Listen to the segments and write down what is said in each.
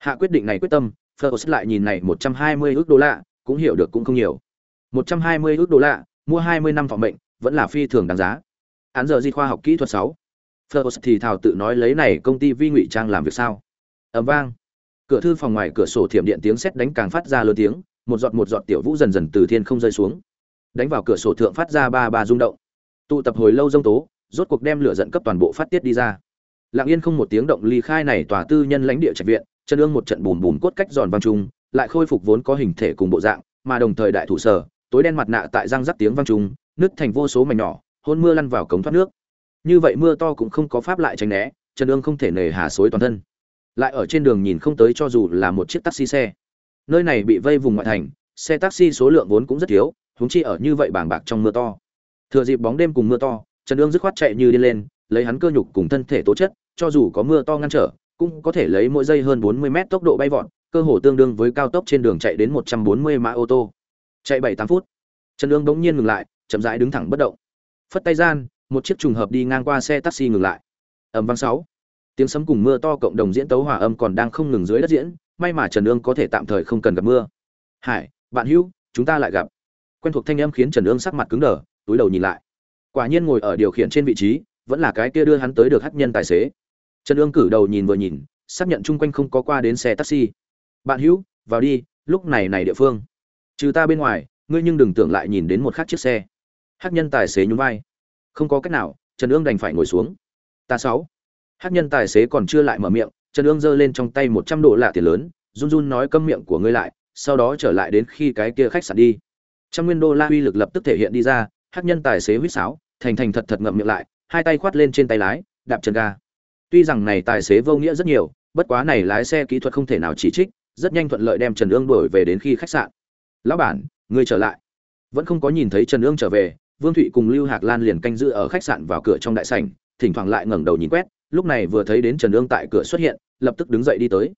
hạ quyết định này quyết tâm, Fergus lại nhìn này 120 ức đô la, cũng hiểu được cũng không nhiều. 120 ức đô la, mua 20 năm phòng mệnh, vẫn là phi thường đáng giá. Án giờ di khoa học kỹ thuật 6. Fergus thì thào tự nói lấy này công ty vi ngụy trang làm việc sao? Ầm vang. Cửa thư phòng ngoài cửa sổ thiểm điện tiếng sét đánh càng phát ra lớn tiếng, một giọt một giọt tiểu vũ dần dần từ thiên không rơi xuống. Đánh vào cửa sổ thượng phát ra ba ba rung động. Tụ tập hồi lâu rông tố, rốt cuộc đem lửa giận cấp toàn bộ phát tiết đi ra. Lặng yên không một tiếng động ly khai này tòa tư nhân lãnh địa trạch viện chân ương một trận bùn bùn cốt cách giòn vang trung, lại khôi phục vốn có hình thể cùng bộ dạng, mà đồng thời đại thủ sở, tối đen mặt nạ tại răng rắc tiếng vang trung, nứt thành vô số mảnh nhỏ, hôn mưa lăn vào cống thoát nước. Như vậy mưa to cũng không có pháp lại tránh né, chân ương không thể nề hà xối toàn thân. Lại ở trên đường nhìn không tới cho dù là một chiếc taxi xe. Nơi này bị vây vùng ngoại thành, xe taxi số lượng vốn cũng rất thiếu, huống chi ở như vậy bàng bạc trong mưa to. Thừa dịp bóng đêm cùng mưa to trần ương dứt khoát chạy như đi lên, lấy hắn cơ nhục cùng thân thể tố chất, cho dù có mưa to ngăn trở cũng có thể lấy mỗi giây hơn 40 mét tốc độ bay vọt, cơ hồ tương đương với cao tốc trên đường chạy đến 140 mã ô tô. Chạy bảy tám phút, trần Dương bỗng nhiên ngừng lại, chậm rãi đứng thẳng bất động. Phất tay gian, một chiếc trùng hợp đi ngang qua xe taxi ngừng lại. Ầm vang sáu. Tiếng sấm cùng mưa to cộng đồng diễn tấu hòa âm còn đang không ngừng dưới đất diễn, may mà trần Dương có thể tạm thời không cần gặp mưa. Hải, bạn hữu, chúng ta lại gặp. Quen thuộc thanh âm khiến trần Dương sắc mặt cứng đờ tối đầu nhìn lại. Quả nhiên ngồi ở điều khiển trên vị trí, vẫn là cái kia đưa hắn tới được hắc nhân tài xế trần ương cử đầu nhìn vừa nhìn, xác nhận chung quanh không có qua đến xe taxi. Bạn hữu, vào đi, lúc này này địa phương. Trừ ta bên ngoài, ngươi nhưng đừng tưởng lại nhìn đến một khác chiếc xe. Hát nhân tài xế nhún vai. Không có cách nào, trần ương đành phải ngồi xuống. Ta sáu. Hát nhân tài xế còn chưa lại mở miệng, trần ương giơ lên trong tay một trăm độ lạ tiền lớn, run run nói câm miệng của ngươi lại, sau đó trở lại đến khi cái kia khách sạn đi. Trăm nguyên đô la uy lực lập tức thể hiện đi ra hát nhân tài xế huýt sáo, thành thành thật thật ngậm miệng lại, hai tay khoát lên trên tay lái, đạp chân ga tuy rằng này tài xế vô nghĩa rất nhiều bất quá này lái xe kỹ thuật không thể nào chỉ trích rất nhanh thuận lợi đem trần ương đuổi về đến khi khách sạn. Lão bản ngươi trở lại. Vẫn không có nhìn thấy trần ương trở về vương thụy cùng lưu hạc lan liền canh giữ ở khách sạn vào cửa trong đại sảnh thỉnh thoảng lại ngẩng đầu nhìn quét lúc này vừa thấy đến trần ương tại cửa xuất hiện lập tức đứng dậy đi tới.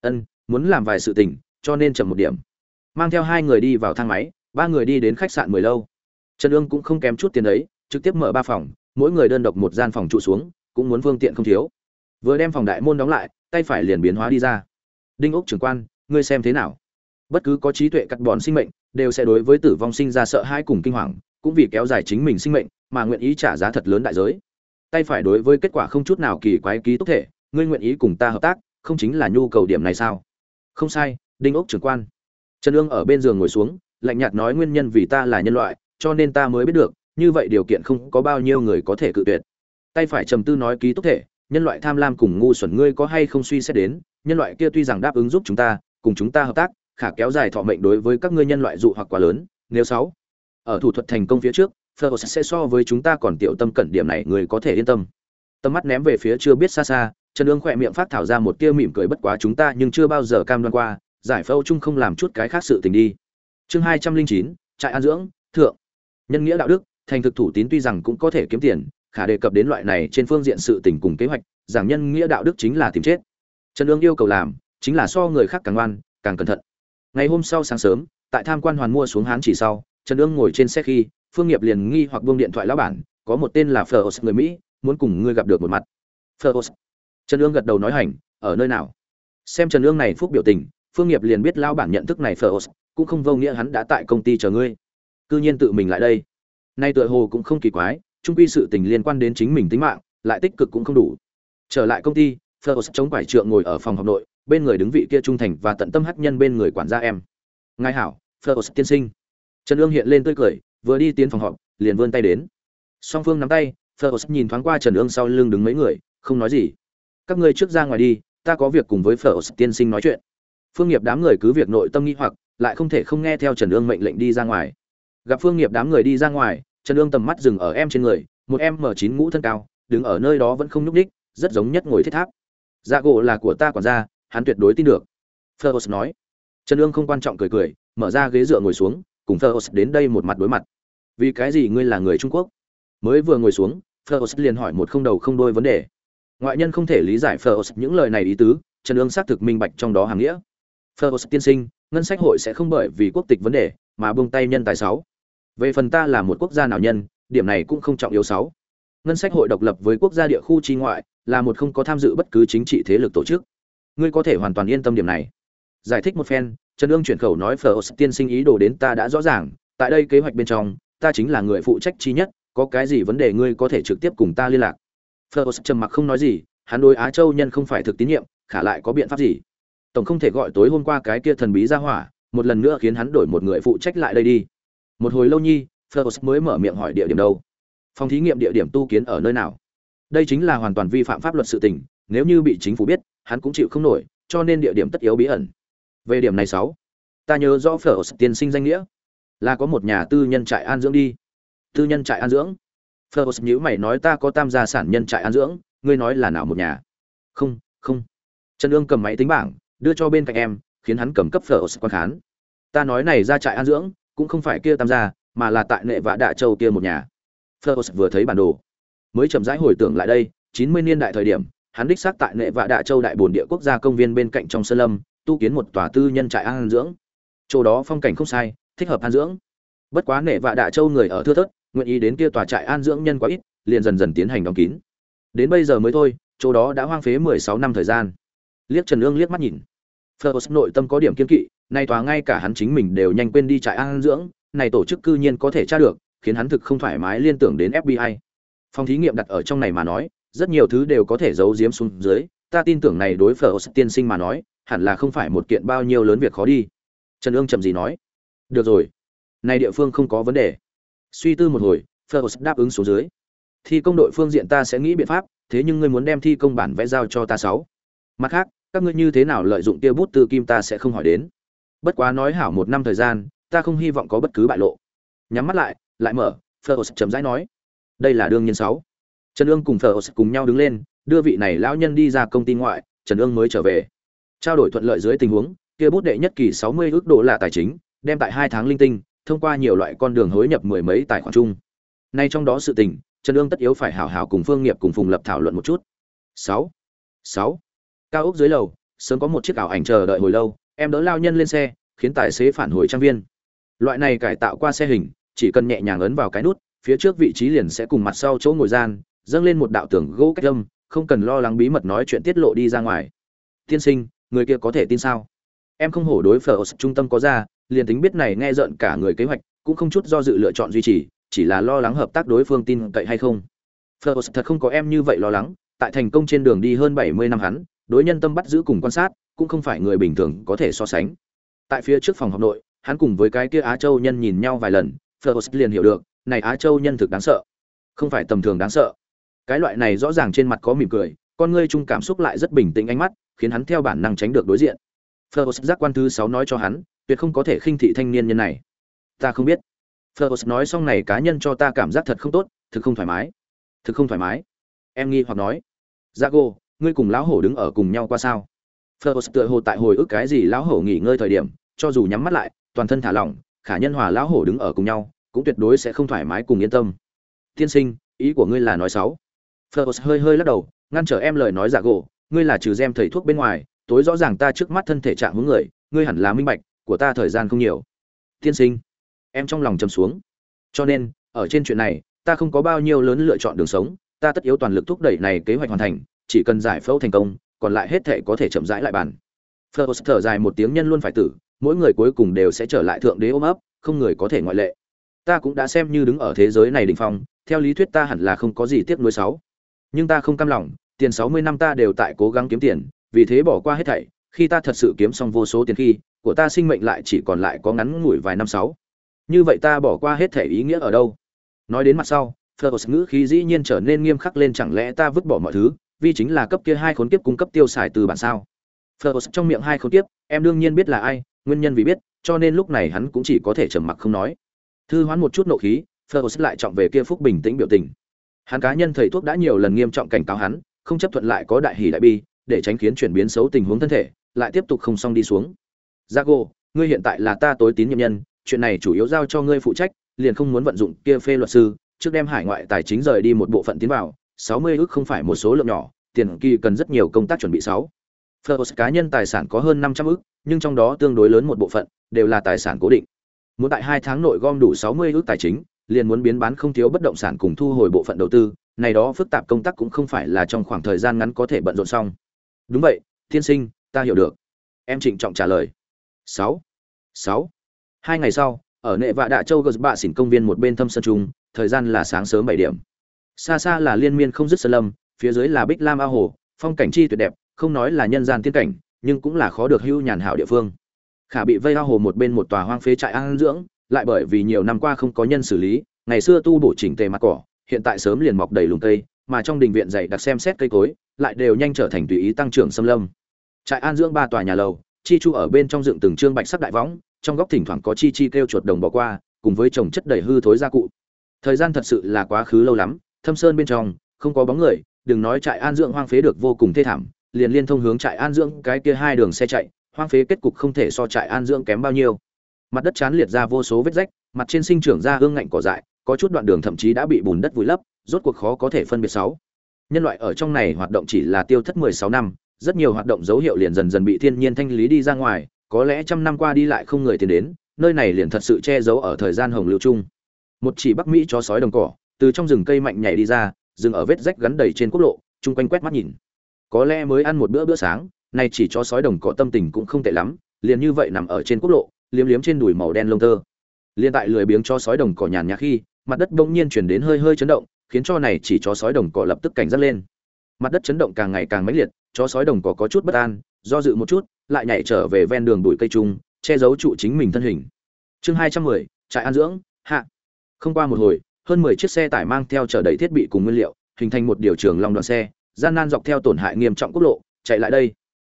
Ân muốn làm vài sự tình cho nên chậm một điểm. Mang theo hai người đi vào thang máy ba người đi đến khách sạn mười lâu. Trần ương cũng không kém chút tiền ấy, trực tiếp mở ba phòng mỗi người đơn độc một gian phòng trụ xuống cũng muốn phương tiện không thiếu. Vừa đem phòng đại môn đóng lại, tay phải liền biến hóa đi ra. Đinh ốc trưởng quan, ngươi xem thế nào? Bất cứ có trí tuệ cắt bọn sinh mệnh, đều sẽ đối với tử vong sinh ra sợ hãi cùng kinh hoàng, cũng vì kéo dài chính mình sinh mệnh, mà nguyện ý trả giá thật lớn đại giới. Tay phải đối với kết quả không chút nào kỳ quái ký túc thể, ngươi nguyện ý cùng ta hợp tác, không chính là nhu cầu điểm này sao? Không sai, đinh ốc trưởng quan. Trần ương ở bên giường ngồi xuống, lạnh nhạt nói nguyên nhân vì ta là nhân loại, cho nên ta mới biết được, như vậy điều kiện không có bao nhiêu người có thể cự tuyệt tay phải trầm tư nói ký túc thể nhân loại tham lam cùng ngu xuẩn ngươi có hay không suy xét đến nhân loại kia tuy rằng đáp ứng giúp chúng ta cùng chúng ta hợp tác khả kéo dài thọ mệnh đối với các ngươi nhân loại dụ hoặc quá lớn nếu sáu ở thủ thuật thành công phía trước Phlos sẽ so với chúng ta còn tiểu tâm cẩn điểm này người có thể yên tâm. Tầm mắt ném về phía chưa biết xa xa, Trần ương khỏe miệng phát thảo ra một tia mỉm cười bất quá chúng ta nhưng chưa bao giờ cam đoan qua, giải phẫu chung không làm chút cái khác sự tình đi. Chương hai trăm linh chín trại an dưỡng, thượng. Nhân nghĩa đạo đức, thành thực thủ tín tuy rằng cũng có thể kiếm tiền, khả đề cập đến loại này trên phương diện sự tình cùng kế hoạch, giảng nhân nghĩa đạo đức chính là tìm chết. Trần Dương yêu cầu làm, chính là so người khác càng ngoan, càng cẩn thận. Ngày hôm sau sáng sớm, tại tham quan hoàn mua xuống hán chỉ sau, Trần Dương ngồi trên xe khi, phương nghiệp liền nghi hoặc buông điện thoại lão bản có một tên là Phlos người Mỹ muốn cùng ngươi gặp được một mặt. Phlos Trần Dương gật đầu nói hành ở nơi nào? Xem Trần Dương này phúc biểu tình phương nghiệp liền biết lão bản nhận thức này Phlos cũng không vô nghĩa hắn đã tại công ty chờ ngươi. Cư nhiên tự mình lại đây. Nay tựa hồ cũng không kỳ quái trung quy sự tình liên quan đến chính mình tính mạng lại tích cực cũng không đủ trở lại công ty ferguson chống quải trượng ngồi ở phòng học nội bên người đứng vị kia trung thành và tận tâm hắc nhân bên người quản gia em ngài hảo ferguson tiên sinh Trần Ương hiện lên tươi cười vừa đi tiến phòng họp liền vươn tay đến song phương nắm tay ferguson nhìn thoáng qua Trần Ương sau lưng đứng mấy người, không nói gì. Các ngươi trước ra ngoài đi, ta có việc cùng với ferguson tiên sinh nói chuyện. Phương Nghiệp đám người cứ việc nội tâm nghi hoặc, lại không thể không nghe theo Trần Ương mệnh lệnh đi ra ngoài. Gặp Phương Nghiệp đám người đi ra ngoài, Trần Dương tầm mắt dừng ở em trên người, một em m chín ngũ thân cao, đứng ở nơi đó vẫn không nhúc nhích, rất giống nhất ngồi thiết tháp. Dạ gỗ là của ta quản gia, hắn tuyệt đối tin được. Fergus nói. Trần Dương không quan trọng cười cười, mở ra ghế dựa ngồi xuống, cùng Fergus đến đây một mặt đối mặt vì cái gì ngươi là người trung quốc mới vừa ngồi xuống Fergus liền hỏi một không đầu không đuôi vấn đề ngoại nhân không thể lý giải Fergus những lời này ý tứ trần Dương xác thực minh bạch trong đó hàm nghĩa Fergus tiên sinh ngân sách hội sẽ không bởi vì quốc tịch vấn đề mà buông tay nhân tài sáu về phần ta là một quốc gia nào nhân, điểm này cũng không trọng yếu sáu. Ngân sách hội độc lập với quốc gia địa khu chi ngoại là một không có tham dự bất cứ chính trị thế lực tổ chức. Ngươi có thể hoàn toàn yên tâm điểm này. Giải thích một phen, trần ương chuyển khẩu nói phở tiên sinh ý đồ đến ta đã rõ ràng, tại đây kế hoạch bên trong, ta chính là người phụ trách chi nhất, có cái gì vấn đề ngươi có thể trực tiếp cùng ta liên lạc. Phở trầm mặc không nói gì, hắn đối á châu nhân không phải thực tín nhiệm, khả lại có biện pháp gì? Tổng không thể gọi tối hôm qua cái kia thần bí ra hỏa, một lần nữa khiến hắn đổi một người phụ trách lại đây đi một hồi lâu nhi Fleurs mới mở miệng hỏi địa điểm đâu? Phòng thí nghiệm địa điểm tu kiến ở nơi nào? Đây chính là hoàn toàn vi phạm pháp luật sự tình, nếu như bị chính phủ biết, hắn cũng chịu không nổi, cho nên địa điểm tất yếu bí ẩn. Về điểm này sáu, ta nhớ rõ Fleurs tiên sinh danh nghĩa. Là có một nhà tư nhân trại an dưỡng đi. Tư nhân trại an dưỡng? Fleurs nhíu mày nói ta có tam gia sản nhân trại an dưỡng, ngươi nói là nào một nhà? Không không. Trần ương cầm máy tính bảng, đưa cho bên cạnh em, khiến hắn cầm cấp Fleurs quan khán. Ta nói này ra trại an dưỡng cũng không phải kia tam gia, mà là tại nệ vạ đạ châu kia một nhà. Fleurs vừa thấy bản đồ, mới chậm rãi hồi tưởng lại đây, chín mươi niên đại thời điểm, hắn đích xác tại nệ vạ đạ châu đại bồn địa quốc gia công viên bên cạnh trong sơn lâm, tu kiến một tòa tư nhân trại an dưỡng. Chỗ đó phong cảnh không sai, thích hợp an dưỡng. Bất quá nệ vạ đạ châu người ở thưa thớt, nguyện ý đến kia tòa trại an dưỡng nhân quá ít, liền dần dần tiến hành đóng kín. Đến bây giờ mới thôi, chỗ đó đã hoang phế mười sáu năm thời gian. Liếc trần ương liếc mắt nhìn. Fleurs nội tâm có điểm kiên kỵ nay tòa ngay cả hắn chính mình đều nhanh quên đi trại an dưỡng này tổ chức cư nhiên có thể tra được khiến hắn thực không thoải mái liên tưởng đến FBI. Phòng thí nghiệm đặt ở trong này mà nói, rất nhiều thứ đều có thể giấu giếm xuống dưới, ta tin tưởng này đối phở tiên sinh mà nói, hẳn là không phải một kiện bao nhiêu lớn việc khó đi. Trần Ương chậm gì nói, được rồi, này địa phương không có vấn đề. Suy tư một hồi, phở đáp ứng xuống dưới. Thi công đội phương diện ta sẽ nghĩ biện pháp, thế nhưng ngươi muốn đem thi công bản vẽ giao cho ta sáu. Mặt khác, các ngươi như thế nào lợi dụng tiêu bút từ kim ta sẽ không hỏi đến. Bất quá nói hảo một năm thời gian, ta không hy vọng có bất cứ bại lộ. Nhắm mắt lại, lại mở Fleurs chấm rãi nói đây là đương nhiên sáu trần ương cùng Fleurs cùng nhau đứng lên đưa vị này lão nhân đi ra công ty ngoại trần ương mới trở về trao đổi thuận lợi dưới tình huống kia bút đệ nhất kỳ 60 ước độ là tài chính đem tại hai tháng linh tinh thông qua nhiều loại con đường hối nhập mười mấy tài khoản chung nay trong đó sự tình trần ương tất yếu phải hảo hảo cùng phương nghiệp cùng phùng lập thảo luận một chút 6. 6. cao ốc dưới lầu sớm có một chiếc ảo ảnh chờ đợi hồi lâu em đỡ lao nhân lên xe, khiến tài xế phản hồi trang viên. Loại này cải tạo qua xe hình, chỉ cần nhẹ nhàng ấn vào cái nút, phía trước vị trí liền sẽ cùng mặt sau chỗ ngồi gian, dâng lên một đạo tường gỗ cách âm, không cần lo lắng bí mật nói chuyện tiết lộ đi ra ngoài. Tiên sinh, người kia có thể tin sao? Em không hổ đối phở trung tâm có ra, liền tính biết này nghe rợn cả người kế hoạch, cũng không chút do dự lựa chọn duy trì, chỉ là lo lắng hợp tác đối phương tin cậy hay không. Phở thật không có em như vậy lo lắng, tại thành công trên đường đi hơn bảy mươi năm hắn, đối nhân tâm bắt giữ cùng quan sát cũng không phải người bình thường có thể so sánh tại phía trước phòng học nội hắn cùng với cái kia á châu nhân nhìn nhau vài lần fergus liền hiểu được, này Á Châu nhân thực đáng sợ, không phải tầm thường đáng sợ. Cái loại này rõ ràng trên mặt có mỉm cười, con ngươi trung cảm xúc lại rất bình tĩnh ánh mắt, khiến hắn theo bản năng tránh được đối diện. fergus giác quan thứ 6 nói cho hắn, tuyệt không có thể khinh thị thanh niên nhân này. Ta không biết. fergus nói xong này cá nhân cho ta cảm giác thật không tốt, thực không thoải mái. Thực không thoải mái. Em nghi hoặc nói, dạ Zago, ngươi cùng lão hổ đứng ở cùng nhau qua sao? Fleurs tựa hồ tại hồi ức cái gì lão hổ nghỉ ngơi thời điểm, cho dù nhắm mắt lại, toàn thân thả lỏng, khả nhân hòa lão hổ đứng ở cùng nhau cũng tuyệt đối sẽ không thoải mái cùng yên tâm. Tiên sinh ý của ngươi là nói xấu. Fleurs hơi hơi lắc đầu ngăn trở em lời nói giả gỗ ngươi là trừ gem thầy thuốc bên ngoài tối rõ ràng ta trước mắt thân thể trạng hướng người ngươi hẳn là minh bạch của ta thời gian không nhiều. Tiên sinh em trong lòng trầm xuống. Cho nên ở trên chuyện này ta không có bao nhiêu lớn lựa chọn đường sống ta tất yếu toàn lực thúc đẩy này kế hoạch hoàn thành chỉ cần giải phẫu thành công còn lại hết thể có thể chậm rãi lại bàn. Phlos thở dài một tiếng nhân luôn phải tử, mỗi người cuối cùng đều sẽ trở lại thượng đế ôm ấp, không người có thể ngoại lệ. Ta cũng đã xem như đứng ở thế giới này đỉnh phong, theo lý thuyết ta hẳn là không có gì tiếc nuối sáu nhưng ta không cam lòng, tiền sáu mươi năm ta đều tại cố gắng kiếm tiền, vì thế bỏ qua hết thảy, khi ta thật sự kiếm xong vô số tiền khi, của ta sinh mệnh lại chỉ còn lại có ngắn ngủi vài năm sáu. Như vậy ta bỏ qua hết thảy ý nghĩa ở đâu? Nói đến mặt sau Phlos ngữ khí dĩ nhiên trở nên nghiêm khắc lên, chẳng lẽ ta vứt bỏ mọi thứ vì chính là cấp kia hai khốn kiếp cung cấp tiêu xài từ bản sao. Fleurs trong miệng hai khốn kiếp em đương nhiên biết là ai nguyên nhân vì biết cho nên lúc này hắn cũng chỉ có thể trầm mặc không nói. Thư hoán một chút nộ khí Fleurs lại trọng về kia phúc bình tĩnh biểu tình. Hắn cá nhân thầy thuốc đã nhiều lần nghiêm trọng cảnh cáo hắn không chấp thuận lại có đại hỷ đại bi để tránh khiến chuyển biến xấu tình huống thân thể lại tiếp tục không xong đi xuống. Jago, ngươi hiện tại là ta tối tín nhiệm nhân chuyện này chủ yếu giao cho ngươi phụ trách liền không muốn vận dụng kia phê luật sư trước đem hải ngoại tài chính rời đi một bộ phận tiến vào sáu mươi không phải một số lượng nhỏ tiền kỳ cần rất nhiều công tác chuẩn bị sáu. Fleurs cá nhân tài sản có hơn năm trăm nhưng trong đó tương đối lớn một bộ phận đều là tài sản cố định. Muốn tại hai tháng nội gom đủ 60 ức tài chính, liền muốn biến bán không thiếu bất động sản cùng thu hồi bộ phận đầu tư, này đó phức tạp công tác cũng không phải là trong khoảng thời gian ngắn có thể bận rộn xong. Đúng vậy, thiên sinh, ta hiểu được. Em trịnh trọng trả lời. Sáu. Sáu. Hai ngày sau ở nệ vạ đạ châu gờ bạ xỉn công viên một bên thâm sơn trung thời gian là sáng sớm bảy điểm xa xa là liên miên không dứt sơn lâm, phía dưới là bích lam ao hồ, phong cảnh chi tuyệt đẹp, không nói là nhân gian tiên cảnh, nhưng cũng là khó được hưu nhàn hảo địa phương. Khả bị vây ao hồ một bên một tòa hoang phế trại an dưỡng, lại bởi vì nhiều năm qua không có nhân xử lý, ngày xưa tu bổ chỉnh tề mặt cỏ, hiện tại sớm liền mọc đầy lùm cây, mà trong đình viện dày đặc xem xét cây cối, lại đều nhanh trở thành tùy ý tăng trưởng xâm lâm. Trại an dưỡng ba tòa nhà lầu, chi chu ở bên trong dựng từng trương bạch sắc đại võng, trong góc thỉnh thoảng có chi chi kêu chuột đồng bỏ qua, cùng với trồng chất đầy hư thối gia cụ. Thời gian thật sự là quá khứ lâu lắm thâm sơn bên trong, không có bóng người, đừng nói trại an dưỡng hoang phế được vô cùng thê thảm, liền liên thông hướng trại an dưỡng cái kia hai đường xe chạy, hoang phế kết cục không thể so trại an dưỡng kém bao nhiêu. Mặt đất chán liệt ra vô số vết rách, mặt trên sinh trưởng ra hương ngạnh cỏ dại, có chút đoạn đường thậm chí đã bị bùn đất vùi lấp, rốt cuộc khó có thể phân biệt sáu. Nhân loại ở trong này hoạt động chỉ là tiêu thất 16 năm, rất nhiều hoạt động dấu hiệu liền dần dần bị thiên nhiên thanh lý đi ra ngoài, có lẽ trăm năm qua đi lại không người tiến đến, nơi này liền thật sự che giấu ở thời gian hồng lưu chung. Một chỉ bắc mỹ chó sói đồng cỏ từ trong rừng cây mạnh nhảy đi ra dừng ở vết rách gắn đầy trên quốc lộ, chung quanh quét mắt nhìn. Có lẽ mới ăn một bữa bữa sáng, nay chỉ chó sói đồng cỏ tâm tình cũng không tệ lắm, liền như vậy nằm ở trên quốc lộ, liếm liếm trên đùi màu đen lông tơ. Liên tại lười biếng cho sói đồng cỏ nhàn nhã khi, mặt đất bỗng nhiên chuyển đến hơi hơi chấn động, khiến cho này chỉ chó sói đồng cỏ lập tức cảnh giác lên. Mặt đất chấn động càng ngày càng mãnh liệt chó sói đồng cỏ có chút bất an, do dự một chút, lại nhảy trở về ven đường bụi cây trung che giấu trụ chính mình thân hình. Chương hai trăm mười, trại an dưỡng, hạ. Không qua một hồi hơn mười chiếc xe tải mang theo chở đầy thiết bị cùng nguyên liệu, hình thành một điều trường long đoàn xe, gian nan dọc theo tổn hại nghiêm trọng quốc lộ, chạy lại đây.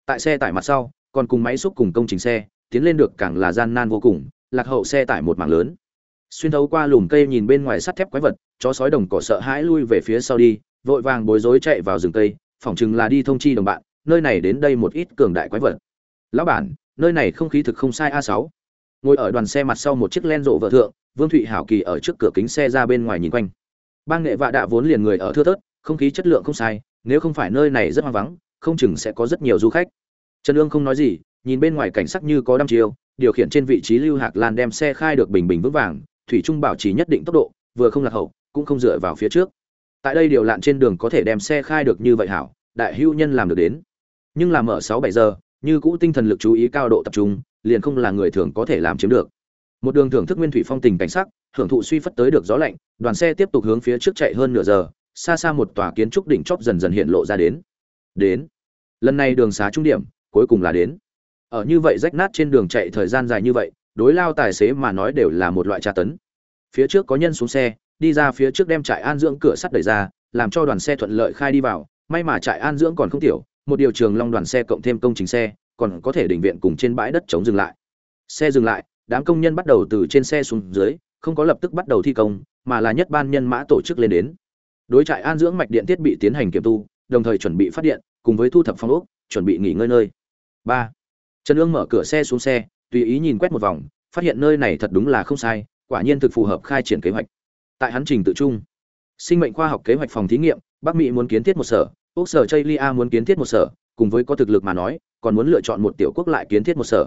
Tại xe tải mặt sau, còn cùng máy xúc cùng công trình xe, tiến lên được càng là gian nan vô cùng, lạc hậu xe tải một mảng lớn. Xuyên thấu qua lùm cây nhìn bên ngoài sắt thép quái vật, chó sói đồng cỏ sợ hãi lui về phía sau đi, vội vàng bối rối chạy vào rừng cây, phỏng chừng là đi thông chi đồng bạn, nơi này đến đây một ít cường đại quái vật. Lão bản, nơi này không khí thực không sai a sáu. Ngồi ở đoàn xe mặt sau một chiếc len rộ vợ thượng vương thụy hảo kỳ ở trước cửa kính xe ra bên ngoài nhìn quanh. Bang nghệ vạ đạ vốn liền người ở thưa thớt, không khí chất lượng không sai, nếu không phải nơi này rất hoang vắng, không chừng sẽ có rất nhiều du khách. Trần ương không nói gì, nhìn bên ngoài cảnh sắc như có đăm chiêu, điều khiển trên vị trí lưu hạc lan đem xe khai được bình bình vững vàng, thủy trung bảo trì nhất định tốc độ, vừa không lạc hậu, cũng không dựa vào phía trước. Tại đây điều lạn trên đường có thể đem xe khai được như vậy hảo, đại hữu nhân làm được đến. Nhưng làm ở sáu bảy giờ, như cũ tinh thần lực chú ý cao độ tập trung, liền không là người thường có thể làm chiếm được một đường thưởng thức nguyên thủy phong tình cảnh sắc, hưởng thụ suy phất tới được gió lạnh, đoàn xe tiếp tục hướng phía trước chạy hơn nửa giờ, xa xa một tòa kiến trúc đỉnh chóp dần dần hiện lộ ra đến. Đến. Lần này đường xá trung điểm, cuối cùng là đến. Ở như vậy rách nát trên đường chạy thời gian dài như vậy, đối lao tài xế mà nói đều là một loại tra tấn. Phía trước có nhân xuống xe, đi ra phía trước đem trại an dưỡng cửa sắt đẩy ra, làm cho đoàn xe thuận lợi khai đi vào. May mà trại an dưỡng còn không tiểu, một điều trường long đoàn xe cộng thêm công trình xe, còn có thể định viện cùng trên bãi đất chống dừng lại. Xe dừng lại đám công nhân bắt đầu từ trên xe xuống dưới, không có lập tức bắt đầu thi công, mà là nhất ban nhân mã tổ chức lên đến. Đối trại an dưỡng mạch điện thiết bị tiến hành kiểm tu, đồng thời chuẩn bị phát điện, cùng với thu thập phong ốc, chuẩn bị nghỉ ngơi nơi. Ba. Trần ương mở cửa xe xuống xe, tùy ý nhìn quét một vòng, phát hiện nơi này thật đúng là không sai, quả nhiên thực phù hợp khai triển kế hoạch. Tại hắn trình tự trung sinh mệnh khoa học kế hoạch phòng thí nghiệm, bắc mỹ muốn kiến thiết một sở, úc sở chây lia muốn kiến thiết một sở, cùng với có thực lực mà nói, còn muốn lựa chọn một tiểu quốc lại kiến thiết một sở.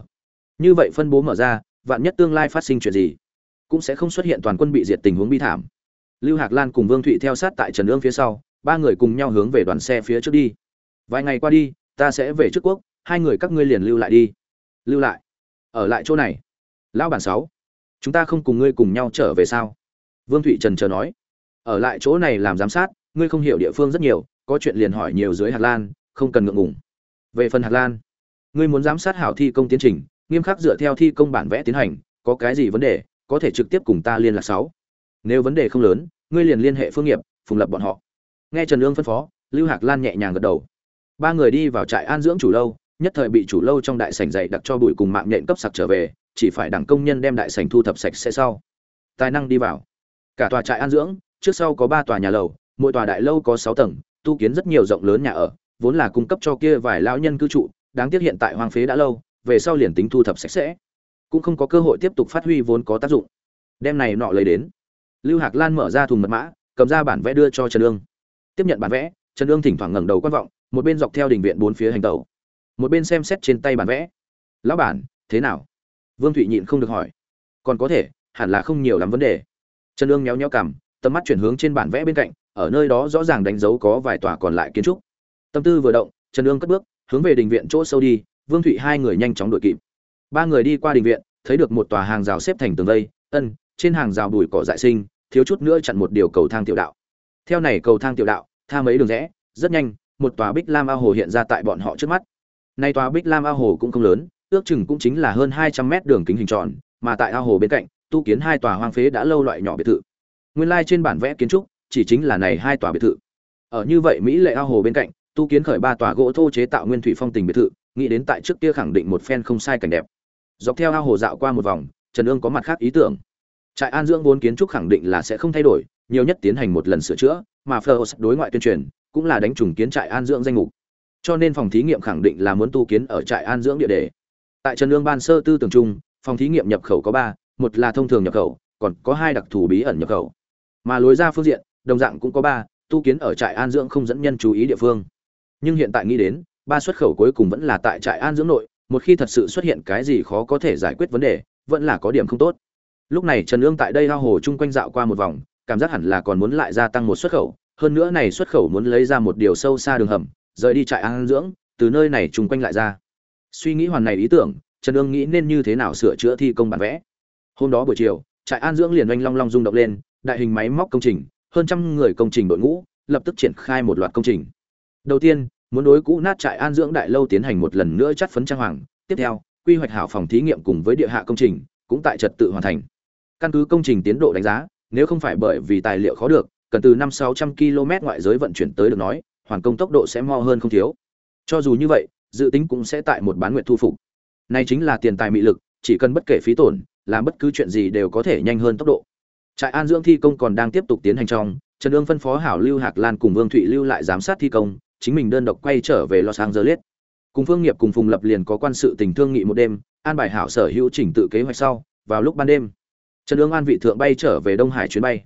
Như vậy phân bố mở ra vạn nhất tương lai phát sinh chuyện gì, cũng sẽ không xuất hiện toàn quân bị diệt tình huống bi thảm. Lưu hạc lan cùng vương thụy theo sát tại trần ương phía sau, ba người cùng nhau hướng về đoàn xe phía trước đi. Vài ngày qua đi, ta sẽ về trước quốc, hai người các ngươi liền lưu lại đi. Lưu lại? Ở lại chỗ này? Lão bản sáu, chúng ta không cùng ngươi cùng nhau trở về sao? Vương thụy trần chờ nói. Ở lại chỗ này làm giám sát, ngươi không hiểu địa phương rất nhiều, có chuyện liền hỏi nhiều dưới hạt lan, không cần ngượng ngùng. Về phần hạt lan, ngươi muốn giám sát hảo thi công tiến trình nghiêm khắc dựa theo thi công bản vẽ tiến hành, có cái gì vấn đề, có thể trực tiếp cùng ta liên lạc sáu. Nếu vấn đề không lớn, ngươi liền liên hệ phương nghiệp, phùng lập bọn họ. Nghe trần lương phân phó, lưu hạc lan nhẹ nhàng gật đầu. Ba người đi vào trại an dưỡng chủ lâu, nhất thời bị chủ lâu trong đại sảnh dày đặc cho bụi cùng mạng nhện cấp sặc trở về, chỉ phải đảng công nhân đem đại sảnh thu thập sạch sẽ sau. Tài năng đi vào. Cả tòa trại an dưỡng, trước sau có ba tòa nhà lầu, mỗi tòa đại lâu có sáu tầng, tu kiến rất nhiều rộng lớn nhà ở, vốn là cung cấp cho kia vài lão nhân cư trụ, đáng tiếc hiện tại hoang phế đã lâu về sau liền tính thu thập sạch sẽ, cũng không có cơ hội tiếp tục phát huy vốn có tác dụng. Đem này nọ lấy đến. Lưu hạc lan mở ra thùng mật mã, cầm ra bản vẽ đưa cho trần ương. Tiếp nhận bản vẽ, trần ương thỉnh thoảng ngẩng đầu quan vọng, một bên dọc theo đình viện bốn phía hành tẩu, một bên xem xét trên tay bản vẽ. Lão bản, thế nào? Vương thụy nhịn không được hỏi. Còn có thể, hẳn là không nhiều lắm vấn đề. Trần ương méo nhéo cằm, tầm mắt chuyển hướng trên bản vẽ bên cạnh, ở nơi đó rõ ràng đánh dấu có vài tòa còn lại kiến trúc. Tâm tư vừa động, trần ương cất bước, hướng về đình viện chỗ sâu đi vương thụy hai người nhanh chóng đuổi kịp. Ba người đi qua đình viện, thấy được một tòa hàng rào xếp thành tường vây, ân, trên hàng rào bùi cỏ dại sinh, thiếu chút nữa chặn một điều cầu thang tiểu đạo. Theo này cầu thang tiểu đạo, tha mấy đường rẽ, rất nhanh, một tòa bích lam ao hồ hiện ra tại bọn họ trước mắt. Nay tòa bích lam ao hồ cũng không lớn, ước chừng cũng chính là hơn hai trăm mét đường kính hình tròn, mà tại ao hồ bên cạnh, tu kiến hai tòa hoang phế đã lâu loại nhỏ biệt thự. Nguyên lai trên bản vẽ kiến trúc, chỉ chính là này hai tòa biệt thự. Ở như vậy mỹ lệ ao hồ bên cạnh, tu kiến khởi ba tòa gỗ thô chế tạo nguyên thủy phong tình biệt thự nghĩ đến tại trước kia khẳng định một phen không sai cảnh đẹp. Dọc theo ao hồ dạo qua một vòng, trần ương có mặt khác ý tưởng. Trại an dưỡng vốn kiến trúc khẳng định là sẽ không thay đổi, nhiều nhất tiến hành một lần sửa chữa, mà Fleurs đối ngoại tuyên truyền, cũng là đánh trùng kiến trại an dưỡng danh mục. Cho nên phòng thí nghiệm khẳng định là muốn tu kiến ở trại an dưỡng địa đề. Tại trần ương ban sơ tư tưởng chung, phòng thí nghiệm nhập khẩu có ba, một là thông thường nhập khẩu, còn có hai đặc thù bí ẩn nhập khẩu. Mà lối ra phương diện, đồng dạng cũng có ba, tu kiến ở trại an dưỡng không dẫn nhân chú ý địa phương. Nhưng hiện tại nghĩ đến ba xuất khẩu cuối cùng vẫn là tại trại an dưỡng nội, một khi thật sự xuất hiện cái gì khó có thể giải quyết vấn đề, vẫn là có điểm không tốt. Lúc này trần ương tại đây lao hồ chung quanh dạo qua một vòng, cảm giác hẳn là còn muốn lại gia tăng một xuất khẩu, hơn nữa này xuất khẩu muốn lấy ra một điều sâu xa đường hầm, rời đi trại an dưỡng, từ nơi này chung quanh lại ra. Suy nghĩ hoàn này ý tưởng, trần ương nghĩ nên như thế nào sửa chữa thi công bản vẽ. Hôm đó buổi chiều, trại an dưỡng liền oanh long long rung động lên, đại hình máy móc công trình, hơn trăm người công trình đội ngũ, lập tức triển khai một loạt công trình. Đầu tiên muốn đối cũ nát trại an dưỡng đại lâu tiến hành một lần nữa chắt phấn trang hoàng. Tiếp theo, quy hoạch hảo phòng thí nghiệm cùng với địa hạ công trình cũng tại trật tự hoàn thành. Căn cứ công trình tiến độ đánh giá, nếu không phải bởi vì tài liệu khó được, cần từ năm sáu trăm km ngoại giới vận chuyển tới được nói, hoàn công tốc độ sẽ mo hơn không thiếu. Cho dù như vậy, dự tính cũng sẽ tại một bán nguyện thu phục. Này chính là tiền tài mị lực, chỉ cần bất kể phí tổn, làm bất cứ chuyện gì đều có thể nhanh hơn tốc độ. Trại an dưỡng thi công còn đang tiếp tục tiến hành trong, trần ương phân phó hảo lưu hạc lan cùng vương thụy lưu lại giám sát thi công chính mình đơn độc quay trở về los angeles. Cùng phương nghiệp cùng phùng lập liền có quan sự tình thương nghị một đêm, an bài hảo sở hữu chỉnh tự kế hoạch sau, vào lúc ban đêm, trần Dương an vị thượng bay trở về đông hải chuyến bay.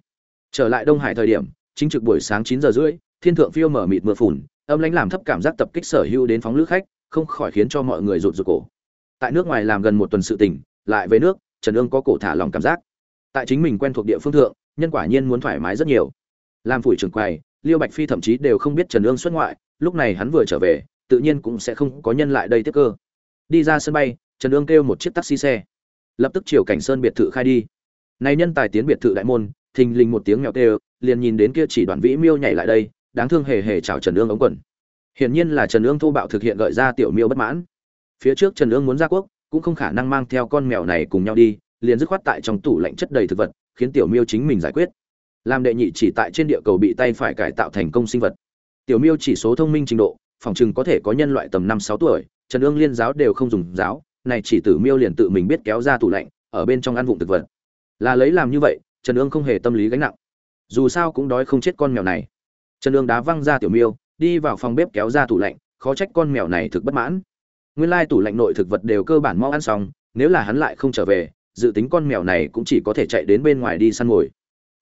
Trở lại đông hải thời điểm, chính trực buổi sáng chín giờ rưỡi, thiên thượng phiêu mở mịt mưa phùn, âm lãnh làm thấp cảm giác tập kích sở hữu đến phóng lữ khách, không khỏi khiến cho mọi người rụt rụt cổ. Tại nước ngoài làm gần một tuần sự tình, lại về nước, trần Dương có cổ thả lòng cảm giác. Tại chính mình quen thuộc địa phương thượng, nhân quả nhiên muốn thoải mái rất nhiều. Làm phủi trưởng quầy liêu bạch phi thậm chí đều không biết trần ương xuất ngoại, lúc này hắn vừa trở về, tự nhiên cũng sẽ không có nhân lại đây tiếp cơ. Đi ra sân bay, trần ương kêu một chiếc taxi xe. Lập tức chiều cảnh sơn biệt thự khai đi. Này nhân tài tiến biệt thự đại môn, thình lình một tiếng mèo kêu, liền nhìn đến kia chỉ đoàn vĩ miêu nhảy lại đây, đáng thương hề hề chào trần ương ống quần. Hiển nhiên là trần ương thô bạo thực hiện gợi ra tiểu miêu bất mãn. Phía trước trần ương muốn ra quốc, cũng không khả năng mang theo con mèo này cùng nhau đi, liền dứt khoát tại trong tủ lạnh chất đầy thực vật, khiến tiểu miêu chính mình giải quyết làm đệ nhị chỉ tại trên địa cầu bị tay phải cải tạo thành công sinh vật. Tiểu miêu chỉ số thông minh trình độ phòng chừng có thể có nhân loại tầm năm sáu tuổi, trần ương liên giáo đều không dùng giáo, này chỉ tử miêu liền tự mình biết kéo ra tủ lạnh, ở bên trong ăn vụng thực vật. Là lấy làm như vậy, trần ương không hề tâm lý gánh nặng. Dù sao cũng đói không chết con mèo này. Trần ương đá văng ra tiểu miêu, đi vào phòng bếp kéo ra tủ lạnh, khó trách con mèo này thực bất mãn. Nguyên lai tủ lạnh nội thực vật đều cơ bản mau ăn xong, nếu là hắn lại không trở về, dự tính con mèo này cũng chỉ có thể chạy đến bên ngoài đi săn mồi.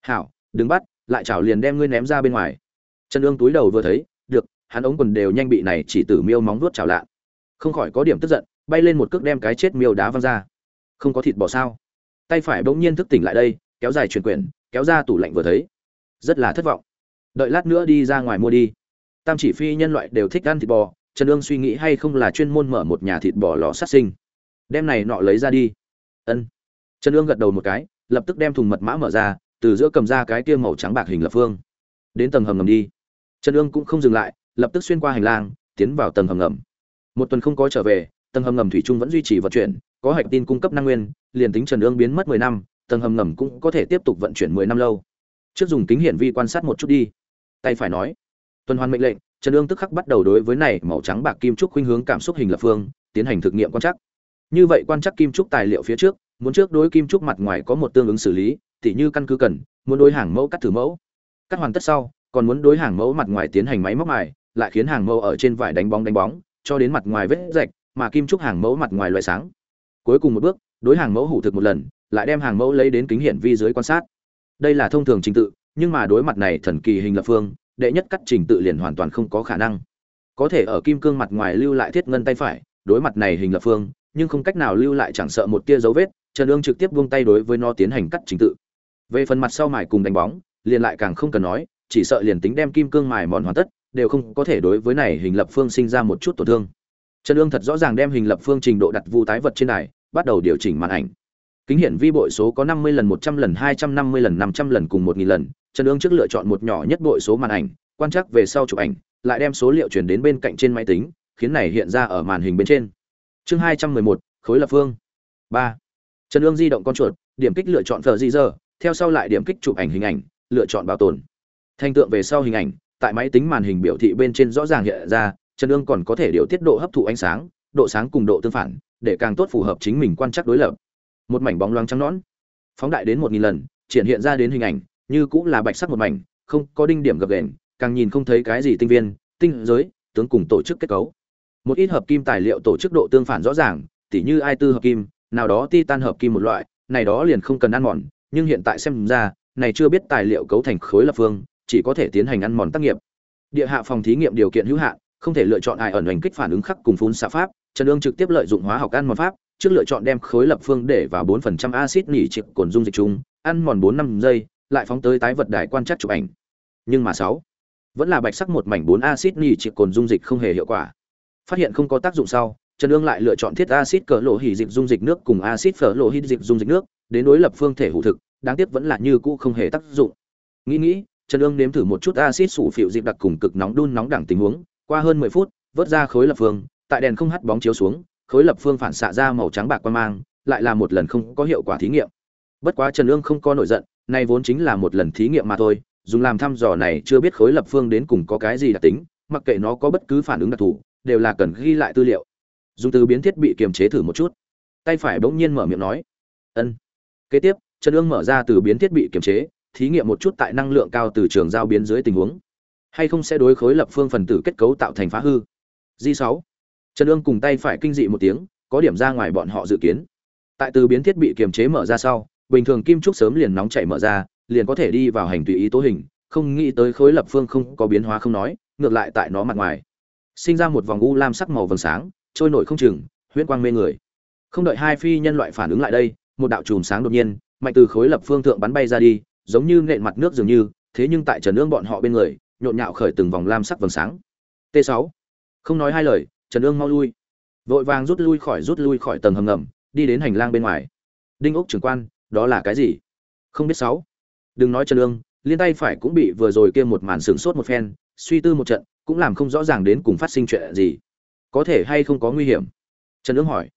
Hảo đừng bắt, lại chảo liền đem ngươi ném ra bên ngoài. Trần ương túi đầu vừa thấy, được, hắn ống quần đều nhanh bị này chỉ tử miêu móng vuốt chảo lạ. Không khỏi có điểm tức giận, bay lên một cước đem cái chết miêu đá văng ra. Không có thịt bò sao? Tay phải bỗng nhiên thức tỉnh lại đây, kéo dài chuyển quyển, kéo ra tủ lạnh vừa thấy. Rất là thất vọng. Đợi lát nữa đi ra ngoài mua đi. Tam chỉ phi nhân loại đều thích ăn thịt bò, trần ương suy nghĩ hay không là chuyên môn mở một nhà thịt bò lò sát sinh. Đem này nọ lấy ra đi. Ân. Trần ương gật đầu một cái, lập tức đem thùng mật mã mở ra từ giữa cầm ra cái kia màu trắng bạc hình lập phương. Đến tầng hầm ngầm đi. Trần ương cũng không dừng lại, lập tức xuyên qua hành lang, tiến vào tầng hầm ngầm. Một tuần không có trở về, tầng hầm ngầm thủy trung vẫn duy trì vận chuyển, có hạch tin cung cấp năng nguyên, liền tính trần ương biến mất mười năm, tầng hầm ngầm cũng có thể tiếp tục vận chuyển mười năm lâu. Trước dùng kính hiển vi quan sát một chút đi. Tay phải nói, tuần hoàn mệnh lệnh. Trần ương tức khắc bắt đầu đối với này màu trắng bạc kim trúc khuynh hướng cảm xúc hình lập phương, tiến hành thực nghiệm quan trắc. Như vậy quan trắc kim trúc tài liệu phía trước, muốn trước đối kim trúc mặt ngoài có một tương ứng xử lý tỉ như căn cứ cần, muốn đối hàng mẫu cắt thử mẫu. Cắt hoàn tất sau, còn muốn đối hàng mẫu mặt ngoài tiến hành máy móc mài, lại khiến hàng mẫu ở trên vải đánh bóng đánh bóng, cho đến mặt ngoài vết rạch, mà kim trúc hàng mẫu mặt ngoài loại sáng. Cuối cùng một bước, đối hàng mẫu hủ thực một lần, lại đem hàng mẫu lấy đến kính hiển vi dưới quan sát. Đây là thông thường trình tự, nhưng mà đối mặt này thần kỳ hình lập phương, đệ nhất cắt trình tự liền hoàn toàn không có khả năng. Có thể ở kim cương mặt ngoài lưu lại thiết ngân tay phải, đối mặt này hình lập phương, nhưng không cách nào lưu lại chẳng sợ một tia dấu vết, trần ương trực tiếp buông tay đối với nó tiến hành cắt trình tự về phần mặt sau mài cùng đánh bóng liền lại càng không cần nói chỉ sợ liền tính đem kim cương mài mòn hoàn tất đều không có thể đối với này hình lập phương sinh ra một chút tổn thương. Trần ương thật rõ ràng đem hình lập phương trình độ đặt vu tái vật trên này bắt đầu điều chỉnh màn ảnh. Kính hiển vi bội số có 50 lần 100 lần 250 lần 500 lần cùng 1000 lần trần ương trước lựa chọn một nhỏ nhất bội số màn ảnh quan trắc về sau chụp ảnh lại đem số liệu chuyển đến bên cạnh trên máy tính khiến này hiện ra ở màn hình bên trên. Chương 211, khối lập phương. 3. trần ương di động con chuột điểm kích lựa chọn phờ di giờ theo sau lại điểm kích chụp ảnh hình ảnh, lựa chọn bảo tồn. Thành tượng về sau hình ảnh, tại máy tính màn hình biểu thị bên trên rõ ràng hiện ra trần ương còn có thể điều tiết độ hấp thụ ánh sáng, độ sáng cùng độ tương phản, để càng tốt phù hợp chính mình quan trắc đối lập. Một mảnh bóng loáng trắng nõn, phóng đại đến một nghìn lần, triển hiện ra đến hình ảnh, như cũng là bạch sắc một mảnh, không có đinh điểm gập ghềnh, càng nhìn không thấy cái gì tinh viên, tinh giới, tướng cùng tổ chức kết cấu. Một ít hợp kim tài liệu tổ chức độ tương phản rõ ràng, tỉ như ai tư hợp kim, nào đó titan hợp kim một loại, này đó liền không cần ăn mòn nhưng hiện tại xem ra, này chưa biết tài liệu cấu thành khối lập phương, chỉ có thể tiến hành ăn mòn tác nghiệp. Địa hạ phòng thí nghiệm điều kiện hữu hạn, không thể lựa chọn ai ẩn hành kích phản ứng khắc cùng phun xạ pháp, trần ương trực tiếp lợi dụng hóa học ăn mòn pháp, trước lựa chọn đem khối lập phương để vào 4% axit nỉ trực cồn dung dịch chung, ăn mòn 4 năm giây, lại phóng tới tái vật đài quan trắc chụp ảnh. Nhưng mà sáu, vẫn là bạch sắc một mảnh 4 axit nỉ trực cồn dung dịch không hề hiệu quả. Phát hiện không có tác dụng sau, trần ương lại lựa chọn thiết axit cỡ lộ hỉ dịch dung dịch nước cùng axit phở lộ hít dịch dung dịch nước đến đối lập phương thể hữu thực, đáng tiếc vẫn là như cũ không hề tác dụng. Nghĩ nghĩ, trần ương nếm thử một chút axit sủ phịu dịp đặc cùng cực nóng đun nóng đẳng tình huống, qua hơn 10 phút, vớt ra khối lập phương, tại đèn không hắt bóng chiếu xuống, khối lập phương phản xạ ra màu trắng bạc quan mang, lại là một lần không có hiệu quả thí nghiệm. Bất quá trần ương không có nổi giận, nay vốn chính là một lần thí nghiệm mà thôi, dùng làm thăm dò này chưa biết khối lập phương đến cùng có cái gì đặc tính, mặc kệ nó có bất cứ phản ứng đặc thù, đều là cần ghi lại tư liệu. Dùng từ biến thiết bị kiềm chế thử một chút. Tay phải bỗng nhiên mở miệng nói, ân kế tiếp, trần ương mở ra từ biến thiết bị kiềm chế, thí nghiệm một chút tại năng lượng cao từ trường giao biến dưới tình huống. Hay không sẽ đối khối lập phương phần tử kết cấu tạo thành phá hư? G 6 trần ương cùng tay phải kinh dị một tiếng, có điểm ra ngoài bọn họ dự kiến. Tại từ biến thiết bị kiềm chế mở ra sau, bình thường kim trúc sớm liền nóng chảy mở ra, liền có thể đi vào hành tùy ý tố hình, không nghĩ tới khối lập phương không có biến hóa không nói, ngược lại tại nó mặt ngoài. Sinh ra một vòng u lam sắc màu vầng sáng, trôi nổi không chừng, huyễn quang mê người. Không đợi hai phi nhân loại phản ứng lại đây một đạo chùm sáng đột nhiên, mạnh từ khối lập phương thượng bắn bay ra đi, giống như nện mặt nước dường như, thế nhưng tại trần ương bọn họ bên người, nhộn nhạo khởi từng vòng lam sắc vầng sáng. T 6 không nói hai lời, trần ương mau lui. Vội vàng rút lui khỏi, rút lui khỏi tầng hầm ngầm, đi đến hành lang bên ngoài. Đinh ốc trưởng quan, đó là cái gì? Không biết sáu. Đừng nói trần ương liên tay phải cũng bị vừa rồi kia một màn sửng sốt một phen, suy tư một trận, cũng làm không rõ ràng đến cùng phát sinh chuyện gì. Có thể hay không có nguy hiểm? Trần ương hỏi.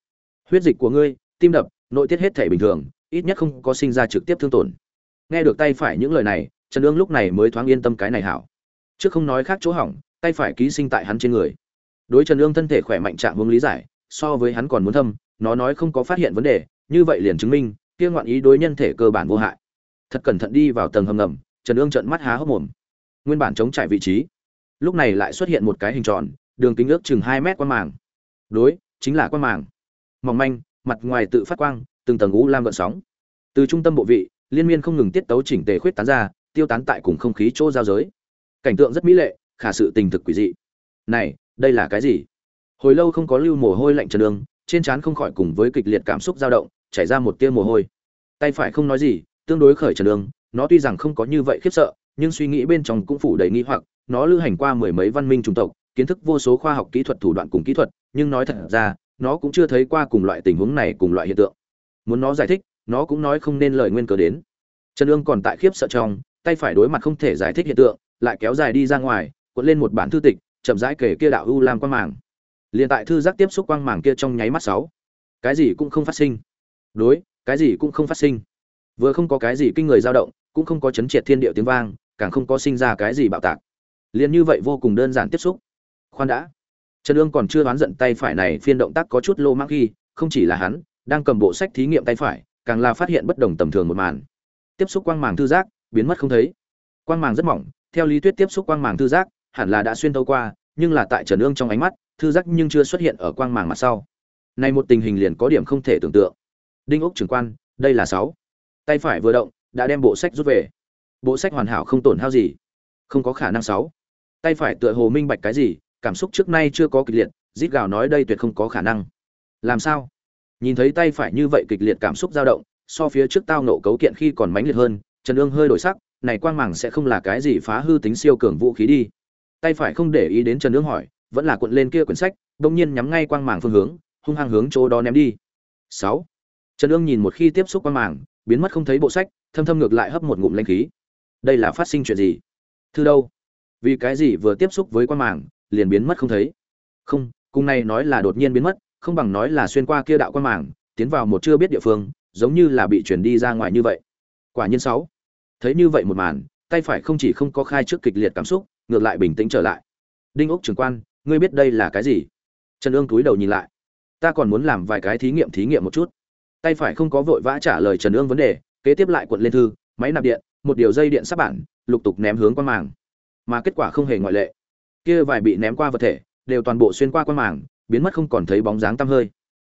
Huyết dịch của ngươi, tim đập nội tiết hết thể bình thường, ít nhất không có sinh ra trực tiếp thương tổn. Nghe được tay phải những lời này, trần ương lúc này mới thoáng yên tâm cái này hảo. Trước không nói khác chỗ hỏng, tay phải ký sinh tại hắn trên người. Đối trần ương thân thể khỏe mạnh trạng hướng lý giải, so với hắn còn muốn thâm, nó nói không có phát hiện vấn đề, như vậy liền chứng minh, kia ngoạn ý đối nhân thể cơ bản vô hại. Thật cẩn thận đi vào tầng hầm ngầm, trần ương trợn mắt há hốc mồm. Nguyên bản chống trải vị trí, lúc này lại xuất hiện một cái hình tròn, đường kính ước chừng hai mét qua màng. Đối, chính là qua màng. Mỏng manh mặt ngoài tự phát quang, từng tầng u lam gợn sóng. Từ trung tâm bộ vị, liên miên không ngừng tiết tấu chỉnh tề khuyết tán ra, tiêu tán tại cùng không khí chỗ giao giới. Cảnh tượng rất mỹ lệ, khả sự tình thực quỷ dị. Này, đây là cái gì? Hồi lâu không có lưu mồ hôi lạnh trần đường, trên trán không khỏi cùng với kịch liệt cảm xúc dao động, chảy ra một tia mồ hôi. Tay phải không nói gì, tương đối khởi trần đường, nó tuy rằng không có như vậy khiếp sợ, nhưng suy nghĩ bên trong cũng phủ đầy nghi hoặc, nó lưu hành qua mười mấy văn minh chủng tộc, kiến thức vô số khoa học kỹ thuật thủ đoạn cùng kỹ thuật, nhưng nói thật ra nó cũng chưa thấy qua cùng loại tình huống này cùng loại hiện tượng. Muốn nó giải thích, nó cũng nói không nên lời nguyên cớ đến. Trần ương còn tại khiếp sợ trong, tay phải đối mặt không thể giải thích hiện tượng, lại kéo dài đi ra ngoài, cuộn lên một bản thư tịch, chậm rãi kể kia đạo u lam quang màng. Liền tại thư giác tiếp xúc quang màng kia trong nháy mắt sáu. Cái gì cũng không phát sinh. Đối, cái gì cũng không phát sinh. Vừa không có cái gì kinh người dao động, cũng không có chấn triệt thiên địa tiếng vang, càng không có sinh ra cái gì bạo tạc. Liền như vậy vô cùng đơn giản tiếp xúc. Khoan đã trần ương còn chưa đoán giận tay phải này, phiên động tác có chút lô mắc ghi không chỉ là hắn, đang cầm bộ sách thí nghiệm tay phải, càng là phát hiện bất đồng tầm thường một màn. Tiếp xúc quang màng thư giác, biến mất không thấy. Quang màng rất mỏng, theo lý thuyết tiếp xúc quang màng thư giác, hẳn là đã xuyên thấu qua, nhưng là tại trần ương trong ánh mắt, thư giác nhưng chưa xuất hiện ở quang màng mặt sau. Này một tình hình liền có điểm không thể tưởng tượng. Đinh ốc trưởng quan, đây là sáu. Tay phải vừa động, đã đem bộ sách rút về. Bộ sách hoàn hảo không tổn hao gì. Không có khả năng sáu. Tay phải tựa hồ minh bạch cái gì cảm xúc trước nay chưa có kịch liệt rít gào nói đây tuyệt không có khả năng. Làm sao? Nhìn thấy tay phải như vậy kịch liệt cảm xúc dao động, so phía trước tao nộ cấu kiện khi còn mãnh liệt hơn, trần ương hơi đổi sắc, này quang màng sẽ không là cái gì phá hư tính siêu cường vũ khí đi. Tay phải không để ý đến trần ương hỏi, vẫn là cuộn lên kia quyển sách đông nhiên nhắm ngay quang màng phương hướng, hung hăng hướng chỗ đó ném đi. Sáu. Trần ương nhìn một khi tiếp xúc quang màng, biến mất không thấy bộ sách, thâm thâm ngược lại hấp một ngụm lanh khí. Đây là phát sinh chuyện gì? Thư đâu? Vì cái gì vừa tiếp xúc với quang màng liền biến mất không thấy. Không cùng này nói là đột nhiên biến mất không bằng nói là xuyên qua kia đạo quan mảng, tiến vào một chưa biết địa phương giống như là bị chuyển đi ra ngoài như vậy. Quả nhiên sáu. Thấy như vậy một màn tay phải không chỉ không có khai trước kịch liệt cảm xúc ngược lại bình tĩnh trở lại. Đinh ốc trưởng quan ngươi biết đây là cái gì? Trần ương túi đầu nhìn lại. Ta còn muốn làm vài cái thí nghiệm thí nghiệm một chút. Tay phải không có vội vã trả lời trần ương vấn đề kế tiếp lại cuộn lên thư máy nạp điện một điều dây điện sắp bản lục tục ném hướng quan màng. Mà kết quả không hề ngoại lệ kia vài bị ném qua vật thể, đều toàn bộ xuyên qua quan màng, biến mất không còn thấy bóng dáng tăm hơi.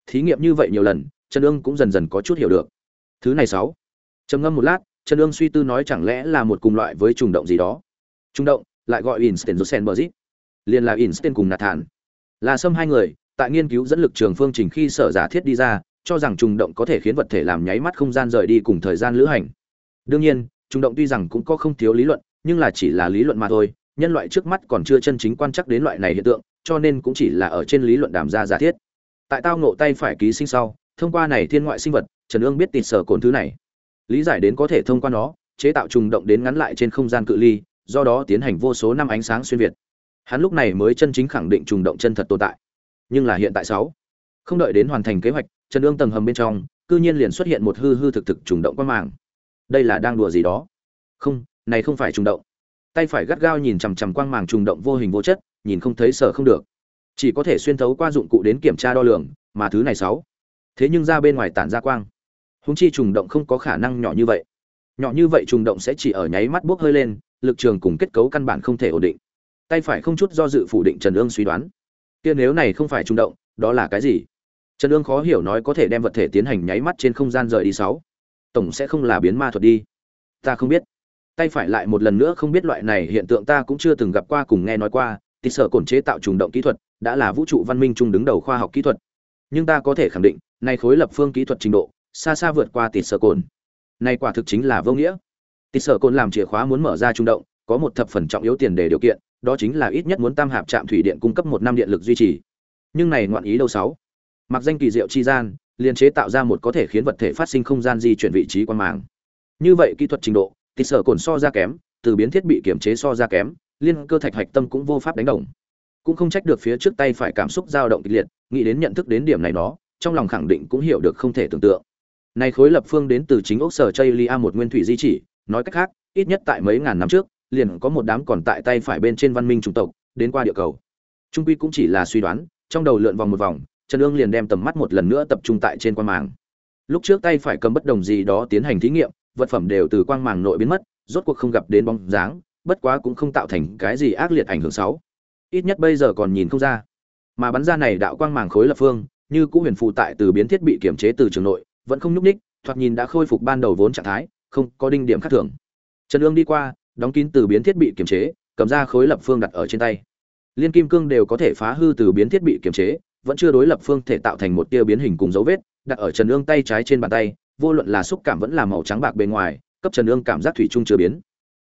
Thí nghiệm như vậy nhiều lần, trần ương cũng dần dần có chút hiểu được. Thứ này sáu. Trầm ngâm một lát, trần ương suy tư nói chẳng lẽ là một cùng loại với trùng động gì đó. Trùng động, lại gọi instant josenbergit liền là instant cùng nạt thản là xâm hai người, tại nghiên cứu dẫn lực trường phương trình khi sở giả thiết đi ra, cho rằng trùng động có thể khiến vật thể làm nháy mắt không gian rời đi cùng thời gian lữ hành. Đương nhiên, trùng động tuy rằng cũng có không thiếu lý luận, nhưng là chỉ là lý luận mà thôi nhân loại trước mắt còn chưa chân chính quan chắc đến loại này hiện tượng, cho nên cũng chỉ là ở trên lý luận đàm ra giả thiết. Tại tao ngộ tay phải ký sinh sau, thông qua này thiên ngoại sinh vật, trần ương biết tịt sở cồn thứ này. Lý giải đến có thể thông qua nó, chế tạo trùng động đến ngắn lại trên không gian cự ly, do đó tiến hành vô số năm ánh sáng xuyên việt. Hắn lúc này mới chân chính khẳng định trùng động chân thật tồn tại. Nhưng là hiện tại sáu, không đợi đến hoàn thành kế hoạch, trần ương tầng hầm bên trong, cư nhiên liền xuất hiện một hư hư thực thực trùng động quan màng đây là đang đùa gì đó? Không, này không phải trùng động tay phải gắt gao nhìn chằm chằm quang màng trùng động vô hình vô chất, nhìn không thấy sợ không được. Chỉ có thể xuyên thấu qua dụng cụ đến kiểm tra đo lường, mà thứ này sáu. Thế nhưng ra bên ngoài tản ra quang. Húng chi trùng động không có khả năng nhỏ như vậy. Nhỏ như vậy trùng động sẽ chỉ ở nháy mắt bốc hơi lên, lực trường cùng kết cấu căn bản không thể ổn định. Tay phải không chút do dự phủ định trần ương suy đoán. Kia nếu này không phải trùng động, đó là cái gì? Trần ương khó hiểu nói có thể đem vật thể tiến hành nháy mắt trên không gian rời đi sáu. Tổng sẽ không là biến ma thuật đi. Ta không biết tay phải lại một lần nữa không biết loại này hiện tượng ta cũng chưa từng gặp qua cùng nghe nói qua, tịt sở cổn chế tạo trùng động kỹ thuật, đã là vũ trụ văn minh chung đứng đầu khoa học kỹ thuật. Nhưng ta có thể khẳng định này khối lập phương kỹ thuật trình độ, xa xa vượt qua tịt sở cồn này quả thực chính là vô nghĩa. Tịt sở cồn làm chìa khóa muốn mở ra trung động, có một thập phần trọng yếu tiền đề điều kiện, đó chính là ít nhất muốn tam hạp trạm thủy điện cung cấp một năm điện lực duy trì. Nhưng này ngoạn ý đâu sáu? Mặc danh kỳ diệu chi gian liên chế tạo ra một có thể khiến vật thể phát sinh không gian di chuyển vị trí quan màng như vậy kỹ thuật trình độ thì sở cồn so ra kém từ biến thiết bị kiểm chế so ra kém liên cơ thạch hạch tâm cũng vô pháp đánh đồng cũng không trách được phía trước tay phải cảm xúc dao động kịch liệt nghĩ đến nhận thức đến điểm này nó trong lòng khẳng định cũng hiểu được không thể tưởng tượng này khối lập phương đến từ chính ốc sở Chaylia một nguyên thủy di chỉ, nói cách khác, ít nhất tại mấy ngàn năm trước, liền có một đám còn tại tay phải bên trên văn minh chủng tộc, đến qua địa cầu. Trung quy cũng chỉ là suy đoán, trong đầu lượn vòng một vòng, Trần ương liền đem tầm mắt một lần nữa tập trung tại trên quan màng. Lúc trước tay phải cầm bất đồng gì đó tiến hành thí nghiệm, vật phẩm đều từ quang màng nội biến mất, rốt cuộc không gặp đến bóng dáng, bất quá cũng không tạo thành cái gì ác liệt ảnh hưởng xấu. Ít nhất bây giờ còn nhìn không ra. Mà bắn ra này đạo quang màng khối lập phương, như cũ huyền phù tại từ biến thiết bị kiểm chế từ trường nội, vẫn không nhúc nhích, thoạt nhìn đã khôi phục ban đầu vốn trạng thái không có đinh điểm khác thường trần ương đi qua đóng kín từ biến thiết bị kiểm chế cầm ra khối lập phương đặt ở trên tay liên kim cương đều có thể phá hư từ biến thiết bị kiểm chế vẫn chưa đối lập phương thể tạo thành một tia biến hình cùng dấu vết đặt ở trần ương tay trái trên bàn tay vô luận là xúc cảm vẫn là màu trắng bạc bề ngoài cấp trần ương cảm giác thủy chung chưa biến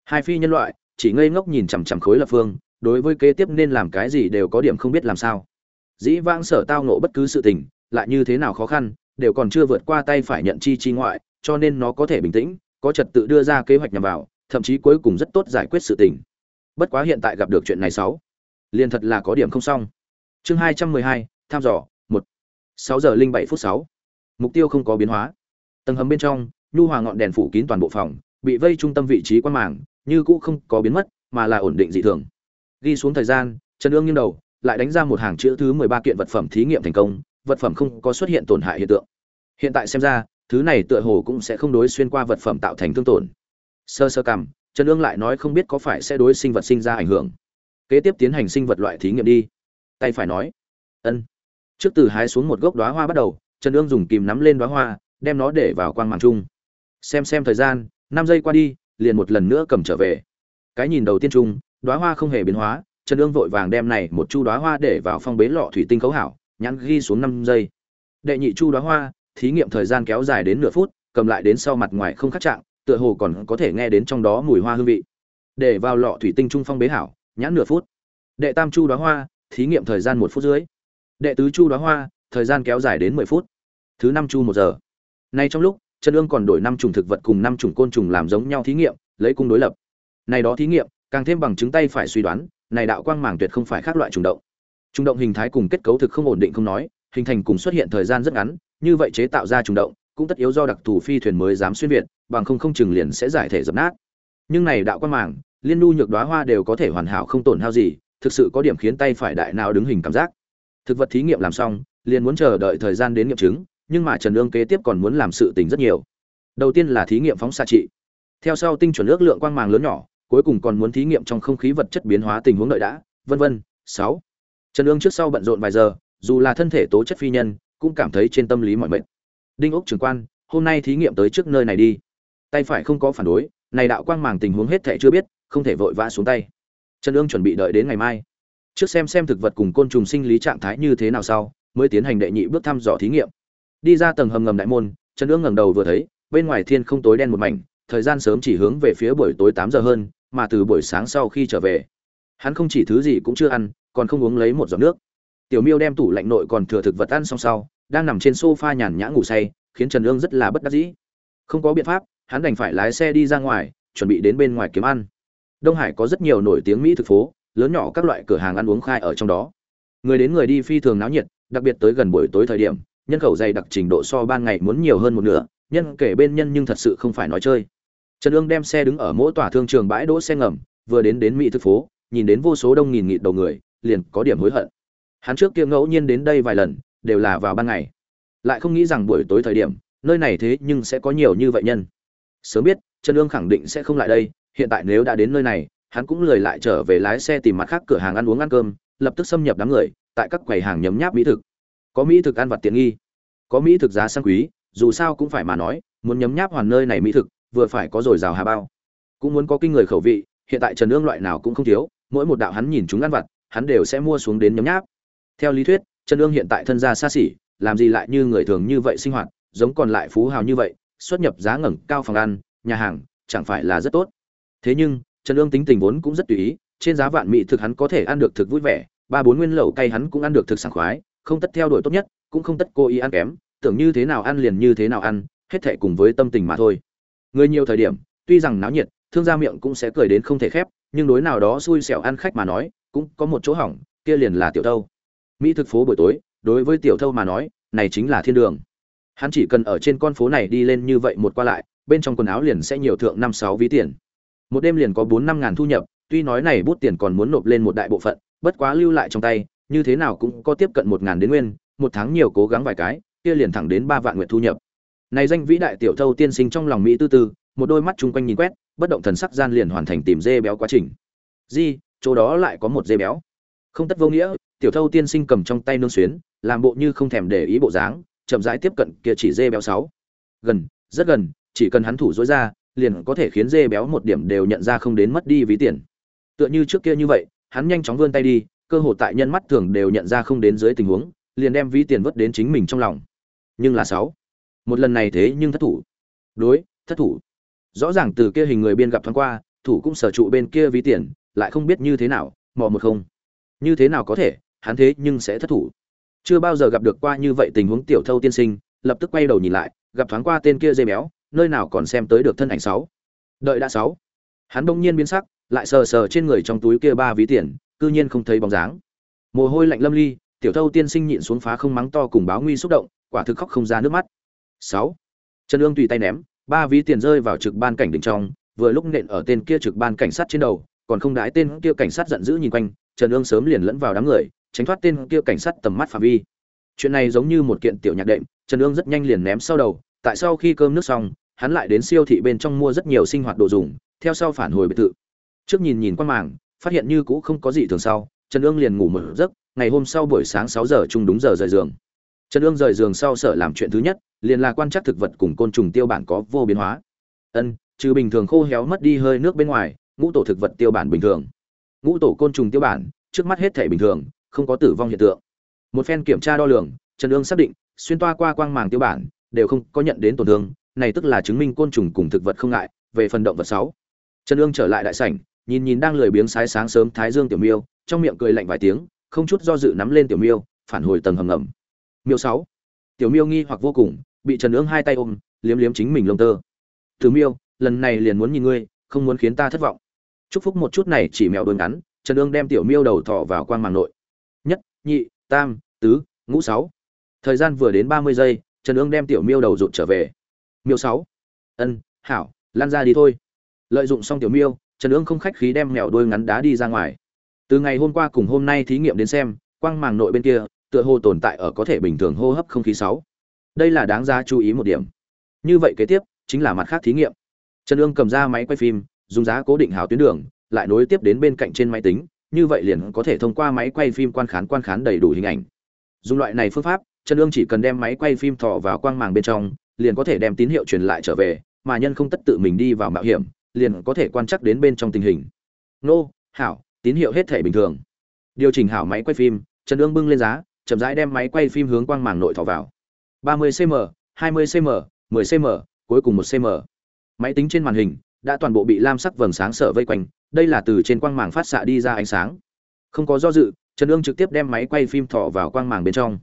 hai phi nhân loại chỉ ngây ngốc nhìn chằm chằm khối lập phương đối với kế tiếp nên làm cái gì đều có điểm không biết làm sao dĩ vãng sở tao nộ bất cứ sự tình lại như thế nào khó khăn đều còn chưa vượt qua tay phải nhận chi chi ngoại, cho nên nó có thể bình tĩnh, có trật tự đưa ra kế hoạch nhằm vào, thậm chí cuối cùng rất tốt giải quyết sự tình. Bất quá hiện tại gặp được chuyện này sáu, liền thật là có điểm không xong. Chương hai trăm mười hai, tham dò, một, sáu giờ linh bảy phút sáu, Mục tiêu không có biến hóa. Tầng hầm bên trong, nhu hòa ngọn đèn phủ kín toàn bộ phòng, bị vây trung tâm vị trí quan màng, như cũ không có biến mất, mà là ổn định dị thường. Ghi xuống thời gian, Trần ương nghiêng đầu, lại đánh ra một hàng chữ thứ mười ba kiện vật phẩm thí nghiệm thành công, vật phẩm không có xuất hiện tổn hại hiện tượng. Hiện tại xem ra thứ này tựa hồ cũng sẽ không đối xuyên qua vật phẩm tạo thành thương tổn. Sơ sơ cằm trần ương lại nói không biết có phải sẽ đối sinh vật sinh ra ảnh hưởng. Kế tiếp tiến hành sinh vật loại thí nghiệm đi. Tay phải nói ân. Trước từ hái xuống một gốc đóa hoa bắt đầu trần ương dùng kìm nắm lên đóa hoa đem nó để vào quang màng chung. Xem xem thời gian, năm giây qua đi, liền một lần nữa cầm trở về. Cái nhìn đầu tiên chung, đóa hoa không hề biến hóa, trần ương vội vàng đem này một chu đóa hoa để vào phong bế lọ thủy tinh cấu hảo, nhãn ghi xuống năm giây. Đệ nhị chu đóa hoa, thí nghiệm thời gian kéo dài đến nửa phút, cầm lại đến sau mặt ngoài không khắc trạng, tựa hồ còn có thể nghe đến trong đó mùi hoa hương vị. Để vào lọ thủy tinh trung phong bế hảo, nhãn nửa phút. Đệ tam chu đóa hoa, thí nghiệm thời gian một phút dưới đệ tứ chu đóa hoa, thời gian kéo dài đến mười phút. Thứ năm chu một giờ nay trong lúc, trần Dương còn đổi năm chủng thực vật cùng năm chủng côn trùng làm giống nhau thí nghiệm, lấy cung đối lập. Này đó thí nghiệm, càng thêm bằng chứng tay phải suy đoán, này đạo quang màng tuyệt không phải khác loại trùng động. Trùng động hình thái cùng kết cấu thực không ổn định không nói, hình thành cùng xuất hiện thời gian rất ngắn, như vậy chế tạo ra trùng động, cũng tất yếu do đặc thù phi thuyền mới dám xuyên việt, bằng không không chừng liền sẽ giải thể dập nát. Nhưng này đạo quang màng, liên nu nhược đóa hoa đều có thể hoàn hảo không tổn hao gì, thực sự có điểm khiến tay phải đại não đứng hình cảm giác. Thực vật thí nghiệm làm xong, liền muốn chờ đợi thời gian đến nghiệm chứng nhưng mà trần Nương kế tiếp còn muốn làm sự tình rất nhiều. Đầu tiên là thí nghiệm phóng xạ trị. Theo sau tinh chuẩn ước lượng quang màng lớn nhỏ, cuối cùng còn muốn thí nghiệm trong không khí vật chất biến hóa tình huống đợi đã, vân vân, sáu. Trần Nương trước sau bận rộn vài giờ, dù là thân thể tố chất phi nhân, cũng cảm thấy trên tâm lý mọi mệt. Đinh ốc trưởng quan, hôm nay thí nghiệm tới trước nơi này đi. Tay phải không có phản đối, này đạo quang màng tình huống hết thảy chưa biết, không thể vội vã xuống tay. Trần Nương chuẩn bị đợi đến ngày mai. Trước xem xem thực vật cùng côn trùng sinh lý trạng thái như thế nào sau, mới tiến hành đệ nhị bước thăm dò thí nghiệm đi ra tầng hầm ngầm đại môn, trần ương ngẩng đầu vừa thấy, bên ngoài thiên không tối đen một mảnh, thời gian sớm chỉ hướng về phía buổi tối tám giờ hơn, mà từ buổi sáng sau khi trở về, hắn không chỉ thứ gì cũng chưa ăn, còn không uống lấy một giọt nước. Tiểu miêu đem tủ lạnh nội còn thừa thực vật ăn xong sau, đang nằm trên sofa nhàn nhã ngủ say, khiến trần ương rất là bất đắc dĩ. Không có biện pháp, hắn đành phải lái xe đi ra ngoài, chuẩn bị đến bên ngoài kiếm ăn. Đông hải có rất nhiều nổi tiếng mỹ thực phố, lớn nhỏ các loại cửa hàng ăn uống khai ở trong đó. Người đến người đi phi thường náo nhiệt, đặc biệt tới gần buổi tối thời điểm nhân khẩu dày đặc trình độ so ban ngày muốn nhiều hơn một nửa, nhân kể bên nhân nhưng thật sự không phải nói chơi. Trần ương đem xe đứng ở mỗi tòa thương trường bãi đỗ xe ngầm, vừa đến đến mỹ thực phố, nhìn đến vô số đông nghìn nghịt đầu người, liền có điểm hối hận. Hắn trước kia ngẫu nhiên đến đây vài lần, đều là vào ban ngày. Lại không nghĩ rằng buổi tối thời điểm, nơi này thế nhưng sẽ có nhiều như vậy nhân. Sớm biết, trần ương khẳng định sẽ không lại đây, hiện tại nếu đã đến nơi này, hắn cũng lười lại trở về lái xe tìm mặt khác cửa hàng ăn uống ăn cơm, lập tức xâm nhập đám người, tại các quầy hàng nhấm nháp mỹ thực có mỹ thực ăn vặt tiện nghi, có mỹ thực giá sang quý, dù sao cũng phải mà nói, muốn nhấm nháp hoàn nơi này mỹ thực, vừa phải có dồi dào hà bao. Cũng muốn có kinh người khẩu vị, hiện tại trần ương loại nào cũng không thiếu, mỗi một đạo hắn nhìn chúng ăn vặt, hắn đều sẽ mua xuống đến nhấm nháp. Theo lý thuyết, trần ương hiện tại thân gia xa xỉ, làm gì lại như người thường như vậy sinh hoạt, giống còn lại phú hào như vậy, xuất nhập giá ngẩng cao phòng ăn, nhà hàng, chẳng phải là rất tốt. Thế nhưng, trần ương tính tình vốn cũng rất tùy ý, trên giá vạn mỹ thực hắn có thể ăn được thực vui vẻ, ba bốn nguyên lẩu cay hắn cũng ăn được thực sảng khoái không tất theo đuổi tốt nhất, cũng không tất cố ý ăn kém, tưởng như thế nào ăn liền như thế nào ăn, hết thệ cùng với tâm tình mà thôi. Người nhiều thời điểm, tuy rằng náo nhiệt, thương gia miệng cũng sẽ cười đến không thể khép, nhưng đối nào đó xui xẻo ăn khách mà nói, cũng có một chỗ hỏng, kia liền là tiểu thâu. Mỹ thực phố buổi tối, đối với tiểu thâu mà nói, này chính là thiên đường. Hắn chỉ cần ở trên con phố này đi lên như vậy một qua lại, bên trong quần áo liền sẽ nhiều thượng năm sáu ví tiền. Một đêm liền có bốn năm ngàn thu nhập, tuy nói này bút tiền còn muốn nộp lên một đại bộ phận, bất quá lưu lại trong tay như thế nào cũng có tiếp cận một ngàn đến nguyên, một tháng nhiều cố gắng vài cái, kia liền thẳng đến ba vạn nguyện thu nhập. Này danh vĩ đại tiểu thâu tiên sinh trong lòng mỹ tư tư, một đôi mắt chung quanh nhìn quét, bất động thần sắc gian liền hoàn thành tìm dê béo quá trình. Di, chỗ đó lại có một dê béo. Không tất vô nghĩa, tiểu thâu tiên sinh cầm trong tay nương xuyến, làm bộ như không thèm để ý bộ dáng, chậm rãi tiếp cận kia chỉ dê béo sáu. Gần, rất gần, chỉ cần hắn thủ dối ra, liền có thể khiến dê béo một điểm đều nhận ra không đến mất đi ví tiền. Tựa như trước kia như vậy, hắn nhanh chóng vươn tay đi cơ hội tại nhân mắt thường đều nhận ra không đến dưới tình huống, liền đem ví tiền vứt đến chính mình trong lòng. Nhưng là sáu. Một lần này thế nhưng thất thủ. Đối, thất thủ. Rõ ràng từ kia hình người biên gặp thoáng qua, thủ cũng sở trụ bên kia ví tiền, lại không biết như thế nào, mò một không. Như thế nào có thể, hắn thế nhưng sẽ thất thủ. Chưa bao giờ gặp được qua như vậy tình huống tiểu thâu tiên sinh, lập tức quay đầu nhìn lại, gặp thoáng qua tên kia dây béo, nơi nào còn xem tới được thân ảnh sáu. Đợi đã sáu. Hắn đông nhiên biến sắc, lại sờ sờ trên người trong túi kia ba ví tiền cư nhiên không thấy bóng dáng. Mồ hôi lạnh lâm ly, tiểu thâu tiên sinh nhịn xuống phá không mắng to cùng báo nguy xúc động, quả thực khóc không ra nước mắt. Sáu, trần ương tùy tay ném, ba ví tiền rơi vào trực ban cảnh đỉnh trong, vừa lúc nện ở tên kia trực ban cảnh sát trên đầu, còn không đái tên kia cảnh sát giận dữ nhìn quanh, trần ương sớm liền lẫn vào đám người, tránh thoát tên kia cảnh sát tầm mắt phạm vi. Chuyện này giống như một kiện tiểu nhạc đệm, trần ương rất nhanh liền ném sau đầu, tại sau khi cơm nước xong, hắn lại đến siêu thị bên trong mua rất nhiều sinh hoạt đồ dùng, theo sau phản hồi biệt thự. Trước nhìn nhìn qua màng phát hiện như cũ không có gì thường sau, trần ương liền ngủ một giấc, ngày hôm sau buổi sáng sáu giờ chung đúng giờ rời giường. Trần ương rời giường sau sở làm chuyện thứ nhất, liền là quan trắc thực vật cùng côn trùng tiêu bản có vô biến hóa. Ân, trừ bình thường khô héo mất đi hơi nước bên ngoài, ngũ tổ thực vật tiêu bản bình thường. Ngũ tổ côn trùng tiêu bản, trước mắt hết thể bình thường, không có tử vong hiện tượng. Một phen kiểm tra đo lường, trần ương xác định, xuyên toa qua quang màng tiêu bản, đều không có nhận đến tổn thương, này tức là chứng minh côn trùng cùng thực vật không ngại, về phần động vật sáu. Trần ương trở lại đại sảnh nhìn nhìn đang lười biếng sái sáng sớm thái dương tiểu miêu, trong miệng cười lạnh vài tiếng, không chút do dự nắm lên tiểu miêu, phản hồi tầng hầm ngầm. Miêu sáu. Tiểu miêu nghi hoặc vô cùng, bị trần ương hai tay ôm, liếm liếm chính mình lông tơ. Từ miêu, lần này liền muốn nhìn ngươi, không muốn khiến ta thất vọng. Chúc phúc một chút này chỉ mèo đôi ngắn, trần ương đem tiểu miêu đầu thọ vào quang màng nội. Nhất, nhị, tam, tứ, ngũ sáu. Thời gian vừa đến ba mươi giây, trần ương đem tiểu miêu đầu rụt trở về. Miêu sáu. Ân, hảo lan ra đi thôi. Lợi dụng xong tiểu miêu trần ương không khách khí đem mèo đuôi ngắn đá đi ra ngoài. Từ ngày hôm qua cùng hôm nay thí nghiệm đến xem, quang màng nội bên kia, tựa hồ tồn tại ở có thể bình thường hô hấp không khí sáu. Đây là đáng ra chú ý một điểm. Như vậy kế tiếp, chính là mặt khác thí nghiệm. Trần ương cầm ra máy quay phim, dùng giá cố định hào tuyến đường, lại nối tiếp đến bên cạnh trên máy tính, như vậy liền có thể thông qua máy quay phim quan khán quan khán đầy đủ hình ảnh. Dùng loại này phương pháp, trần ương chỉ cần đem máy quay phim thọ vào quang màng bên trong, liền có thể đem tín hiệu truyền lại trở về, mà nhân không tất tự mình đi vào mạo hiểm liền có thể quan trắc đến bên trong tình hình. Nô, hảo, tín hiệu hết thể bình thường. Điều chỉnh hảo máy quay phim, trần ương bưng lên giá, chậm rãi đem máy quay phim hướng quang màng nội thọ vào. 30 cm 20 cm 10 cm cuối cùng 1 cm máy tính trên màn hình đã toàn bộ bị lam sắc vầng sáng sợ vây quanh, đây là từ trên quang màng phát xạ đi ra ánh sáng. Không có do dự, trần ương trực tiếp đem máy quay phim thọ vào quang màng bên trong.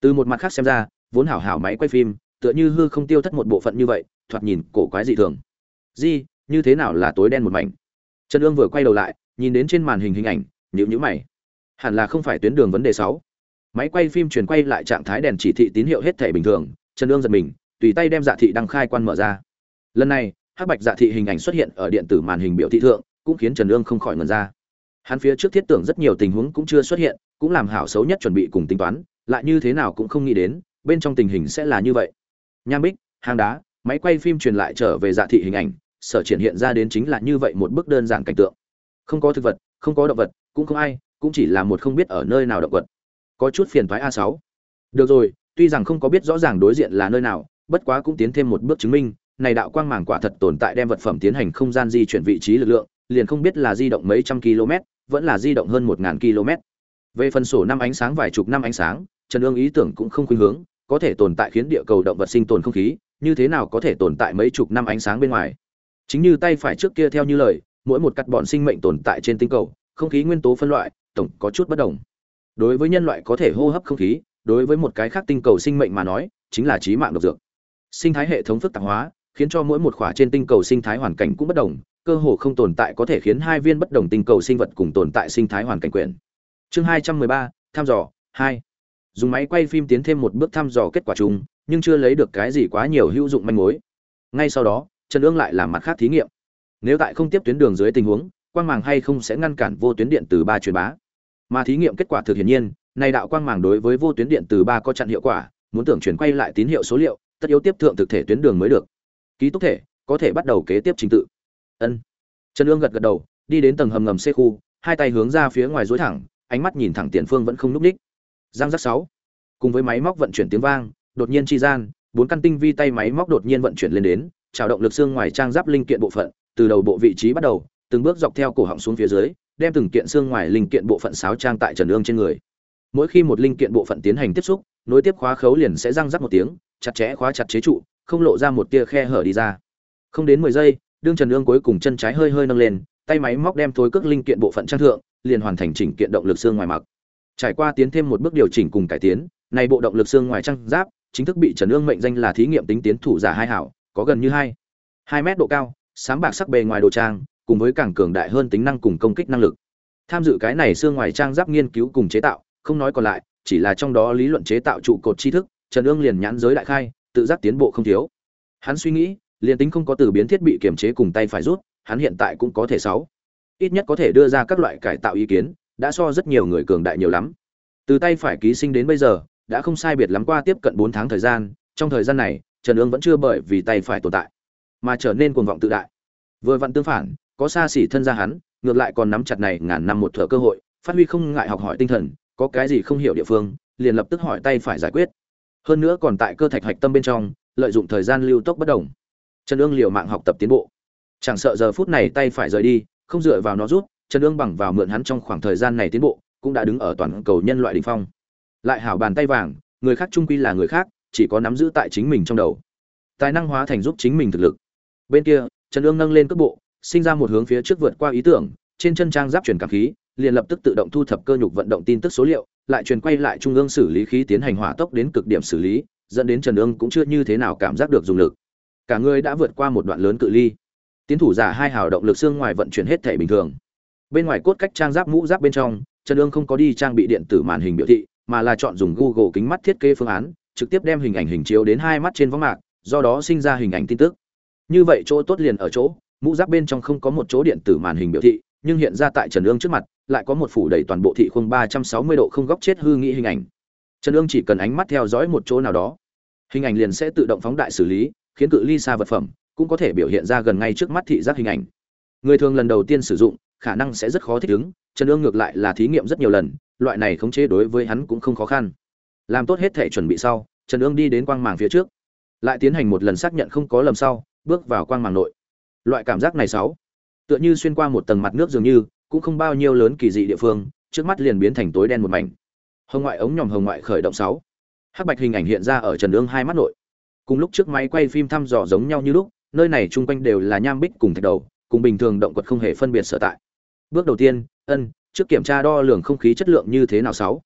Từ một mặt khác xem ra, vốn hảo hảo máy quay phim, tựa như hư không tiêu thất một bộ phận như vậy, thoạt nhìn cổ quái dị thường. Di như thế nào là tối đen một mảnh. Trần ương vừa quay đầu lại, nhìn đến trên màn hình hình ảnh nhữ nhữ mày. Hẳn là không phải tuyến đường vấn đề sáu. Máy quay phim chuyển quay lại trạng thái đèn chỉ thị tín hiệu hết thể bình thường, trần ương giật mình, tùy tay đem dạ thị đăng khai quan mở ra. Lần này, hắc bạch dạ thị hình ảnh xuất hiện ở điện tử màn hình biểu thị thượng, cũng khiến trần ương không khỏi ngần ra. Hắn phía trước thiết tưởng rất nhiều tình huống cũng chưa xuất hiện, cũng làm hảo xấu nhất chuẩn bị cùng tính toán, lại như thế nào cũng không nghĩ đến, bên trong tình hình sẽ là như vậy. Nham bích, hang đá, máy quay phim truyền lại trở về dạ thị hình ảnh sở triển hiện ra đến chính là như vậy một bức đơn giản cảnh tượng. Không có thực vật, không có động vật, cũng không ai, cũng chỉ là một không biết ở nơi nào động vật. Có chút phiền thoái a sáu. Được rồi, tuy rằng không có biết rõ ràng đối diện là nơi nào, bất quá cũng tiến thêm một bước chứng minh, này đạo quang màng quả thật tồn tại đem vật phẩm tiến hành không gian di chuyển vị trí lực lượng, liền không biết là di động mấy trăm km, vẫn là di động hơn một ngàn km. Về phần sổ năm ánh sáng vài chục năm ánh sáng, trần ương ý tưởng cũng không khuynh hướng, có thể tồn tại khiến địa cầu động vật sinh tồn không khí, như thế nào có thể tồn tại mấy chục năm ánh sáng bên ngoài? Chính như tay phải trước kia theo như lời, mỗi một cắt bọn sinh mệnh tồn tại trên tinh cầu, không khí nguyên tố phân loại, tổng có chút bất đồng. Đối với nhân loại có thể hô hấp không khí, đối với một cái khác tinh cầu sinh mệnh mà nói, chính là trí mạng độc dược. Sinh thái hệ thống phức tạp hóa, khiến cho mỗi một khỏa trên tinh cầu sinh thái hoàn cảnh cũng bất đồng, cơ hồ không tồn tại có thể khiến hai viên bất đồng tinh cầu sinh vật cùng tồn tại sinh thái hoàn cảnh quyền. Chương hai trăm mười ba, thăm dò, hai. Dùng máy quay phim tiến thêm một bước thăm dò kết quả chung, nhưng chưa lấy được cái gì quá nhiều hữu dụng manh mối. Ngay sau đó trần ương lại làm mặt khác thí nghiệm. Nếu tại không tiếp tuyến đường dưới tình huống, quang màng hay không sẽ ngăn cản vô tuyến điện từ ba truyền bá. Mà thí nghiệm kết quả thực hiển nhiên, này đạo quang màng đối với vô tuyến điện từ ba có chặn hiệu quả, muốn tưởng chuyển quay lại tín hiệu số liệu, tất yếu tiếp thượng thực thể tuyến đường mới được. Ký túc thể, có thể bắt đầu kế tiếp trình tự. Ân. Trần ương gật gật đầu, đi đến tầng hầm ngầm xe khu, hai tay hướng ra phía ngoài dối thẳng, ánh mắt nhìn thẳng tiền phương vẫn không núp ních. Giang giác sáu. Cùng với máy móc vận chuyển tiếng vang, đột nhiên chi gian, bốn căn tinh vi tay máy móc đột nhiên vận chuyển lên đến trào động lực xương ngoài trang giáp linh kiện bộ phận, từ đầu bộ vị trí bắt đầu, từng bước dọc theo cổ họng xuống phía dưới, đem từng kiện xương ngoài linh kiện bộ phận sáo trang tại trần ương trên người. Mỗi khi một linh kiện bộ phận tiến hành tiếp xúc, nối tiếp khóa khấu liền sẽ răng rắc một tiếng, chặt chẽ khóa chặt chế trụ, không lộ ra một tia khe hở đi ra. Không đến mười giây, đương trần ương cuối cùng chân trái hơi hơi nâng lên, tay máy móc đem thối cước linh kiện bộ phận trang thượng, liền hoàn thành chỉnh kiện động lực xương ngoài mặc. Trải qua tiến thêm một bước điều chỉnh cùng cải tiến, này bộ động lực xương ngoài trang giáp chính thức bị trần ương mệnh danh là thí nghiệm tính tiến thủ giả hai hảo có gần như hai. Hai mét độ cao sáng bạc sắc bề ngoài đồ trang, cùng với càng cường đại hơn tính năng cùng công kích năng lực. Tham dự cái này xương ngoài trang giáp nghiên cứu cùng chế tạo, không nói còn lại, chỉ là trong đó lý luận chế tạo trụ cột tri thức, trần ương liền nhãn giới đại khai, tự giác tiến bộ không thiếu. Hắn suy nghĩ, liền tính không có từ biến thiết bị kiểm chế cùng tay phải rút, hắn hiện tại cũng có thể sáu. Ít nhất có thể đưa ra các loại cải tạo ý kiến, đã so rất nhiều người cường đại nhiều lắm. Từ tay phải ký sinh đến bây giờ, đã không sai biệt lắm qua tiếp cận bốn tháng thời gian, trong thời gian này trần ương vẫn chưa bởi vì tay phải tồn tại, mà trở nên cuồng vọng tự đại. Vừa vặn tương phản, có xa xỉ thân ra hắn, ngược lại còn nắm chặt này ngàn năm một thở cơ hội, phát huy không ngại học hỏi tinh thần, có cái gì không hiểu địa phương, liền lập tức hỏi tay phải giải quyết. Hơn nữa còn tại cơ thạch hạch tâm bên trong, lợi dụng thời gian lưu tốc bất đồng. Trần ương liều mạng học tập tiến bộ. Chẳng sợ giờ phút này tay phải rời đi, không dựa vào nó rút, trần ương bằng vào mượn hắn trong khoảng thời gian này tiến bộ, cũng đã đứng ở toàn cầu nhân loại đ ỉ n h phong. Lại hảo bàn tay vàng, người khác trung quy là người khác chỉ có nắm giữ tại chính mình trong đầu. Tài năng hóa thành giúp chính mình thực lực. Bên kia, trần ương nâng lên cước bộ, sinh ra một hướng phía trước vượt qua ý tưởng, trên chân trang giáp truyền cảm khí, liền lập tức tự động thu thập cơ nhục vận động tin tức số liệu, lại truyền quay lại trung ương xử lý khí tiến hành hỏa tốc đến cực điểm xử lý, dẫn đến trần ương cũng chưa như thế nào cảm giác được dùng lực. Cả người đã vượt qua một đoạn lớn cự ly. Tiến thủ giả hai hào động lực xương ngoài vận chuyển hết thể bình thường. Bên ngoài cốt cách trang giáp mũ giáp bên trong, trần ương không có đi trang bị điện tử màn hình biểu thị, mà là chọn dùng google kính mắt thiết kế phương án trực tiếp đem hình ảnh hình chiếu đến hai mắt trên võng mạc, do đó sinh ra hình ảnh tin tức. Như vậy chỗ tốt liền ở chỗ, mũ giáp bên trong không có một chỗ điện tử màn hình biểu thị, nhưng hiện ra tại trần ương trước mặt, lại có một phủ đầy toàn bộ thị khung ba trăm sáu mươi độ không góc chết hư nghĩ hình ảnh. Trần ương chỉ cần ánh mắt theo dõi một chỗ nào đó, hình ảnh liền sẽ tự động phóng đại xử lý, khiến cự ly xa vật phẩm cũng có thể biểu hiện ra gần ngay trước mắt thị giác hình ảnh. Người thường lần đầu tiên sử dụng, khả năng sẽ rất khó thích ứng, trần ương ngược lại là thí nghiệm rất nhiều lần, loại này khống chế đối với hắn cũng không khó khăn làm tốt hết thể chuẩn bị sau, trần ương đi đến quang màng phía trước. Lại tiến hành một lần xác nhận không có lầm sau, bước vào quang màng nội. Loại cảm giác này sáu, tựa như xuyên qua một tầng mặt nước dường như, cũng không bao nhiêu lớn kỳ dị địa phương, trước mắt liền biến thành tối đen một mảnh. Hồng ngoại ống nhòm hồng ngoại khởi động sáu. Hắc bạch hình ảnh hiện ra ở trần ương hai mắt nội. Cùng lúc trước máy quay phim thăm dò giống nhau như lúc, nơi này chung quanh đều là nham bích cùng thạch đầu, cùng bình thường động vật không hề phân biệt sở tại. Bước đầu tiên, ân, trước kiểm tra đo lường không khí chất lượng như thế nào sáu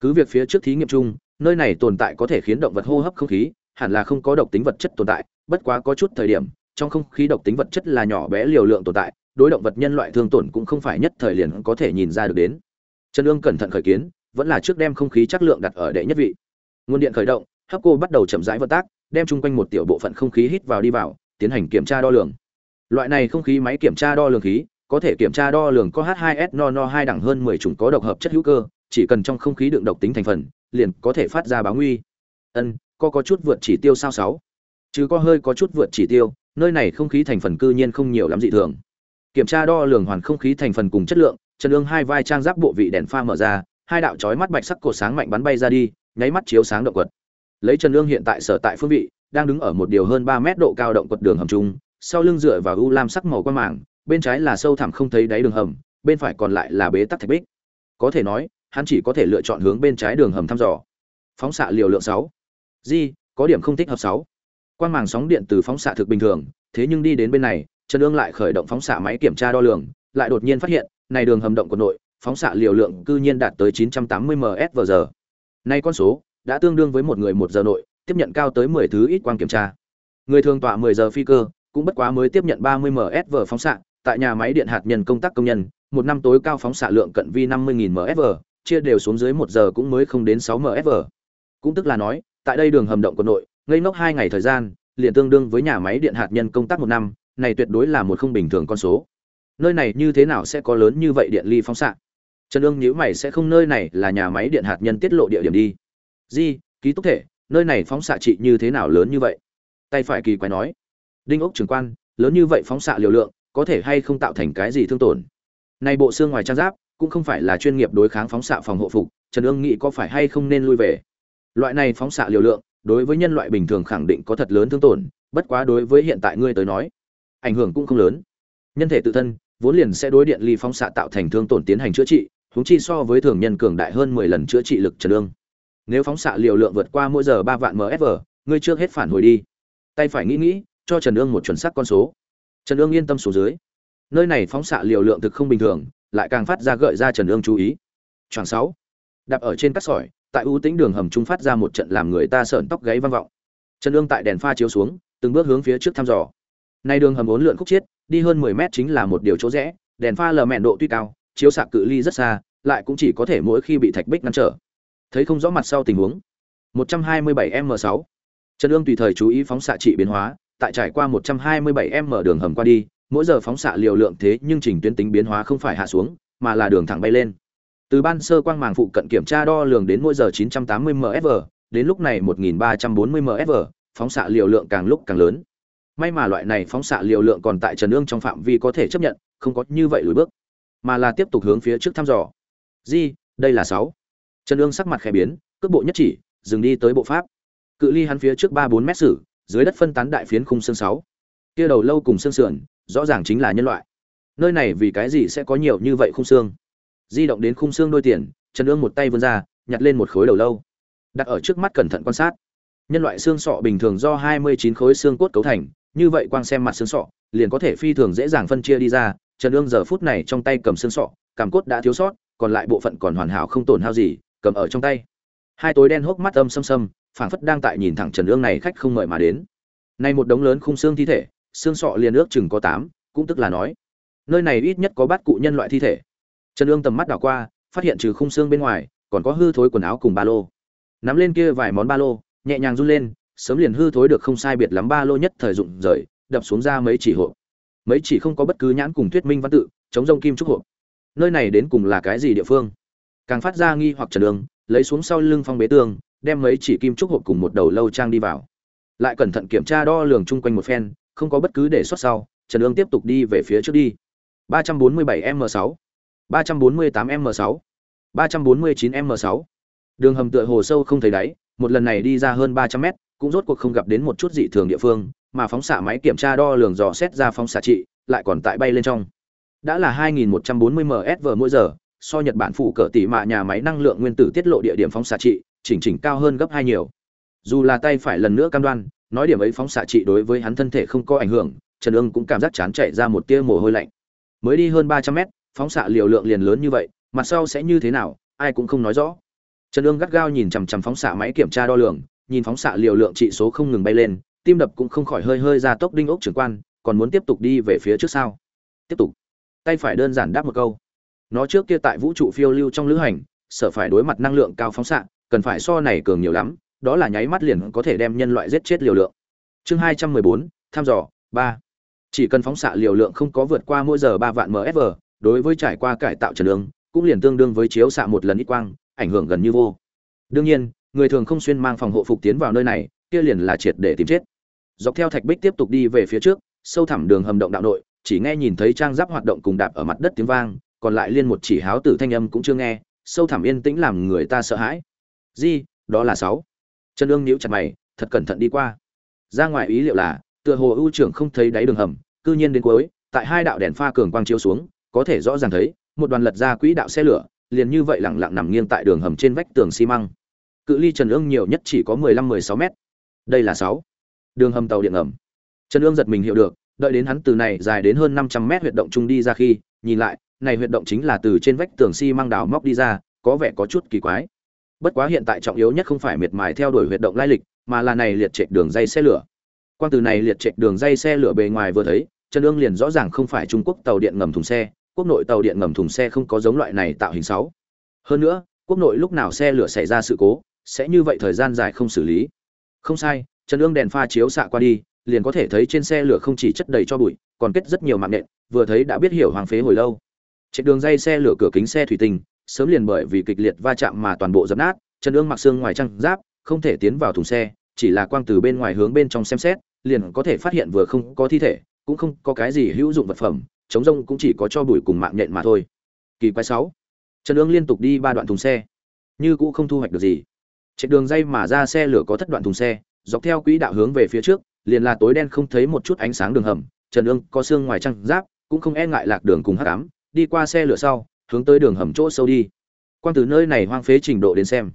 cứ việc phía trước thí nghiệm chung nơi này tồn tại có thể khiến động vật hô hấp không khí hẳn là không có độc tính vật chất tồn tại bất quá có chút thời điểm trong không khí độc tính vật chất là nhỏ bé liều lượng tồn tại đối động vật nhân loại thương tổn cũng không phải nhất thời liền có thể nhìn ra được đến. Trần ương cẩn thận khởi kiến vẫn là trước đem không khí chất lượng đặt ở đệ nhất vị. Nguồn điện khởi động hấp cô bắt đầu chậm rãi vận tác đem chung quanh một tiểu bộ phận không khí hít vào đi vào tiến hành kiểm tra đo lường. Loại này không khí máy kiểm tra đo lường khí có thể kiểm tra đo lường có H2S no no hai đẳng hơn 10 chủng có độc hợp chất hữu cơ, chỉ cần trong không khí đựng độc tính thành phần, liền có thể phát ra báo nguy. Ân, có có chút vượt chỉ tiêu sao sáu. Chứ có hơi có chút vượt chỉ tiêu, nơi này không khí thành phần cư nhiên không nhiều lắm dị thường. Kiểm tra đo lường hoàn không khí thành phần cùng chất lượng, Trần Dương hai vai trang giáp bộ vị đèn pha mở ra, hai đạo chói mắt bạch sắc cột sáng mạnh bắn bay ra đi, nháy mắt chiếu sáng động quật. Lấy Trần Dương hiện tại sở tại phương vị, đang đứng ở một điều hơn 3 mét độ cao động quật đường hầm trung, sau lưng dựa vào u lam sắc màu qua màng, bên trái là sâu thẳm không thấy đáy đường hầm bên phải còn lại là bế tắc thạch bích có thể nói hắn chỉ có thể lựa chọn hướng bên trái đường hầm thăm dò. Phóng xạ liều lượng sáu. Di có điểm không thích hợp sáu. Quan màng sóng điện từ phóng xạ thực bình thường thế nhưng đi đến bên này trần ương lại khởi động phóng xạ máy kiểm tra đo lường lại đột nhiên phát hiện này đường hầm động của nội phóng xạ liều lượng cư nhiên đạt tới 980 ms giờ. Nay con số đã tương đương với một người một giờ nội tiếp nhận cao tới 10 thứ ít quang kiểm tra. Người thường tọa 10 giờ phi cơ cũng bất quá mới tiếp nhận 30 ms phóng xạ tại nhà máy điện hạt nhân công tác công nhân, một năm tối cao phóng xạ lượng cận vi 50.000 MSV, chia đều xuống dưới một giờ cũng mới không đến 6 MSV. Cũng tức là nói, tại đây đường hầm động của nội, ngây ngốc hai ngày thời gian, liền tương đương với nhà máy điện hạt nhân công tác một năm, này tuyệt đối là một không bình thường con số. Nơi này như thế nào sẽ có lớn như vậy điện ly phóng xạ? Trần Dương nhíu mày sẽ không nơi này là nhà máy điện hạt nhân tiết lộ địa điểm đi. Gì, ký túc thể, nơi này phóng xạ trị như thế nào lớn như vậy? Tay phải kỳ quái nói. Đinh ốc trưởng quan, lớn như vậy phóng xạ liều lượng, có thể hay không tạo thành cái gì thương tổn này bộ xương ngoài trang giáp cũng không phải là chuyên nghiệp đối kháng phóng xạ phòng hộ phục, trần ương nghĩ có phải hay không nên lui về. Loại này phóng xạ liều lượng, đối với nhân loại bình thường khẳng định có thật lớn thương tổn, bất quá đối với hiện tại ngươi tới nói, ảnh hưởng cũng không lớn. Nhân thể tự thân, vốn liền sẽ đối điện ly phóng xạ tạo thành thương tổn tiến hành chữa trị, huống chi so với thường nhân cường đại hơn mười lần chữa trị lực trần ương. Nếu phóng xạ liều lượng vượt qua mỗi giờ ba vạn msv ngươi trước hết phản hồi đi. Tay phải nghĩ nghĩ, cho trần ương một chuẩn xác con số. Trần ương yên tâm xuống dưới. Nơi này phóng xạ liều lượng thực không bình thường lại càng phát ra gợi ra trần ương chú ý. Tràng sáu đạp ở trên cát sỏi tại ưu tĩnh đường hầm trung phát ra một trận làm người ta sợn tóc gáy vang vọng. Trần ương tại đèn pha chiếu xuống từng bước hướng phía trước thăm dò. Nay đường hầm bốn lượn khúc chiết đi hơn 10 mét chính là một điều chỗ rẽ đèn pha lờ mẹn độ tuy cao chiếu xạ cự ly rất xa lại cũng chỉ có thể mỗi khi bị thạch bích ngăn trở. Thấy không rõ mặt sau tình huống. 127 m 6 trần ương tùy thời chú ý phóng xạ trị biến hóa tại trải qua 127m đường hầm qua đi, mỗi giờ phóng xạ liều lượng thế nhưng trình tuyến tính biến hóa không phải hạ xuống, mà là đường thẳng bay lên. Từ ban sơ quang màng phụ cận kiểm tra đo lường đến mỗi giờ 980 msv, đến lúc này 1340 msv, phóng xạ liều lượng càng lúc càng lớn. May mà loại này phóng xạ liều lượng còn tại Trần Ương trong phạm vi có thể chấp nhận, không có như vậy lùi bước, mà là tiếp tục hướng phía trước thăm dò. Gì, đây là 6. Trần Ương sắc mặt khẽ biến, cước bộ nhất chỉ, dừng đi tới bộ pháp. Cự ly hắn phía trước 3-4 mét sử, dưới đất phân tán đại phiến khung xương sáu kia đầu lâu cùng xương sườn rõ ràng chính là nhân loại. Nơi này vì cái gì sẽ có nhiều như vậy khung xương? Di động đến khung xương đôi tiền, trần ương một tay vươn ra, nhặt lên một khối đầu lâu. Đặt ở trước mắt cẩn thận quan sát. Nhân loại xương sọ bình thường do 29 khối xương cốt cấu thành, như vậy quang xem mặt xương sọ, liền có thể phi thường dễ dàng phân chia đi ra. Trần ương giờ phút này trong tay cầm xương sọ, cảm cốt đã thiếu sót, còn lại bộ phận còn hoàn hảo không tổn hao gì, cầm ở trong tay. Hai tối đen hốc mắt âm xâm xâm phảng phất đang tại nhìn thẳng trần ương này khách không mời mà đến. Nay một đống lớn khung xương thi thể xương sọ liền ước chừng có tám, cũng tức là nói, nơi này ít nhất có bát cụ nhân loại thi thể. Trần ương tầm mắt đảo qua, phát hiện trừ khung xương bên ngoài, còn có hư thối quần áo cùng ba lô. Nắm lên kia vài món ba lô, nhẹ nhàng run lên, sớm liền hư thối được không sai biệt lắm ba lô nhất thời dụng rời, đập xuống ra mấy chỉ hộp. Mấy chỉ không có bất cứ nhãn cùng thuyết minh văn tự, chống rông kim trúc hộp. Nơi này đến cùng là cái gì địa phương? Càng phát ra nghi hoặc trần đường lấy xuống sau lưng phong bế tường, đem mấy chỉ kim trúc hộp cùng một đầu lâu trang đi vào. Lại cẩn thận kiểm tra đo lường chung quanh một phen không có bất cứ đề xuất sau, trần ương tiếp tục đi về phía trước đi. 347 m 6 348 m 6 349 m 6 đường hầm tựa hồ sâu không thấy đáy, một lần này đi ra hơn 300 mét, cũng rốt cuộc không gặp đến một chút dị thường địa phương, mà phóng xạ máy kiểm tra đo lường dò xét ra phóng xạ trị, lại còn tại bay lên trong. Đã là 2140 ms mỗi giờ, so nhật bản phụ cỡ tỷ mạ nhà máy năng lượng nguyên tử tiết lộ địa điểm phóng xạ trị, chỉnh chỉnh cao hơn gấp hai nhiều. Dù là tay phải lần nữa cam đoan nói điểm ấy phóng xạ trị đối với hắn thân thể không có ảnh hưởng, trần ương cũng cảm giác chán chạy ra một tia mồ hôi lạnh. Mới đi hơn 300 mét, phóng xạ liều lượng liền lớn như vậy, mặt sau sẽ như thế nào, ai cũng không nói rõ. Trần ương gắt gao nhìn chằm chằm phóng xạ máy kiểm tra đo lường, nhìn phóng xạ liều lượng trị số không ngừng bay lên, tim đập cũng không khỏi hơi hơi ra tốc đinh ốc trưởng quan, còn muốn tiếp tục đi về phía trước sau tiếp tục. Tay phải đơn giản đáp một câu. Nó trước kia tại vũ trụ phiêu lưu trong lữ hành, sợ phải đối mặt năng lượng cao phóng xạ, cần phải so này cường nhiều lắm đó là nháy mắt liền có thể đem nhân loại giết chết liều lượng. Chương hai trăm mười bốn thăm dò ba. Chỉ cần phóng xạ liều lượng không có vượt qua mỗi giờ ba vạn msv đối với trải qua cải tạo trần đường cũng liền tương đương với chiếu xạ một lần ít quang ảnh hưởng gần như vô. Đương nhiên người thường không xuyên mang phòng hộ phục tiến vào nơi này kia liền là triệt để tìm chết. Dọc theo thạch bích tiếp tục đi về phía trước sâu thẳm đường hầm động đạo nội chỉ nghe nhìn thấy trang giáp hoạt động cùng đạp ở mặt đất tiếng vang còn lại liên một chỉ háo tử thanh âm cũng chưa nghe sâu thẳm yên tĩnh làm người ta sợ hãi. Gì, đó là sáu trần Dương nhíu chặt mày, thật cẩn thận đi qua. Ra ngoài ý liệu là, tựa hồ ưu trưởng không thấy đáy đường hầm, cư nhiên đến cuối, tại hai đạo đèn pha cường quang chiếu xuống, có thể rõ ràng thấy, một đoàn lật ra quỹ đạo xe lửa, liền như vậy lẳng lặng nằm nghiêng tại đường hầm trên vách tường xi măng. Cự ly trần Dương nhiều nhất chỉ có mười lăm, mười sáu mét. Đây là sáu. Đường hầm tàu điện ngầm. Trần Dương giật mình hiểu được, đợi đến hắn từ này dài đến hơn năm trăm mét huyệt động trung đi ra khi, nhìn lại, này huyệt động chính là từ trên vách tường xi măng đào móc đi ra, có vẻ có chút kỳ quái bất quá hiện tại trọng yếu nhất không phải miệt mài theo đuổi huyệt động lai lịch, mà là này liệt trệch đường dây xe lửa. Quan từ này liệt trệch đường dây xe lửa bề ngoài vừa thấy, trần ương liền rõ ràng không phải trung quốc tàu điện ngầm thùng xe, quốc nội tàu điện ngầm thùng xe không có giống loại này tạo hình sáu. Hơn nữa, quốc nội lúc nào xe lửa xảy ra sự cố, sẽ như vậy thời gian dài không xử lý. Không sai, trần ương đèn pha chiếu xạ qua đi, liền có thể thấy trên xe lửa không chỉ chất đầy cho bụi, còn kết rất nhiều mạng nện, vừa thấy đã biết hiểu hoàng phế hồi lâu. Trên đường dây xe lửa cửa kính xe thủy tinh sớm liền bởi vì kịch liệt va chạm mà toàn bộ dập nát trần ương mặc xương ngoài trăng giáp, không thể tiến vào thùng xe, chỉ là quang từ bên ngoài hướng bên trong xem xét, liền có thể phát hiện vừa không có thi thể, cũng không có cái gì hữu dụng vật phẩm, chống rông cũng chỉ có cho bụi cùng mạng nhện mà thôi. Kỳ quái sáu trần ương liên tục đi ba đoạn thùng xe, như cũng không thu hoạch được gì. Trên đường dây mà ra xe lửa có thất đoạn thùng xe, dọc theo quỹ đạo hướng về phía trước, liền là tối đen không thấy một chút ánh sáng đường hầm trần ương có xương ngoài trăng giáp, cũng không e ngại lạc đường cùng hắc ám, đi qua xe lửa sau hướng tới đường hầm chỗ sâu đi. Quan từ nơi này hoang phế trình độ đến xem,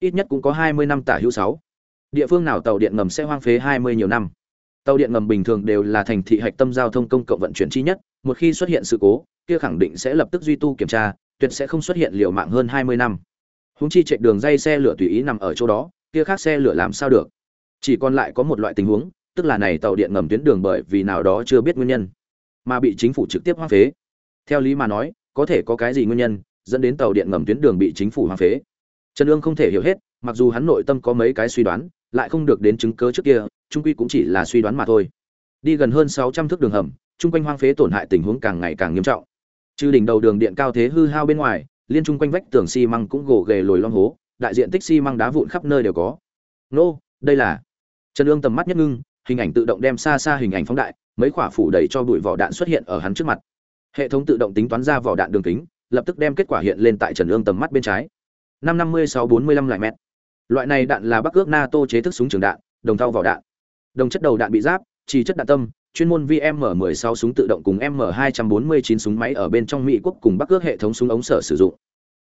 ít nhất cũng có hai mươi năm tả hữu sáu. Địa phương nào tàu điện ngầm sẽ hoang phế hai mươi nhiều năm? Tàu điện ngầm bình thường đều là thành thị hạch tâm giao thông công cộng vận chuyển chi nhất, một khi xuất hiện sự cố, kia khẳng định sẽ lập tức duy tu kiểm tra, tuyệt sẽ không xuất hiện liều mạng hơn hai mươi năm. Húng chi chạy đường dây xe lửa tùy ý nằm ở chỗ đó, kia khác xe lửa làm sao được? Chỉ còn lại có một loại tình huống, tức là này tàu điện ngầm tuyến đường bởi vì nào đó chưa biết nguyên nhân, mà bị chính phủ trực tiếp hoang phế. Theo lý mà nói có thể có cái gì nguyên nhân, dẫn đến tàu điện ngầm tuyến đường bị chính phủ hoang phế. Trần ương không thể hiểu hết, mặc dù hắn nội tâm có mấy cái suy đoán, lại không được đến chứng cớ trước kia trung quy cũng chỉ là suy đoán mà thôi. Đi gần hơn sáu trăm thước đường hầm, chung quanh hoang phế tổn hại tình huống càng ngày càng nghiêm trọng. Trừ đỉnh đầu đường điện cao thế hư hao bên ngoài, liên chung quanh vách tường xi măng cũng gồ ghề lồi lom hố, đại diện tích xi măng đá vụn khắp nơi đều có. Nô, đây là trần ương tầm mắt nhất ngưng, hình ảnh tự động đem xa xa hình ảnh phóng đại, mấy quả phủ đầy cho bụi vỏ đạn xuất hiện ở hắn trước mặt hệ thống tự động tính toán ra vỏ đạn đường kính, lập tức đem kết quả hiện lên tại trần ương tầm mắt bên trái. Năm năm mươi sáu bốn mươi lăm lại mét. Loại này đạn là bắc ước nato chế thức súng trường đạn, đồng thau vỏ đạn. Đồng chất đầu đạn bị giáp chỉ chất đạn tâm, chuyên môn vm 16 súng tự động cùng m 249 súng máy ở bên trong mỹ quốc cùng bắc ước hệ thống súng ống sở sử dụng.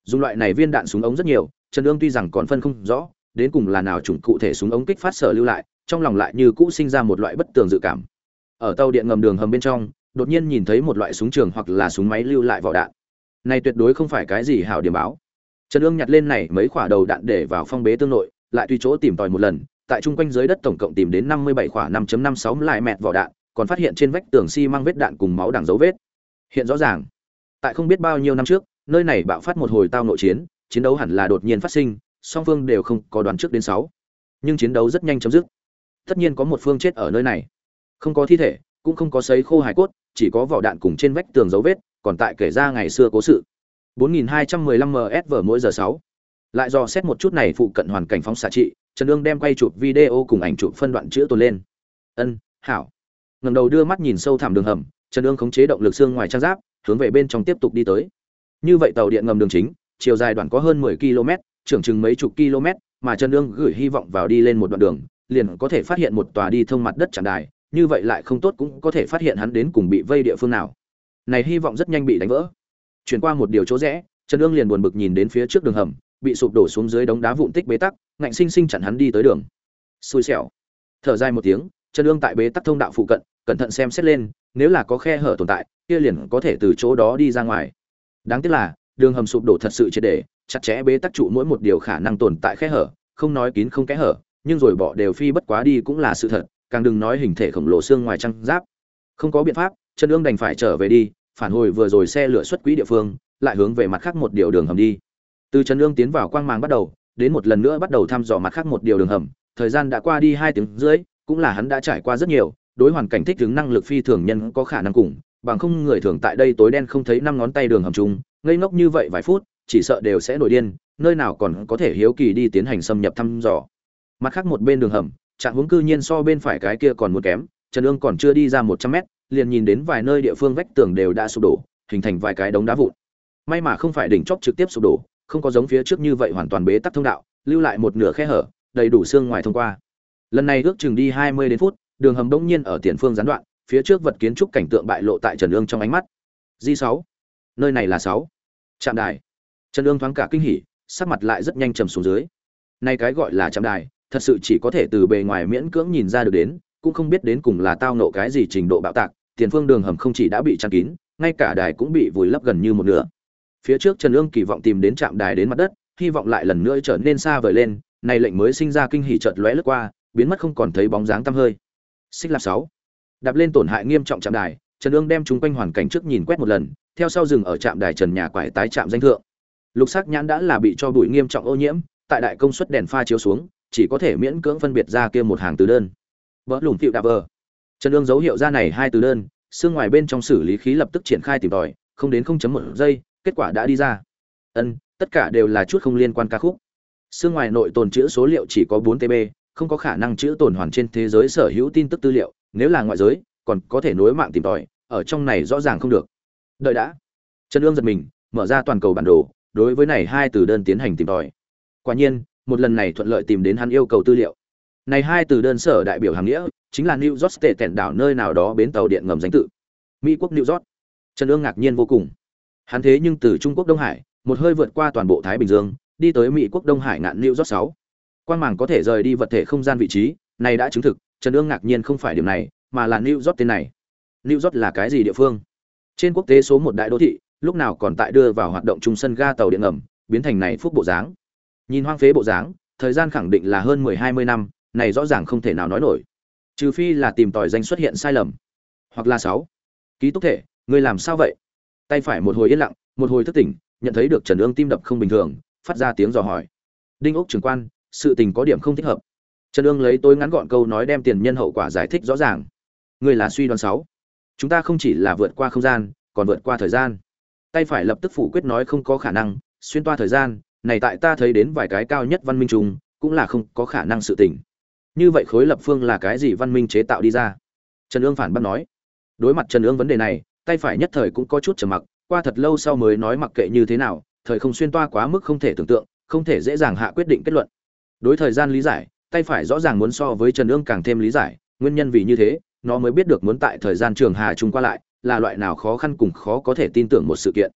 Dùng loại này viên đạn súng ống rất nhiều, trần ương tuy rằng còn phân không rõ, đến cùng là nào chủng cụ thể súng ống kích phát sở lưu lại, trong lòng lại như cũ sinh ra một loại bất tường dự cảm. Ở tàu điện ngầm đường hầm bên trong đột nhiên nhìn thấy một loại súng trường hoặc là súng máy lưu lại vỏ đạn. Này tuyệt đối không phải cái gì hảo điểm báo. Trần ương nhặt lên này mấy quả đầu đạn để vào phong bế tương nội, lại tùy chỗ tìm tòi một lần, tại trung quanh dưới đất tổng cộng tìm đến năm mươi bảy quả 5.56 lại mẹt vỏ đạn, còn phát hiện trên vách tường xi măng vết đạn cùng máu đằng dấu vết. Hiện rõ ràng, tại không biết bao nhiêu năm trước, nơi này bạo phát một hồi tao nội chiến chiến đấu hẳn là đột nhiên phát sinh, song phương đều không có đoán trước đến sáu. Nhưng chiến đấu rất nhanh chấm dứt. Tất nhiên có một phương chết ở nơi này. Không có thi thể, cũng không có sấy khô hải cốt chỉ có vỏ đạn cùng trên vách tường dấu vết, còn tại kể ra ngày xưa cố sự. 4215 ms mỗi giờ 6. lại do xét một chút này phụ cận hoàn cảnh phóng xạ trị, trần Dương đem quay chụp video cùng ảnh chụp phân đoạn chữa tồn lên. Ân, hảo. Ngẩng đầu đưa mắt nhìn sâu thẳm đường hầm, trần Dương khống chế động lực xương ngoài trang giáp, hướng về bên trong tiếp tục đi tới. Như vậy tàu điện ngầm đường chính, chiều dài đoạn có hơn 10 km trưởng chừng mấy chục km mà trần Dương gửi hy vọng vào đi lên một đoạn đường, liền có thể phát hiện một tòa đi thông mặt đất tràn đài như vậy lại không tốt cũng có thể phát hiện hắn đến cùng bị vây địa phương nào. Này hy vọng rất nhanh bị đánh vỡ. Chuyển qua một điều chỗ rẽ, trần ương liền buồn bực nhìn đến phía trước đường hầm, bị sụp đổ xuống dưới đống đá vụn tích bế tắc, ngạnh sinh sinh chặn hắn đi tới đường. Xui xẻo. Thở dài một tiếng, trần ương tại bế tắc thông đạo phụ cận, cẩn thận xem xét lên, nếu là có khe hở tồn tại, kia liền có thể từ chỗ đó đi ra ngoài. Đáng tiếc là, đường hầm sụp đổ thật sự triệt để, chặt chẽ bế tắc trụ mỗi một điều khả năng tồn tại khe hở, không nói kín không kẽ hở, nhưng rồi bỏ đều phi bất quá đi cũng là sự thật càng đừng nói hình thể khổng lồ xương ngoài trăng giáp. Không có biện pháp trần ương đành phải trở về đi, phản hồi vừa rồi xe lửa xuất quỹ địa phương, lại hướng về mặt khác một điều đường hầm đi. Từ trần ương tiến vào quang mang bắt đầu, đến một lần nữa bắt đầu thăm dò mặt khác một điều đường hầm. Thời gian đã qua đi hai tiếng rưỡi, cũng là hắn đã trải qua rất nhiều, đối hoàn cảnh thích ứng năng lực phi thường nhân có khả năng cùng, bằng không người thường tại đây tối đen không thấy năm ngón tay đường hầm chung, ngây ngốc như vậy vài phút, chỉ sợ đều sẽ nổi điên, nơi nào còn có thể hiếu kỳ đi tiến hành xâm nhập thăm dò. Mặt khác một bên đường hầm trạng huống cư nhiên so bên phải cái kia còn muốn kém, trần ương còn chưa đi ra một trăm mét, liền nhìn đến vài nơi địa phương vách tường đều đã sụp đổ, hình thành vài cái đống đá vụn. May mà không phải đỉnh chóp trực tiếp sụp đổ, không có giống phía trước như vậy hoàn toàn bế tắc thông đạo, lưu lại một nửa khe hở, đầy đủ xương ngoài thông qua. Lần này ước chừng đi hai mươi đến phút, đường hầm đông nhiên ở tiền phương gián đoạn, phía trước vật kiến trúc cảnh tượng bại lộ tại trần ương trong ánh mắt. Di sáu. Nơi này là sáu. Trạm đài. Trần ương thoáng cả kinh hỉ, sắc mặt lại rất nhanh trầm xuống dưới. Nay cái gọi là trạm đài thật sự chỉ có thể từ bề ngoài miễn cưỡng nhìn ra được đến, cũng không biết đến cùng là tao nộ cái gì trình độ bạo tạc, tiền phương đường hầm không chỉ đã bị chặn kín, ngay cả đài cũng bị vùi lấp gần như một nửa. Phía trước trần ương kỳ vọng tìm đến trạm đài đến mặt đất, hy vọng lại lần nữa trở nên xa vời lên này lệnh mới sinh ra kinh hỉ chợt lóe lướt qua, biến mất không còn thấy bóng dáng tăm hơi. Xích lạp sáu. Đạp lên tổn hại nghiêm trọng trạm đài, trần ương đem chúng quanh hoàn cảnh trước nhìn quét một lần, theo sau rừng ở trạm đài trần nhà quải tái trạm danh thượng. Lục sắc nhãn đã là bị cho bụi nghiêm trọng ô nhiễm, tại đại công suất đèn pha chiếu xuống chỉ có thể miễn cưỡng phân biệt ra kia một hàng từ đơn. Vỡ lùm phịu đạp vờ. Trần ương dấu hiệu ra này hai từ đơn, xương ngoài bên trong xử lý khí lập tức triển khai tìm tòi, không đến không chấm một giây, kết quả đã đi ra. Ân, tất cả đều là chút không liên quan ca khúc. Xương ngoài nội tồn chữ số liệu chỉ có 4 tb không có khả năng chữ tồn hoàn trên thế giới sở hữu tin tức tư liệu, nếu là ngoại giới, còn có thể nối mạng tìm tòi, ở trong này rõ ràng không được. Đợi đã. Trần ương giật mình, mở ra toàn cầu bản đồ, đối với này hai từ đơn tiến hành tìm tòi. Quả nhiên một lần này thuận lợi tìm đến hắn yêu cầu tư liệu. Này hai từ đơn sở đại biểu hàng nghĩa, chính là new york state tẻn đảo nơi nào đó bến tàu điện ngầm danh tự. Mỹ quốc new york. Trần ương ngạc nhiên vô cùng. Hắn thế nhưng từ trung quốc đông hải, một hơi vượt qua toàn bộ thái bình dương, đi tới mỹ quốc đông hải ngạn new york sáu. Quan màng có thể rời đi vật thể không gian vị trí, này đã chứng thực, trần ương ngạc nhiên không phải điểm này, mà là new york tên này. New york là cái gì địa phương? Trên quốc tế số một đại đô thị, lúc nào còn tại đưa vào hoạt động trung sân ga tàu điện ngầm, biến thành này phúc bộ dáng nhìn hoang phế bộ dáng, thời gian khẳng định là hơn mười hai mươi năm, này rõ ràng không thể nào nói nổi. Trừ phi là tìm tòi danh xuất hiện sai lầm, hoặc là sáu. Ký túc thể ngươi làm sao vậy? Tay phải một hồi yên lặng, một hồi thức tỉnh, nhận thấy được trần ương tim đập không bình thường, phát ra tiếng dò hỏi. Đinh ốc trưởng quan, sự tình có điểm không thích hợp. Trần ương lấy tôi ngắn gọn câu nói đem tiền nhân hậu quả giải thích rõ ràng. Ngươi là suy đoán sáu. Chúng ta không chỉ là vượt qua không gian, còn vượt qua thời gian. Tay phải lập tức phủ quyết nói không có khả năng, xuyên toa thời gian này tại ta thấy đến vài cái cao nhất văn minh chung, cũng là không có khả năng sự tình. Như vậy khối lập phương là cái gì văn minh chế tạo đi ra? Trần ương phản bác nói. Đối mặt trần ương vấn đề này, tay phải nhất thời cũng có chút trầm mặc, qua thật lâu sau mới nói mặc kệ như thế nào, thời không xuyên toa quá mức không thể tưởng tượng, không thể dễ dàng hạ quyết định kết luận. Đối thời gian lý giải, tay phải rõ ràng muốn so với trần ương càng thêm lý giải, nguyên nhân vì như thế, nó mới biết được muốn tại thời gian trường hà chung qua lại, là loại nào khó khăn cùng khó có thể tin tưởng một sự kiện.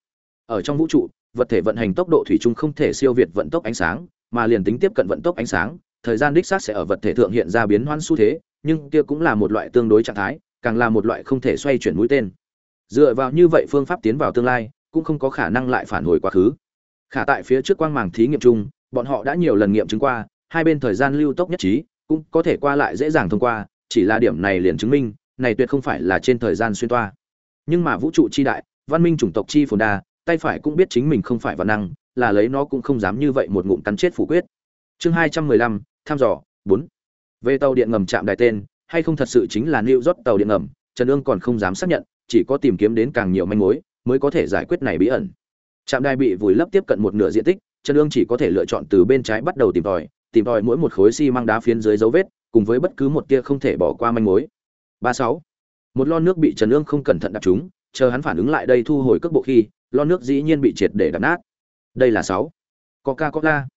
Ở trong vũ trụ vật thể vận hành tốc độ thủy chung không thể siêu việt vận tốc ánh sáng, mà liền tính tiếp cận vận tốc ánh sáng, thời gian đích xác sẽ ở vật thể thượng hiện ra biến hoan xu thế, nhưng kia cũng là một loại tương đối trạng thái, càng là một loại không thể xoay chuyển mũi tên. Dựa vào như vậy phương pháp tiến vào tương lai, cũng không có khả năng lại phản hồi quá khứ. Khả tại phía trước quang màng thí nghiệm chung, bọn họ đã nhiều lần nghiệm chứng qua, hai bên thời gian lưu tốc nhất trí, cũng có thể qua lại dễ dàng thông qua, chỉ là điểm này liền chứng minh, này tuyệt không phải là trên thời gian xuyên toa. Nhưng mà vũ trụ chi đại, văn minh chủng tộc chi phồn đa tay phải cũng biết chính mình không phải văn năng, là lấy nó cũng không dám như vậy một ngụm cắn chết phủ quyết. Chương hai trăm mười lăm, thăm dò, bốn. Về tàu điện ngầm chạm đài tên, hay không thật sự chính là new rốt tàu điện ngầm, trần Dương còn không dám xác nhận, chỉ có tìm kiếm đến càng nhiều manh mối, mới có thể giải quyết này bí ẩn. Trạm đài bị vùi lấp tiếp cận một nửa diện tích, trần Dương chỉ có thể lựa chọn từ bên trái bắt đầu tìm tòi tìm tòi mỗi một khối xi măng đá phiến dưới dấu vết, cùng với bất cứ một tia không thể bỏ qua manh mối. Ba sáu. Một lon nước bị trần Dương không cẩn thận đạp trúng, chờ hắn phản ứng lại đây thu hồi cước bộ khi lon nước dĩ nhiên bị triệt để đập nát. Đây là sáu. Coca cola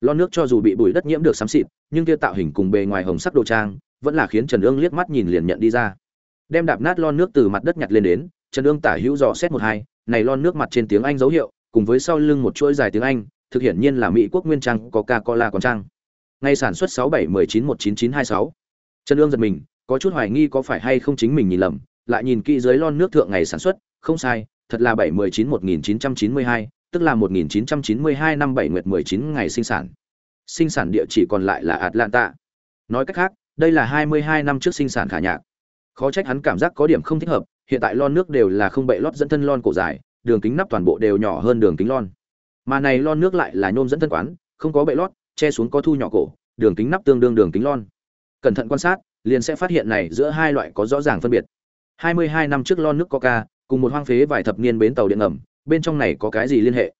lon nước cho dù bị bụi đất nhiễm được xám xịt, nhưng kia tạo hình cùng bề ngoài hồng sắc đồ trang vẫn là khiến trần ương liếc mắt nhìn liền nhận đi ra. Đem đạp nát lon nước từ mặt đất nhặt lên đến, trần ương tả hữu dò xét một hai, này lon nước mặt trên tiếng anh dấu hiệu, cùng với sau lưng một chuỗi dài tiếng anh, thực hiện nhiên là mỹ quốc nguyên trang coca cola còn trang. Ngày sản xuất sáu bảy mười chín một chín chín hai sáu. Trần ương giật mình, có chút hoài nghi có phải hay không chính mình nhìn lầm, lại nhìn kỹ dưới lon nước thượng ngày sản xuất, không sai thật là bảy mười chín một nghìn chín trăm chín mươi hai, tức là một nghìn chín trăm chín mươi hai năm bảy nguyệt mười chín ngày sinh sản. Sinh sản địa chỉ còn lại là atlanta. Nói cách khác, đây là hai mươi hai năm trước sinh sản khả nhạc. Khó trách hắn cảm giác có điểm không thích hợp, hiện tại lon nước đều là không bậy lót dẫn thân lon cổ dài, đường kính nắp toàn bộ đều nhỏ hơn đường kính lon. Mà này lon nước lại là nhôm dẫn thân quán, không có bậy lót, che xuống có thu nhỏ cổ, đường kính nắp tương đương đường kính lon. Cẩn thận quan sát, liền sẽ phát hiện này giữa hai loại có rõ ràng phân biệt. 22 năm trước lon nước coca cùng một hoang phế vài thập niên bến tàu điện ngầm, bên trong này có cái gì liên hệ?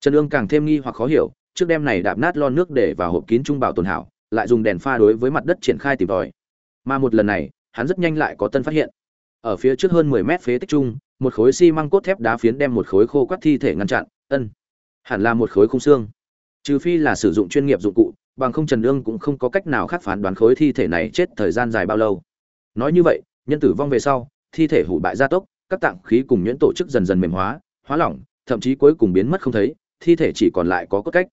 Trần ương càng thêm nghi hoặc khó hiểu, trước đêm này đạp nát lon nước để vào hộp kín trung bảo tồn hảo, lại dùng đèn pha đối với mặt đất triển khai tìm tòi. Mà một lần này, hắn rất nhanh lại có tân phát hiện. Ở phía trước hơn 10 mét phế tích trung một khối xi măng cốt thép đá phiến đem một khối khô quắt thi thể ngăn chặn, ân, hẳn là một khối khung xương. Trừ phi là sử dụng chuyên nghiệp dụng cụ, bằng không trần ương cũng không có cách nào khác phán đoán khối thi thể này chết thời gian dài bao lâu. Nói như vậy, nhân tử vong về sau, thi thể hủ bại gia tốc các tạng khí cùng nhuyễn tổ chức dần dần mềm hóa hóa lỏng, thậm chí cuối cùng biến mất không thấy, thi thể chỉ còn lại có cốt cách.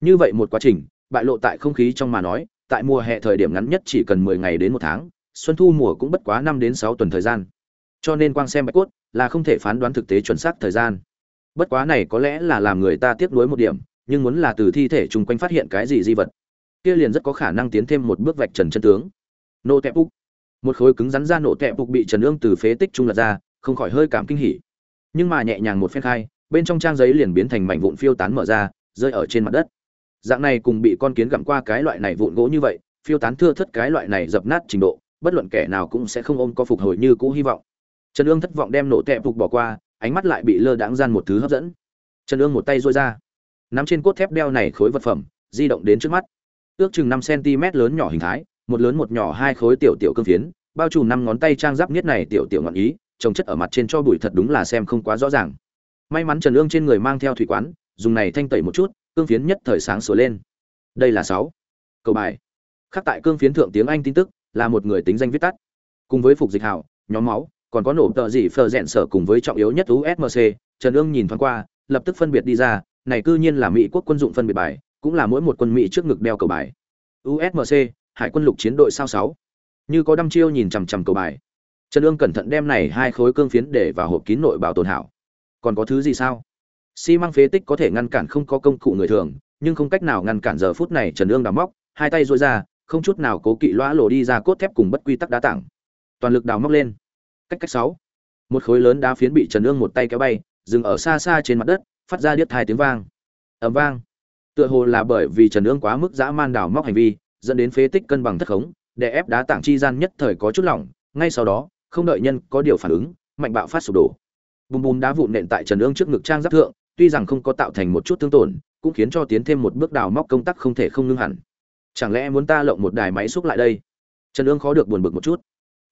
Như vậy một quá trình, bại lộ tại không khí trong mà nói, tại mùa hè thời điểm ngắn nhất chỉ cần mười ngày đến một tháng, xuân thu mùa cũng bất quá năm đến sáu tuần thời gian. Cho nên quang xem bạch cốt là không thể phán đoán thực tế chuẩn xác thời gian. Bất quá này có lẽ là làm người ta tiếc nuối một điểm, nhưng muốn là từ thi thể chung quanh phát hiện cái gì di vật, kia liền rất có khả năng tiến thêm một bước vạch trần chân tướng. Nô tẹp úc. Một khối cứng rắn ra nổ tẹp úc bị trần ương từ phế tích trung lật ra không khỏi hơi cảm kinh hỉ. Nhưng mà nhẹ nhàng một phen khai, bên trong trang giấy liền biến thành mảnh vụn phiêu tán mở ra, rơi ở trên mặt đất. Dạng này cùng bị con kiến gặm qua cái loại này vụn gỗ như vậy, phiêu tán thưa thất cái loại này dập nát trình độ, bất luận kẻ nào cũng sẽ không ôm có phục hồi như cũ hy vọng. Trần ương thất vọng đem nổ tẹp phục bỏ qua, ánh mắt lại bị lơ đãng gian một thứ hấp dẫn. Trần ương một tay rôi ra, nắm trên cốt thép đeo này khối vật phẩm, di động đến trước mắt. Ước chừng năm cm lớn nhỏ hình thái, một lớn một nhỏ hai khối tiểu tiểu cương phiến, bao trùm năm ngón tay trang giáp niết này tiểu tiểu ngọn ý trồng chất ở mặt trên cho bụi thật đúng là xem không quá rõ ràng. May mắn trần ương trên người mang theo thủy quán, dùng này thanh tẩy một chút, cương phiến nhất thời sáng sửa lên. Đây là sáu. Cầu bài. Khắc tại cương phiến thượng tiếng anh tin tức, là một người tính danh viết tắt. Cùng với phục dịch hảo, nhóm máu, còn có nổ tợ gì phờ rẽn sở cùng với trọng yếu nhất usmc trần ương nhìn thoáng qua, lập tức phân biệt đi ra, này cư nhiên là mỹ quốc quân dụng phân biệt bài, cũng là mỗi một quân mỹ trước ngực đeo cầu bài. Usmc hải quân lục chiến đội sao sáu. Như có đăm chiêu nhìn chằm chằm cầu bài trần ương cẩn thận đem này hai khối cương phiến để vào hộp kín nội bảo tồn hảo. Còn có thứ gì sao? Xi măng phế tích có thể ngăn cản không có công cụ người thường, nhưng không cách nào ngăn cản giờ phút này trần ương đào móc, hai tay dối ra, không chút nào cố kỵ lõa lộ đi ra cốt thép cùng bất quy tắc đá tảng. Toàn lực đào móc lên. Cách cách sáu. Một khối lớn đá phiến bị trần ương một tay kéo bay, dừng ở xa xa trên mặt đất, phát ra điếc thai tiếng vang. Ẩm vang. Tựa hồ là bởi vì trần ương quá mức dã man đào móc hành vi, dẫn đến phế tích cân bằng thất khống, để ép đá tảng chi gian nhất thời có chút lỏng, ngay sau đó không đợi nhân có điều phản ứng, mạnh bạo phát sụp đổ. Bùm bùm đá vụn nện tại trần ương trước ngực trang giáp thượng, tuy rằng không có tạo thành một chút thương tổn, cũng khiến cho tiến thêm một bước đào móc công tác không thể không ngưng hẳn. Chẳng lẽ muốn ta lộng một đài máy xúc lại đây? Trần ương khó được buồn bực một chút.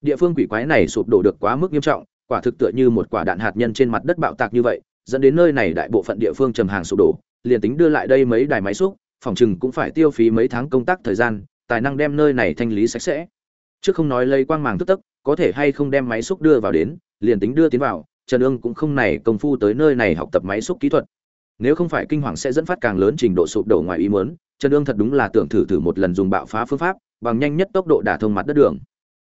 Địa phương quỷ quái này sụp đổ được quá mức nghiêm trọng, quả thực tựa như một quả đạn hạt nhân trên mặt đất bạo tạc như vậy, dẫn đến nơi này đại bộ phận địa phương trầm hàng sụp đổ, liền tính đưa lại đây mấy đài máy xúc, phòng chừng cũng phải tiêu phí mấy tháng công tác thời gian, tài năng đem nơi này thanh lý sạch sẽ. Trước không nói lây quang màng tức tấc có thể hay không đem máy xúc đưa vào đến, liền tính đưa tiến vào, trần ương cũng không này công phu tới nơi này học tập máy xúc kỹ thuật. Nếu không phải kinh hoàng sẽ dẫn phát càng lớn trình độ sụp đổ ngoài ý muốn, trần ương thật đúng là tưởng thử thử một lần dùng bạo phá phương pháp, bằng nhanh nhất tốc độ đả thông mặt đất đường.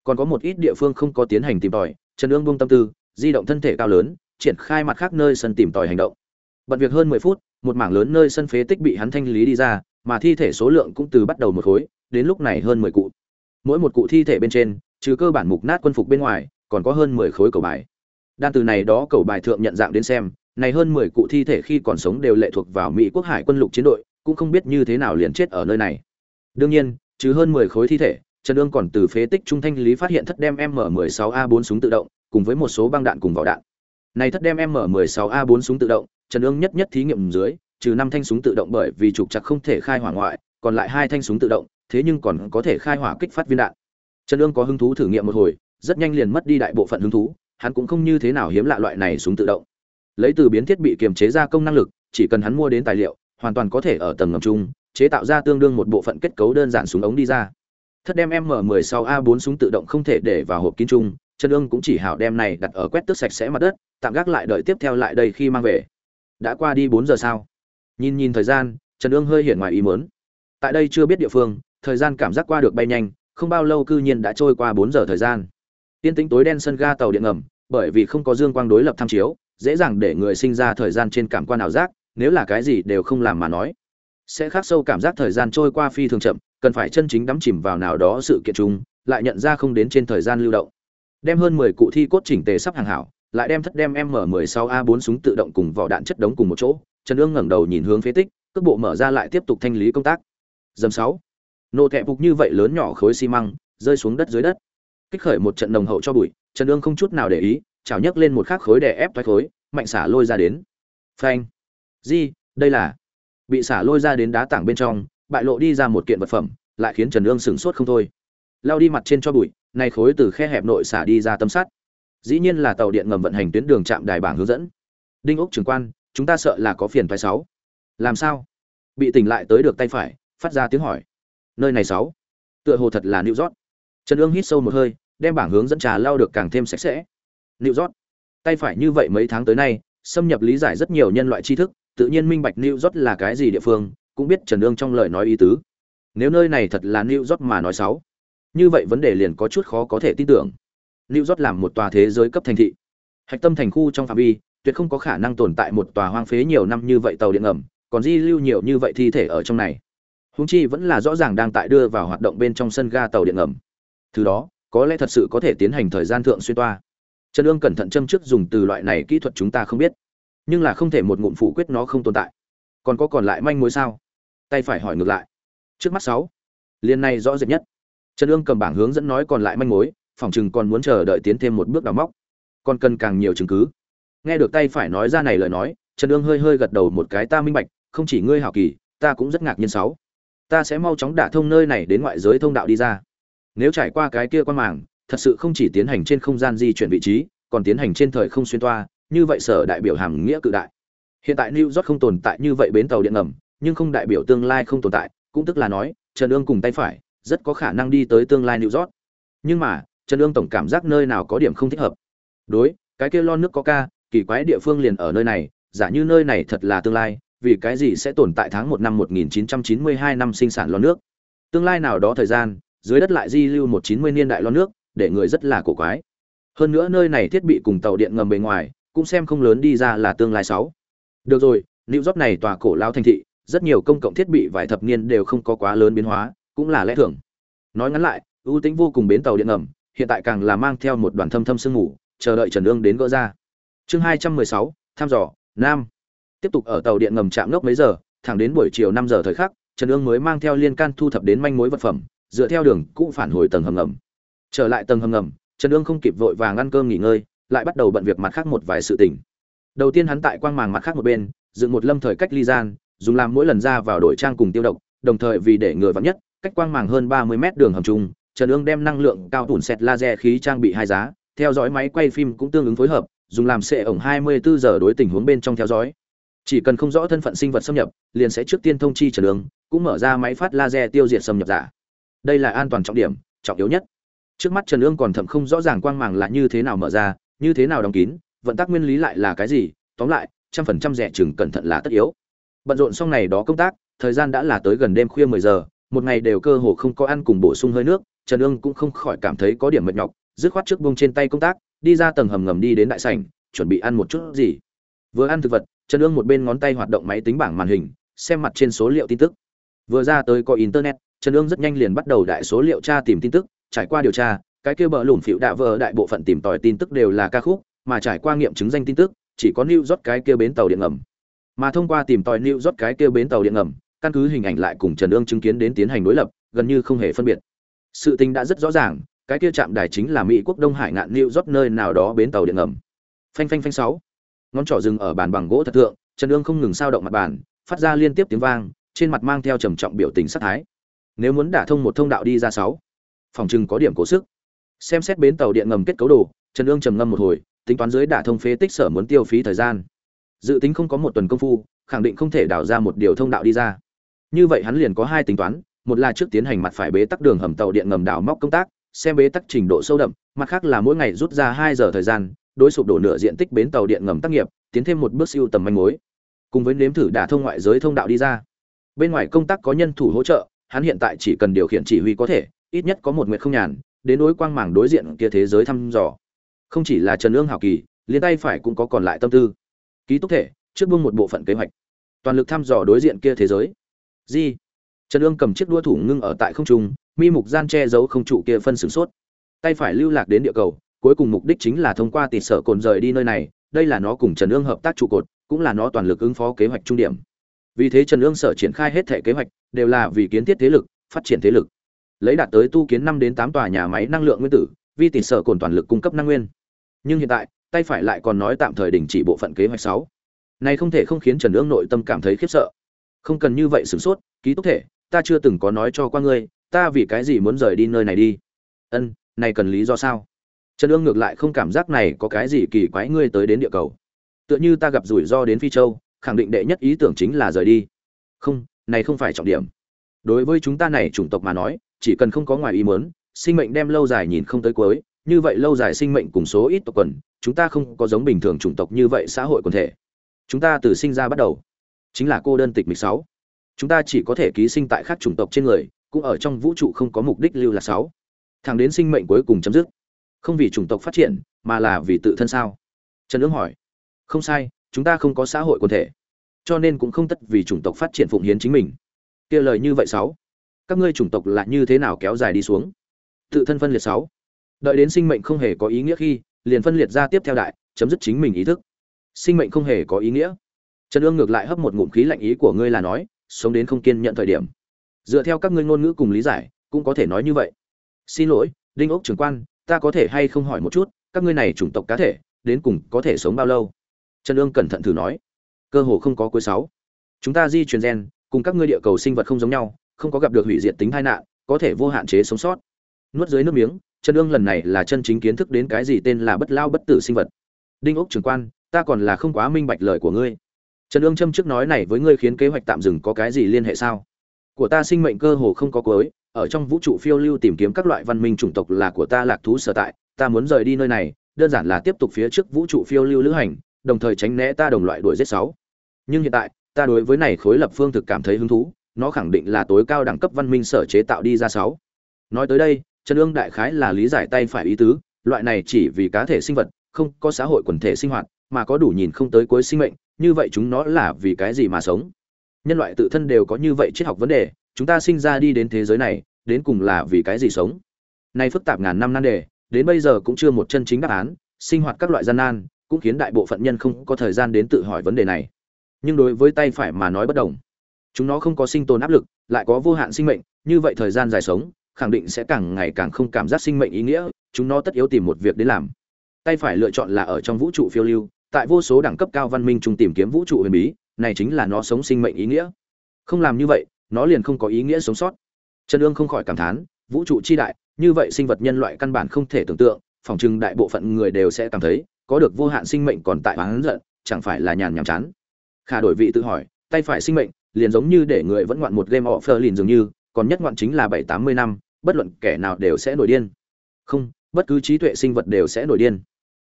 Còn có một ít địa phương không có tiến hành tìm tòi, trần ương buông tâm tư, di động thân thể cao lớn, triển khai mặt khác nơi sân tìm tòi hành động. Bật việc hơn mười phút, một mảng lớn nơi sân phế tích bị hắn thanh lý đi ra, mà thi thể số lượng cũng từ bắt đầu một khối, đến lúc này hơn mười cụ. Mỗi một cụ thi thể bên trên trừ cơ bản mục nát quân phục bên ngoài, còn có hơn mười khối cầu bài. Đan từ này đó cầu bài thượng nhận dạng đến xem, này hơn mười cụ thi thể khi còn sống đều lệ thuộc vào mỹ quốc hải quân lục chiến đội, cũng không biết như thế nào liền chết ở nơi này. Đương nhiên chứ hơn mười khối thi thể, trần ương còn từ phế tích trung thanh lý phát hiện thất đem m 16 a 4 súng tự động, cùng với một số băng đạn cùng vỏ đạn. Này thất đem m 16 a 4 súng tự động, trần ương nhất nhất thí nghiệm dưới, trừ năm thanh súng tự động bởi vì trục chặt không thể khai hỏa ngoại, còn lại hai thanh súng tự động, thế nhưng còn có thể khai hỏa kích phát viên đạn trần ương có hứng thú thử nghiệm một hồi, rất nhanh liền mất đi đại bộ phận hứng thú, hắn cũng không như thế nào hiếm lạ loại này súng tự động. Lấy từ biến thiết bị kiềm chế ra công năng lực, chỉ cần hắn mua đến tài liệu, hoàn toàn có thể ở tầng ngầm chung, chế tạo ra tương đương một bộ phận kết cấu đơn giản súng ống đi ra. Thất đem m 16 a 4 súng tự động không thể để vào hộp kín chung, trần ương cũng chỉ hảo đem này đặt ở quét tước sạch sẽ mặt đất, tạm gác lại đợi tiếp theo lại đây khi mang về. Đã qua đi bốn giờ sao? Nhìn nhìn thời gian, trần ương hơi hiển ngoài ý muốn. Tại đây chưa biết địa phương, thời gian cảm giác qua được bay nhanh không bao lâu cư nhiên đã trôi qua bốn giờ thời gian. Tiên tính tối đen sân ga tàu điện ngầm, bởi vì không có dương quang đối lập tham chiếu, dễ dàng để người sinh ra thời gian trên cảm quan ảo giác, nếu là cái gì đều không làm mà nói, sẽ khác sâu cảm giác thời gian trôi qua phi thường chậm, cần phải chân chính đắm chìm vào nào đó sự kiện chung, lại nhận ra không đến trên thời gian lưu động. Đem hơn mười cụ thi cốt chỉnh tề sắp hàng hảo, lại đem thất đem M16A4 súng tự động cùng vỏ đạn chất đống cùng một chỗ, Trần Ương ngẩng đầu nhìn hướng phía tích, cước bộ mở ra lại tiếp tục thanh lý công tác. Dầm 6 nô thẹp phục như vậy lớn nhỏ khối xi măng, rơi xuống đất dưới đất. Kích khởi một trận nồng hậu cho bụi, trần ương không chút nào để ý, chảo nhấc lên một khắc khối đè ép thoái khối, mạnh xả lôi ra đến. Phanh. Di, đây là. Bị xả lôi ra đến đá tảng bên trong, bại lộ đi ra một kiện vật phẩm, lại khiến trần ương sửng sốt không thôi. Lao đi mặt trên cho bụi, nay khối từ khe hẹp nội xả đi ra tâm sắt. Dĩ nhiên là tàu điện ngầm vận hành tuyến đường trạm đài bảng hướng dẫn. Đinh úc trưởng quan, chúng ta sợ là có phiền thoái sáu. Làm sao? Bị tỉnh lại tới được tay phải, phát ra tiếng hỏi nơi này sáu. Tựa hồ thật là new rót trần ương hít sâu một hơi, đem bảng hướng dẫn trà lao được càng thêm sạch sẽ. New rót tay phải như vậy mấy tháng tới nay, xâm nhập lý giải rất nhiều nhân loại tri thức, tự nhiên minh bạch new rót là cái gì địa phương, cũng biết trần ương trong lời nói ý tứ. Nếu nơi này thật là new rót mà nói sáu, như vậy vấn đề liền có chút khó có thể tin tưởng. New rót làm một tòa thế giới cấp thành thị. Hạch tâm thành khu trong phạm vi, tuyệt không có khả năng tồn tại một tòa hoang phế nhiều năm như vậy tàu điện ngầm, còn di lưu nhiều như vậy thi thể ở trong này húng chi vẫn là rõ ràng đang tại đưa vào hoạt động bên trong sân ga tàu điện ngầm. Thứ đó, có lẽ thật sự có thể tiến hành thời gian thượng xuyên toa. Trần ương cẩn thận châm trước dùng từ loại này kỹ thuật chúng ta không biết. Nhưng là không thể một ngụm phủ quyết nó không tồn tại. Còn có còn lại manh mối sao? Tay phải hỏi ngược lại. Trước mắt sáu. Liên này rõ rệt nhất. Trần ương cầm bảng hướng dẫn nói còn lại manh mối, phòng chừng còn muốn chờ đợi tiến thêm một bước đào móc. Còn cần càng nhiều chứng cứ. Nghe được tay phải nói ra này lời nói, trần ương hơi hơi gật đầu một cái, ta minh bạch, không chỉ ngươi hảo kỳ, ta cũng rất ngạc nhiên sáu ta sẽ mau chóng đả thông nơi này đến ngoại giới thông đạo đi ra. Nếu trải qua cái kia quan màng, thật sự không chỉ tiến hành trên không gian di chuyển vị trí, còn tiến hành trên thời không xuyên toa, như vậy sở đại biểu hàm nghĩa cự đại. Hiện tại new york không tồn tại như vậy bến tàu điện ngầm, nhưng không đại biểu tương lai không tồn tại, cũng tức là nói, trần ương cùng tay phải, rất có khả năng đi tới tương lai new york. Nhưng mà, trần ương tổng cảm giác nơi nào có điểm không thích hợp. Đối, cái kia lon nước có ca, kỳ quái địa phương liền ở nơi này, giả như nơi này thật là tương lai vì cái gì sẽ tồn tại tháng một năm 1992 năm sinh sản lon nước? Tương lai nào đó thời gian, dưới đất lại di lưu một chín mươi niên đại lon nước, để người rất là cổ quái. Hơn nữa nơi này thiết bị cùng tàu điện ngầm bề ngoài, cũng xem không lớn đi ra là tương lai sáu. Được rồi, new york này tòa cổ lao thành thị, rất nhiều công cộng thiết bị vài thập niên đều không có quá lớn biến hóa, cũng là lẽ thường. Nói ngắn lại, ưu tính vô cùng bến tàu điện ngầm, hiện tại càng là mang theo một đoàn thâm thâm sương ngủ chờ đợi trần ương đến gỡ ra. Chương hai trăm mười sáu, thăm dò, nam tiếp tục ở tàu điện ngầm chạm ngốc mấy giờ, thẳng đến buổi chiều năm giờ thời khắc, trần ương mới mang theo liên can thu thập đến manh mối vật phẩm, dựa theo đường cũ phản hồi tầng hầm ngầm trở lại tầng hầm ngầm, trần ương không kịp vội vàng ăn cơm nghỉ ngơi, lại bắt đầu bận việc mặt khác một vài sự tình đầu tiên hắn tại quang màng mặt khác một bên, dựng một lâm thời cách ly gian, dùng làm mỗi lần ra vào đổi trang cùng tiêu độc, đồng thời vì để người vắn nhất, cách quang màng hơn ba mươi mét đường hầm chung trần ương đem năng lượng cao tủn xẹt laser khí trang bị hai giá, theo dõi máy quay phim cũng tương ứng phối hợp, dùng làm sệ ổng 24 giờ đối tình huống bên trong theo dõi. Chỉ cần không rõ thân phận sinh vật xâm nhập, liền sẽ trước tiên thông chi Trần Đường, cũng mở ra máy phát laser tiêu diệt xâm nhập giả. Đây là an toàn trọng điểm, trọng yếu nhất. Trước mắt Trần Ương còn thầm không rõ ràng quang màng là như thế nào mở ra, như thế nào đóng kín, vận tắc nguyên lý lại là cái gì, tóm lại, trăm phần trăm rẻ chừng cẩn thận là tất yếu. Bận rộn xong này đó công tác, thời gian đã là tới gần đêm khuya 10 giờ, một ngày đều cơ hồ không có ăn cùng bổ sung hơi nước, Trần Ương cũng không khỏi cảm thấy có điểm mệt nhọc, dứt khoát trước buông trên tay công tác, đi ra tầng hầm ngầm đi đến đại sảnh, chuẩn bị ăn một chút gì vừa ăn thực vật, trần ương một bên ngón tay hoạt động máy tính bảng màn hình, xem mặt trên số liệu tin tức. Vừa ra tới có internet, trần ương rất nhanh liền bắt đầu đại số liệu tra tìm tin tức, trải qua điều tra, cái kia bờ lủng phịu đạ vờ đại bộ phận tìm tòi tin tức đều là ca khúc, mà trải qua nghiệm chứng danh tin tức, chỉ có new rót cái kia bến tàu điện ngầm. Mà thông qua tìm tòi new rót cái kia bến tàu điện ngầm, căn cứ hình ảnh lại cùng trần ương chứng kiến đến tiến hành đối lập, gần như không hề phân biệt. Sự tình đã rất rõ ràng, cái kia chạm đài chính là mỹ quốc đông hải ngạn new rót nơi nào đó bến tàu điện ngầm. Phanh phanh phanh sáu ngón trỏ dừng ở bàn bằng gỗ thật thượng, trần ương không ngừng sao động mặt bàn, phát ra liên tiếp tiếng vang, trên mặt mang theo trầm trọng biểu tình sát thái. Nếu muốn đả thông một thông đạo đi ra sáu, phòng trừng có điểm cố sức. Xem xét bến tàu điện ngầm kết cấu đồ, trần ương trầm ngâm một hồi, tính toán dưới đả thông phế tích sở muốn tiêu phí thời gian. Dự tính không có một tuần công phu, khẳng định không thể đào ra một điều thông đạo đi ra. Như vậy hắn liền có hai tính toán, một là trước tiến hành mặt phải bế tắc đường hầm tàu điện ngầm đào móc công tác, xem bế tắc trình độ sâu đậm, mặt khác là mỗi ngày rút ra hai giờ thời gian đối sụp đổ nửa diện tích bến tàu điện ngầm tác nghiệp, tiến thêm một bước siêu tầm manh mối. Cùng với nếm thử đả thông ngoại giới thông đạo đi ra. Bên ngoài công tác có nhân thủ hỗ trợ, hắn hiện tại chỉ cần điều khiển chỉ huy có thể, ít nhất có một nguyện không nhàn, đến đối quang mảng đối diện kia thế giới thăm dò. Không chỉ là trần ương hảo kỳ liên tay phải cũng có còn lại tâm tư. Ký túc thể, trước buông một bộ phận kế hoạch. Toàn lực thăm dò đối diện kia thế giới. Di. Trần ương cầm chiếc đua thủ ngưng ở tại không trung, mi mục gian che giấu không trụ kia phân sửng sốt. Tay phải lưu lạc đến địa cầu cuối cùng mục đích chính là thông qua tỉ sở cồn rời đi nơi này, đây là nó cùng trần ương hợp tác trụ cột, cũng là nó toàn lực ứng phó kế hoạch trung điểm. Vì thế trần ương sở triển khai hết thể kế hoạch, đều là vì kiến thiết thế lực, phát triển thế lực. Lấy đạt tới tu kiến năm đến tám tòa nhà máy năng lượng nguyên tử, vì tỉ sở cồn toàn lực cung cấp năng nguyên. Nhưng hiện tại, tay phải lại còn nói tạm thời đình chỉ bộ phận kế hoạch sáu. Này không thể không khiến trần ương nội tâm cảm thấy khiếp sợ. Không cần như vậy sửng sốt, ký túc thể, ta chưa từng có nói cho qua ngươi, ta vì cái gì muốn rời đi nơi này đi? Ân, này cần lý do sao? Trần ương ngược lại không cảm giác này có cái gì kỳ quái ngươi tới đến địa cầu. Tựa như ta gặp rủi ro đến phi châu, khẳng định đệ nhất ý tưởng chính là rời đi. Không, này không phải trọng điểm. Đối với chúng ta này chủng tộc mà nói, chỉ cần không có ngoài ý muốn, sinh mệnh đem lâu dài nhìn không tới cuối, như vậy lâu dài sinh mệnh cùng số ít tộc quần, chúng ta không có giống bình thường chủng tộc như vậy xã hội quần thể. Chúng ta từ sinh ra bắt đầu. Chính là cô đơn tịch mịch sáu. Chúng ta chỉ có thể ký sinh tại các chủng tộc trên người, cũng ở trong vũ trụ không có mục đích lưu là sáu. Thẳng đến sinh mệnh cuối cùng chấm dứt không vì chủng tộc phát triển, mà là vì tự thân sao? Trần ương hỏi. Không sai, chúng ta không có xã hội quần thể, cho nên cũng không tất vì chủng tộc phát triển phụng hiến chính mình. Kia lời như vậy sáu. Các ngươi chủng tộc lại như thế nào kéo dài đi xuống? Tự thân phân liệt sáu. Đợi đến sinh mệnh không hề có ý nghĩa khi, liền phân liệt ra tiếp theo đại, chấm dứt chính mình ý thức. Sinh mệnh không hề có ý nghĩa. Trần ương ngược lại hấp một ngụm khí lạnh ý của ngươi là nói, sống đến không kiên nhận thời điểm. Dựa theo các ngươi ngôn ngữ cùng lý giải, cũng có thể nói như vậy. Xin lỗi, đinh ốc trưởng quan ta có thể hay không hỏi một chút, các ngươi này chủng tộc cá thể, đến cùng có thể sống bao lâu? Trần ương cẩn thận thử nói. Cơ hồ không có cuối sáu. Chúng ta di truyền gen, cùng các ngươi địa cầu sinh vật không giống nhau, không có gặp được hủy diệt tính tai nạn, có thể vô hạn chế sống sót. Nuốt dưới nước miếng, trần ương lần này là chân chính kiến thức đến cái gì tên là bất lao bất tử sinh vật. Đinh ốc trưởng quan, ta còn là không quá minh bạch lời của ngươi. Trần ương châm trước nói này với ngươi khiến kế hoạch tạm dừng có cái gì liên hệ sao? Của ta sinh mệnh cơ hồ không có cuối ở trong vũ trụ phiêu lưu tìm kiếm các loại văn minh chủng tộc là của ta lạc thú sở tại, ta muốn rời đi nơi này, đơn giản là tiếp tục phía trước vũ trụ phiêu lưu lữ hành, đồng thời tránh né ta đồng loại đuổi giết sáu. Nhưng hiện tại, ta đối với này khối lập phương thực cảm thấy hứng thú, nó khẳng định là tối cao đẳng cấp văn minh sở chế tạo đi ra sáu. Nói tới đây, trần ương đại khái là lý giải tay phải ý tứ, loại này chỉ vì cá thể sinh vật, không có xã hội quần thể sinh hoạt, mà có đủ nhìn không tới cuối sinh mệnh, như vậy chúng nó là vì cái gì mà sống? Nhân loại tự thân đều có như vậy triết học vấn đề chúng ta sinh ra đi đến thế giới này, đến cùng là vì cái gì sống? Nay phức tạp ngàn năm nan đề, đến bây giờ cũng chưa một chân chính đáp án, sinh hoạt các loại gian nan cũng khiến đại bộ phận nhân không có thời gian đến tự hỏi vấn đề này. Nhưng đối với tay phải mà nói bất đồng. Chúng nó không có sinh tồn áp lực, lại có vô hạn sinh mệnh, như vậy thời gian dài sống, khẳng định sẽ càng ngày càng không cảm giác sinh mệnh ý nghĩa, chúng nó tất yếu tìm một việc đến làm. Tay phải lựa chọn là ở trong vũ trụ phiêu lưu, tại vô số đẳng cấp cao văn minh chung tìm kiếm vũ trụ huyền bí, này chính là nó sống sinh mệnh ý nghĩa. Không làm như vậy nó liền không có ý nghĩa sống sót. Trần ương không khỏi cảm thán, vũ trụ chi đại, như vậy sinh vật nhân loại căn bản không thể tưởng tượng, phòng chừng đại bộ phận người đều sẽ cảm thấy, có được vô hạn sinh mệnh còn tại bán giận, chẳng phải là nhàn nhàm chán. Khả đổi vị tự hỏi, tay phải sinh mệnh, liền giống như để người vẫn ngoạn một game offer liền dường như, còn nhất ngoạn chính là bảy, tám mươi năm, bất luận kẻ nào đều sẽ nổi điên. Không, bất cứ trí tuệ sinh vật đều sẽ nổi điên.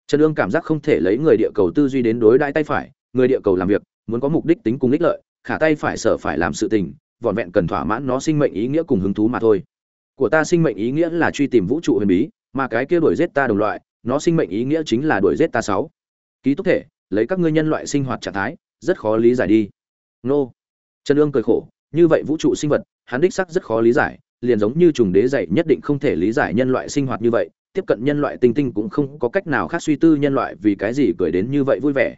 Trần ương cảm giác không thể lấy người địa cầu tư duy đến đối đãi tay phải, người địa cầu làm việc, muốn có mục đích tính cùng ích lợi, khả tay phải sợ phải làm sự tình vỏn vẹn cần thỏa mãn nó sinh mệnh ý nghĩa cùng hứng thú mà thôi. Của ta sinh mệnh ý nghĩa là truy tìm vũ trụ huyền bí, mà cái kia đuổi giết ta đồng loại, nó sinh mệnh ý nghĩa chính là đuổi giết ta sáu. Ký túc thể, lấy các ngươi nhân loại sinh hoạt trạng thái, rất khó lý giải đi. Nô. Trần ương cười khổ, như vậy vũ trụ sinh vật, hắn đích sắc rất khó lý giải, liền giống như trùng đế dạy nhất định không thể lý giải nhân loại sinh hoạt như vậy, tiếp cận nhân loại tinh tinh cũng không có cách nào khác suy tư nhân loại vì cái gì cười đến như vậy vui vẻ.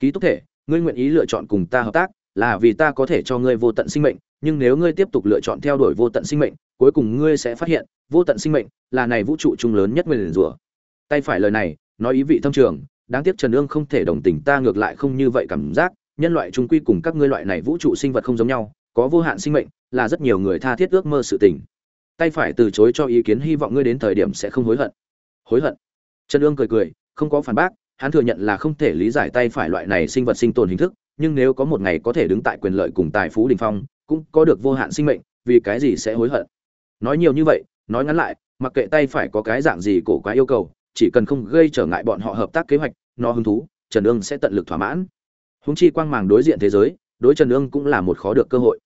Ký túc thể, ngươi nguyện ý lựa chọn cùng ta hợp tác là vì ta có thể cho ngươi vô tận sinh mệnh, nhưng nếu ngươi tiếp tục lựa chọn theo đuổi vô tận sinh mệnh, cuối cùng ngươi sẽ phát hiện, vô tận sinh mệnh là này vũ trụ trung lớn nhất nguyên rủa. Tay phải lời này, nói ý vị thâm trường, đáng tiếc trần Nương không thể đồng tình ta ngược lại không như vậy cảm giác, nhân loại trung quy cùng các ngươi loại này vũ trụ sinh vật không giống nhau, có vô hạn sinh mệnh là rất nhiều người tha thiết ước mơ sự tình. Tay phải từ chối cho ý kiến hy vọng ngươi đến thời điểm sẽ không hối hận. Hối hận? Trần Nương cười cười, không có phản bác, hắn thừa nhận là không thể lý giải tay phải loại này sinh vật sinh tồn hình thức nhưng nếu có một ngày có thể đứng tại quyền lợi cùng tài phú đình phong, cũng có được vô hạn sinh mệnh, vì cái gì sẽ hối hận? Nói nhiều như vậy, nói ngắn lại, mặc kệ tay phải có cái dạng gì cổ quá yêu cầu, chỉ cần không gây trở ngại bọn họ hợp tác kế hoạch, nó hứng thú, trần ương sẽ tận lực thỏa mãn. Húng chi quang màng đối diện thế giới, đối trần ương cũng là một khó được cơ hội.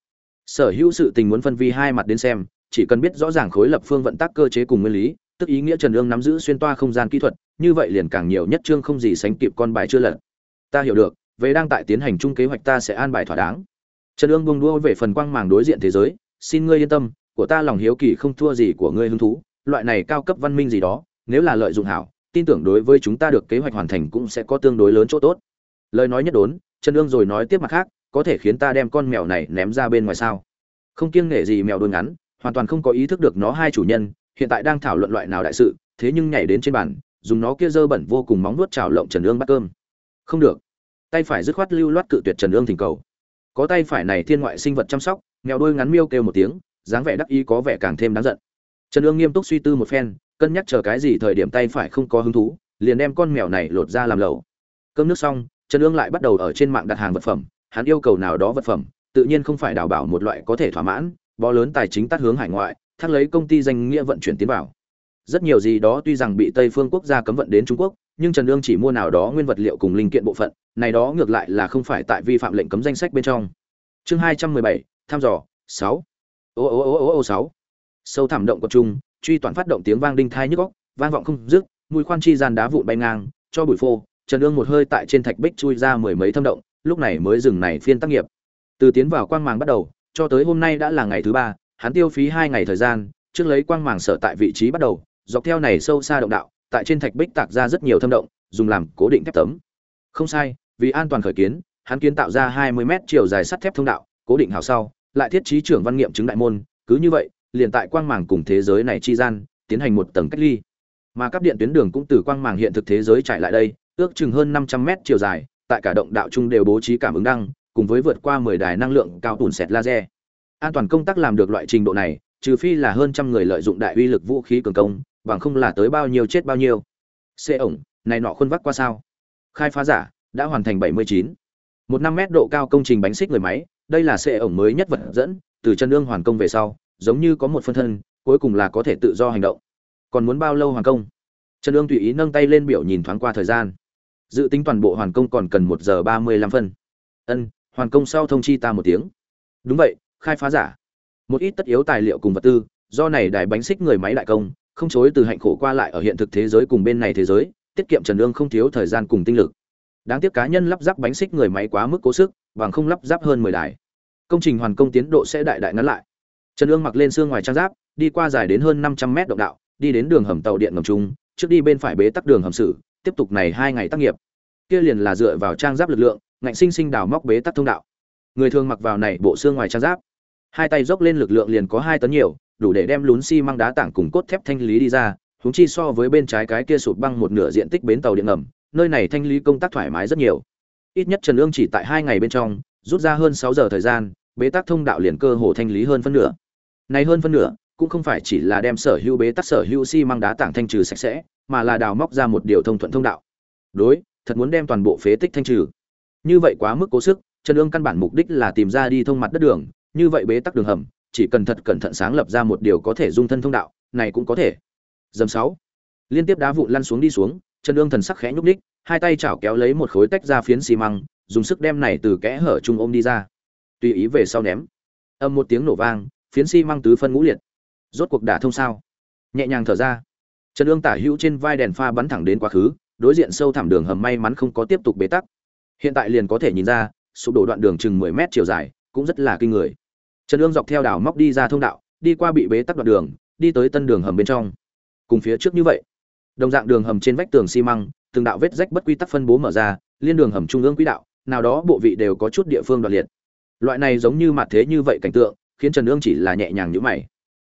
Sở hữu sự tình muốn phân vi hai mặt đến xem, chỉ cần biết rõ ràng khối lập phương vận tác cơ chế cùng nguyên lý, tức ý nghĩa trần ương nắm giữ xuyên toa không gian kỹ thuật, như vậy liền càng nhiều nhất trương không gì sánh kịp con bài chưa lật. Ta hiểu được về đang tại tiến hành chung kế hoạch ta sẽ an bài thỏa đáng. Trần ương buông đua về phần quang màng đối diện thế giới, xin ngươi yên tâm, của ta lòng hiếu kỳ không thua gì của ngươi hứng thú, loại này cao cấp văn minh gì đó, nếu là lợi dụng hảo, tin tưởng đối với chúng ta được kế hoạch hoàn thành cũng sẽ có tương đối lớn chỗ tốt. Lời nói nhất đốn, trần ương rồi nói tiếp mặt khác, có thể khiến ta đem con mèo này ném ra bên ngoài sao? Không kiêng nể gì mèo đôi ngắn, hoàn toàn không có ý thức được nó hai chủ nhân, hiện tại đang thảo luận loại nào đại sự, thế nhưng nhảy đến trên bàn, dùng nó kia dơ bẩn vô cùng móng nuốt trào lộng trần ương bắt cơm. Không được tay phải dứt khoát lưu loát cự tuyệt trần ương thỉnh cầu. Có tay phải này thiên ngoại sinh vật chăm sóc mèo đôi ngắn miêu kêu một tiếng, dáng vẻ đắc ý có vẻ càng thêm đáng giận. Trần ương nghiêm túc suy tư một phen, cân nhắc chờ cái gì thời điểm tay phải không có hứng thú, liền đem con mèo này lột ra làm lẩu. Cơm nước xong, trần ương lại bắt đầu ở trên mạng đặt hàng vật phẩm, hắn yêu cầu nào đó vật phẩm, tự nhiên không phải đào bảo một loại có thể thỏa mãn, bó lớn tài chính tắt hướng hải ngoại thác lấy công ty danh nghĩa vận chuyển tiến vào. Rất nhiều gì đó tuy rằng bị tây phương quốc gia cấm vận đến trung quốc nhưng trần Dương chỉ mua nào đó nguyên vật liệu cùng linh kiện bộ phận, này đó ngược lại là không phải tại vi phạm lệnh cấm danh sách bên trong. Chương hai trăm mười bảy, thăm dò 6 ô ô ô ô ô 6 sâu thẳm động của trung, truy toàn phát động tiếng vang đinh thai nhức óc, vang vọng không dứt, mùi khoan chi gian đá vụn bay ngang, cho bụi phô, trần Dương một hơi tại trên thạch bích chui ra mười mấy thâm động, lúc này mới dừng này phiên tác nghiệp. Từ tiến vào quang màng bắt đầu, cho tới hôm nay đã là ngày thứ ba, hắn tiêu phí hai ngày thời gian, trước lấy quang màng sở tại vị trí bắt đầu, dọc theo này sâu xa động đạo tại trên thạch bích tạc ra rất nhiều thâm động, dùng làm cố định thép tấm. Không sai, vì an toàn khởi kiến, hắn kiến tạo ra hai mươi mét chiều dài sắt thép thông đạo, cố định hào sau, lại thiết trí trưởng văn nghiệm chứng đại môn, cứ như vậy, liền tại quang màng cùng thế giới này chi gian, tiến hành một tầng cách ly. Mà các điện tuyến đường cũng từ quang màng hiện thực thế giới chạy lại đây, ước chừng hơn năm trăm mét chiều dài, tại cả động đạo trung đều bố trí cảm ứng đăng, cùng với vượt qua mười đài năng lượng cao tùn sẹt laser. An toàn công tác làm được loại trình độ này, trừ phi là hơn trăm người lợi dụng đại uy lực vũ khí cường công bằng không là tới bao nhiêu chết bao nhiêu. Xe ổng, này nọ khuôn vắc qua sao? Khai phá giả, đã hoàn thành bảy mươi chín. Một năm mét độ cao công trình bánh xích người máy, đây là xe ổng mới nhất vật dẫn, từ chân lương hoàn công về sau, giống như có một phân thân, cuối cùng là có thể tự do hành động. Còn muốn bao lâu hoàn công? Trần ương tùy ý nâng tay lên biểu nhìn thoáng qua thời gian. Dự tính toàn bộ hoàn công còn cần một giờ ba mươi lăm phân. Ân, hoàn công sau thông chi ta một tiếng. Đúng vậy, khai phá giả. Một ít tất yếu tài liệu cùng vật tư, do này đài bánh xích người máy đại công không chối từ hạnh khổ qua lại ở hiện thực thế giới cùng bên này thế giới, tiết kiệm trần lương không thiếu thời gian cùng tinh lực. Đáng tiếc cá nhân lắp ráp bánh xích người máy quá mức cố sức, bằng không lắp ráp hơn mười đài. Công trình hoàn công tiến độ sẽ đại đại ngắn lại. Trần lương mặc lên xương ngoài trang giáp, đi qua dài đến hơn năm trăm mét động đạo, đi đến đường hầm tàu điện ngầm trung, trước đi bên phải bế tắc đường hầm sử, tiếp tục này hai ngày tác nghiệp. Kia liền là dựa vào trang giáp lực lượng, ngạnh sinh sinh đào móc bế tắc thông đạo. Người thường mặc vào này bộ xương ngoài trang giáp. Hai tay dốc lên lực lượng liền có hai tấn nhiều đủ để đem lún xi măng đá tảng cùng cốt thép thanh lý đi ra húng chi so với bên trái cái kia sụt băng một nửa diện tích bến tàu điện ngầm, nơi này thanh lý công tác thoải mái rất nhiều. Ít nhất trần ương chỉ tại hai ngày bên trong, rút ra hơn sáu giờ thời gian, bế tắc thông đạo liền cơ hồ thanh lý hơn phân nửa. Này hơn phân nửa, cũng không phải chỉ là đem sở hữu bế tắc sở hữu xi măng đá tảng thanh trừ sạch sẽ, mà là đào móc ra một điều thông thuận thông đạo. Đối, thật muốn đem toàn bộ phế tích thanh trừ. Như vậy quá mức cố sức, trần ương căn bản mục đích là tìm ra đi thông mặt đất đường, như vậy bế tắc đường hầm chỉ cần thật cẩn thận sáng lập ra một điều có thể dung thân thông đạo, này cũng có thể. Dầm sáu. Liên tiếp đá vụn lăn xuống đi xuống trần Dương thần sắc khẽ nhúc nhích, hai tay chảo kéo lấy một khối tách ra phiến xi măng, dùng sức đem này từ kẽ hở trung ôm đi ra. Tùy ý về sau ném. Âm một tiếng nổ vang, phiến xi măng tứ phân ngũ liệt. Rốt cuộc đả thông sao? Nhẹ nhàng thở ra. Trần Dương tả hữu trên vai đèn pha bắn thẳng đến quá khứ, đối diện sâu thẳm đường hầm may mắn không có tiếp tục bế tắc. Hiện tại liền có thể nhìn ra, sụp đổ đoạn đường chừng 10 mét chiều dài, cũng rất là kinh người trần ương dọc theo đảo móc đi ra thông đạo, đi qua bị bế tắc đoạn đường, đi tới tân đường hầm bên trong. Cùng phía trước như vậy, đồng dạng đường hầm trên vách tường xi măng, từng đạo vết rách bất quy tắc phân bố mở ra, liên đường hầm trung ương quỹ đạo, nào đó bộ vị đều có chút địa phương đoạn liệt. Loại này giống như mặt thế như vậy cảnh tượng, khiến trần ương chỉ là nhẹ nhàng nhũ mày.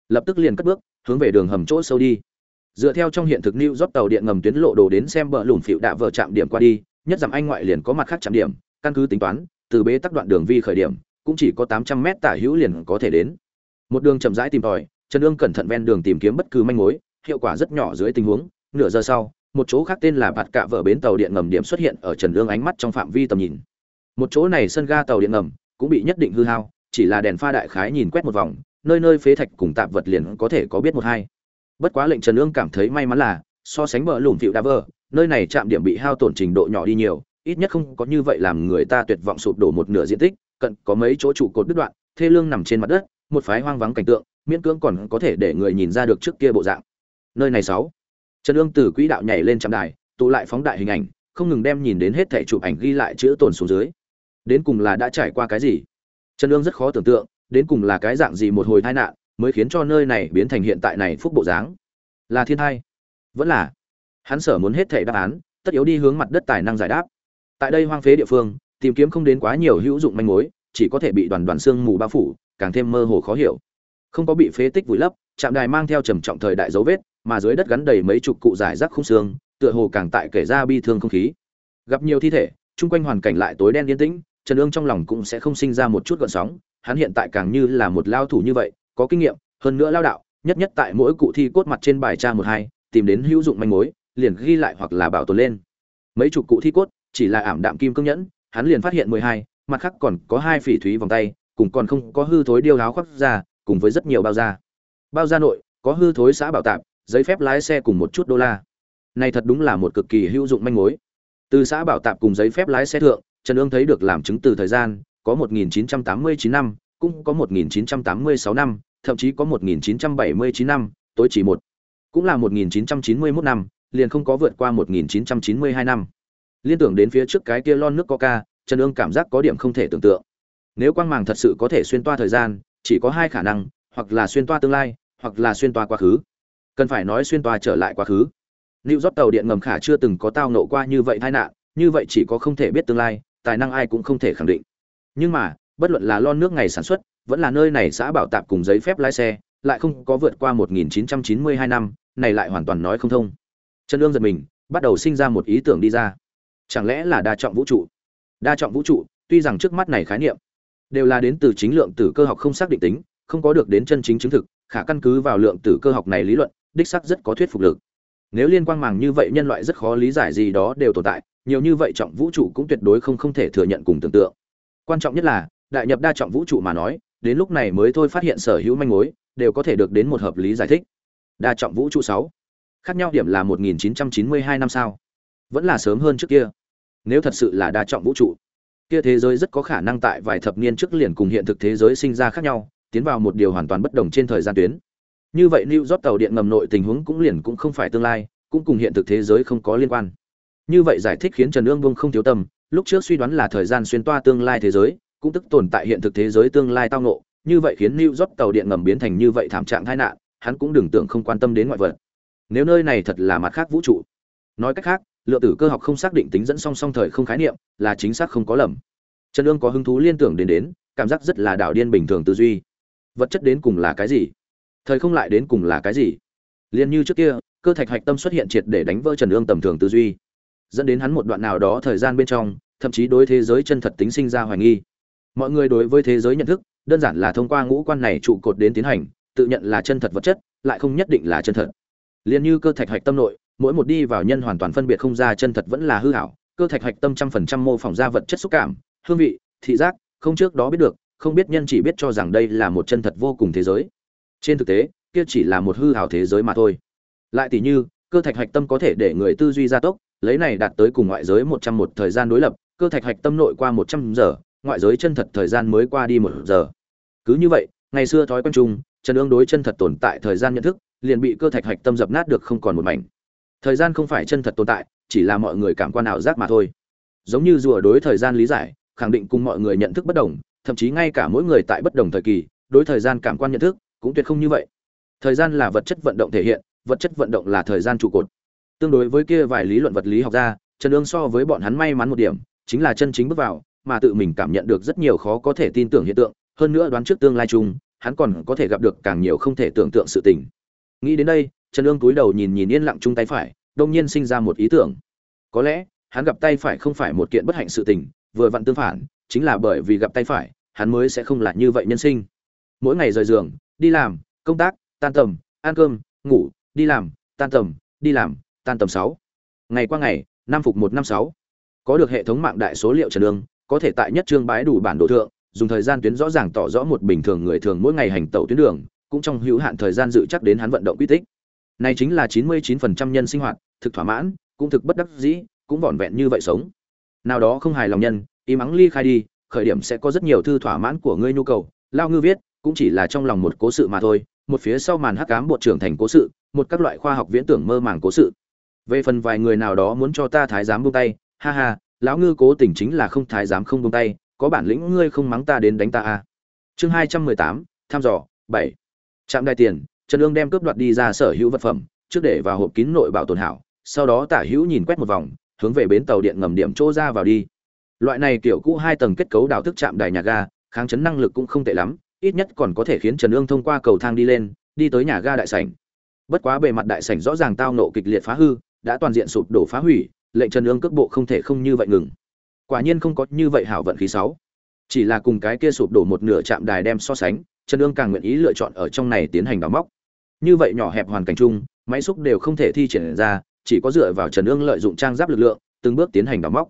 Lập tức liền cất bước, hướng về đường hầm chỗ sâu đi. Dựa theo trong hiện thực lưu rót tàu điện ngầm tuyến lộ đồ đến xem bờ lùm phịu đạ vợ chạm điểm qua đi, nhất dặm anh ngoại liền có mặt khác chạm điểm, căn cứ tính toán, từ bế tắc đoạn đường vi khởi điểm cũng chỉ có tám trăm mét tả hữu liền có thể đến. Một đường chậm rãi tìm tòi, trần ương cẩn thận ven đường tìm kiếm bất cứ manh mối, hiệu quả rất nhỏ dưới tình huống. Nửa giờ sau, một chỗ khác tên là bạt cạ vợ bến tàu điện ngầm điểm xuất hiện ở trần ương ánh mắt trong phạm vi tầm nhìn. Một chỗ này sân ga tàu điện ngầm cũng bị nhất định hư hao, chỉ là đèn pha đại khái nhìn quét một vòng, nơi nơi phế thạch cùng tạp vật liền có thể có biết một hai. Bất quá lệnh trần ương cảm thấy may mắn là, so sánh bờ lùm phịu đa vơ, nơi này chạm điểm bị hao tổn trình độ nhỏ đi nhiều, ít nhất không có như vậy làm người ta tuyệt vọng sụp đổ một nửa diện tích cận có mấy chỗ trụ cột đứt đoạn, thê lương nằm trên mặt đất, một phái hoang vắng cảnh tượng, miễn cưỡng còn có thể để người nhìn ra được trước kia bộ dạng. Nơi này sáu, trần ương từ quỹ đạo nhảy lên trạm đài, tụ lại phóng đại hình ảnh, không ngừng đem nhìn đến hết thẻ chụp ảnh ghi lại chữ tồn xuống dưới. Đến cùng là đã trải qua cái gì? Trần ương rất khó tưởng tượng, đến cùng là cái dạng gì một hồi tai nạn, mới khiến cho nơi này biến thành hiện tại này phúc bộ dáng. Là thiên thai vẫn là. Hắn sở muốn hết thể đáp án, tất yếu đi hướng mặt đất tài năng giải đáp. Tại đây hoang phế địa phương tìm kiếm không đến quá nhiều hữu dụng manh mối, chỉ có thể bị đoàn đoàn xương mù bao phủ, càng thêm mơ hồ khó hiểu. Không có bị phế tích vùi lấp, trạm đài mang theo trầm trọng thời đại dấu vết, mà dưới đất gắn đầy mấy chục cụ giải rác khung xương, tựa hồ càng tại kể ra bi thương không khí. Gặp nhiều thi thể, chung quanh hoàn cảnh lại tối đen yên tĩnh, trần ương trong lòng cũng sẽ không sinh ra một chút gợn sóng, hắn hiện tại càng như là một lao thủ như vậy, có kinh nghiệm, hơn nữa lao đạo, nhất nhất tại mỗi cụ thi cốt mặt trên bài tra một hai, tìm đến hữu dụng manh mối, liền ghi lại hoặc là bảo tồn lên. Mấy chục cụ thi cốt, chỉ là ảm đạm kim cương nhẫn hắn liền phát hiện mười hai, mặt khác còn có hai phỉ thúy vòng tay, cùng còn không có hư thối điêu áo khoác ra, cùng với rất nhiều bao da. Bao da nội có hư thối xã bảo tạm giấy phép lái xe cùng một chút đô la. Này thật đúng là một cực kỳ hữu dụng manh mối. Từ xã bảo tạm cùng giấy phép lái xe thượng, trần ương thấy được làm chứng từ thời gian, có 1989 năm, cũng có 1986 năm, thậm chí có 1979 năm, tối chỉ một. Cũng là 1991 năm, liền không có vượt qua 1992 năm liên tưởng đến phía trước cái kia lon nước coca, trần ương cảm giác có điểm không thể tưởng tượng. Nếu quang màng thật sự có thể xuyên toa thời gian, chỉ có hai khả năng, hoặc là xuyên toa tương lai, hoặc là xuyên toa quá khứ. Cần phải nói xuyên toa trở lại quá khứ. Lưu rót tàu điện ngầm khả chưa từng có tao nộ qua như vậy tai nạn, như vậy chỉ có không thể biết tương lai, tài năng ai cũng không thể khẳng định. Nhưng mà, bất luận là lon nước ngày sản xuất, vẫn là nơi này xã bảo tạp cùng giấy phép lái xe, lại không có vượt qua 1992 năm, này lại hoàn toàn nói không thông. Trần ương giật mình, bắt đầu sinh ra một ý tưởng đi ra chẳng lẽ là đa trọng vũ trụ? Đa trọng vũ trụ, tuy rằng trước mắt này khái niệm đều là đến từ chính lượng tử cơ học không xác định tính, không có được đến chân chính chứng thực, khả căn cứ vào lượng tử cơ học này lý luận, đích sắc rất có thuyết phục lực. Nếu liên quan màng như vậy nhân loại rất khó lý giải gì đó đều tồn tại, nhiều như vậy trọng vũ trụ cũng tuyệt đối không không thể thừa nhận cùng tưởng tượng. Quan trọng nhất là, đại nhập đa trọng vũ trụ mà nói, đến lúc này mới thôi phát hiện sở hữu manh mối, đều có thể được đến một hợp lý giải thích. Đa trọng vũ trụ sáu, khác nhau điểm là 1992 năm sao vẫn là sớm hơn trước kia. Nếu thật sự là đa trọng vũ trụ, kia thế giới rất có khả năng tại vài thập niên trước liền cùng hiện thực thế giới sinh ra khác nhau, tiến vào một điều hoàn toàn bất đồng trên thời gian tuyến. Như vậy lưu rót tàu điện ngầm nội tình huống cũng liền cũng không phải tương lai, cũng cùng hiện thực thế giới không có liên quan. Như vậy giải thích khiến trần ương vương không thiếu tâm, lúc trước suy đoán là thời gian xuyên toa tương lai thế giới, cũng tức tồn tại hiện thực thế giới tương lai tao ngộ, như vậy khiến lưu rót tàu điện ngầm biến thành như vậy thảm trạng tai nạn, hắn cũng đừng tưởng không quan tâm đến ngoại vật. Nếu nơi này thật là mặt khác vũ trụ, nói cách khác lượng tử cơ học không xác định tính dẫn song song thời không khái niệm, là chính xác không có lầm. Trần ương có hứng thú liên tưởng đến đến, cảm giác rất là đảo điên bình thường tư duy. Vật chất đến cùng là cái gì? Thời không lại đến cùng là cái gì? Liền như trước kia, cơ thạch hạch tâm xuất hiện triệt để đánh vỡ trần ương tầm thường tư duy, dẫn đến hắn một đoạn nào đó thời gian bên trong, thậm chí đối thế giới chân thật tính sinh ra hoài nghi. Mọi người đối với thế giới nhận thức, đơn giản là thông qua ngũ quan này trụ cột đến tiến hành, tự nhận là chân thật vật chất, lại không nhất định là chân thật. Liền như cơ thạch hạch tâm nội mỗi một đi vào nhân hoàn toàn phân biệt không ra chân thật vẫn là hư hảo, cơ thạch hạch tâm trăm phần trăm mô phỏng ra vật chất xúc cảm, hương vị, thị giác, không trước đó biết được, không biết nhân chỉ biết cho rằng đây là một chân thật vô cùng thế giới. Trên thực tế, kia chỉ là một hư hảo thế giới mà thôi. Lại tỷ như, cơ thạch hạch tâm có thể để người tư duy gia tốc, lấy này đạt tới cùng ngoại giới một trăm một thời gian đối lập, cơ thạch hạch tâm nội qua một trăm giờ, ngoại giới chân thật thời gian mới qua đi một giờ. Cứ như vậy, ngày xưa thói quen chung trần ương đối chân thật tồn tại thời gian nhận thức, liền bị cơ thạch hạch tâm dập nát được không còn một mảnh thời gian không phải chân thật tồn tại, chỉ là mọi người cảm quan ảo giác mà thôi. Giống như rùa đối thời gian lý giải, khẳng định cùng mọi người nhận thức bất đồng, thậm chí ngay cả mỗi người tại bất đồng thời kỳ, đối thời gian cảm quan nhận thức cũng tuyệt không như vậy. Thời gian là vật chất vận động thể hiện, vật chất vận động là thời gian trụ cột. Tương đối với kia vài lý luận vật lý học ra trần ương so với bọn hắn may mắn một điểm, chính là chân chính bước vào, mà tự mình cảm nhận được rất nhiều khó có thể tin tưởng hiện tượng, hơn nữa đoán trước tương lai chung, hắn còn có thể gặp được càng nhiều không thể tưởng tượng sự tình. Nghĩ đến đây trần ương cúi đầu nhìn nhìn yên lặng chung tay phải, đông nhiên sinh ra một ý tưởng. Có lẽ, hắn gặp tay phải không phải một kiện bất hạnh sự tình, vừa vặn tương phản, chính là bởi vì gặp tay phải, hắn mới sẽ không là như vậy nhân sinh. Mỗi ngày rời giường, đi làm, công tác, tan tầm, ăn cơm, ngủ, đi làm, tan tầm, đi làm, tan tầm sáu. Ngày qua ngày, năm phục một năm sáu. Có được hệ thống mạng đại số liệu trần đường có thể tại nhất trương bái đủ bản đồ thượng, dùng thời gian tuyến rõ ràng tỏ rõ một bình thường người thường mỗi ngày hành tẩu tuyến đường, cũng trong hữu hạn thời gian dự chắc đến hắn vận động quy tích này chính là chín mươi 99% nhân sinh hoạt, thực thỏa mãn, cũng thực bất đắc dĩ, cũng vỏn vẹn như vậy sống. Nào đó không hài lòng nhân, im mắng ly khai đi, khởi điểm sẽ có rất nhiều thư thỏa mãn của ngươi nhu cầu. Lao ngư viết, cũng chỉ là trong lòng một cố sự mà thôi, một phía sau màn hắc ám bộ trưởng thành cố sự, một các loại khoa học viễn tưởng mơ màng cố sự. Về phần vài người nào đó muốn cho ta thái giám buông tay, ha ha, lão ngư cố tình chính là không thái giám không buông tay, có bản lĩnh ngươi không mắng ta đến đánh ta a chương hai trăm mười tám, thăm dò, bảy. Trạm đài tiền trần ương đem cướp đoạt đi ra sở hữu vật phẩm, trước để vào hộp kín nội bảo tồn hảo, sau đó tả hữu nhìn quét một vòng, hướng về bến tàu điện ngầm điểm chỗ ra vào đi. Loại này kiểu cũ hai tầng kết cấu đào thức chạm đài nhà ga, kháng chấn năng lực cũng không tệ lắm, ít nhất còn có thể khiến trần ương thông qua cầu thang đi lên, đi tới nhà ga đại sảnh. Bất quá bề mặt đại sảnh rõ ràng tao nộ kịch liệt phá hư, đã toàn diện sụp đổ phá hủy, lệnh trần ương cước bộ không thể không như vậy ngừng. Quả nhiên không có như vậy hảo vận khí sáu chỉ là cùng cái kia sụp đổ một nửa chạm đài đem so sánh, trần ương càng nguyện ý lựa chọn ở trong này tiến hành đào móc như vậy nhỏ hẹp hoàn cảnh chung, máy xúc đều không thể thi triển ra, chỉ có dựa vào trần ương lợi dụng trang giáp lực lượng, từng bước tiến hành đào móc.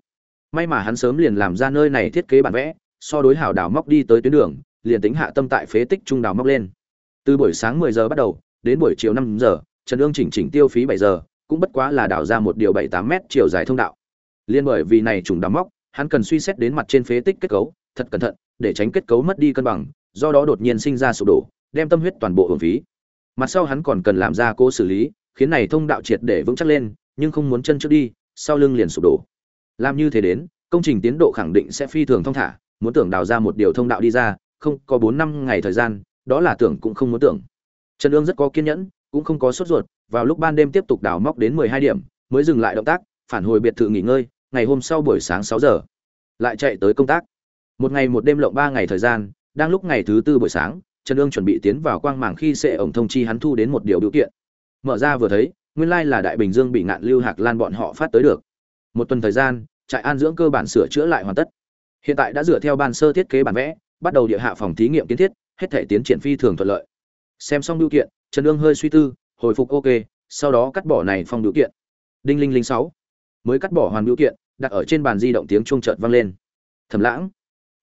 May mà hắn sớm liền làm ra nơi này thiết kế bản vẽ, so đối hảo đào móc đi tới tuyến đường, liền tính hạ tâm tại phế tích trung đào móc lên. Từ buổi sáng 10 giờ bắt đầu, đến buổi chiều 5 giờ, trần ương chỉnh chỉnh tiêu phí 7 giờ, cũng bất quá là đào ra một điều 78 mét chiều dài thông đạo. Liên bởi vì này trùng đào móc, hắn cần suy xét đến mặt trên phế tích kết cấu, thật cẩn thận, để tránh kết cấu mất đi cân bằng, do đó đột nhiên sinh ra sụp đổ, đem tâm huyết toàn bộ hưởng phí mặt sau hắn còn cần làm ra cố xử lý, khiến này thông đạo triệt để vững chắc lên, nhưng không muốn chân trước đi, sau lưng liền sụp đổ. Làm như thế đến, công trình tiến độ khẳng định sẽ phi thường thông thả, muốn tưởng đào ra một điều thông đạo đi ra, không, có bốn năm ngày thời gian, đó là tưởng cũng không muốn tưởng. Trần ương rất có kiên nhẫn, cũng không có sốt ruột, vào lúc ban đêm tiếp tục đào móc đến mười hai điểm, mới dừng lại động tác, phản hồi biệt thự nghỉ ngơi, ngày hôm sau buổi sáng sáu giờ. Lại chạy tới công tác. Một ngày một đêm lộng ba ngày thời gian, đang lúc ngày thứ tư buổi sáng trần ương chuẩn bị tiến vào quang màng khi sẽ ổng thông chi hắn thu đến một điều điều kiện. Mở ra vừa thấy, nguyên lai là đại bình dương bị ngạn lưu hạc lan bọn họ phát tới được. Một tuần thời gian, trại an dưỡng cơ bản sửa chữa lại hoàn tất. Hiện tại đã dựa theo ban sơ thiết kế bản vẽ, bắt đầu địa hạ phòng thí nghiệm kiến thiết, hết thể tiến triển phi thường thuận lợi. Xem xong điều kiện, trần ương hơi suy tư, hồi phục ok, sau đó cắt bỏ này phong điều kiện. Đinh linh linh sáu. Mới cắt bỏ hoàn biểu kiện, đặt ở trên bàn di động tiếng chuông chợt vang lên. Thầm lãng.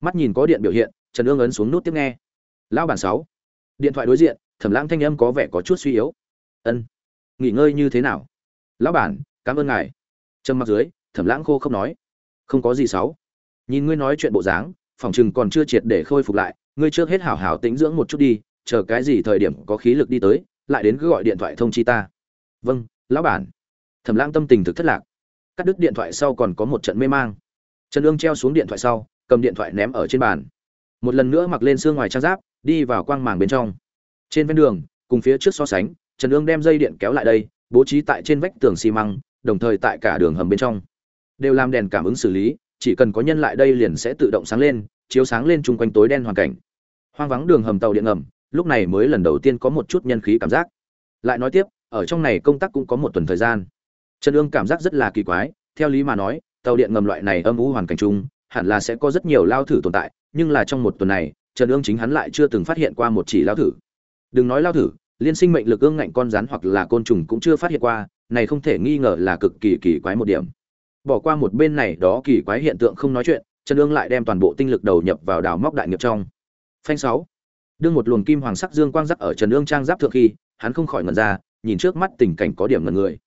Mắt nhìn có điện biểu hiện, trần ương ấn xuống nút tiếp nghe lão bản sáu. Điện thoại đối diện, thẩm lãng thanh âm có vẻ có chút suy yếu. Ân. Nghỉ ngơi như thế nào? Lão bản, cảm ơn ngài. Trầm mặc dưới, thẩm lãng khô không nói. Không có gì xấu nhìn ngươi nói chuyện bộ dáng, phòng chừng còn chưa triệt để khôi phục lại, ngươi trước hết hảo hảo tĩnh dưỡng một chút đi, chờ cái gì thời điểm có khí lực đi tới, lại đến cứ gọi điện thoại thông chi ta. Vâng lão bản. Thẩm lãng tâm tình thực thất lạc. Cắt đứt điện thoại sau còn có một trận mê mang. Trần ương treo xuống điện thoại sau, cầm điện thoại ném ở trên bàn. Một lần nữa mặc lên xương ngoài trang giáp đi vào quang màng bên trong. Trên ven đường, cùng phía trước so sánh, trần ương đem dây điện kéo lại đây, bố trí tại trên vách tường xi măng, đồng thời tại cả đường hầm bên trong. Đều làm đèn cảm ứng xử lý, chỉ cần có nhân lại đây liền sẽ tự động sáng lên, chiếu sáng lên chung quanh tối đen hoàn cảnh. Hoang vắng đường hầm tàu điện ngầm, lúc này mới lần đầu tiên có một chút nhân khí cảm giác. Lại nói tiếp, ở trong này công tác cũng có một tuần thời gian. Trần ương cảm giác rất là kỳ quái, theo lý mà nói, tàu điện ngầm loại này âm u hoàn cảnh chung, hẳn là sẽ có rất nhiều lao thử tồn tại, nhưng là trong một tuần này trần ương chính hắn lại chưa từng phát hiện qua một chỉ lao thử. Đừng nói lao thử, liên sinh mệnh lực ương ngạnh con rắn hoặc là côn trùng cũng chưa phát hiện qua, này không thể nghi ngờ là cực kỳ kỳ quái một điểm. Bỏ qua một bên này đó kỳ quái hiện tượng không nói chuyện, trần ương lại đem toàn bộ tinh lực đầu nhập vào đào móc đại nghiệp trong. Phanh sáu. Đương một luồng kim hoàng sắc dương quang giáp ở trần ương trang giáp thượng khi, hắn không khỏi ngẩn ra, nhìn trước mắt tình cảnh có điểm ngẩn người.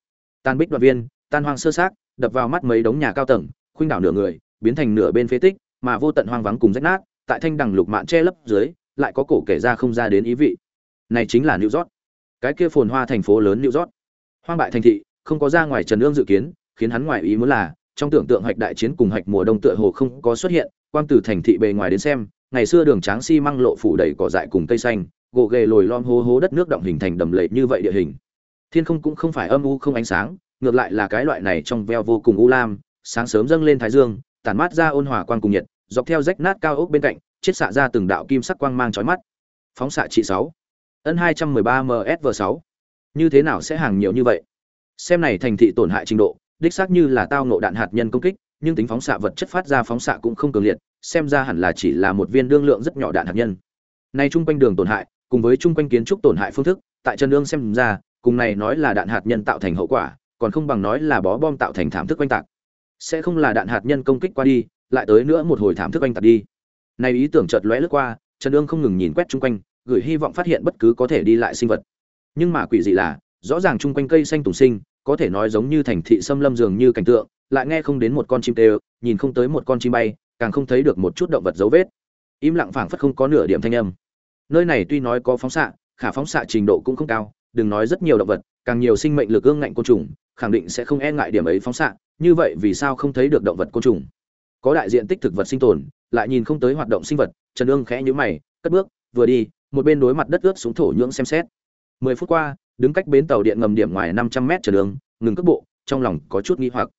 Tan bích đoạn viên, tan hoang sơ xác, đập vào mắt mấy đống nhà cao tầng, khuynh đảo nửa người, biến thành nửa bên phế tích, mà vô tận hoang vắng cùng rách nát tại thanh đằng lục mạn che lấp dưới lại có cổ kể ra không ra đến ý vị này chính là New York. Cái kia phồn hoa thành phố lớn New York. Hoang bại thành thị, không có ra ngoài Trần Ương dự kiến, khiến hắn ngoài ý muốn là, trong tưởng tượng hạch đại chiến cùng hạch mùa đông tựa hồ không có xuất hiện quang từ thành thị bề ngoài đến xem ngày xưa đường tráng xi măng lộ phủ đầy cỏ dại cùng cây xanh gỗ ghề lồi lom hố hố đất nước động hình thành đầm lầy như vậy địa hình thiên không cũng không phải âm u không ánh sáng ngược lại là cái loại này trong veo vô cùng u lam sáng sớm dâng lên thái dương tản mát ra ôn hòa quan cùng nhiệt dọc theo rách nát cao ốc bên cạnh, chiết xạ ra từng đạo kim sắc quang mang chói mắt. Phóng xạ trị sáu. Ân hai trăm mười ba msv sáu. Như thế nào sẽ hàng nhiều như vậy? Xem này thành thị tổn hại trình độ, đích xác như là tao nộ đạn hạt nhân công kích, nhưng tính phóng xạ vật chất phát ra phóng xạ cũng không cường liệt, xem ra hẳn là chỉ là một viên đương lượng rất nhỏ đạn hạt nhân. Nay trung quanh đường tổn hại, cùng với trung quanh kiến trúc tổn hại phương thức, tại chân đương xem ra, cùng này nói là đạn hạt nhân tạo thành hậu quả, còn không bằng nói là bó bom tạo thành thảm thức quanh tạc. Sẽ không là đạn hạt nhân công kích qua đi lại tới nữa một hồi thảm thức anh tạt đi. Này ý tưởng chợt lóe lướt qua, trần ương không ngừng nhìn quét chung quanh, gửi hy vọng phát hiện bất cứ có thể đi lại sinh vật. Nhưng mà quỷ dị là, rõ ràng chung quanh cây xanh tùng sinh, có thể nói giống như thành thị xâm lâm dường như cảnh tượng, lại nghe không đến một con chim tê nhìn không tới một con chim bay, càng không thấy được một chút động vật dấu vết. Im lặng phảng phất không có nửa điểm thanh âm. Nơi này tuy nói có phóng xạ, khả phóng xạ trình độ cũng không cao, đừng nói rất nhiều động vật, càng nhiều sinh mệnh lực ương ngạnh côn trùng, khẳng định sẽ không e ngại điểm ấy phóng xạ, như vậy vì sao không thấy được động vật côn trùng? Có đại diện tích thực vật sinh tồn, lại nhìn không tới hoạt động sinh vật, trần ương khẽ nhíu mày, cất bước, vừa đi, một bên đối mặt đất ướt xuống thổ nhưỡng xem xét. Mười phút qua, đứng cách bến tàu điện ngầm điểm ngoài năm trăm mét trở đường ngừng cước bộ, trong lòng có chút nghi hoặc.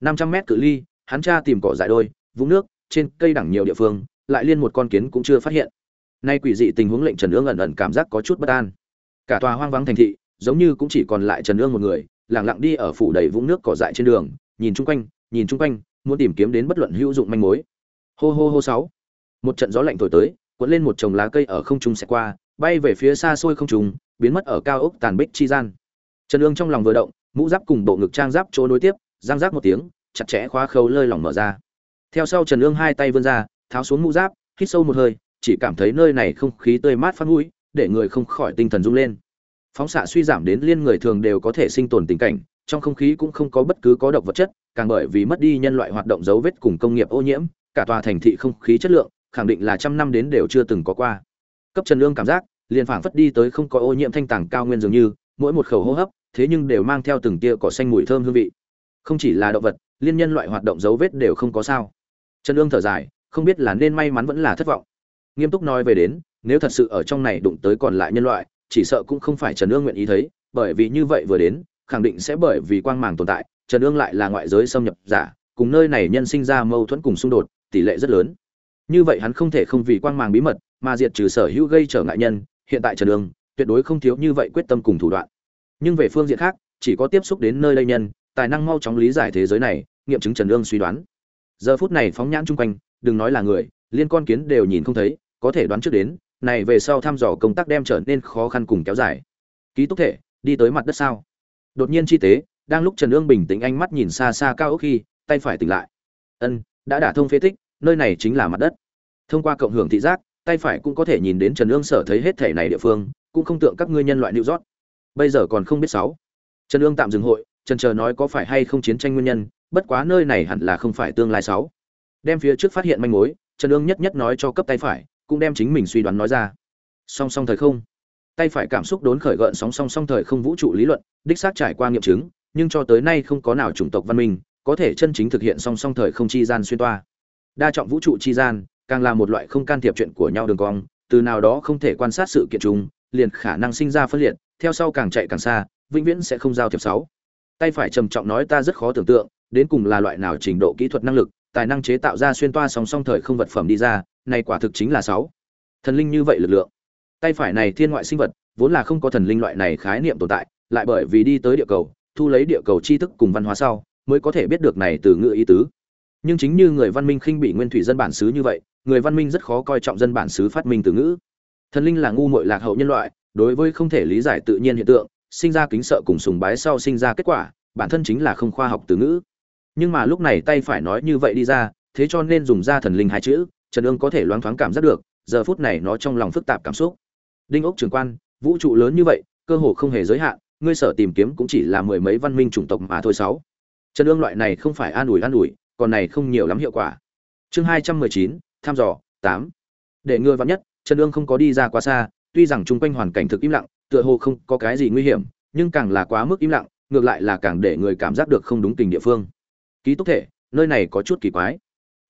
Năm trăm mét cự ly, hắn tra tìm cỏ dại đôi, vũng nước, trên cây đẳng nhiều địa phương, lại liên một con kiến cũng chưa phát hiện. Nay quỷ dị tình huống lệnh trần ương ẩn ẩn cảm giác có chút bất an. Cả tòa hoang vắng thành thị, giống như cũng chỉ còn lại trần ương một người lẳng lặng đi ở phủ đầy vũng nước cỏ dại trên đường, nhìn chung quanh, nhìn chung quanh muốn tìm kiếm đến bất luận hữu dụng manh mối. Hô hô hô, sáu. Một trận gió lạnh thổi tới cuốn lên một chồng lá cây ở không trung sẽ qua, bay về phía xa xôi không trung, biến mất ở cao ốc tàn bích chi gian. Trần Dương trong lòng vừa động, mũ giáp cùng bộ ngực trang giáp chỗ nối tiếp giang rác một tiếng, chặt chẽ khóa khâu lơi lỏng mở ra. Theo sau trần Dương hai tay vươn ra, tháo xuống mũ giáp, hít sâu một hơi, chỉ cảm thấy nơi này không khí tươi mát phát mũi, để người không khỏi tinh thần rung lên. Phóng xạ suy giảm đến liên người thường đều có thể sinh tồn tình cảnh, trong không khí cũng không có bất cứ có độc vật chất càng bởi vì mất đi nhân loại hoạt động dấu vết cùng công nghiệp ô nhiễm, cả tòa thành thị không khí chất lượng, khẳng định là trăm năm đến đều chưa từng có qua. Cấp trần lương cảm giác, liền phảng phất đi tới không có ô nhiễm thanh tàng cao nguyên dường như, mỗi một khẩu hô hấp, thế nhưng đều mang theo từng tia cỏ xanh mùi thơm hương vị. Không chỉ là động vật, liên nhân loại hoạt động dấu vết đều không có sao. Trần lương thở dài, không biết là nên may mắn vẫn là thất vọng. Nghiêm túc nói về đến, nếu thật sự ở trong này đụng tới còn lại nhân loại, chỉ sợ cũng không phải trần Lương nguyện ý thấy, bởi vì như vậy vừa đến, khẳng định sẽ bởi vì quang màng tồn tại trần ương lại là ngoại giới xâm nhập giả, cùng nơi này nhân sinh ra mâu thuẫn cùng xung đột, tỷ lệ rất lớn. Như vậy hắn không thể không vì quang màng bí mật mà diệt trừ sở hữu gây trở ngại nhân, hiện tại trần ương tuyệt đối không thiếu như vậy quyết tâm cùng thủ đoạn. Nhưng về phương diện khác, chỉ có tiếp xúc đến nơi lây nhân, tài năng mau chóng lý giải thế giới này, nghiệm chứng trần ương suy đoán. Giờ phút này phóng nhãn chung quanh, đừng nói là người, liên con kiến đều nhìn không thấy, có thể đoán trước đến, này về sau thăm dò công tác đem trở nên khó khăn cùng kéo dài. Ký túc thể, đi tới mặt đất sao? Đột nhiên chi tế đang lúc trần ương bình tĩnh ánh mắt nhìn xa xa cao ốc khi, tay phải tỉnh lại. Ân, đã đả thông phế tích, nơi này chính là mặt đất. Thông qua cộng hưởng thị giác, tay phải cũng có thể nhìn đến trần ương sở thấy hết thể này địa phương, cũng không tượng các ngươi nhân loại new rót bây giờ còn không biết sáu. Trần ương tạm dừng hội, trần chờ nói có phải hay không chiến tranh nguyên nhân, bất quá nơi này hẳn là không phải tương lai sáu. Đem phía trước phát hiện manh mối, trần ương nhất nhất nói cho cấp tay phải, cũng đem chính mình suy đoán nói ra. Song song thời không. Tay phải cảm xúc đốn khởi gợn sóng song song thời không vũ trụ lý luận, đích xác trải qua nghiệm chứng nhưng cho tới nay không có nào chủng tộc văn minh có thể chân chính thực hiện song song thời không chi gian xuyên toa. Đa trọng vũ trụ chi gian, càng là một loại không can thiệp chuyện của nhau đường cong, từ nào đó không thể quan sát sự kiện chung, liền khả năng sinh ra phân liệt, theo sau càng chạy càng xa, vĩnh viễn sẽ không giao thiệp sáu. Tay phải trầm trọng nói ta rất khó tưởng tượng, đến cùng là loại nào trình độ kỹ thuật năng lực, tài năng chế tạo ra xuyên toa song song thời không vật phẩm đi ra, này quả thực chính là sáu. Thần linh như vậy lực lượng. Tay phải này thiên ngoại sinh vật, vốn là không có thần linh loại này khái niệm tồn tại, lại bởi vì đi tới địa cầu thu lấy địa cầu tri thức cùng văn hóa sau, mới có thể biết được này từ ngữ ý tứ. Nhưng chính như người văn minh khinh bị nguyên thủy dân bản xứ như vậy, người văn minh rất khó coi trọng dân bản xứ phát minh từ ngữ. Thần linh là ngu muội lạc hậu nhân loại, đối với không thể lý giải tự nhiên hiện tượng, sinh ra kính sợ cùng sùng bái sau sinh ra kết quả, bản thân chính là không khoa học từ ngữ. Nhưng mà lúc này tay phải nói như vậy đi ra, thế cho nên dùng ra thần linh hai chữ, trần ương có thể loáng thoáng cảm giác được, giờ phút này nó trong lòng phức tạp cảm xúc. Đinh ốc trường quan, vũ trụ lớn như vậy, cơ hồ không hề giới hạn ngươi sở tìm kiếm cũng chỉ là mười mấy văn minh chủng tộc mà thôi sáu. Trần ương loại này không phải an ủi an ủi, còn này không nhiều lắm hiệu quả. Chương hai trăm mười chín, thăm dò, tám. Để ngươi vắn nhất, trần ương không có đi ra quá xa, tuy rằng chung quanh hoàn cảnh thực im lặng, tựa hồ không có cái gì nguy hiểm, nhưng càng là quá mức im lặng, ngược lại là càng để người cảm giác được không đúng tình địa phương. Ký túc thể, nơi này có chút kỳ quái.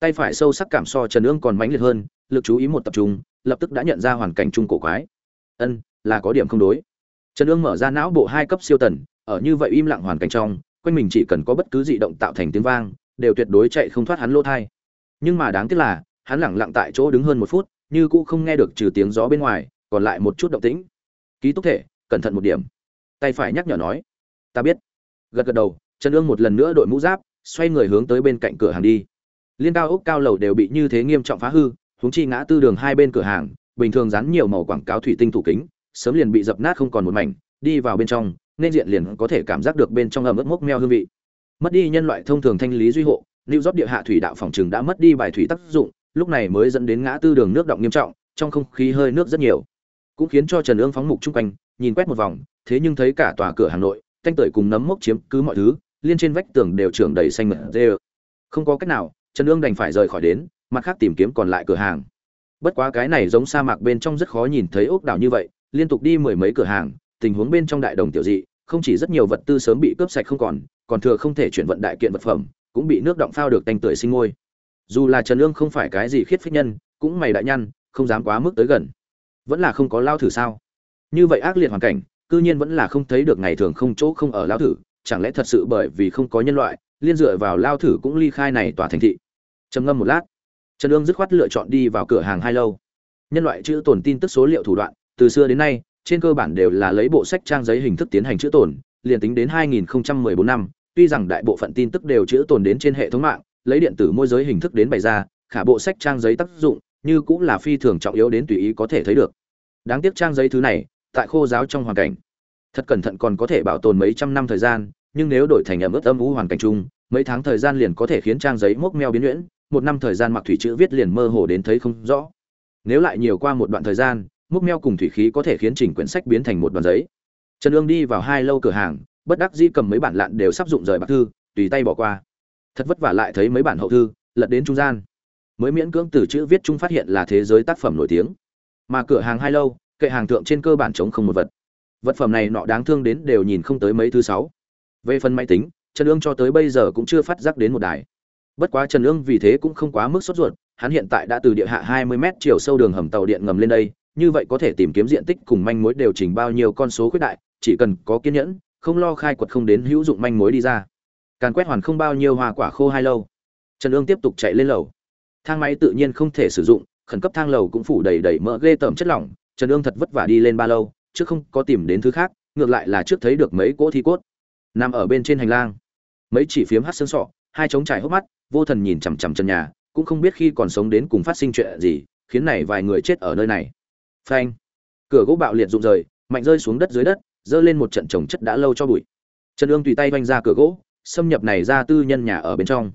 Tay phải sâu sắc cảm so trần ương còn mãnh liệt hơn, lực chú ý một tập trung, lập tức đã nhận ra hoàn cảnh chung cổ quái. Ân, là có điểm không đối trần ương mở ra não bộ hai cấp siêu tần, ở như vậy im lặng hoàn cảnh trong, quanh mình chỉ cần có bất cứ dị động tạo thành tiếng vang, đều tuyệt đối chạy không thoát hắn lỗ thai. Nhưng mà đáng tiếc là, hắn lẳng lặng tại chỗ đứng hơn một phút, như cũ không nghe được trừ tiếng gió bên ngoài, còn lại một chút động tĩnh. Ký túc thể, cẩn thận một điểm. Tay phải nhắc nhở nói. Ta biết. Gật gật đầu, trần ương một lần nữa đội mũ giáp, xoay người hướng tới bên cạnh cửa hàng đi. Liên cao ốc cao lầu đều bị như thế nghiêm trọng phá hư, huống chi ngã tư đường hai bên cửa hàng, bình thường dán nhiều màu quảng cáo thủy tinh thủ kính sớm liền bị dập nát không còn một mảnh, đi vào bên trong, nên diện liền có thể cảm giác được bên trong ẩm ướt mốc meo hương vị. Mất đi nhân loại thông thường thanh lý duy hộ lưu rót địa hạ thủy đạo phòng trường đã mất đi bài thủy tác dụng, lúc này mới dẫn đến ngã tư đường nước động nghiêm trọng, trong không khí hơi nước rất nhiều. Cũng khiến cho trần ương phóng mục chung quanh, nhìn quét một vòng, thế nhưng thấy cả tòa cửa hà nội thanh tưởi cùng nấm mốc chiếm cứ mọi thứ, liên trên vách tường đều trưởng đầy xanh mượt dê không có cách nào, trần ương đành phải rời khỏi đến, mặt khác tìm kiếm còn lại cửa hàng. Bất quá cái này giống sa mạc bên trong rất khó nhìn thấy ốc đảo như vậy liên tục đi mười mấy cửa hàng, tình huống bên trong đại đồng tiểu dị, không chỉ rất nhiều vật tư sớm bị cướp sạch không còn còn thừa không thể chuyển vận đại kiện vật phẩm, cũng bị nước động phao được tanh tưởi sinh ngôi. Dù là trần lương không phải cái gì khiết phích nhân, cũng mày đại nhăn, không dám quá mức tới gần. Vẫn là không có lao thử sao? Như vậy ác liệt hoàn cảnh, cư nhiên vẫn là không thấy được ngày thường không chỗ không ở lao thử, chẳng lẽ thật sự bởi vì không có nhân loại, liên dựa vào lao thử cũng ly khai này tòa thành thị? Trầm ngâm một lát, trần ương dứt khoát lựa chọn đi vào cửa hàng hai lâu. Nhân loại chữ tồn tin tức số liệu thủ đoạn từ xưa đến nay, trên cơ bản đều là lấy bộ sách trang giấy hình thức tiến hành chữ tồn, liền tính đến 2014 năm, tuy rằng đại bộ phận tin tức đều chữ tồn đến trên hệ thống mạng, lấy điện tử môi giới hình thức đến bày ra, khả bộ sách trang giấy tác dụng, như cũng là phi thường trọng yếu đến tùy ý có thể thấy được. Đáng tiếc trang giấy thứ này, tại khô giáo trong hoàn cảnh, thật cẩn thận còn có thể bảo tồn mấy trăm năm thời gian, nhưng nếu đổi thành ẩm ướt âm u hoàn cảnh chung, mấy tháng thời gian liền có thể khiến trang giấy mốc meo biến nhuyễn, một năm thời gian mặc thủy chữ viết liền mơ hồ đến thấy không rõ. Nếu lại nhiều qua một đoạn thời gian Múc meo cùng thủy khí có thể khiến chỉnh quyển sách biến thành một đoàn giấy. Trần ương đi vào hai lâu cửa hàng, bất đắc dĩ cầm mấy bản lạn đều sắp dụng rời bạc thư, tùy tay bỏ qua. Thật vất vả lại thấy mấy bản hậu thư, lật đến trung gian. Mới miễn cưỡng từ chữ viết chung phát hiện là thế giới tác phẩm nổi tiếng. Mà cửa hàng hai lâu, kệ hàng thượng trên cơ bản chống không một vật. Vật phẩm này nọ đáng thương đến đều nhìn không tới mấy thứ sáu. Về phần máy tính, trần ương cho tới bây giờ cũng chưa phát giác đến một đài. Bất quá trần ương vì thế cũng không quá mức sốt ruột, hắn hiện tại đã từ địa hạ 20 m chiều sâu đường hầm tàu điện ngầm lên đây như vậy có thể tìm kiếm diện tích cùng manh mối đều chỉnh bao nhiêu con số khuyết đại, chỉ cần có kiên nhẫn, không lo khai quật không đến hữu dụng manh mối đi ra. Càn quét hoàn không bao nhiêu hoa quả khô hai lâu. Trần ương tiếp tục chạy lên lầu. Thang máy tự nhiên không thể sử dụng, khẩn cấp thang lầu cũng phủ đầy đầy mỡ ghê tởm chất lỏng. Trần ương thật vất vả đi lên ba lâu, chứ không có tìm đến thứ khác, ngược lại là trước thấy được mấy cỗ thi cốt. Nằm ở bên trên hành lang. Mấy chỉ phiếm hát sơn sọ, hai trống trải hốc mắt, vô thần nhìn chằm chằm chân nhà, cũng không biết khi còn sống đến cùng phát sinh chuyện gì, khiến này vài người chết ở nơi này phanh. Cửa gỗ bạo liệt rụng rời, mạnh rơi xuống đất dưới đất, dơ lên một trận trồng chất đã lâu cho bụi. Trần ương tùy tay vanh ra cửa gỗ, xâm nhập này ra tư nhân nhà ở bên trong.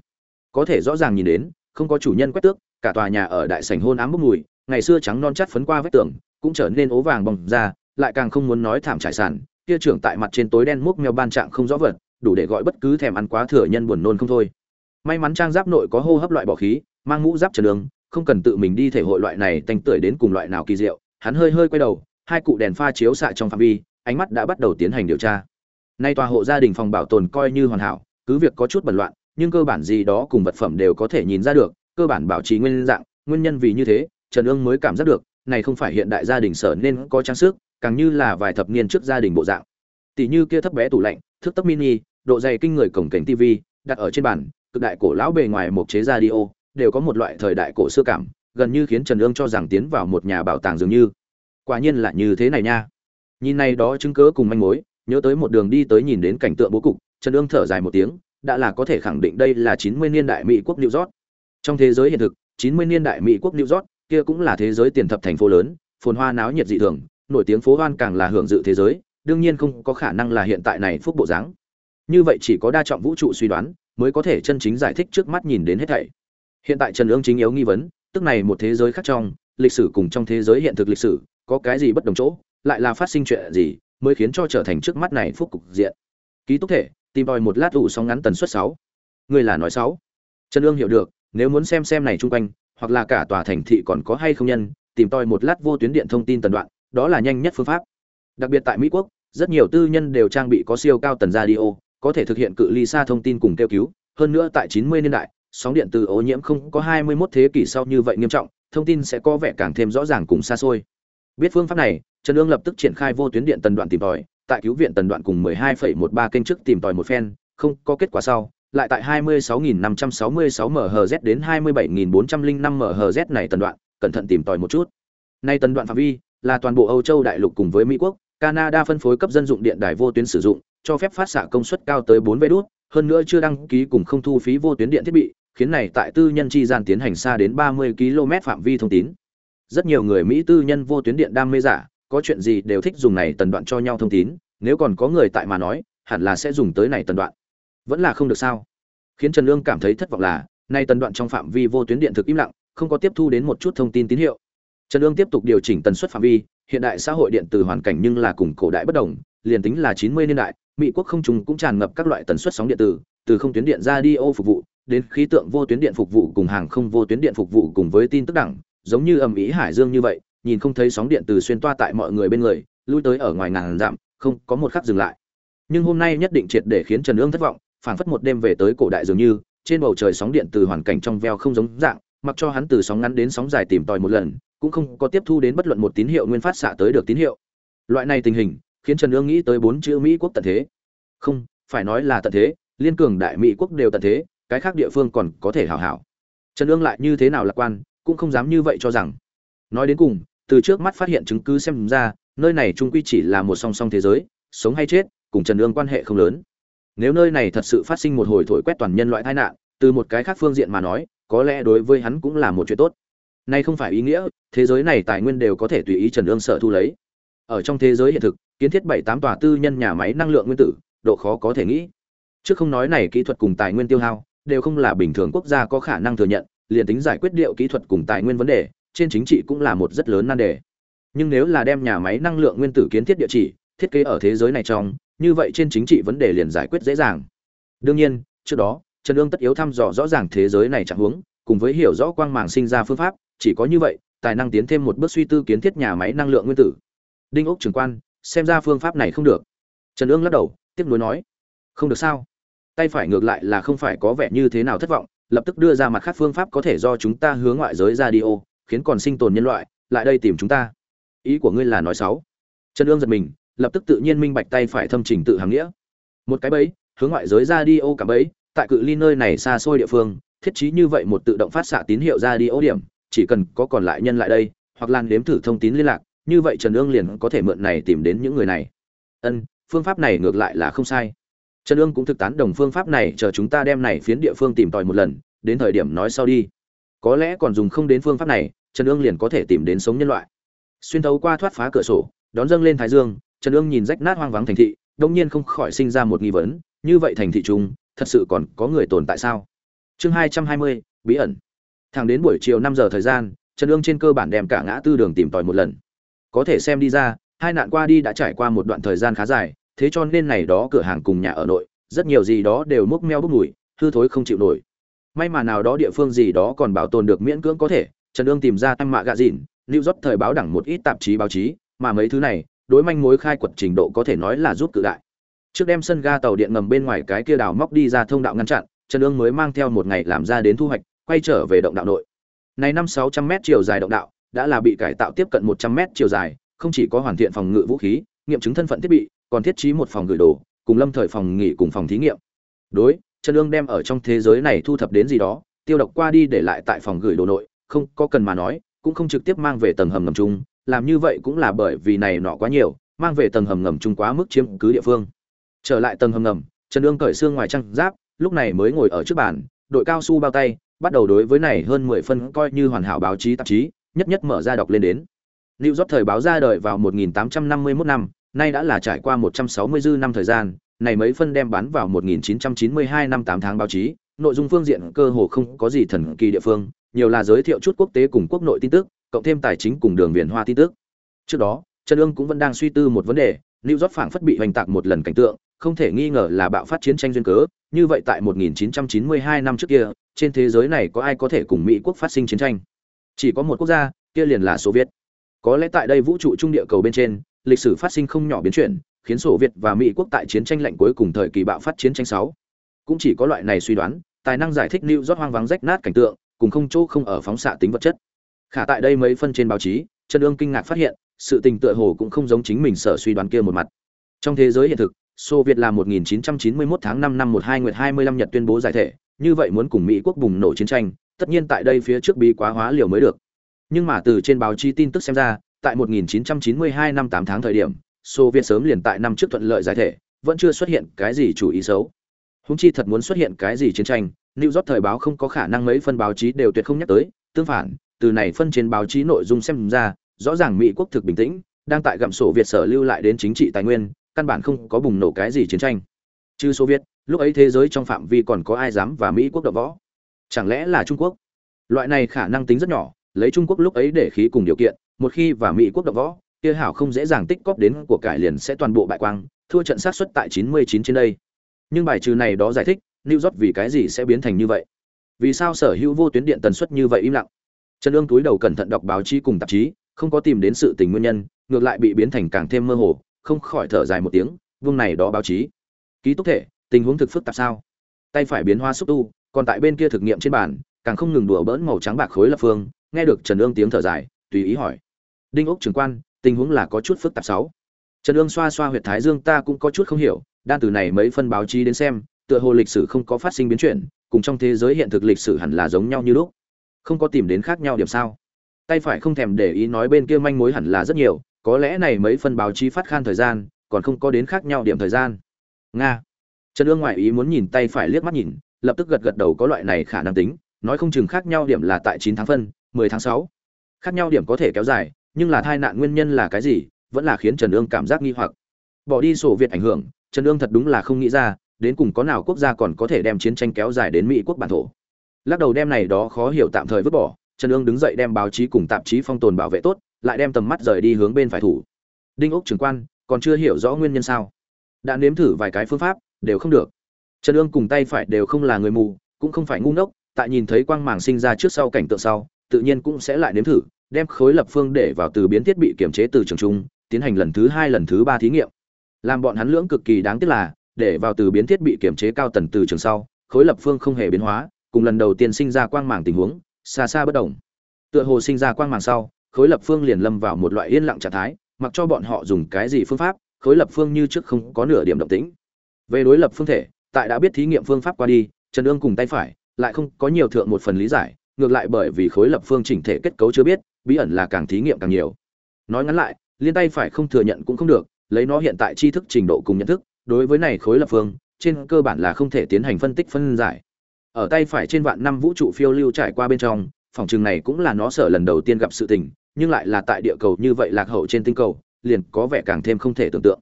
Có thể rõ ràng nhìn đến, không có chủ nhân quét tước, cả tòa nhà ở đại sảnh hôn ám bốc mùi, ngày xưa trắng non chắt phấn qua vách tường, cũng trở nên ố vàng bong ra, lại càng không muốn nói thảm trải sản, kia trưởng tại mặt trên tối đen múc mèo ban trạng không rõ vật, đủ để gọi bất cứ thèm ăn quá thừa nhân buồn nôn không thôi. May mắn trang giáp nội có hô hấp loại bỏ khí, mang mũ giáp trần đường, không cần tự mình đi thể hội loại này tanh tưởi đến cùng loại nào kỳ diệu hắn hơi hơi quay đầu, hai cụ đèn pha chiếu xạ trong phạm vi, ánh mắt đã bắt đầu tiến hành điều tra. Nay tòa hộ gia đình phòng bảo tồn coi như hoàn hảo, cứ việc có chút bẩn loạn, nhưng cơ bản gì đó cùng vật phẩm đều có thể nhìn ra được, cơ bản bảo trì nguyên dạng, nguyên nhân vì như thế, trần ương mới cảm giác được, này không phải hiện đại gia đình sở nên có trang sức, càng như là vài thập niên trước gia đình bộ dạng. Tỷ như kia thấp bé tủ lạnh thước tấp mini, độ dày kinh người cổng cảnh tv đặt ở trên bàn, cực đại cổ lão bề ngoài một chế radio, đều có một loại thời đại cổ xưa cảm gần như khiến trần ương cho rằng tiến vào một nhà bảo tàng dường như. Quả nhiên là như thế này nha. Nhìn này đó chứng cớ cùng manh mối, nhớ tới một đường đi tới nhìn đến cảnh tượng bố cục, trần ương thở dài một tiếng, đã là có thể khẳng định đây là chín mươi niên đại mỹ quốc new york. Trong thế giới hiện thực, chín mươi niên đại mỹ quốc new york, kia cũng là thế giới tiền thập thành phố lớn, phồn hoa náo nhiệt dị thường, nổi tiếng phố hoan càng là hưởng dự thế giới, đương nhiên không có khả năng là hiện tại này phúc bộ dáng. Như vậy chỉ có đa trọng vũ trụ suy đoán, mới có thể chân chính giải thích trước mắt nhìn đến hết thảy. Hiện tại trần ương chính yếu nghi vấn tức này một thế giới khác trong, lịch sử cùng trong thế giới hiện thực lịch sử, có cái gì bất đồng chỗ, lại là phát sinh chuyện gì mới khiến cho trở thành trước mắt này phúc cục diện? Ký túc thể, tìm tòi một lát ủ sóng ngắn tần suất sáu. Người là nói sáu. Trần ương hiểu được, nếu muốn xem xem này chung quanh, hoặc là cả tòa thành thị còn có hay không nhân, tìm tòi một lát vô tuyến điện thông tin tần đoạn, đó là nhanh nhất phương pháp. Đặc biệt tại mỹ quốc, rất nhiều tư nhân đều trang bị có siêu cao tần radio, có thể thực hiện cự ly xa thông tin cùng kêu cứu. Hơn nữa tại 90 niên đại sóng điện từ ô nhiễm không có 21 thế kỷ sau như vậy nghiêm trọng, thông tin sẽ có vẻ càng thêm rõ ràng cùng xa xôi. Biết phương pháp này, Trần Dương lập tức triển khai vô tuyến điện tần đoạn tìm tòi, tại cứu viện tần đoạn cùng 12,13 kênh trước tìm tòi một phen, không có kết quả sau, lại tại 26.566 MHz đến 27.405 MHz này tần đoạn, cẩn thận tìm tòi một chút. Nay tần đoạn phạm vi là toàn bộ Âu Châu đại lục cùng với Mỹ quốc, Canada phân phối cấp dân dụng điện đài vô tuyến sử dụng, cho phép phát xạ công suất cao tới 4 đút, hơn nữa chưa đăng ký cùng không thu phí vô tuyến điện thiết bị, khiến này tại tư nhân chi gian tiến hành xa đến 30 km phạm vi thông tín. Rất nhiều người Mỹ tư nhân vô tuyến điện đam mê giả, có chuyện gì đều thích dùng này tần đoạn cho nhau thông tín, nếu còn có người tại mà nói, hẳn là sẽ dùng tới này tần đoạn. Vẫn là không được sao? Khiến Trần Lương cảm thấy thất vọng là, nay tần đoạn trong phạm vi vô tuyến điện thực im lặng, không có tiếp thu đến một chút thông tin tín hiệu. Trần Lương tiếp tục điều chỉnh tần suất phạm vi, hiện đại xã hội điện từ hoàn cảnh nhưng là cùng cổ đại bất đồng, liền tính là 90 niên đại, Mỹ quốc không trùng cũng tràn ngập các loại tần suất sóng điện tử, từ không tuyến điện ra đi ô phục vụ, đến khí tượng vô tuyến điện phục vụ cùng hàng không vô tuyến điện phục vụ cùng với tin tức đẳng, giống như ầm ĩ hải dương như vậy, nhìn không thấy sóng điện từ xuyên toa tại mọi người bên người, lui tới ở ngoài ngàn dặm, không có một khắc dừng lại. Nhưng hôm nay nhất định triệt để khiến Trần Ương thất vọng, phảng phất một đêm về tới cổ đại dường như, trên bầu trời sóng điện từ hoàn cảnh trong veo không giống dạng, mặc cho hắn từ sóng ngắn đến sóng dài tìm tòi một lần, cũng không có tiếp thu đến bất luận một tín hiệu nguyên phát xạ tới được tín hiệu. Loại này tình hình, khiến Trần Ương nghĩ tới bốn chữ Mỹ quốc tận thế. Không, phải nói là tận thế, liên cường đại Mỹ quốc đều tận thế, cái khác địa phương còn có thể hảo hảo. Trần Ương lại như thế nào lạc quan, cũng không dám như vậy cho rằng. Nói đến cùng, từ trước mắt phát hiện chứng cứ xem ra, nơi này trung quy chỉ là một song song thế giới, sống hay chết, cùng Trần Ương quan hệ không lớn. Nếu nơi này thật sự phát sinh một hồi thổi quét toàn nhân loại tai nạn, từ một cái khác phương diện mà nói, có lẽ đối với hắn cũng là một chuyện tốt. Nay không phải ý nghĩa, thế giới này tài nguyên đều có thể tùy ý Trần Ương sợ thu lấy. Ở trong thế giới hiện thực, kiến thiết bảy tám tòa tư nhân nhà máy năng lượng nguyên tử, độ khó có thể nghĩ. Trước không nói này kỹ thuật cùng tài nguyên tiêu hao, đều không là bình thường quốc gia có khả năng thừa nhận, liền tính giải quyết điệu kỹ thuật cùng tài nguyên vấn đề, trên chính trị cũng là một rất lớn nan đề. Nhưng nếu là đem nhà máy năng lượng nguyên tử kiến thiết địa chỉ, thiết kế ở thế giới này trong, như vậy trên chính trị vấn đề liền giải quyết dễ dàng. Đương nhiên, trước đó, Trần Dương tất yếu thăm dò rõ ràng thế giới này trạng huống, cùng với hiểu rõ quang màng sinh ra phương pháp, chỉ có như vậy, tài năng tiến thêm một bước suy tư kiến thiết nhà máy năng lượng nguyên tử. Đinh Ốc trưởng quan, xem ra phương pháp này không được. Trần Dương lắc đầu, tiếp nối nói, không được sao? Tay phải ngược lại là không phải có vẻ như thế nào thất vọng, lập tức đưa ra mặt khác phương pháp có thể do chúng ta hướng ngoại giới ra đi ô, khiến còn sinh tồn nhân loại lại đây tìm chúng ta. Ý của ngươi là nói xấu? Trần ương giật mình, lập tức tự nhiên minh bạch tay phải thâm trình tự hàng nghĩa. Một cái bẫy, hướng ngoại giới ra đi ô cả bẫy, tại cự ly nơi này xa xôi địa phương, thiết trí như vậy một tự động phát xạ tín hiệu ra đi ô điểm, chỉ cần có còn lại nhân lại đây, hoặc lan đếm thử thông tin liên lạc, như vậy Trần Ương liền có thể mượn này tìm đến những người này. Ân, phương pháp này ngược lại là không sai. Trần Ương cũng thực tán đồng phương pháp này, chờ chúng ta đem này phiến địa phương tìm tòi một lần, đến thời điểm nói sau đi. Có lẽ còn dùng không đến phương pháp này, Trần Ương liền có thể tìm đến sống nhân loại. Xuyên thấu qua thoát phá cửa sổ, đón dâng lên thái dương, Trần Ương nhìn rách nát hoang vắng thành thị, đột nhiên không khỏi sinh ra một nghi vấn, như vậy thành thị trung, thật sự còn có người tồn tại sao? Chương hai trăm hai mươi bí ẩn. Thẳng đến buổi chiều năm giờ thời gian, Trần Ương trên cơ bản đem cả ngã tư đường tìm tòi một lần. Có thể xem đi ra, hai nạn qua đi đã trải qua một đoạn thời gian khá dài, thế cho nên này đó cửa hàng cùng nhà ở nội, rất nhiều gì đó đều múc meo bốc mùi, hư thối không chịu nổi. May mà nào đó địa phương gì đó còn bảo tồn được miễn cưỡng có thể, Trần ương tìm ra em mạ gạ dịn, lưu rót thời báo đẳng một ít tạp chí báo chí, mà mấy thứ này, đối manh mối khai quật trình độ có thể nói là giúp cự đại. Trước đem sân ga tàu điện ngầm bên ngoài cái kia đào móc đi ra thông đạo ngăn chặn, Trần ương mới mang theo một ngày làm ra đến thu hoạch, quay trở về động đạo nội. Này năm sáu trăm mét chiều dài động đạo, đã là bị cải tạo tiếp cận một trăm mét chiều dài, không chỉ có hoàn thiện phòng ngự vũ khí, nghiệm chứng thân phận thiết bị, còn thiết trí một phòng gửi đồ, cùng lâm thời phòng nghỉ cùng phòng thí nghiệm. Đối, Trần lương đem ở trong thế giới này thu thập đến gì đó, tiêu độc qua đi để lại tại phòng gửi đồ nội, không có cần mà nói, cũng không trực tiếp mang về tầng hầm ngầm chung, làm như vậy cũng là bởi vì này nọ quá nhiều, mang về tầng hầm ngầm chung quá mức chiếm cứ địa phương. Trở lại tầng hầm ngầm, Trần lương cởi xương ngoài trang giáp, lúc này mới ngồi ở trước bàn, đội cao su bao tay, bắt đầu đối với này hơn 10 phân coi như hoàn hảo báo chí tạp chí, nhất nhất mở ra đọc lên đến. New York thời báo ra đời vào 1851 năm, nay đã là trải qua 160 dư năm thời gian, này mấy phân đem bán vào 1992 năm 8 tháng báo chí, nội dung phương diện cơ hồ không có gì thần kỳ địa phương, nhiều là giới thiệu chút quốc tế cùng quốc nội tin tức, cộng thêm tài chính cùng đường viền hoa tin tức. Trước đó, Trần Dương cũng vẫn đang suy tư một vấn đề, New York phảng phất bị hoành tạc một lần cảnh tượng, không thể nghi ngờ là bạo phát chiến tranh duyên cớ, như vậy tại 1992 năm trước kia, trên thế giới này có ai có thể cùng Mỹ quốc phát sinh chiến tranh? Chỉ có một quốc gia, kia liền là Xô Viết. Có lẽ tại đây vũ trụ trung địa cầu bên trên, lịch sử phát sinh không nhỏ biến chuyển, khiến Xô Viết và Mỹ quốc tại chiến tranh lạnh cuối cùng thời kỳ bạo phát chiến tranh 6. Cũng chỉ có loại này suy đoán, tài năng giải thích lưu rót hoang vắng rách nát cảnh tượng cùng không chỗ không ở phóng xạ tính vật chất. Khả tại đây mấy phân trên báo chí trần Dương kinh ngạc phát hiện sự tình tựa hồ cũng không giống chính mình sở suy đoán kia một mặt. Trong thế giới hiện thực xô việt là 1991 tháng 5 năm 12 nguyệt 25 nhật tuyên bố giải thể như vậy muốn cùng mỹ quốc bùng nổ chiến tranh tất nhiên tại đây phía trước bí quá hóa liều mới được. Nhưng mà từ trên báo chí tin tức xem ra tại 1992 năm 8 tháng thời điểm, xô Viết sớm liền tại năm trước thuận lợi giải thể, vẫn chưa xuất hiện cái gì chủ ý xấu. Húng chi thật muốn xuất hiện cái gì chiến tranh, new york thời báo không có khả năng mấy phân báo chí đều tuyệt không nhắc tới, tương phản, từ này phân trên báo chí nội dung xem ra, rõ ràng mỹ quốc thực bình tĩnh, đang tại gặm sổ việt sở lưu lại đến chính trị tài nguyên, căn bản không có bùng nổ cái gì chiến tranh. Chứ Xô viết, lúc ấy thế giới trong phạm vi còn có ai dám và mỹ quốc đập võ? Chẳng lẽ là trung quốc? Loại này khả năng tính rất nhỏ, lấy trung quốc lúc ấy để khí cùng điều kiện một khi và mỹ quốc đập võ, kia hảo không dễ dàng tích cóp đến của cải liền sẽ toàn bộ bại quang, thua trận sát xuất tại 99 trên đây. Nhưng bài trừ này đó giải thích, new york vì cái gì sẽ biến thành như vậy? Vì sao sở hữu vô tuyến điện tần suất như vậy im lặng? Trần ương túi đầu cẩn thận đọc báo chí cùng tạp chí, không có tìm đến sự tình nguyên nhân, ngược lại bị biến thành càng thêm mơ hồ, không khỏi thở dài một tiếng, vương này đó báo chí. Ký túc thể, tình huống thực phức tạp sao? Tay phải biến hoa xúc tu, còn tại bên kia thực nghiệm trên bàn, càng không ngừng đùa bỡn màu trắng bạc khối lập phương, nghe được trần ương tiếng thở dài, tùy ý hỏi đinh ốc trưởng quan, tình huống là có chút phức tạp sáu. Trần ương xoa xoa huyệt thái dương ta cũng có chút không hiểu, đan từ này mấy phân báo chí đến xem, tựa hồ lịch sử không có phát sinh biến chuyển, cùng trong thế giới hiện thực lịch sử hẳn là giống nhau như lúc. Không có tìm đến khác nhau điểm sao? Tay phải không thèm để ý nói bên kia manh mối hẳn là rất nhiều, có lẽ này mấy phân báo chí phát khan thời gian, còn không có đến khác nhau điểm thời gian. Nga. Trần ương ngoại ý muốn nhìn tay phải liếc mắt nhìn, lập tức gật gật đầu có loại này khả năng tính, nói không chừng khác nhau điểm là tại chín tháng phân, mười tháng sáu. Khác nhau điểm có thể kéo dài nhưng là tai nạn nguyên nhân là cái gì, vẫn là khiến trần ương cảm giác nghi hoặc. Bỏ đi sổ việt ảnh hưởng, trần ương thật đúng là không nghĩ ra, đến cùng có nào quốc gia còn có thể đem chiến tranh kéo dài đến mỹ quốc bản thổ. Lắc đầu đem này đó khó hiểu tạm thời vứt bỏ, trần ương đứng dậy đem báo chí cùng tạp chí phong tồn bảo vệ tốt, lại đem tầm mắt rời đi hướng bên phải thủ. Đinh ốc trưởng quan, còn chưa hiểu rõ nguyên nhân sao? Đã nếm thử vài cái phương pháp, đều không được. Trần ương cùng tay phải đều không là người mù, cũng không phải ngu ngốc, tại nhìn thấy quang màng sinh ra trước sau cảnh tượng sau, tự nhiên cũng sẽ lại nếm thử đem khối lập phương để vào từ biến thiết bị kiểm chế từ trường trung tiến hành lần thứ hai, lần thứ ba thí nghiệm. Làm bọn hắn lưỡng cực kỳ đáng tiếc là, để vào từ biến thiết bị kiểm chế cao tần từ trường sau, khối lập phương không hề biến hóa, cùng lần đầu tiên sinh ra quang màng tình huống, xa xa bất đồng. Tựa hồ sinh ra quang màng sau, khối lập phương liền lâm vào một loại yên lặng trạng thái, mặc cho bọn họ dùng cái gì phương pháp, khối lập phương như trước không có nửa điểm động tĩnh. Về đối lập phương thể, tại đã biết thí nghiệm phương pháp qua đi, trần ương cùng tay phải, lại không có nhiều thượng một phần lý giải, ngược lại bởi vì khối lập phương chỉnh thể kết cấu chưa biết bí ẩn là càng thí nghiệm càng nhiều. Nói ngắn lại, liên tay phải không thừa nhận cũng không được, lấy nó hiện tại tri thức trình độ cùng nhận thức, đối với này khối lập phương, trên cơ bản là không thể tiến hành phân tích phân giải. Ở tay phải trên vạn năm vũ trụ phiêu lưu trải qua bên trong, phòng trường này cũng là nó sở lần đầu tiên gặp sự tình, nhưng lại là tại địa cầu như vậy lạc hậu trên tinh cầu, liền có vẻ càng thêm không thể tưởng tượng.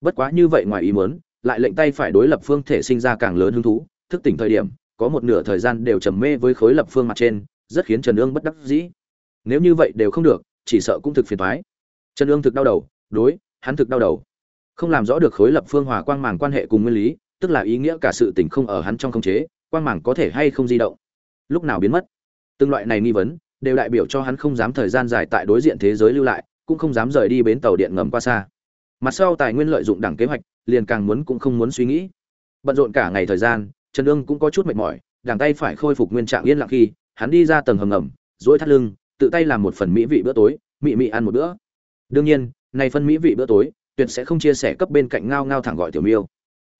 Bất quá như vậy ngoài ý muốn, lại lệnh tay phải đối lập phương thể sinh ra càng lớn hứng thú, thức tỉnh thời điểm, có một nửa thời gian đều trầm mê với khối lập phương mặt trên, rất khiến trần ương bất đắc dĩ nếu như vậy đều không được, chỉ sợ cũng thực phiền thoái trần ương thực đau đầu, đối, hắn thực đau đầu. Không làm rõ được khối lập phương hòa quang màng quan hệ cùng nguyên lý, tức là ý nghĩa cả sự tình không ở hắn trong khống chế, quang màng có thể hay không di động. Lúc nào biến mất? Từng loại này nghi vấn, đều đại biểu cho hắn không dám thời gian dài tại đối diện thế giới lưu lại, cũng không dám rời đi bến tàu điện ngầm qua xa. Mặt sau tài nguyên lợi dụng đẳng kế hoạch, liền càng muốn cũng không muốn suy nghĩ. Bận rộn cả ngày thời gian, trần ương cũng có chút mệt mỏi, đằng tay phải khôi phục nguyên trạng yên lặng khi, hắn đi ra tầng hầm ngầm dỗi thắt lưng tự tay làm một phần mỹ vị bữa tối, mị mị ăn một bữa. Đương nhiên, này phân mỹ vị bữa tối, tuyệt sẽ không chia sẻ cấp bên cạnh ngao ngao thẳng gọi tiểu miêu.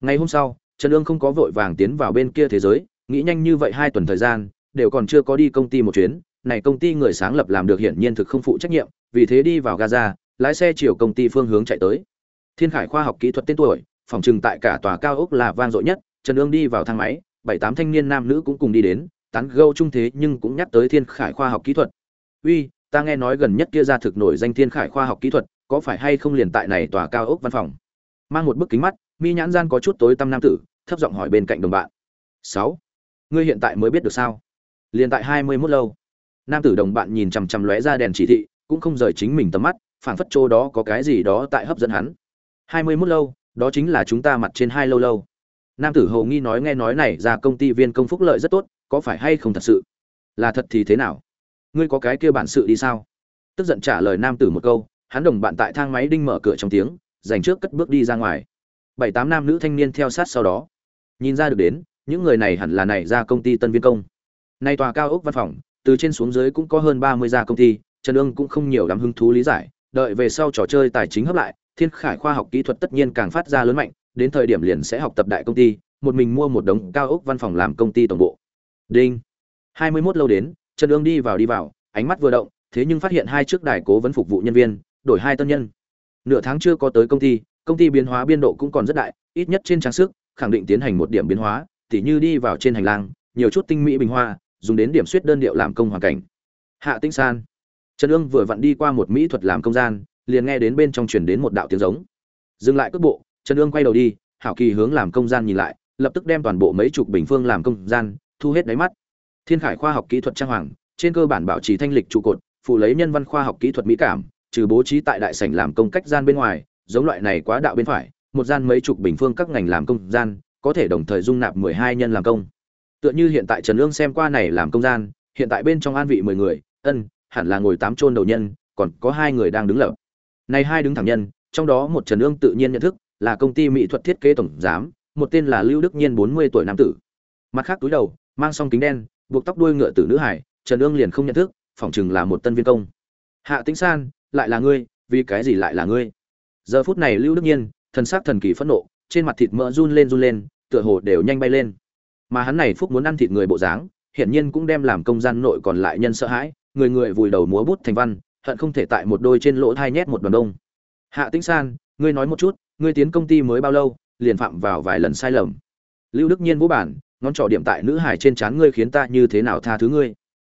Ngày hôm sau, trần ương không có vội vàng tiến vào bên kia thế giới, nghĩ nhanh như vậy hai tuần thời gian, đều còn chưa có đi công ty một chuyến. Này công ty người sáng lập làm được hiển nhiên thực không phụ trách nhiệm, vì thế đi vào gaza, lái xe chiều công ty phương hướng chạy tới. Thiên khải khoa học kỹ thuật tên tuổi, phòng trừng tại cả tòa cao ốc là vang dội nhất. Trần ương đi vào thang máy, bảy tám thanh niên nam nữ cũng cùng đi đến, tán gâu chung thế nhưng cũng nhắc tới thiên khải khoa học kỹ thuật uy, ta nghe nói gần nhất kia ra thực nổi danh thiên khải khoa học kỹ thuật, có phải hay không liền tại này tòa cao ốc văn phòng? Mang một bức kính mắt, mi nhãn gian có chút tối tăm nam tử, thấp giọng hỏi bên cạnh đồng bạn. Sáu, ngươi hiện tại mới biết được sao? Liền tại hai mươi mốt lâu. Nam tử đồng bạn nhìn chằm chằm lóe ra đèn chỉ thị, cũng không rời chính mình tầm mắt, phảng phất chỗ đó có cái gì đó tại hấp dẫn hắn. Hai mươi mốt lâu, đó chính là chúng ta mặt trên hai lâu lâu. Nam tử hầu nghi nói nghe nói này ra công ty viên công phúc lợi rất tốt, có phải hay không thật sự? Là thật thì thế nào? Ngươi có cái kia bản sự đi sao? Tức giận trả lời nam tử một câu, hắn đồng bạn tại thang máy đinh mở cửa trong tiếng, dành trước cất bước đi ra ngoài. Bảy tám nam nữ thanh niên theo sát sau đó. Nhìn ra được đến, những người này hẳn là này ra công ty tân viên công. Nay tòa cao ốc văn phòng, từ trên xuống dưới cũng có hơn ba mươi gia công ty, trần ương cũng không nhiều lắm hứng thú lý giải, đợi về sau trò chơi tài chính hấp lại, thiên khải khoa học kỹ thuật tất nhiên càng phát ra lớn mạnh, đến thời điểm liền sẽ học tập đại công ty, một mình mua một đống cao ốc văn phòng làm công ty tổng bộ. Đinh. Hai mươi 21 lâu đến trần Dương đi vào đi vào, ánh mắt vừa động, thế nhưng phát hiện hai chiếc đài cố vấn phục vụ nhân viên, đổi hai tân nhân. Nửa tháng chưa có tới công ty công ty biến hóa biên độ cũng còn rất đại, ít nhất trên trang sức, khẳng định tiến hành một điểm biến hóa, tỉ như đi vào trên hành lang, nhiều chút tinh mỹ bình hoa, dùng đến điểm suyết đơn điệu làm công hoàn cảnh. Hạ Tĩnh san. Trần Dương vừa vặn đi qua một mỹ thuật làm công gian, liền nghe đến bên trong truyền đến một đạo tiếng giống. Dừng lại cước bộ, trần Dương quay đầu đi, hảo kỳ hướng làm công gian nhìn lại, lập tức đem toàn bộ mấy chục bình phương làm công gian, thu hết đáy mắt thiên khải khoa học kỹ thuật trang hoàng, trên cơ bản bảo trì thanh lịch trụ cột, phụ lấy nhân văn khoa học kỹ thuật mỹ cảm, trừ bố trí tại đại sảnh làm công cách gian bên ngoài, giống loại này quá đạo bên phải, một gian mấy chục bình phương các ngành làm công gian, có thể đồng thời dung nạp mười hai nhân làm công. Tựa như hiện tại trần Lương xem qua này làm công gian, hiện tại bên trong an vị mười người, ân, hẳn là ngồi tám chôn đầu nhân, còn có hai người đang đứng lập này hai đứng thẳng nhân, trong đó một trần Lương tự nhiên nhận thức, là công ty mỹ thuật thiết kế tổng giám, một tên là lưu đức nhiên bốn mươi tuổi nam tử. Mặt khác túi đầu, mang song kính đen buộc tóc đuôi ngựa tử nữ hải, trần ương liền không nhận thức, phỏng chừng là một tân viên công. Hạ tĩnh san, lại là ngươi, vì cái gì lại là ngươi? Giờ phút này lưu đức nhiên, thần sắc thần kỳ phẫn nộ, trên mặt thịt mỡ run lên run lên, tựa hồ đều nhanh bay lên. Mà hắn này phúc muốn ăn thịt người bộ dáng, hiển nhiên cũng đem làm công gian nội còn lại nhân sợ hãi, người người vùi đầu múa bút thành văn, hận không thể tại một đôi trên lỗ thai nhét một đoàn đông. Hạ tĩnh san, ngươi nói một chút, ngươi tiến công ty mới bao lâu, liền phạm vào vài lần sai lầm. Lưu đức nhiên vũ bản ngón trỏ điểm tại nữ hải trên trán ngươi khiến ta như thế nào tha thứ ngươi?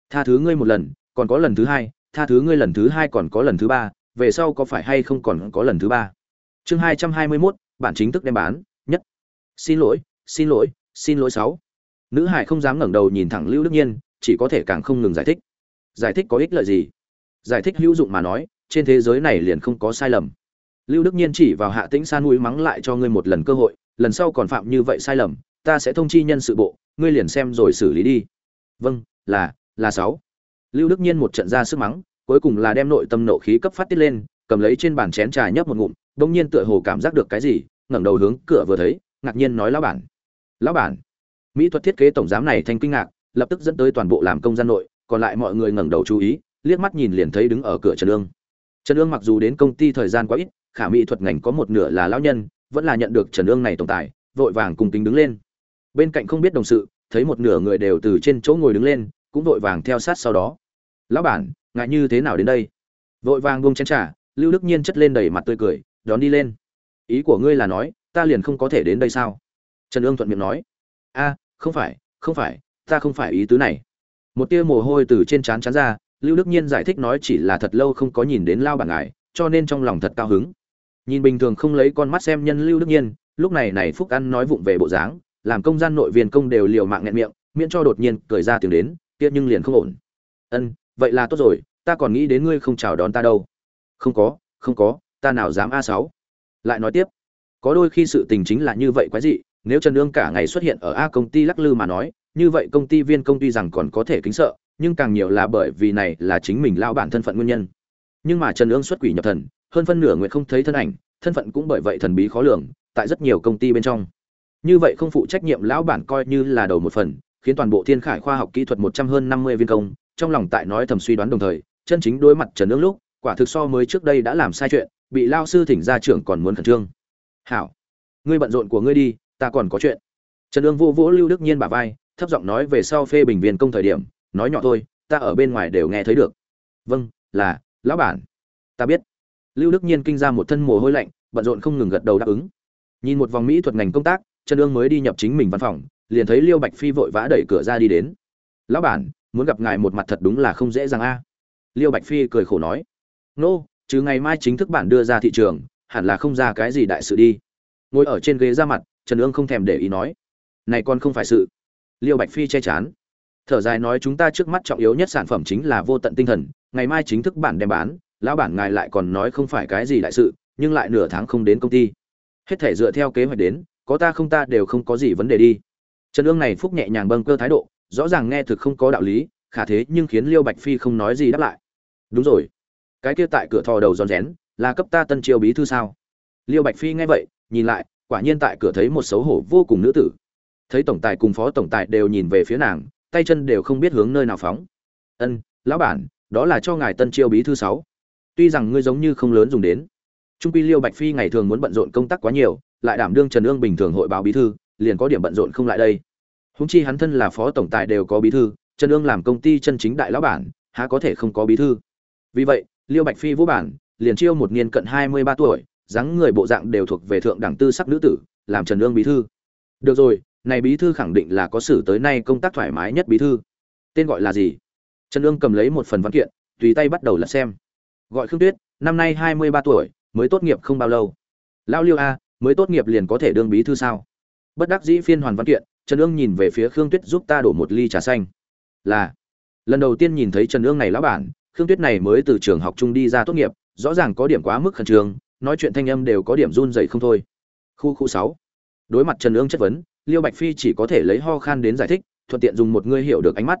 Tha thứ ngươi một lần, còn có lần thứ hai, tha thứ ngươi lần thứ hai còn có lần thứ ba, về sau có phải hay không còn có lần thứ ba? Chương hai trăm hai mươi mốt, bản chính thức đem bán, nhất. Xin lỗi xin lỗi xin lỗi sáu. Nữ hải không dám ngẩng đầu nhìn thẳng lưu đức nhiên, chỉ có thể càng không ngừng giải thích. Giải thích có ích lợi gì? Giải thích hữu dụng mà nói, trên thế giới này liền không có sai lầm. Lưu đức nhiên chỉ vào hạ tĩnh san mũi mắng lại cho ngươi một lần cơ hội, lần sau còn phạm như vậy sai lầm ta sẽ thông chi nhân sự bộ, ngươi liền xem rồi xử lý đi. Vâng là là sáu. Lưu đức nhiên một trận ra sức mắng, cuối cùng là đem nội tâm nộ khí cấp phát tiết lên, cầm lấy trên bàn chén trà nhấp một ngụm bỗng nhiên tựa hồ cảm giác được cái gì, ngẩng đầu hướng cửa vừa thấy, ngạc nhiên nói lão bản. Lão bản. Mỹ thuật thiết kế tổng giám này thanh kinh ngạc, lập tức dẫn tới toàn bộ làm công gian nội, còn lại mọi người ngẩng đầu chú ý, liếc mắt nhìn liền thấy đứng ở cửa trần lương. trần lương mặc dù đến công ty thời gian quá ít, khả mỹ thuật ngành có một nửa là lão nhân, vẫn là nhận được trần lương này tổng tài, vội vàng cùng tính đứng lên bên cạnh không biết đồng sự thấy một nửa người đều từ trên chỗ ngồi đứng lên cũng vội vàng theo sát sau đó. Lão bản ngại như thế nào đến đây? Vội vàng bông chén trả, lưu đức nhiên chất lên đầy mặt tươi cười đón đi lên. Ý của ngươi là nói ta liền không có thể đến đây sao? Trần ương thuận miệng nói. A không phải không phải ta không phải ý tứ này. Một tia mồ hôi từ trên trán trán ra lưu đức nhiên giải thích nói chỉ là thật lâu không có nhìn đến lao bản ngài cho nên trong lòng thật cao hứng. Nhìn bình thường không lấy con mắt xem nhân lưu đức nhiên lúc này này phúc ăn nói vụng về bộ dáng làm công gian nội viên công đều liều mạng nghẹn miệng, miễn cho đột nhiên cười ra tiếng đến, kia nhưng liền không ổn. Ân, vậy là tốt rồi, ta còn nghĩ đến ngươi không chào đón ta đâu. Không có không có, ta nào dám a sáu. Lại nói tiếp, có đôi khi sự tình chính là như vậy quái dị, nếu trần ương cả ngày xuất hiện ở a công ty lắc lư mà nói, như vậy công ty viên công ty rằng còn có thể kính sợ, nhưng càng nhiều là bởi vì này là chính mình lao bản thân phận nguyên nhân. Nhưng mà trần ương xuất quỷ nhập thần, hơn phân nửa nguyện không thấy thân ảnh, thân phận cũng bởi vậy thần bí khó lường, tại rất nhiều công ty bên trong như vậy không phụ trách nhiệm lão bản coi như là đầu một phần, khiến toàn bộ thiên khải khoa học kỹ thuật một trăm hơn năm mươi viên công, trong lòng tại nói thầm suy đoán đồng thời, chân chính đối mặt trần ước lúc, quả thực so mới trước đây đã làm sai chuyện, bị lao sư thỉnh ra trưởng còn muốn khẩn trương. Hảo, ngươi bận rộn của ngươi đi, ta còn có chuyện. Trần ương vô vỗ lưu đức nhiên bả vai, thấp giọng nói về sau phê bình viên công thời điểm, nói nhỏ thôi, ta ở bên ngoài đều nghe thấy được. Vâng là, lão bản. Ta biết. Lưu đức nhiên kinh ra một thân mồ hôi lạnh, bận rộn không ngừng gật đầu đáp ứng. Nhìn một vòng mỹ thuật ngành công tác trần ương mới đi nhập chính mình văn phòng liền thấy liêu bạch phi vội vã đẩy cửa ra đi đến. Lão bản muốn gặp ngài một mặt thật đúng là không dễ dàng a. Liêu bạch phi cười khổ nói. Nô、no, chứ ngày mai chính thức bản đưa ra thị trường hẳn là không ra cái gì đại sự đi. Ngồi ở trên ghế ra mặt trần ương không thèm để ý nói. Này còn không phải sự. Liêu bạch phi che chán. Thở dài nói chúng ta trước mắt trọng yếu nhất sản phẩm chính là vô tận tinh thần ngày mai chính thức bản đem bán lão bản ngài lại còn nói không phải cái gì đại sự nhưng lại nửa tháng không đến công ty. Hết thể dựa theo kế hoạch đến có ta không ta đều không có gì vấn đề đi. Trần ương này phúc nhẹ nhàng bâng cơ thái độ, rõ ràng nghe thực không có đạo lý, khả thế nhưng khiến liêu bạch phi không nói gì đáp lại. Đúng rồi. Cái kia tại cửa thò đầu giòn rén, là cấp ta tân triều bí thư sao? Liêu bạch phi nghe vậy, nhìn lại, quả nhiên tại cửa thấy một xấu hổ vô cùng nữ tử. Thấy tổng tài cùng phó tổng tài đều nhìn về phía nàng, tay chân đều không biết hướng nơi nào phóng. Ân, lão bản, đó là cho ngài tân triều bí thư sáu. Tuy rằng ngươi giống như không lớn dùng đến. Trung quy liêu bạch phi ngày thường muốn bận rộn công tác quá nhiều lại đảm đương trần ương bình thường hội báo bí thư, liền có điểm bận rộn không lại đây. Húng chi hắn thân là phó tổng tài đều có bí thư, trần ương làm công ty chân chính đại lão bản, há có thể không có bí thư? Vì vậy, liêu bạch phi vũ bản, liền chiêu một niên cận hai mươi ba tuổi, dáng người bộ dạng đều thuộc về thượng đẳng tư sắc nữ tử, làm trần ương bí thư. Được rồi, này bí thư khẳng định là có sử tới nay công tác thoải mái nhất bí thư. Tên gọi là gì? Trần ương cầm lấy một phần văn kiện, tùy tay bắt đầu là xem. Gọi khương tuyết, năm nay hai mươi ba tuổi, mới tốt nghiệp không bao lâu. Lão liêu a mới tốt nghiệp liền có thể đương bí thư sao? Bất đắc dĩ phiên hoàn văn kiện, trần ương nhìn về phía khương tuyết giúp ta đổ một ly trà xanh. Là. Lần đầu tiên nhìn thấy trần ương này lão bản, khương tuyết này mới từ trường học trung đi ra tốt nghiệp, rõ ràng có điểm quá mức khẩn trương, nói chuyện thanh âm đều có điểm run dậy không thôi. Khu khu sáu. Đối mặt trần ương chất vấn, liêu bạch phi chỉ có thể lấy ho khan đến giải thích, thuận tiện dùng một ngươi hiểu được ánh mắt.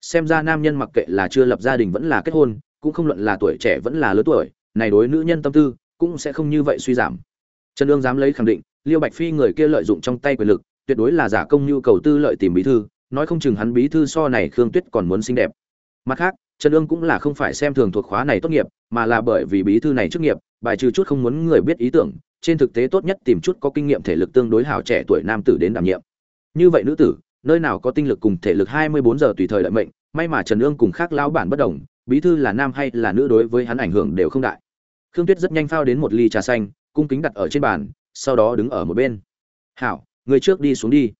Xem ra nam nhân mặc kệ là chưa lập gia đình vẫn là kết hôn, cũng không luận là tuổi trẻ vẫn là lớn tuổi, này đối nữ nhân tâm tư, cũng sẽ không như vậy suy giảm trần ương dám lấy khẳng định, liêu bạch phi người kia lợi dụng trong tay quyền lực, tuyệt đối là giả công nhu cầu tư lợi tìm bí thư, nói không chừng hắn bí thư so này khương tuyết còn muốn xinh đẹp. Mặt khác, trần ương cũng là không phải xem thường thuộc khóa này tốt nghiệp, mà là bởi vì bí thư này chức nghiệp, bài trừ chút không muốn người biết ý tưởng, trên thực tế tốt nhất tìm chút có kinh nghiệm thể lực tương đối hào trẻ tuổi nam tử đến đảm nhiệm. Như vậy nữ tử, nơi nào có tinh lực cùng thể lực 24 giờ tùy thời lợi mệnh, may mà trần ương cùng khác lão bản bất đồng, bí thư là nam hay là nữ đối với hắn ảnh hưởng đều không đại. Khương tuyết rất nhanh phao đến một ly trà xanh cung kính đặt ở trên bàn, sau đó đứng ở một bên. Hảo, người trước đi xuống đi.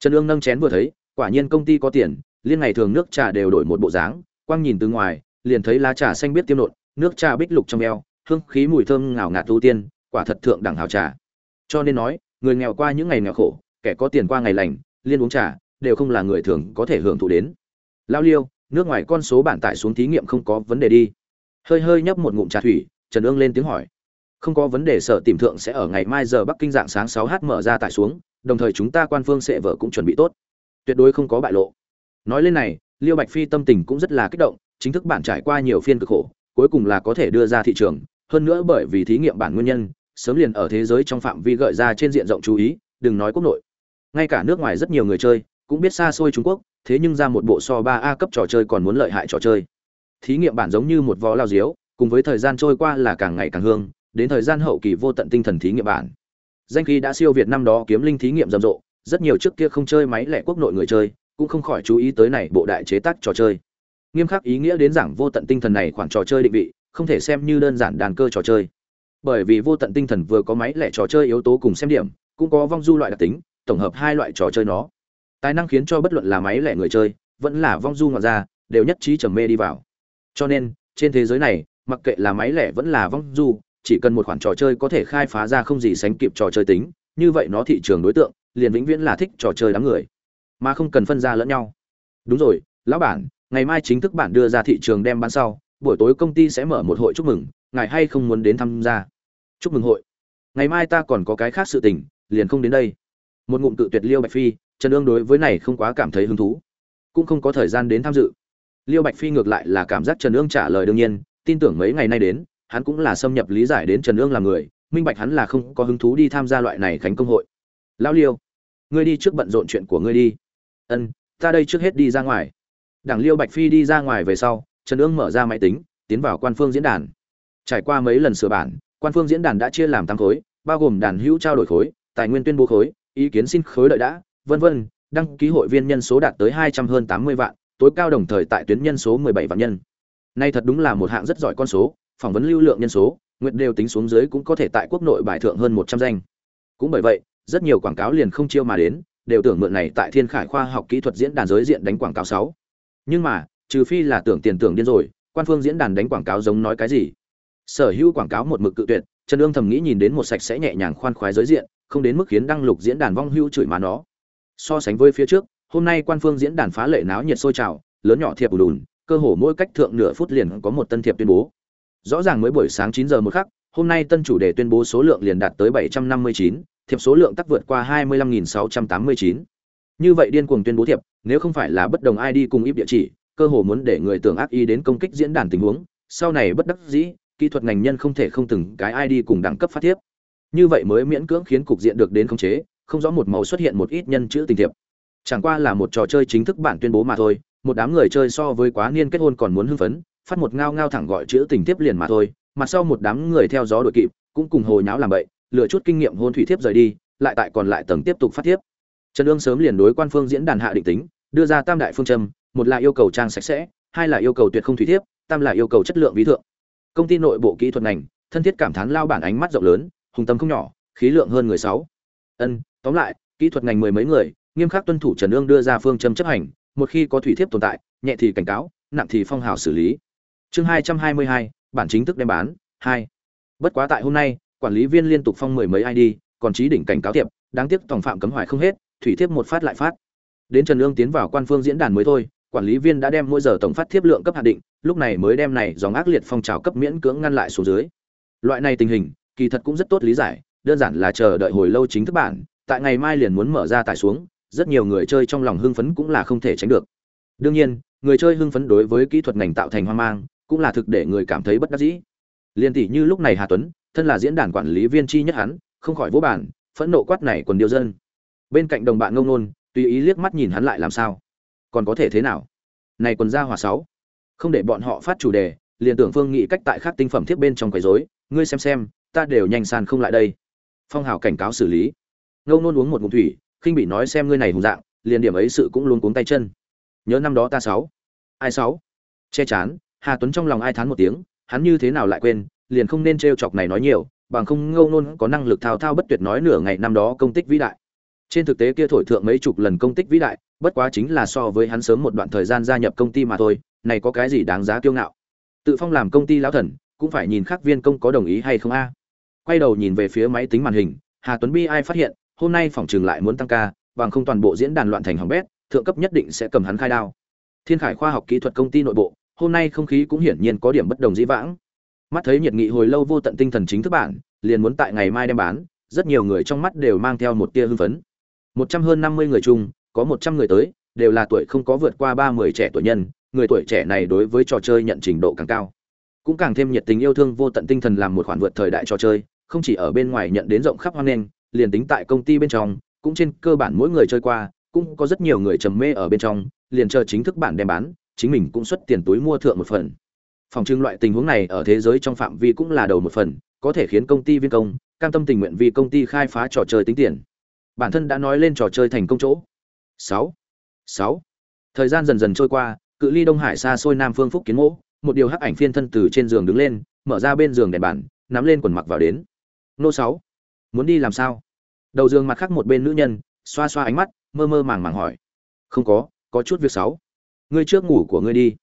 Trần ương nâng chén vừa thấy, quả nhiên công ty có tiền, liên ngày thường nước trà đều đổi một bộ dáng, quang nhìn từ ngoài, liền thấy lá trà xanh biết tiêm nộn, nước trà bích lục trong eo, hương khí mùi thơm ngào ngạt tu tiên, quả thật thượng đẳng hào trà. Cho nên nói, người nghèo qua những ngày nghèo khổ, kẻ có tiền qua ngày lành, liên uống trà, đều không là người thường có thể hưởng thụ đến. Lao liêu, nước ngoài con số bản tải xuống thí nghiệm không có vấn đề đi. Hơi hơi nhấp một ngụm trà thủy, trần ương lên tiếng hỏi không có vấn đề sở tìm thượng sẽ ở ngày mai giờ bắc kinh dạng sáng 6h mở ra tải xuống, đồng thời chúng ta quan phương sẽ vợ cũng chuẩn bị tốt. Tuyệt đối không có bại lộ. Nói lên này, liêu bạch phi tâm tình cũng rất là kích động, chính thức bản trải qua nhiều phiên cực khổ, cuối cùng là có thể đưa ra thị trường. Hơn nữa bởi vì thí nghiệm bản nguyên nhân, sớm liền ở thế giới trong phạm vi gợi ra trên diện rộng chú ý, đừng nói quốc nội. Ngay cả nước ngoài rất nhiều người chơi cũng biết xa xôi trung quốc, thế nhưng ra một bộ so ba a cấp trò chơi còn muốn lợi hại trò chơi. Thí nghiệm bản giống như một vò lao diếu, cùng với thời gian trôi qua là càng ngày càng hương đến thời gian hậu kỳ vô tận tinh thần thí nghiệm bản. Danh khí đã siêu việt năm đó kiếm linh thí nghiệm rầm rộ, rất nhiều trước kia không chơi máy lẻ quốc nội người chơi, cũng không khỏi chú ý tới này bộ đại chế tác trò chơi. Nghiêm khắc ý nghĩa đến giảng vô tận tinh thần này khoảng trò chơi định vị, không thể xem như đơn giản đàn cơ trò chơi. Bởi vì vô tận tinh thần vừa có máy lẻ trò chơi yếu tố cùng xem điểm, cũng có vong du loại đặc tính, tổng hợp hai loại trò chơi nó. Tài năng khiến cho bất luận là máy lẻ người chơi, vẫn là vong du ngoạn ra đều nhất trí trầm mê đi vào. Cho nên, trên thế giới này, mặc kệ là máy lẻ vẫn là vong du chỉ cần một khoản trò chơi có thể khai phá ra không gì sánh kịp trò chơi tính, như vậy nó thị trường đối tượng liền vĩnh viễn là thích trò chơi đám người, mà không cần phân ra lẫn nhau. Đúng rồi, lão bản, ngày mai chính thức bản đưa ra thị trường đem bán sau, buổi tối công ty sẽ mở một hội chúc mừng, ngài hay không muốn đến tham gia? Chúc mừng hội. Ngày mai ta còn có cái khác sự tình, liền không đến đây. Một ngụm tự tuyệt liêu bạch phi, trần ương đối với này không quá cảm thấy hứng thú. Cũng không có thời gian đến tham dự. Liêu bạch phi ngược lại là cảm giác trần ương trả lời đương nhiên, tin tưởng mấy ngày nay đến hắn cũng là xâm nhập lý giải đến trần ương là người, minh bạch hắn là không có hứng thú đi tham gia loại này khánh công hội. Lão liêu, ngươi đi trước bận rộn chuyện của ngươi đi. Ân, ta đây trước hết đi ra ngoài. Đảng liêu bạch phi đi ra ngoài về sau, trần ương mở ra máy tính, tiến vào quan phương diễn đàn. Trải qua mấy lần sửa bản, quan phương diễn đàn đã chia làm tám khối, bao gồm đàn hữu trao đổi khối, tài nguyên tuyên bố khối, ý kiến xin khối đợi đã, vân vân, đăng ký hội viên nhân số đạt tới hai trăm hơn tám mươi vạn, tối cao đồng thời tại tuyến nhân số mười bảy vạn nhân. Nay thật đúng là một hạng rất giỏi con số phỏng vấn lưu lượng nhân số nguyện đều tính xuống dưới cũng có thể tại quốc nội bài thượng hơn một trăm danh. Cũng bởi vậy, rất nhiều quảng cáo liền không chiêu mà đến, đều tưởng mượn này tại thiên khải khoa học kỹ thuật diễn đàn giới diện đánh quảng cáo sáu. Nhưng mà, trừ phi là tưởng tiền tưởng điên rồi, quan phương diễn đàn đánh quảng cáo giống nói cái gì? Sở hữu quảng cáo một mực cự tuyệt, trần ương thầm nghĩ nhìn đến một sạch sẽ nhẹ nhàng khoan khoái giới diện, không đến mức khiến đăng lục diễn đàn vong hưu chửi mà nó. So sánh với phía trước, hôm nay quan phương diễn đàn phá lệ náo nhiệt sôi trào, lớn nhỏ thiệp ùn ùn, cơ hồ mỗi cách thượng nửa phút liền có một tân thiệp tuyên bố rõ ràng mới buổi sáng chín giờ một khắc, hôm nay tân chủ đề tuyên bố số lượng liền đạt tới bảy trăm năm mươi chín, thiệp số lượng tắc vượt qua hai mươi lăm nghìn sáu trăm tám mươi chín như vậy điên cuồng tuyên bố thiệp, nếu không phải là bất đồng id cùng IP địa chỉ, cơ hồ muốn để người tưởng ác ý đến công kích diễn đàn tình huống, sau này bất đắc dĩ, kỹ thuật ngành nhân không thể không từng cái id cùng đẳng cấp phát thiệp. như vậy mới miễn cưỡng khiến cục diện được đến khống chế, không rõ một màu xuất hiện một ít nhân chữ tình thiệp chẳng qua là một trò chơi chính thức bản tuyên bố mà thôi, một đám người chơi so với quá niên kết hôn còn muốn hưng phấn phát một ngao ngao thẳng gọi chữ tình tiếp liền mà thôi mặt sau một đám người theo gió đội kịp, cũng cùng hồi nháo làm bậy lựa chút kinh nghiệm hôn thủy thiếp rời đi, lại tại còn lại tầng tiếp tục phát thiếp. Trần ương sớm liền đối quan phương diễn đàn hạ định tính, đưa ra tam đại phương châm, một là yêu cầu trang sạch sẽ, hai là yêu cầu tuyệt không thủy thiếp, tam là yêu cầu chất lượng ví thượng. Công ty nội bộ kỹ thuật ngành, thân thiết cảm thán lao bản ánh mắt rộng lớn, hùng tâm không nhỏ, khí lượng hơn người sáu. Ân, tóm lại, kỹ thuật ngành mười mấy người, nghiêm khắc tuân thủ trần ương đưa ra phương châm chấp hành, một khi có thủy thiếp tồn tại, nhẹ thì cảnh cáo, nặng thì phong hào xử lý chương hai trăm hai mươi hai, bản chính thức đem bán, hai. Bất quá tại hôm nay, quản lý viên liên tục phong mười mấy id còn trí đỉnh cảnh cáo tiệp đáng tiếc tổng phạm cấm hoài không hết, thủy thiếp một phát lại phát. Đến trần lương tiến vào quan phương diễn đàn mới thôi, quản lý viên đã đem mỗi giờ tổng phát thiếp lượng cấp hạn định, lúc này mới đem này dòng ác liệt phong trào cấp miễn cưỡng ngăn lại xuống dưới. Loại này tình hình, kỳ thật cũng rất tốt lý giải, đơn giản là chờ đợi hồi lâu chính thức bản, tại ngày mai liền muốn mở ra tải xuống, rất nhiều người chơi trong lòng hưng phấn cũng là không thể tránh được. Đương nhiên, người chơi hưng phấn đối với kỹ thuật ngành tạo thành hoang mang cũng là thực để người cảm thấy bất đắc dĩ. Liên tỷ như lúc này hà tuấn, thân là diễn đàn quản lý viên chi nhất hắn, không khỏi vỗ bản phẫn nộ quát này quần điêu dân. Bên cạnh đồng bạn ngông nôn, tùy ý liếc mắt nhìn hắn lại làm sao? Còn có thể thế nào? Này quần ra hòa sáu. Không để bọn họ phát chủ đề, liền tưởng phương Nghị cách tại khác tinh phẩm thiết bên trong quấy rối, ngươi xem xem, ta đều nhanh san không lại đây. Phong hào cảnh cáo xử lý. Ngâu nôn uống một ngụm thủy, khinh bị nói xem ngươi này hùng dạng, liền điểm ấy sự cũng luôn cuống tay chân. Nhớ năm đó ta sáu. Ai sáu? Che chán hà tuấn trong lòng ai thán một tiếng, hắn như thế nào lại quên, liền không nên trêu chọc này nói nhiều, bằng không Ngô nôn có năng lực thao thao bất tuyệt nói nửa ngày năm đó công tích vĩ đại. Trên thực tế kia thổi thượng mấy chục lần công tích vĩ đại, bất quá chính là so với hắn sớm một đoạn thời gian gia nhập công ty mà thôi, này có cái gì đáng giá kiêu ngạo? Tự phong làm công ty lão thần, cũng phải nhìn khác viên công có đồng ý hay không a? Quay đầu nhìn về phía máy tính màn hình, hà tuấn bi ai phát hiện, hôm nay phòng trường lại muốn tăng ca, bằng không toàn bộ diễn đàn loạn thành hỏng bét, thượng cấp nhất định sẽ cầm hắn khai đao. Thiên khải khoa học kỹ thuật công ty nội bộ hôm nay không khí cũng hiển nhiên có điểm bất đồng dĩ vãng. Mắt thấy nhiệt nghị hồi lâu vô tận tinh thần chính thức bản, liền muốn tại ngày mai đem bán, rất nhiều người trong mắt đều mang theo một tia hưng phấn. Một trăm hơn năm mươi người chung, có một trăm người tới, đều là tuổi không có vượt qua ba mươi trẻ tuổi nhân, người tuổi trẻ này đối với trò chơi nhận trình độ càng cao. Cũng càng thêm nhiệt tình yêu thương vô tận tinh thần làm một khoản vượt thời đại trò chơi, không chỉ ở bên ngoài nhận đến rộng khắp hoan nghênh, liền tính tại công ty bên trong, cũng trên cơ bản mỗi người chơi qua, cũng có rất nhiều người trầm mê ở bên trong, liền chờ chính thức bản đem bán chính mình cũng xuất tiền túi mua thượng một phần. Phòng trưng loại tình huống này ở thế giới trong phạm vi cũng là đầu một phần, có thể khiến công ty viên công, cam tâm tình nguyện vì công ty khai phá trò chơi tính tiền. Bản thân đã nói lên trò chơi thành công chỗ. Sáu. Sáu. Thời gian dần dần trôi qua, cự ly đông hải xa xôi nam phương phúc kiến mỗ, một điều hắc ảnh phiên thân từ trên giường đứng lên, mở ra bên giường đèn bàn, nắm lên quần mặc vào đến. Nô sáu. Muốn đi làm sao? Đầu giường mặt khác một bên nữ nhân, xoa xoa ánh mắt, mơ mơ màng màng hỏi. Không có có chút việc sáu ngươi trước ngủ của ngươi đi.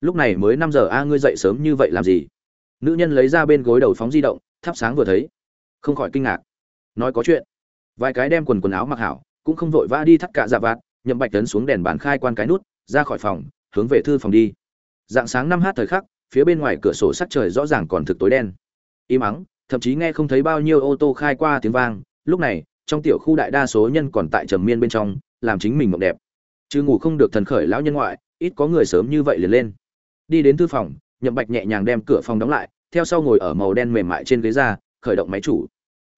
Lúc này mới năm giờ, a, ngươi dậy sớm như vậy làm gì? Nữ nhân lấy ra bên gối đầu phóng di động, thắp sáng vừa thấy. Không khỏi kinh ngạc. Nói có chuyện. Vài cái đem quần quần áo mặc hảo, cũng không vội vã đi thắt cả dạ vạt, nhậm bạch tấn xuống đèn bàn khai quan cái nút, ra khỏi phòng, hướng về thư phòng đi. Dạng sáng năm h thời khắc, phía bên ngoài cửa sổ sắc trời rõ ràng còn thực tối đen. Im ắng, thậm chí nghe không thấy bao nhiêu ô tô khai qua tiếng vang. Lúc này, trong tiểu khu đại đa số nhân còn tại trầm miên bên trong, làm chính mình mộng đẹp. Chứ ngủ không được thần khởi lão nhân ngoại ít có người sớm như vậy liền lên. Đi đến thư phòng, nhậm bạch nhẹ nhàng đem cửa phòng đóng lại, theo sau ngồi ở màu đen mềm mại trên ghế ra, khởi động máy chủ.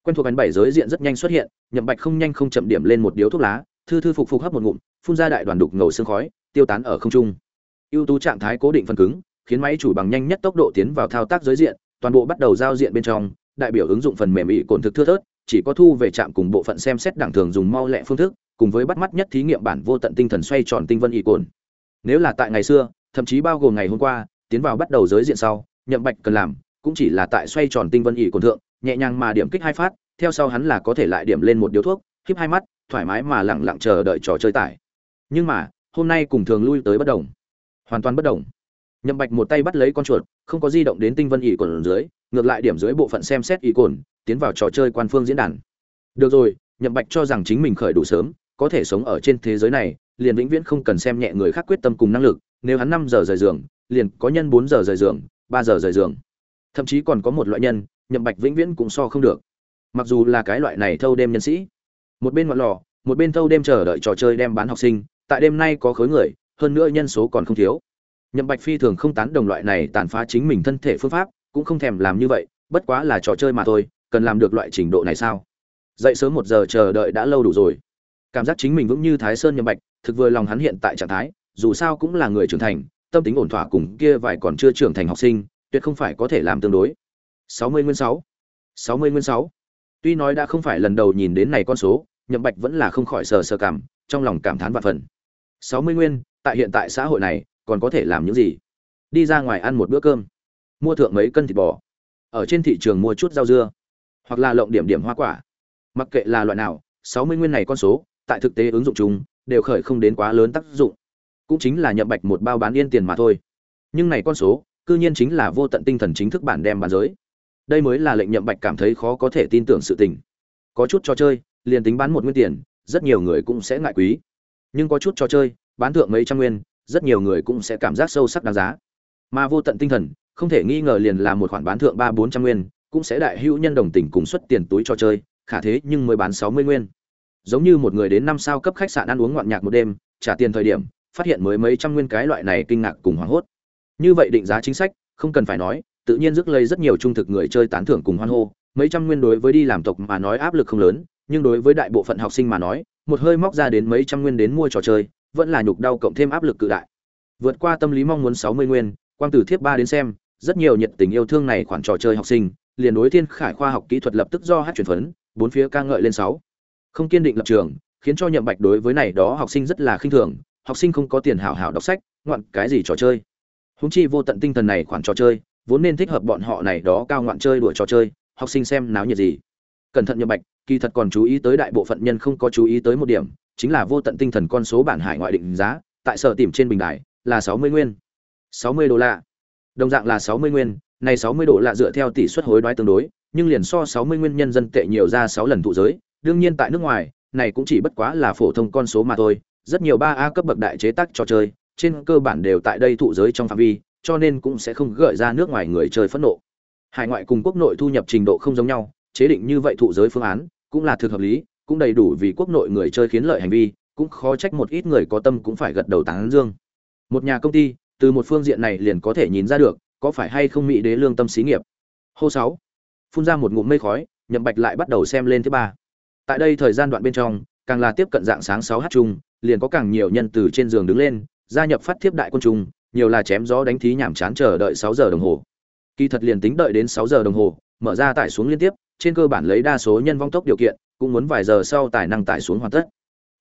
Quen thuộc bánh bảy giới diện rất nhanh xuất hiện, nhậm bạch không nhanh không chậm điểm lên một điếu thuốc lá, thư thư phục phục hấp một ngụm, phun ra đại đoàn đục ngầu sương khói, tiêu tán ở không trung. Ưu tú trạng thái cố định phần cứng, khiến máy chủ bằng nhanh nhất tốc độ tiến vào thao tác giới diện, toàn bộ bắt đầu giao diện bên trong, đại biểu ứng dụng phần mềm ị cồn thực thưa thớt, chỉ có thu về trạm cùng bộ phận xem xét đẳng thường dùng mau lẹ phương thức, cùng với bắt mắt nhất thí nghiệm bản vô tận tinh thần xoay tròn tinh vân ị cồn nếu là tại ngày xưa, thậm chí bao gồm ngày hôm qua, tiến vào bắt đầu giới diện sau, nhậm bạch cần làm, cũng chỉ là tại xoay tròn tinh vân ỉ cồn thượng, nhẹ nhàng mà điểm kích hai phát, theo sau hắn là có thể lại điểm lên một điếu thuốc khiếp hai mắt, thoải mái mà lặng lặng chờ đợi trò chơi tải. Nhưng mà, hôm nay cùng thường lui tới bất đồng. Hoàn toàn bất đồng. Nhậm bạch một tay bắt lấy con chuột, không có di động đến tinh vân ỉ cồn dưới, ngược lại điểm dưới bộ phận xem xét ỉ cồn tiến vào trò chơi quan phương diễn đàn. Được rồi, nhậm bạch cho rằng chính mình khởi đủ sớm, có thể sống ở trên thế giới này liền vĩnh viễn không cần xem nhẹ người khác quyết tâm cùng năng lực, nếu hắn năm giờ rời giường, liền có nhân bốn giờ rời giường, ba giờ rời giường. Thậm chí còn có một loại nhân, nhậm bạch vĩnh viễn cũng so không được. Mặc dù là cái loại này thâu đêm nhân sĩ, một bên ngọn lò, một bên thâu đêm chờ đợi trò chơi đem bán học sinh, tại đêm nay có khối người, hơn nữa nhân số còn không thiếu. Nhậm bạch phi thường không tán đồng loại này tàn phá chính mình thân thể phương pháp, cũng không thèm làm như vậy, bất quá là trò chơi mà thôi, cần làm được loại trình độ này sao? Dậy sớm một giờ chờ đợi đã lâu đủ rồi. Cảm giác chính mình vững như thái sơn nhậm bạch thực vừa lòng hắn hiện tại trạng thái, dù sao cũng là người trưởng thành, tâm tính ổn thỏa cùng kia vài còn chưa trưởng thành học sinh, tuyệt không phải có thể làm tương đối. 60 nguyên 6 60 nguyên 6 tuy nói đã không phải lần đầu nhìn đến này con số, nhậm bạch vẫn là không khỏi sờ sờ cảm, trong lòng cảm thán vạn phần. 60 nguyên, tại hiện tại xã hội này, còn có thể làm những gì? Đi ra ngoài ăn một bữa cơm. Mua thượng mấy cân thịt bò. Ở trên thị trường mua chút rau dưa. Hoặc là lộng điểm điểm hoa quả. Mặc kệ là loại nào 60 nguyên này con số, tại thực tế ứng dụng chung đều khởi không đến quá lớn tác dụng. Cũng chính là nhậm bạch một bao bán yên tiền mà thôi. Nhưng này con số, cư nhiên chính là vô tận tinh thần chính thức bản đem bán giới. Đây mới là lệnh nhậm bạch cảm thấy khó có thể tin tưởng sự tình. Có chút trò chơi, liền tính bán một nguyên tiền, rất nhiều người cũng sẽ ngại quý. Nhưng có chút trò chơi, bán thượng mấy trăm nguyên, rất nhiều người cũng sẽ cảm giác sâu sắc đáng giá. Mà vô tận tinh thần, không thể nghi ngờ liền là một khoản bán thượng ba bốn trăm nguyên, cũng sẽ đại hữu nhân đồng tình cùng xuất tiền túi cho chơi, khả thế nhưng mới bán sáu mươi nguyên giống như một người đến năm sao cấp khách sạn ăn uống ngoạn nhạc một đêm, trả tiền thời điểm, phát hiện mới mấy trăm nguyên cái loại này kinh ngạc cùng hoảng hốt. Như vậy định giá chính sách, không cần phải nói, tự nhiên rước lấy rất nhiều trung thực người chơi tán thưởng cùng hoan hô, mấy trăm nguyên đối với đi làm tộc mà nói áp lực không lớn, nhưng đối với đại bộ phận học sinh mà nói, một hơi móc ra đến mấy trăm nguyên đến mua trò chơi, vẫn là nhục đau cộng thêm áp lực cự đại. Vượt qua tâm lý mong muốn sáu mươi nguyên, quang tử thiếp ba đến xem, rất nhiều nhiệt tình yêu thương này khoản trò chơi học sinh, liền đối thiên khải khoa học kỹ thuật lập tức do hát chuyển phấn, bốn phía ca ngợi lên sáu không kiên định lập trường, khiến cho nhậm bạch đối với này đó học sinh rất là khinh thường, học sinh không có tiền hảo hảo đọc sách, ngoạn cái gì trò chơi. Húng chi vô tận tinh thần này khoản trò chơi, vốn nên thích hợp bọn họ này đó cao ngoạn chơi đuổi trò chơi, học sinh xem náo nhiệt gì. Cẩn thận nhậm bạch, kỳ thật còn chú ý tới đại bộ phận nhân không có chú ý tới một điểm, chính là vô tận tinh thần con số bản hải ngoại định giá, tại sở tìm trên bình đài, là sáu mươi nguyên. Sáu mươi đô la. Đồng dạng là sáu mươi nguyên, này sáu mươi đô la dựa theo tỷ suất hối đoái tương đối, nhưng liền so sáu mươi nguyên nhân dân tệ nhiều ra sáu lần thụ giới đương nhiên tại nước ngoài, này cũng chỉ bất quá là phổ thông con số mà thôi, rất nhiều ba a cấp bậc đại chế tác trò chơi, trên cơ bản đều tại đây thụ giới trong phạm vi, cho nên cũng sẽ không gợi ra nước ngoài người chơi phẫn nộ. Hải ngoại cùng quốc nội thu nhập trình độ không giống nhau, chế định như vậy thụ giới phương án, cũng là thực hợp lý, cũng đầy đủ vì quốc nội người chơi khiến lợi hành vi, cũng khó trách một ít người có tâm cũng phải gật đầu tán dương. Một nhà công ty, từ một phương diện này liền có thể nhìn ra được, có phải hay không mỹ đế lương tâm xí nghiệp. Hô sáu, phun ra một ngụm mây khói, nhậm bạch lại bắt đầu xem lên thứ ba tại đây thời gian đoạn bên trong, càng là tiếp cận dạng sáng 6 h chung, liền có càng nhiều nhân từ trên giường đứng lên, gia nhập phát thiếp đại quân trung nhiều là chém gió đánh thí nhảm chán chờ đợi 6 giờ đồng hồ. Kỳ thật liền tính đợi đến 6 giờ đồng hồ, mở ra tải xuống liên tiếp, trên cơ bản lấy đa số nhân vong tốc điều kiện, cũng muốn vài giờ sau tài năng tải xuống hoàn tất.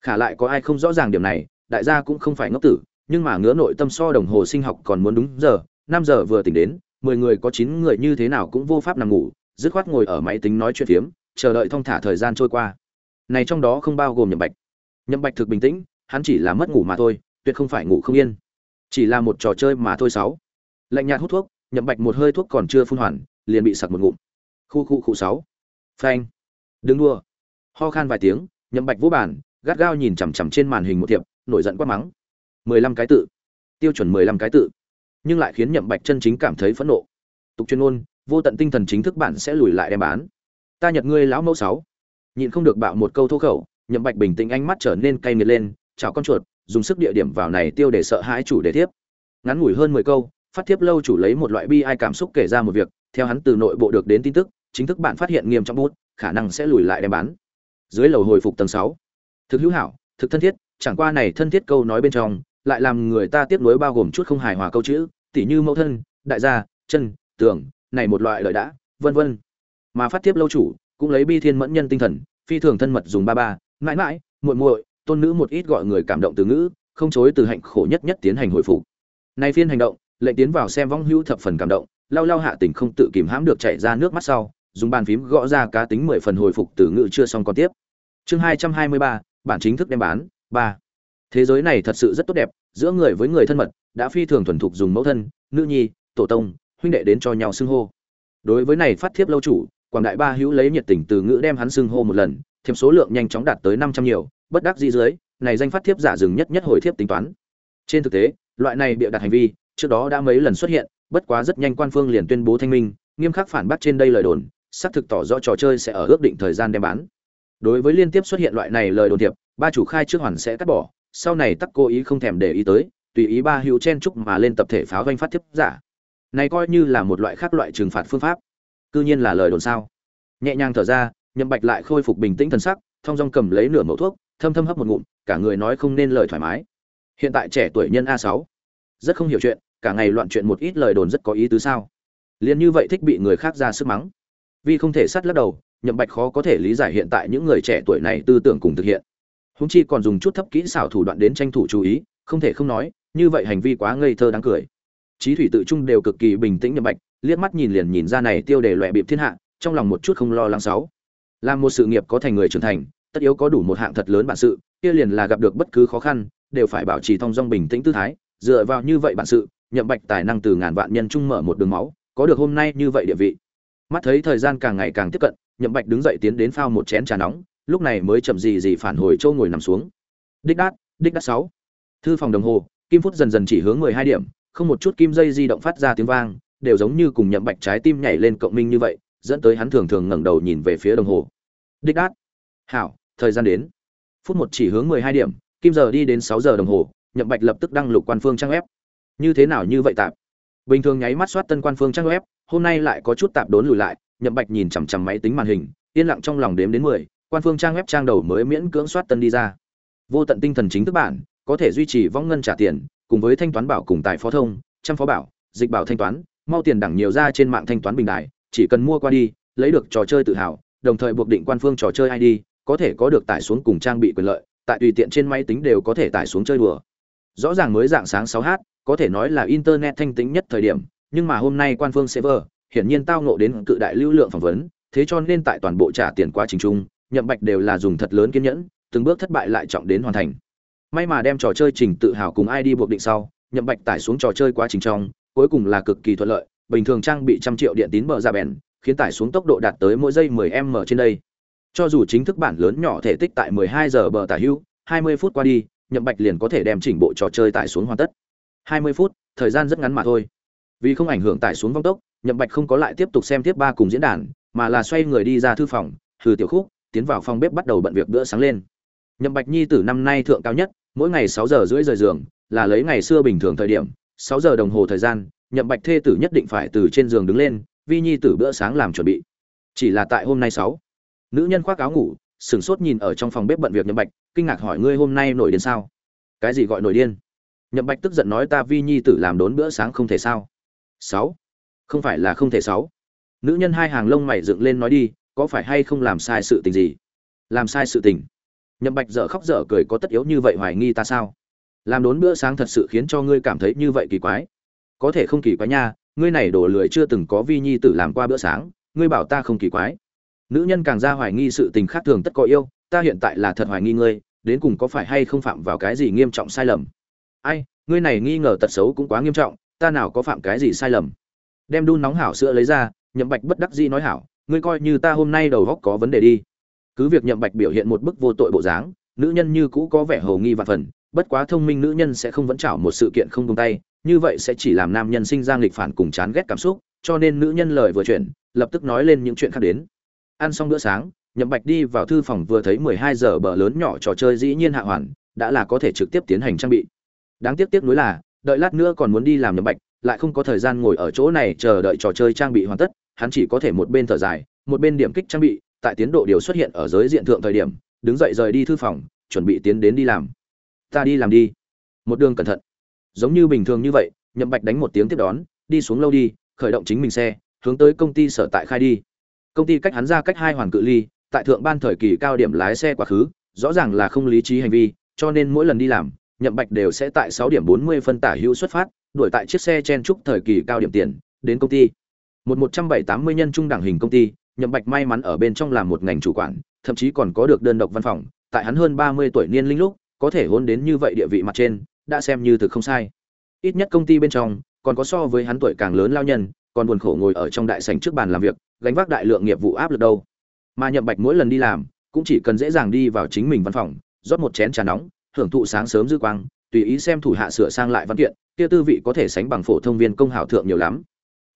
Khả lại có ai không rõ ràng điểm này, đại gia cũng không phải ngốc tử, nhưng mà ngứa nội tâm so đồng hồ sinh học còn muốn đúng giờ 5 giờ vừa tỉnh đến 10 người có 9 người như thế nào cũng vô pháp nằm ngủ, dứt khoát ngồi ở máy tính nói chuyện phiếm chờ đợi thong thả thời gian trôi qua. Này trong đó không bao gồm nhậm bạch. Nhậm bạch thực bình tĩnh, hắn chỉ là mất ngủ mà thôi, tuyệt không phải ngủ không yên. Chỉ là một trò chơi mà thôi sáu. Lạnh nhạt hút thuốc, nhậm bạch một hơi thuốc còn chưa phun hoàn, liền bị sặc một ngụm. Khu khu khu sáu. Phanh. Đứng đua. Ho khan vài tiếng, nhậm bạch vô bản gắt gao nhìn chằm chằm trên màn hình một thiệp, nổi giận quát mắng. Mười lăm cái tự. Tiêu chuẩn mười lăm cái tự. Nhưng lại khiến nhậm bạch chân chính cảm thấy phẫn nộ. Tục chuyên ôn vô tận tinh thần chính thức bản sẽ lùi lại đem bán ta nhật ngươi lão mẫu sáu. Nhịn không được bạo một câu thô khẩu, nhậm bạch bình tĩnh ánh mắt trở nên cay nghiệt lên chào con chuột, dùng sức địa điểm vào này tiêu để sợ hãi chủ đề tiếp. Ngắn ngủi hơn mười câu, phát tiếp lâu chủ lấy một loại bi ai cảm xúc kể ra một việc, theo hắn từ nội bộ được đến tin tức, chính thức bạn phát hiện nghiêm trọng bút, khả năng sẽ lùi lại đem bán. Dưới lầu hồi phục tầng sáu. Thực hữu hảo, thực thân thiết, chẳng qua này thân thiết câu nói bên trong, lại làm người ta tiếp nối bao gồm chút không hài hòa câu chữ, tỉ như mẫu thân, đại gia, chân tưởng này một loại lợi đã, vân vân mà phát tiếp lâu chủ cũng lấy bi thiên mẫn nhân tinh thần, phi thường thân mật dùng ba ba, mãi mãi, muội muội, tôn nữ một ít gọi người cảm động từ ngữ, không chối từ hạnh khổ nhất nhất tiến hành hồi phục. Nay phiên hành động, lệnh tiến vào xem vong hữu thập phần cảm động, lau lau hạ tình không tự kìm hãm được chạy ra nước mắt sau, dùng bàn phím gõ ra cá tính mười phần hồi phục từ ngữ chưa xong còn tiếp. Chương hai trăm hai mươi ba, bản chính thức đem bán, ba. Thế giới này thật sự rất tốt đẹp, giữa người với người thân mật, đã phi thường thuần thục dùng mẫu thân, nữ nhi, tổ tông, huynh đệ đến cho nhau xưng hô. Đối với này phát thiếp lâu chủ quảng đại ba hữu lấy nhiệt tình từ ngữ đem hắn xưng hô một lần thêm số lượng nhanh chóng đạt tới năm trăm nhiều, bất đắc dĩ dưới, này danh phát thiếp giả dừng nhất nhất hồi thiếp tính toán. Trên thực tế, loại này bịa đặt hành vi, trước đó đã mấy lần xuất hiện, bất quá rất nhanh quan phương liền tuyên bố thanh minh, nghiêm khắc phản bác trên đây lời đồn, xác thực tỏ rõ trò chơi sẽ ở ước định thời gian đem bán. Đối với liên tiếp xuất hiện loại này lời đồn thiệp, ba chủ khai trước hoàn sẽ cắt bỏ, sau này tắc cố ý không thèm để ý tới, tùy ý ba hữu chen chúc mà lên tập thể pháo doanh phát thiếp giả. Này coi như là một loại khác loại trừng phạt phương pháp cư nhiên là lời đồn sao? Nhẹ nhàng thở ra, nhậm bạch lại khôi phục bình tĩnh thần sắc, thong dong cầm lấy nửa mẫu thuốc, thâm thâm hấp một ngụm, cả người nói không nên lời thoải mái. Hiện tại trẻ tuổi nhân a sáu, rất không hiểu chuyện, cả ngày loạn chuyện một ít lời đồn rất có ý tứ sao? Liền như vậy thích bị người khác ra sức mắng. Vì không thể sắt lắc đầu, nhậm bạch khó có thể lý giải hiện tại những người trẻ tuổi này tư tưởng cùng thực hiện. Húng chi còn dùng chút thấp kỹ xảo thủ đoạn đến tranh thủ chú ý, không thể không nói, như vậy hành vi quá ngây thơ đáng cười. Trí thủy tự trung đều cực kỳ bình tĩnh nhậm bạch liếc mắt nhìn liền nhìn ra này tiêu đề loẹ bịp thiên hạ, trong lòng một chút không lo lắng sáu. Làm một sự nghiệp có thành người trưởng thành, tất yếu có đủ một hạng thật lớn bản sự, kia liền là gặp được bất cứ khó khăn, đều phải bảo trì thong dong bình tĩnh tư thái, dựa vào như vậy bản sự, nhậm bạch tài năng từ ngàn vạn nhân trung mở một đường máu, có được hôm nay như vậy địa vị. Mắt thấy thời gian càng ngày càng tiếp cận, nhậm bạch đứng dậy tiến đến phao một chén trà nóng, lúc này mới chậm gì gì phản hồi châu ngồi nằm xuống. Đích đát đích đát sáu. Thư phòng đồng hồ, kim phút dần dần chỉ hướng mười hai điểm, không một chút kim dây di động phát ra tiếng vang đều giống như cùng nhậm bạch trái tim nhảy lên cộng minh như vậy, dẫn tới hắn thường thường ngẩng đầu nhìn về phía đồng hồ. Đích đát. Hảo, thời gian đến. Phút một chỉ hướng mười hai điểm, kim giờ đi đến sáu giờ đồng hồ, nhậm bạch lập tức đăng lục quan phương trang web. Như thế nào như vậy tạm? Bình thường nháy mắt soát tân quan phương trang web, hôm nay lại có chút tạp đốn lùi lại, nhậm bạch nhìn chằm chằm máy tính màn hình, yên lặng trong lòng đếm đến mười, quan phương trang web trang đầu mới miễn cưỡng soát tân đi ra. Vô tận tinh thần chính thức bản, có thể duy trì vong ngân trả tiền, cùng với thanh toán bảo cùng tài phó thông, trăm phó bảo, dịch bảo thanh toán mau tiền đẳng nhiều ra trên mạng thanh toán bình đại chỉ cần mua qua đi, lấy được trò chơi tự hào, đồng thời buộc định quan phương trò chơi id có thể có được tải xuống cùng trang bị quyền lợi, tại tùy tiện trên máy tính đều có thể tải xuống chơi đùa. Rõ ràng mới dạng sáng 6h có thể nói là internet thanh tính nhất thời điểm, nhưng mà hôm nay quan phương server hiển nhiên tao ngộ đến cự đại lưu lượng phỏng vấn, thế cho nên tại toàn bộ trả tiền quá trình chung, nhậm bạch đều là dùng thật lớn kiên nhẫn, từng bước thất bại lại trọng đến hoàn thành. May mà đem trò chơi trình tự hào cùng id buộc định sau, nhậm bạch tải xuống trò chơi quá trình trong cuối cùng là cực kỳ thuận lợi, bình thường trang bị trăm triệu điện tín mở ra bèn, khiến tải xuống tốc độ đạt tới mỗi giây 10 m trên đây. Cho dù chính thức bản lớn nhỏ thể tích tại 12 giờ bờ tả hưu 20 phút qua đi, nhậm bạch liền có thể đem chỉnh bộ trò chơi tải xuống hoàn tất. 20 phút, thời gian rất ngắn mà thôi. Vì không ảnh hưởng tải xuống vong tốc, nhậm bạch không có lại tiếp tục xem tiếp ba cùng diễn đàn, mà là xoay người đi ra thư phòng thử tiểu khúc, tiến vào phòng bếp bắt đầu bận việc bữa sáng lên. Nhậm bạch nhi tử năm nay thượng cao nhất, mỗi ngày 6 giờ rưỡi rời giường, là lấy ngày xưa bình thường thời điểm 6 giờ đồng hồ thời gian, nhậm bạch thê tử nhất định phải từ trên giường đứng lên, vi nhi tử bữa sáng làm chuẩn bị. Chỉ là tại hôm nay 6. nữ nhân khoác áo ngủ, sửng sốt nhìn ở trong phòng bếp bận việc nhậm bạch, kinh ngạc hỏi ngươi hôm nay nổi điên sao? Cái gì gọi nổi điên? Nhậm bạch tức giận nói ta vi nhi tử làm đốn bữa sáng không thể sao? Sáu? Không phải là không thể sáu. Nữ nhân hai hàng lông mày dựng lên nói đi, có phải hay không làm sai sự tình gì? Làm sai sự tình. Nhậm bạch dở khóc dở cười có tất yếu như vậy hoài nghi ta sao? Làm đốn bữa sáng thật sự khiến cho ngươi cảm thấy như vậy kỳ quái. Có thể không kỳ quái nha, ngươi này đổ lười chưa từng có vi nhi tử làm qua bữa sáng, ngươi bảo ta không kỳ quái. Nữ nhân càng ra hoài nghi sự tình khác thường tất có yêu, ta hiện tại là thật hoài nghi ngươi, đến cùng có phải hay không phạm vào cái gì nghiêm trọng sai lầm. Ai, ngươi này nghi ngờ tật xấu cũng quá nghiêm trọng, ta nào có phạm cái gì sai lầm. Đem đun nóng hảo sữa lấy ra, nhậm bạch bất đắc dĩ nói hảo, ngươi coi như ta hôm nay đầu góc có vấn đề đi. Cứ việc nhậm bạch biểu hiện một bức vô tội bộ dáng, nữ nhân như cũ có vẻ hồ nghi và phần bất quá thông minh nữ nhân sẽ không vẫn chảo một sự kiện không buông tay, như vậy sẽ chỉ làm nam nhân sinh ra nghịch phản cùng chán ghét cảm xúc, cho nên nữ nhân lời vừa chuyển, lập tức nói lên những chuyện khác đến. Ăn xong bữa sáng, nhậm bạch đi vào thư phòng vừa thấy 12 giờ bờ lớn nhỏ trò chơi dĩ nhiên hạ hoàn, đã là có thể trực tiếp tiến hành trang bị. Đáng tiếc tiếc nuối là, đợi lát nữa còn muốn đi làm nhậm bạch, lại không có thời gian ngồi ở chỗ này chờ đợi trò chơi trang bị hoàn tất, hắn chỉ có thể một bên thở dài, một bên điểm kích trang bị, tại tiến độ điều xuất hiện ở giới diện thượng thời điểm, đứng dậy rời đi thư phòng, chuẩn bị tiến đến đi làm ta đi làm đi. Một đường cẩn thận. Giống như bình thường như vậy, nhậm bạch đánh một tiếng tiếp đón, đi xuống lâu đi, khởi động chính mình xe, hướng tới công ty sở tại khai đi. Công ty cách hắn ra cách hai hoàn cự ly, tại thượng ban thời kỳ cao điểm lái xe quá khứ, rõ ràng là không lý trí hành vi, cho nên mỗi lần đi làm, nhậm bạch đều sẽ tại sáu điểm 40 phân tả hữu xuất phát, đuổi tại chiếc xe chen trúc thời kỳ cao điểm tiền, đến công ty. Một 170 nhân trung đẳng hình công ty, nhậm bạch may mắn ở bên trong làm một ngành chủ quản, thậm chí còn có được đơn độc văn phòng, tại hắn hơn 30 tuổi niên linh lúc có thể hôn đến như vậy địa vị mặt trên, đã xem như thực không sai. Ít nhất công ty bên trong, còn có so với hắn tuổi càng lớn lao nhân, còn buồn khổ ngồi ở trong đại sảnh trước bàn làm việc, gánh vác đại lượng nghiệp vụ áp lực đâu. Mà nhậm bạch mỗi lần đi làm, cũng chỉ cần dễ dàng đi vào chính mình văn phòng, rót một chén trà nóng, hưởng thụ sáng sớm dư quang, tùy ý xem thủ hạ sửa sang lại văn kiện, kia tư vị có thể sánh bằng phổ thông viên công hảo thượng nhiều lắm.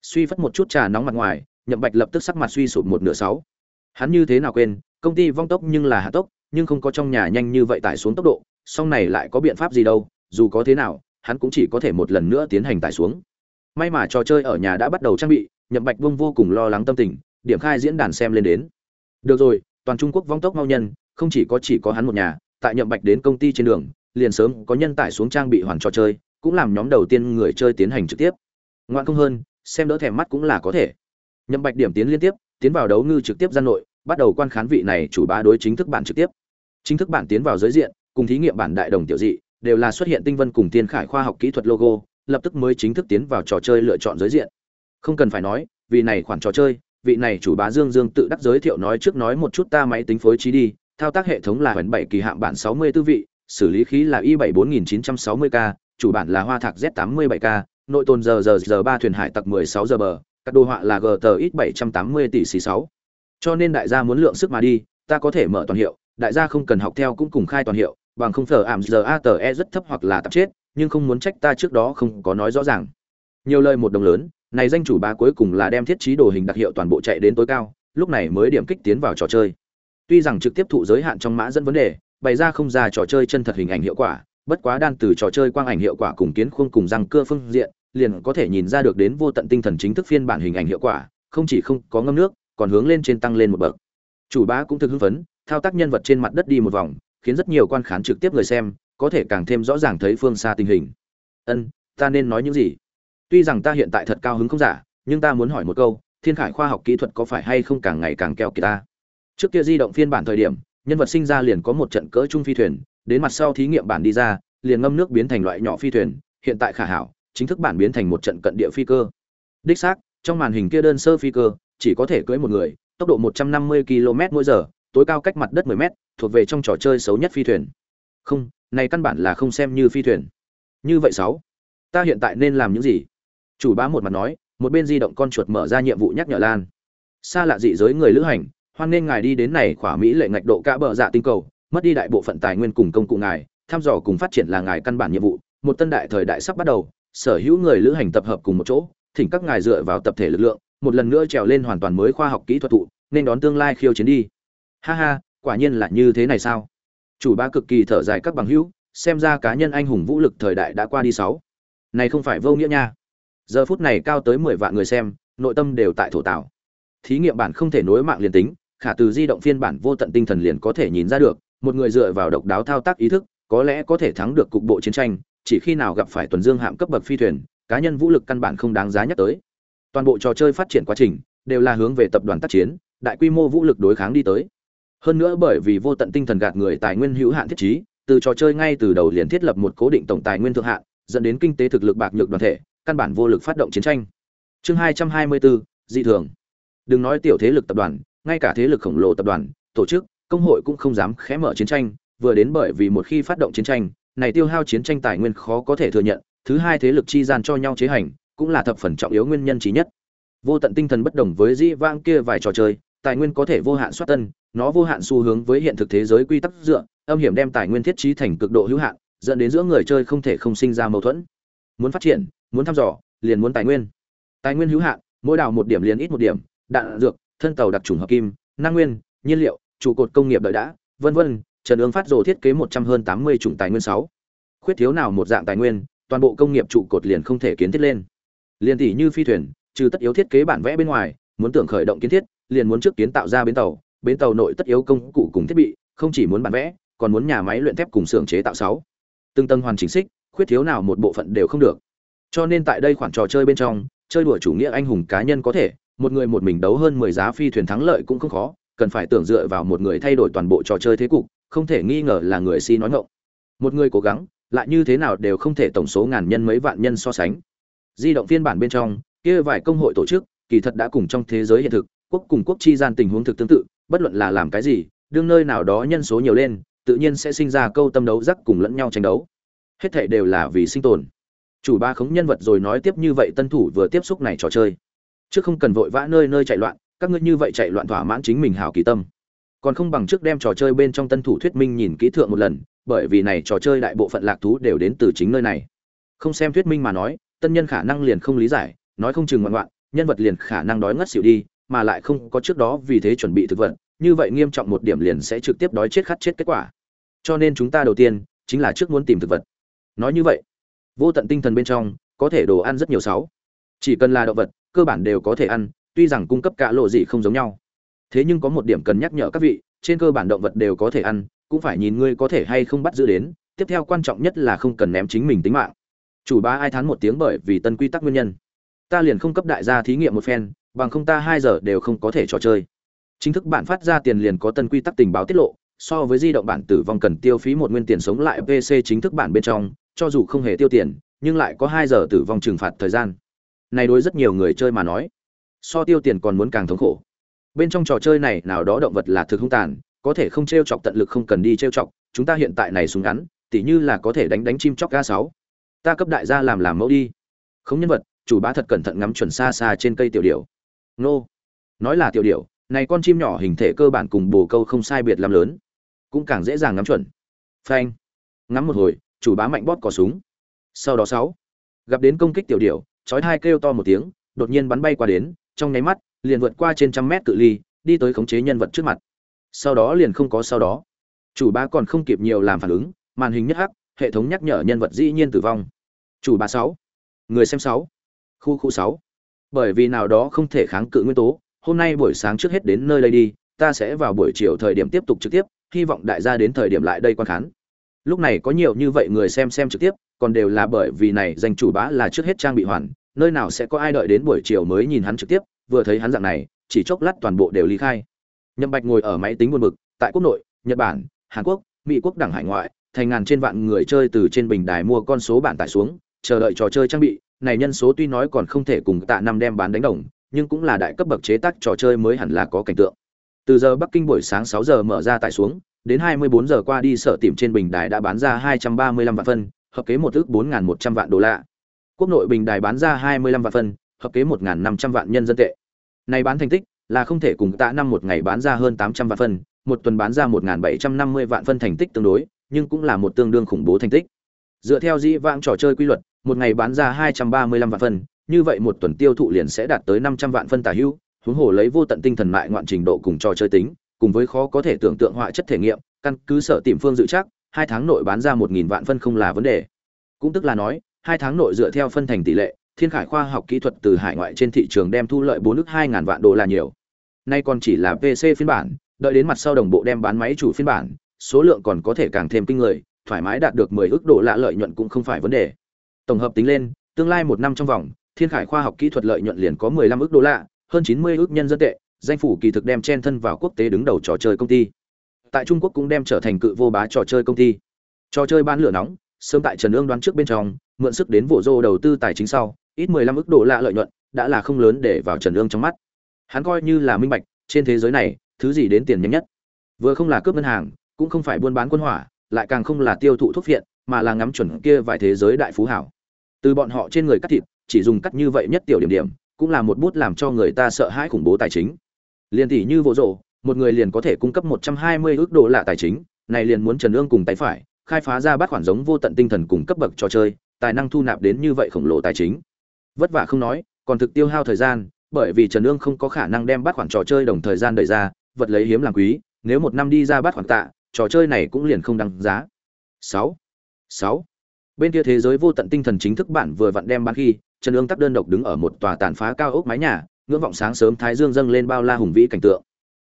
Suy phất một chút trà nóng mặt ngoài, nhậm bạch lập tức sắc mặt suy sụp một nửa sáu. Hắn như thế nào quên, công ty vong tốc nhưng là hạ tốc, nhưng không có trong nhà nhanh như vậy tải xuống tốc độ sau này lại có biện pháp gì đâu, dù có thế nào, hắn cũng chỉ có thể một lần nữa tiến hành tải xuống. May mà trò chơi ở nhà đã bắt đầu trang bị, nhậm bạch vương vô cùng lo lắng tâm tình, điểm khai diễn đàn xem lên đến. Được rồi, toàn trung quốc vong tốc mau nhân, không chỉ có chỉ có hắn một nhà, tại nhậm bạch đến công ty trên đường, liền sớm có nhân tải xuống trang bị hoàn trò chơi, cũng làm nhóm đầu tiên người chơi tiến hành trực tiếp. Ngoạn không hơn, xem đỡ thèm mắt cũng là có thể. Nhậm bạch điểm tiến liên tiếp, tiến vào đấu ngư trực tiếp gian nội, bắt đầu quan khán vị này chủ bá đối chính thức bản trực tiếp. Chính thức bản tiến vào giới diện cùng thí nghiệm bản đại đồng tiểu dị, đều là xuất hiện tinh vân cùng tiên khải khoa học kỹ thuật logo, lập tức mới chính thức tiến vào trò chơi lựa chọn giới diện. Không cần phải nói, vì này khoản trò chơi, vị này chủ bá dương dương tự đắc giới thiệu nói trước nói một chút ta máy tính phối trí đi, thao tác hệ thống là huyền bảy kỳ hạm bản sáu mươi tư vị, xử lý khí là y bảy bốn nghìn chín trăm sáu mươi k, chủ bản là hoa thạc z tám mươi bảy k, nội tồn giờ giờ giờ ba thuyền hải tặc mười sáu giờ bờ, các đồ họa là gtx bảy trăm tám mươi tỷ xì sáu. Cho nên đại gia muốn lượng sức mà đi, ta có thể mở toàn hiệu, đại gia không cần học theo cũng cùng khai toàn hiệu bằng không thờ ảm giờ a tờ e rất thấp hoặc là tạp chết, nhưng không muốn trách ta trước đó không có nói rõ ràng. Nhiều lời một đồng lớn, này danh chủ bá cuối cùng là đem thiết trí đồ hình đặc hiệu toàn bộ chạy đến tối cao, lúc này mới điểm kích tiến vào trò chơi. Tuy rằng trực tiếp thụ giới hạn trong mã dẫn vấn đề, bày ra không ra trò chơi chân thật hình ảnh hiệu quả, bất quá đan từ trò chơi quang ảnh hiệu quả cùng kiến khuôn cùng răng cưa phương diện, liền có thể nhìn ra được đến vô tận tinh thần chính thức phiên bản hình ảnh hiệu quả, không chỉ không có ngâm nước, còn hướng lên trên tăng lên một bậc. Chủ bá cũng thực hưng phấn, thao tác nhân vật trên mặt đất đi một vòng khiến rất nhiều quan khán trực tiếp người xem có thể càng thêm rõ ràng thấy phương xa tình hình. Ân, ta nên nói những gì? Tuy rằng ta hiện tại thật cao hứng không giả, nhưng ta muốn hỏi một câu, thiên khải khoa học kỹ thuật có phải hay không càng ngày càng keo kỳ ta? Trước kia di động phiên bản thời điểm, nhân vật sinh ra liền có một trận cỡ trung phi thuyền, đến mặt sau thí nghiệm bản đi ra, liền ngâm nước biến thành loại nhỏ phi thuyền, hiện tại khả hảo, chính thức bản biến thành một trận cận địa phi cơ. Đích xác, trong màn hình kia đơn sơ phi cơ, chỉ có thể cưỡi một người, tốc độ 150 km mỗi giờ tối cao cách mặt đất 10 mét, thuộc về trong trò chơi xấu nhất phi thuyền. Không, này căn bản là không xem như phi thuyền. Như vậy sáu, ta hiện tại nên làm những gì? Chủ bá một mặt nói, một bên di động con chuột mở ra nhiệm vụ nhắc nhở lan. Xa lạ dị giới người lữ hành, hoan nên ngài đi đến này khỏa mỹ lệ ngạch độ cả bờ dạ tinh cầu, mất đi đại bộ phận tài nguyên cùng công cụ ngài, thăm dò cùng phát triển là ngài căn bản nhiệm vụ. Một tân đại thời đại sắp bắt đầu, sở hữu người lữ hành tập hợp cùng một chỗ, thỉnh các ngài dựa vào tập thể lực lượng, một lần nữa trèo lên hoàn toàn mới khoa học kỹ thuật thụ, nên đón tương lai khiêu chiến đi ha ha, quả nhiên là như thế này sao? Chủ ba cực kỳ thở dài các bằng hữu, xem ra cá nhân anh hùng vũ lực thời đại đã qua đi sáu. Này không phải vô nghĩa nha. Giờ phút này cao tới mười vạn người xem, nội tâm đều tại thổ tảo thí nghiệm bản không thể nối mạng liền tính, khả từ di động phiên bản vô tận tinh thần liền có thể nhìn ra được, một người dựa vào độc đáo thao tác ý thức, có lẽ có thể thắng được cục bộ chiến tranh, chỉ khi nào gặp phải tuần dương hạm cấp bậc phi thuyền, cá nhân vũ lực căn bản không đáng giá nhắc tới. Toàn bộ trò chơi phát triển quá trình, đều là hướng về tập đoàn tác chiến, đại quy mô vũ lực đối kháng đi tới hơn nữa bởi vì vô tận tinh thần gạt người tài nguyên hữu hạn thiết trí, từ trò chơi ngay từ đầu liền thiết lập một cố định tổng tài nguyên thượng hạn, dẫn đến kinh tế thực lực bạc nhược đoàn thể, căn bản vô lực phát động chiến tranh. Chương hai trăm hai mươi bốn dị thường. Đừng nói tiểu thế lực tập đoàn, ngay cả thế lực khổng lồ tập đoàn, tổ chức, công hội cũng không dám khẽ mở chiến tranh, vừa đến bởi vì một khi phát động chiến tranh, này tiêu hao chiến tranh tài nguyên khó có thể thừa nhận, thứ hai thế lực chi gian cho nhau chế hành, cũng là thập phần trọng yếu nguyên nhân trí nhất. Vô tận tinh thần bất đồng với dĩ vãng kia vài trò chơi tài nguyên có thể vô hạn soát tân, nó vô hạn xu hướng với hiện thực thế giới quy tắc dựa, âm hiểm đem tài nguyên thiết trí thành cực độ hữu hạn, dẫn đến giữa người chơi không thể không sinh ra mâu thuẫn. Muốn phát triển, muốn thăm dò, liền muốn tài nguyên. Tài nguyên hữu hạn, mỗi đào một điểm liền ít một điểm, đạn, dược, thân tàu đặc trùng hợp kim, năng nguyên, nhiên liệu, trụ cột công nghiệp đợi đã, vân vân, trần ương phát rồ thiết kế một trăm hơn tám mươi chủng tài nguyên sáu. Khuyết thiếu nào một dạng tài nguyên, toàn bộ công nghiệp trụ cột liền không thể kiến thiết lên. Liền tỷ như phi thuyền, trừ tất yếu thiết kế bản vẽ bên ngoài muốn tưởng khởi động kiến thiết, liền muốn trước kiến tạo ra bến tàu bến tàu nội tất yếu công cụ cùng thiết bị, không chỉ muốn bản vẽ, còn muốn nhà máy luyện thép cùng xưởng chế tạo sáu. Từng tầng hoàn chỉnh xích, khuyết thiếu nào một bộ phận đều không được. Cho nên tại đây khoản trò chơi bên trong, chơi đùa chủ nghĩa anh hùng cá nhân có thể, một người một mình đấu hơn mười giá phi thuyền thắng lợi cũng không khó, cần phải tưởng dựa vào một người thay đổi toàn bộ trò chơi thế cục, không thể nghi ngờ là người si nói ngọng. Một người cố gắng, lại như thế nào đều không thể tổng số ngàn nhân mấy vạn nhân so sánh. Di động phiên bản bên trong, kia vài công hội tổ chức kỳ thật đã cùng trong thế giới hiện thực, quốc cùng quốc chi gian tình huống thực tương tự, bất luận là làm cái gì, đương nơi nào đó nhân số nhiều lên, tự nhiên sẽ sinh ra câu tâm đấu rắc cùng lẫn nhau tranh đấu. Hết thảy đều là vì sinh tồn. Chủ ba khống nhân vật rồi nói tiếp như vậy tân thủ vừa tiếp xúc này trò chơi. Chứ không cần vội vã nơi nơi chạy loạn, các ngươi như vậy chạy loạn thỏa mãn chính mình hào kỳ tâm. Còn không bằng trước đem trò chơi bên trong tân thủ thuyết minh nhìn kỹ thượng một lần, bởi vì này trò chơi đại bộ phận lạc thú đều đến từ chính nơi này. Không xem thuyết minh mà nói, tân nhân khả năng liền không lý giải, nói không chừng ngoạn ngoạn nhân vật liền khả năng đói ngất xỉu đi, mà lại không có trước đó vì thế chuẩn bị thực vật, như vậy nghiêm trọng một điểm liền sẽ trực tiếp đói chết khát chết kết quả. Cho nên chúng ta đầu tiên chính là trước muốn tìm thực vật. Nói như vậy, vô tận tinh thần bên trong có thể đồ ăn rất nhiều sáu. Chỉ cần là động vật, cơ bản đều có thể ăn, tuy rằng cung cấp cả lộ gì không giống nhau. Thế nhưng có một điểm cần nhắc nhở các vị, trên cơ bản động vật đều có thể ăn, cũng phải nhìn ngươi có thể hay không bắt giữ đến, tiếp theo quan trọng nhất là không cần ném chính mình tính mạng. Chủ ba ai thán một tiếng bởi vì tân quy tắc nguyên nhân ta liền không cấp đại gia thí nghiệm một phen, bằng không ta hai giờ đều không có thể trò chơi. Chính thức bạn phát ra tiền liền có tân quy tắc tình báo tiết lộ, so với di động bản tử vong cần tiêu phí một nguyên tiền sống lại pc chính thức bản bên trong, cho dù không hề tiêu tiền, nhưng lại có hai giờ tử vong trừng phạt thời gian. Này đối rất nhiều người chơi mà nói, so tiêu tiền còn muốn càng thống khổ. Bên trong trò chơi này nào đó động vật là thực hung tàn, có thể không t r e o chọc tận lực không cần đi t r e o chọc, chúng ta hiện tại này súng ngắn, tỉ như là có thể đánh đánh chim chóc ga sáu. Ta cấp đại gia làm làm mẫu đi. Không nhân vật chủ bá thật cẩn thận ngắm chuẩn xa xa trên cây tiểu điểu. Nô. Nói là tiểu điểu, này con chim nhỏ hình thể cơ bản cùng bồ câu không sai biệt làm lớn. Cũng càng dễ dàng ngắm chuẩn. Phanh. Ngắm một hồi, chủ bá mạnh bóp cò súng. Sau đó sáu. Gặp đến công kích tiểu điểu, chói hai kêu to một tiếng, đột nhiên bắn bay qua đến, trong nháy mắt, liền vượt qua trên trăm mét cự ly, đi tới khống chế nhân vật trước mặt. Sau đó liền không có sau đó. Chủ bá còn không kịp nhiều làm phản ứng, màn hình nhất hắc, hệ thống nhắc nhở nhân vật dĩ nhiên tử vong. Chủ bá sáu. Người xem sáu khu khu sáu. Bởi vì nào đó không thể kháng cự nguyên tố, hôm nay buổi sáng trước hết đến nơi đây đi, ta sẽ vào buổi chiều thời điểm tiếp tục trực tiếp, hy vọng đại gia đến thời điểm lại đây quan khán. Lúc này có nhiều như vậy người xem xem trực tiếp, còn đều là bởi vì này danh chủ bá là trước hết trang bị hoàn, nơi nào sẽ có ai đợi đến buổi chiều mới nhìn hắn trực tiếp, vừa thấy hắn dạng này, chỉ chốc lát toàn bộ đều ly khai. Nhậm bạch ngồi ở máy tính buồn bực, tại quốc nội, nhật bản, hàn quốc, mỹ quốc đẳng hải ngoại, thành ngàn trên vạn người chơi từ trên bình đài mua con số bản tải xuống, chờ đợi trò chơi trang bị này nhân số tuy nói còn không thể cùng tạ năm đem bán đánh đồng, nhưng cũng là đại cấp bậc chế tác trò chơi mới hẳn là có cảnh tượng. Từ giờ bắc kinh buổi sáng 6 giờ mở ra tải xuống, đến 24 giờ qua đi sở tìm trên bình đài đã bán ra 235 vạn phân, hợp kế một ước 4.100 vạn đô la. Quốc nội bình đài bán ra 25 vạn phân, hợp kế 1.500 vạn nhân dân tệ. Này bán thành tích là không thể cùng tạ năm một ngày bán ra hơn 800 vạn phân, một tuần bán ra 1.750 vạn phân thành tích tương đối, nhưng cũng là một tương đương khủng bố thành tích dựa theo dĩ vãng trò chơi quy luật, một ngày bán ra 235 vạn phân, như vậy một tuần tiêu thụ liền sẽ đạt tới 500 vạn phân tả hữu, huống hồ lấy vô tận tinh thần mại ngoạn trình độ cùng trò chơi tính, cùng với khó có thể tưởng tượng họa chất thể nghiệm, căn cứ sở tìm phương dự chắc hai tháng nội bán ra 1.000 vạn phân không là vấn đề. Cũng tức là nói, hai tháng nội dựa theo phân thành tỷ lệ, thiên khải khoa học kỹ thuật từ hải ngoại trên thị trường đem thu lợi bốn nước hai ngàn vạn đô là nhiều. Nay còn chỉ là pc phiên bản, đợi đến mặt sau đồng bộ đem bán máy chủ phiên bản, số lượng còn có thể càng thêm kinh người thoải mái đạt được 10 ước đô la lợi nhuận cũng không phải vấn đề. Tổng hợp tính lên, tương lai một năm trong vòng, thiên khải khoa học kỹ thuật lợi nhuận liền có 15 ước đô la, hơn 90 ước nhân dân tệ, danh phủ kỳ thực đem chen thân vào quốc tế đứng đầu trò chơi công ty. Tại trung quốc cũng đem trở thành cự vô bá trò chơi công ty. Trò chơi bán lửa nóng, sớm tại trần ương đoán trước bên trong, mượn sức đến vụ rô đầu tư tài chính sau, ít 15 ức đô la lợi nhuận, đã là không lớn để vào trần ương trong mắt. Hắn coi như là minh bạch, trên thế giới này, thứ gì đến tiền nhanh nhất. Vừa không là cướp ngân hàng, cũng không phải buôn bán quân hỏa lại càng không là tiêu thụ thuốc phiện, mà là ngắm chuẩn kia vài thế giới đại phú hảo. Từ bọn họ trên người cắt thịt, chỉ dùng cắt như vậy nhất tiểu điểm điểm, cũng là một bút làm cho người ta sợ hãi khủng bố tài chính. Liền tỷ như vô rộ một người liền có thể cung cấp 120 ước đô la tài chính, này liền muốn trần ương cùng tay phải, khai phá ra bát khoản giống vô tận tinh thần cùng cấp bậc trò chơi, tài năng thu nạp đến như vậy khổng lồ tài chính. Vất vả không nói, còn thực tiêu hao thời gian, bởi vì trần ương không có khả năng đem bát khoản trò chơi đồng thời gian đợi ra, vật lấy hiếm làm quý, nếu một năm đi ra bát khoản tạ trò chơi này cũng liền không đăng giá. Sáu. Sáu. Bên kia thế giới vô tận tinh thần chính thức bản vừa vặn đem bán khi, trần ương tắc đơn độc đứng ở một tòa tàn phá cao ốc mái nhà, ngưỡng vọng sáng sớm thái dương dâng lên bao la hùng vĩ cảnh tượng.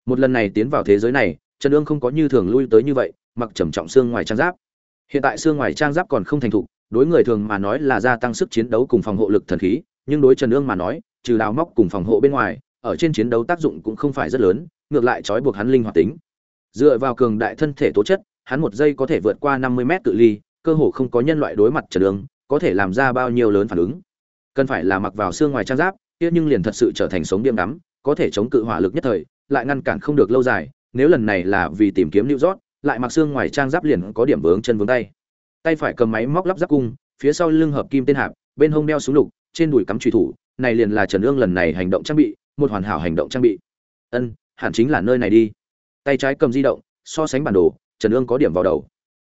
Một lần này tiến vào thế giới này, trần ương không có như thường lui tới như vậy, mặc trầm trọng xương ngoài trang giáp. Hiện tại xương ngoài trang giáp còn không thành thục, đối người thường mà nói là gia tăng sức chiến đấu cùng phòng hộ lực thần khí, nhưng đối trần ương mà nói, trừ đào móc cùng phòng hộ bên ngoài, ở trên chiến đấu tác dụng cũng không phải rất lớn, ngược lại trói buộc hắn linh hoạt tính dựa vào cường đại thân thể tố chất, hắn một giây có thể vượt qua năm mươi mét cự ly, cơ hồ không có nhân loại đối mặt trần ương có thể làm ra bao nhiêu lớn phản ứng. Cần phải là mặc vào xương ngoài trang giáp, kia nhưng liền thật sự trở thành sống điểm đắm, có thể chống cự hỏa lực nhất thời, lại ngăn cản không được lâu dài, nếu lần này là vì tìm kiếm lưu rót lại mặc xương ngoài trang giáp liền có điểm vướng chân vướng tay. Tay phải cầm máy móc lắp giáp cung, phía sau lưng hợp kim tên hạp, bên hông đeo súng lục, trên đùi cắm truy thủ, này liền là trần ương lần này hành động trang bị, một hoàn hảo hành động trang bị. Ân, hẳn chính là nơi này đi tay trái cầm di động, so sánh bản đồ, trần ương có điểm vào đầu.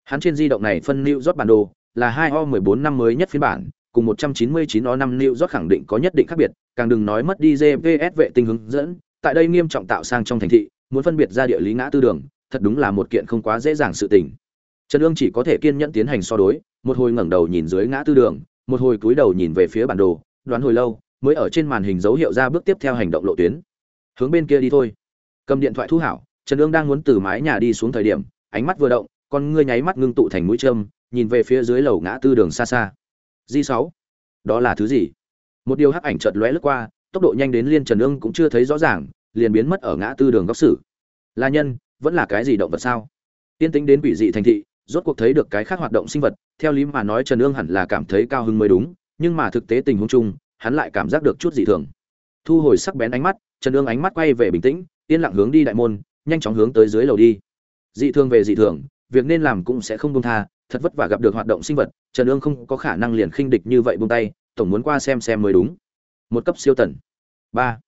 Hắn trên di động này phân lưu rót bản đồ, là hai o 14 năm mới nhất phiên bản, cùng 199 o năm lưu rót khẳng định có nhất định khác biệt, càng đừng nói mất đi gps vệ tinh hướng dẫn, tại đây nghiêm trọng tạo sang trong thành thị, muốn phân biệt ra địa lý ngã tư đường, thật đúng là một kiện không quá dễ dàng sự tình. Trần ương chỉ có thể kiên nhẫn tiến hành so đối, một hồi ngẩng đầu nhìn dưới ngã tư đường, một hồi cúi đầu nhìn về phía bản đồ, đoán hồi lâu, mới ở trên màn hình dấu hiệu ra bước tiếp theo hành động lộ tuyến. Hướng bên kia đi thôi. Cầm điện thoại thu hảo trần ương đang muốn từ mái nhà đi xuống thời điểm, ánh mắt vừa động, con ngươi nháy mắt ngưng tụ thành mũi châm, nhìn về phía dưới lầu ngã tư đường xa xa. Di sáu, đó là thứ gì? Một điều hắc ảnh chợt lóe lướt qua, tốc độ nhanh đến liên trần ương cũng chưa thấy rõ ràng, liền biến mất ở ngã tư đường góc sử là nhân, vẫn là cái gì động vật sao? Tiên tính đến quỷ dị thành thị, rốt cuộc thấy được cái khác hoạt động sinh vật, theo lý mà nói trần ương hẳn là cảm thấy cao hứng mới đúng, nhưng mà thực tế tình huống chung, hắn lại cảm giác được chút dị thường. Thu hồi sắc bén ánh mắt, trần ương ánh mắt quay về bình tĩnh, yên lặng hướng đi đại môn nhanh chóng hướng tới dưới lầu đi. Dị thường về dị thường, việc nên làm cũng sẽ không buông tha, thật vất vả gặp được hoạt động sinh vật, trần ương không có khả năng liền khinh địch như vậy buông tay, tổng muốn qua xem xem mới đúng. Một cấp siêu tần. Ba.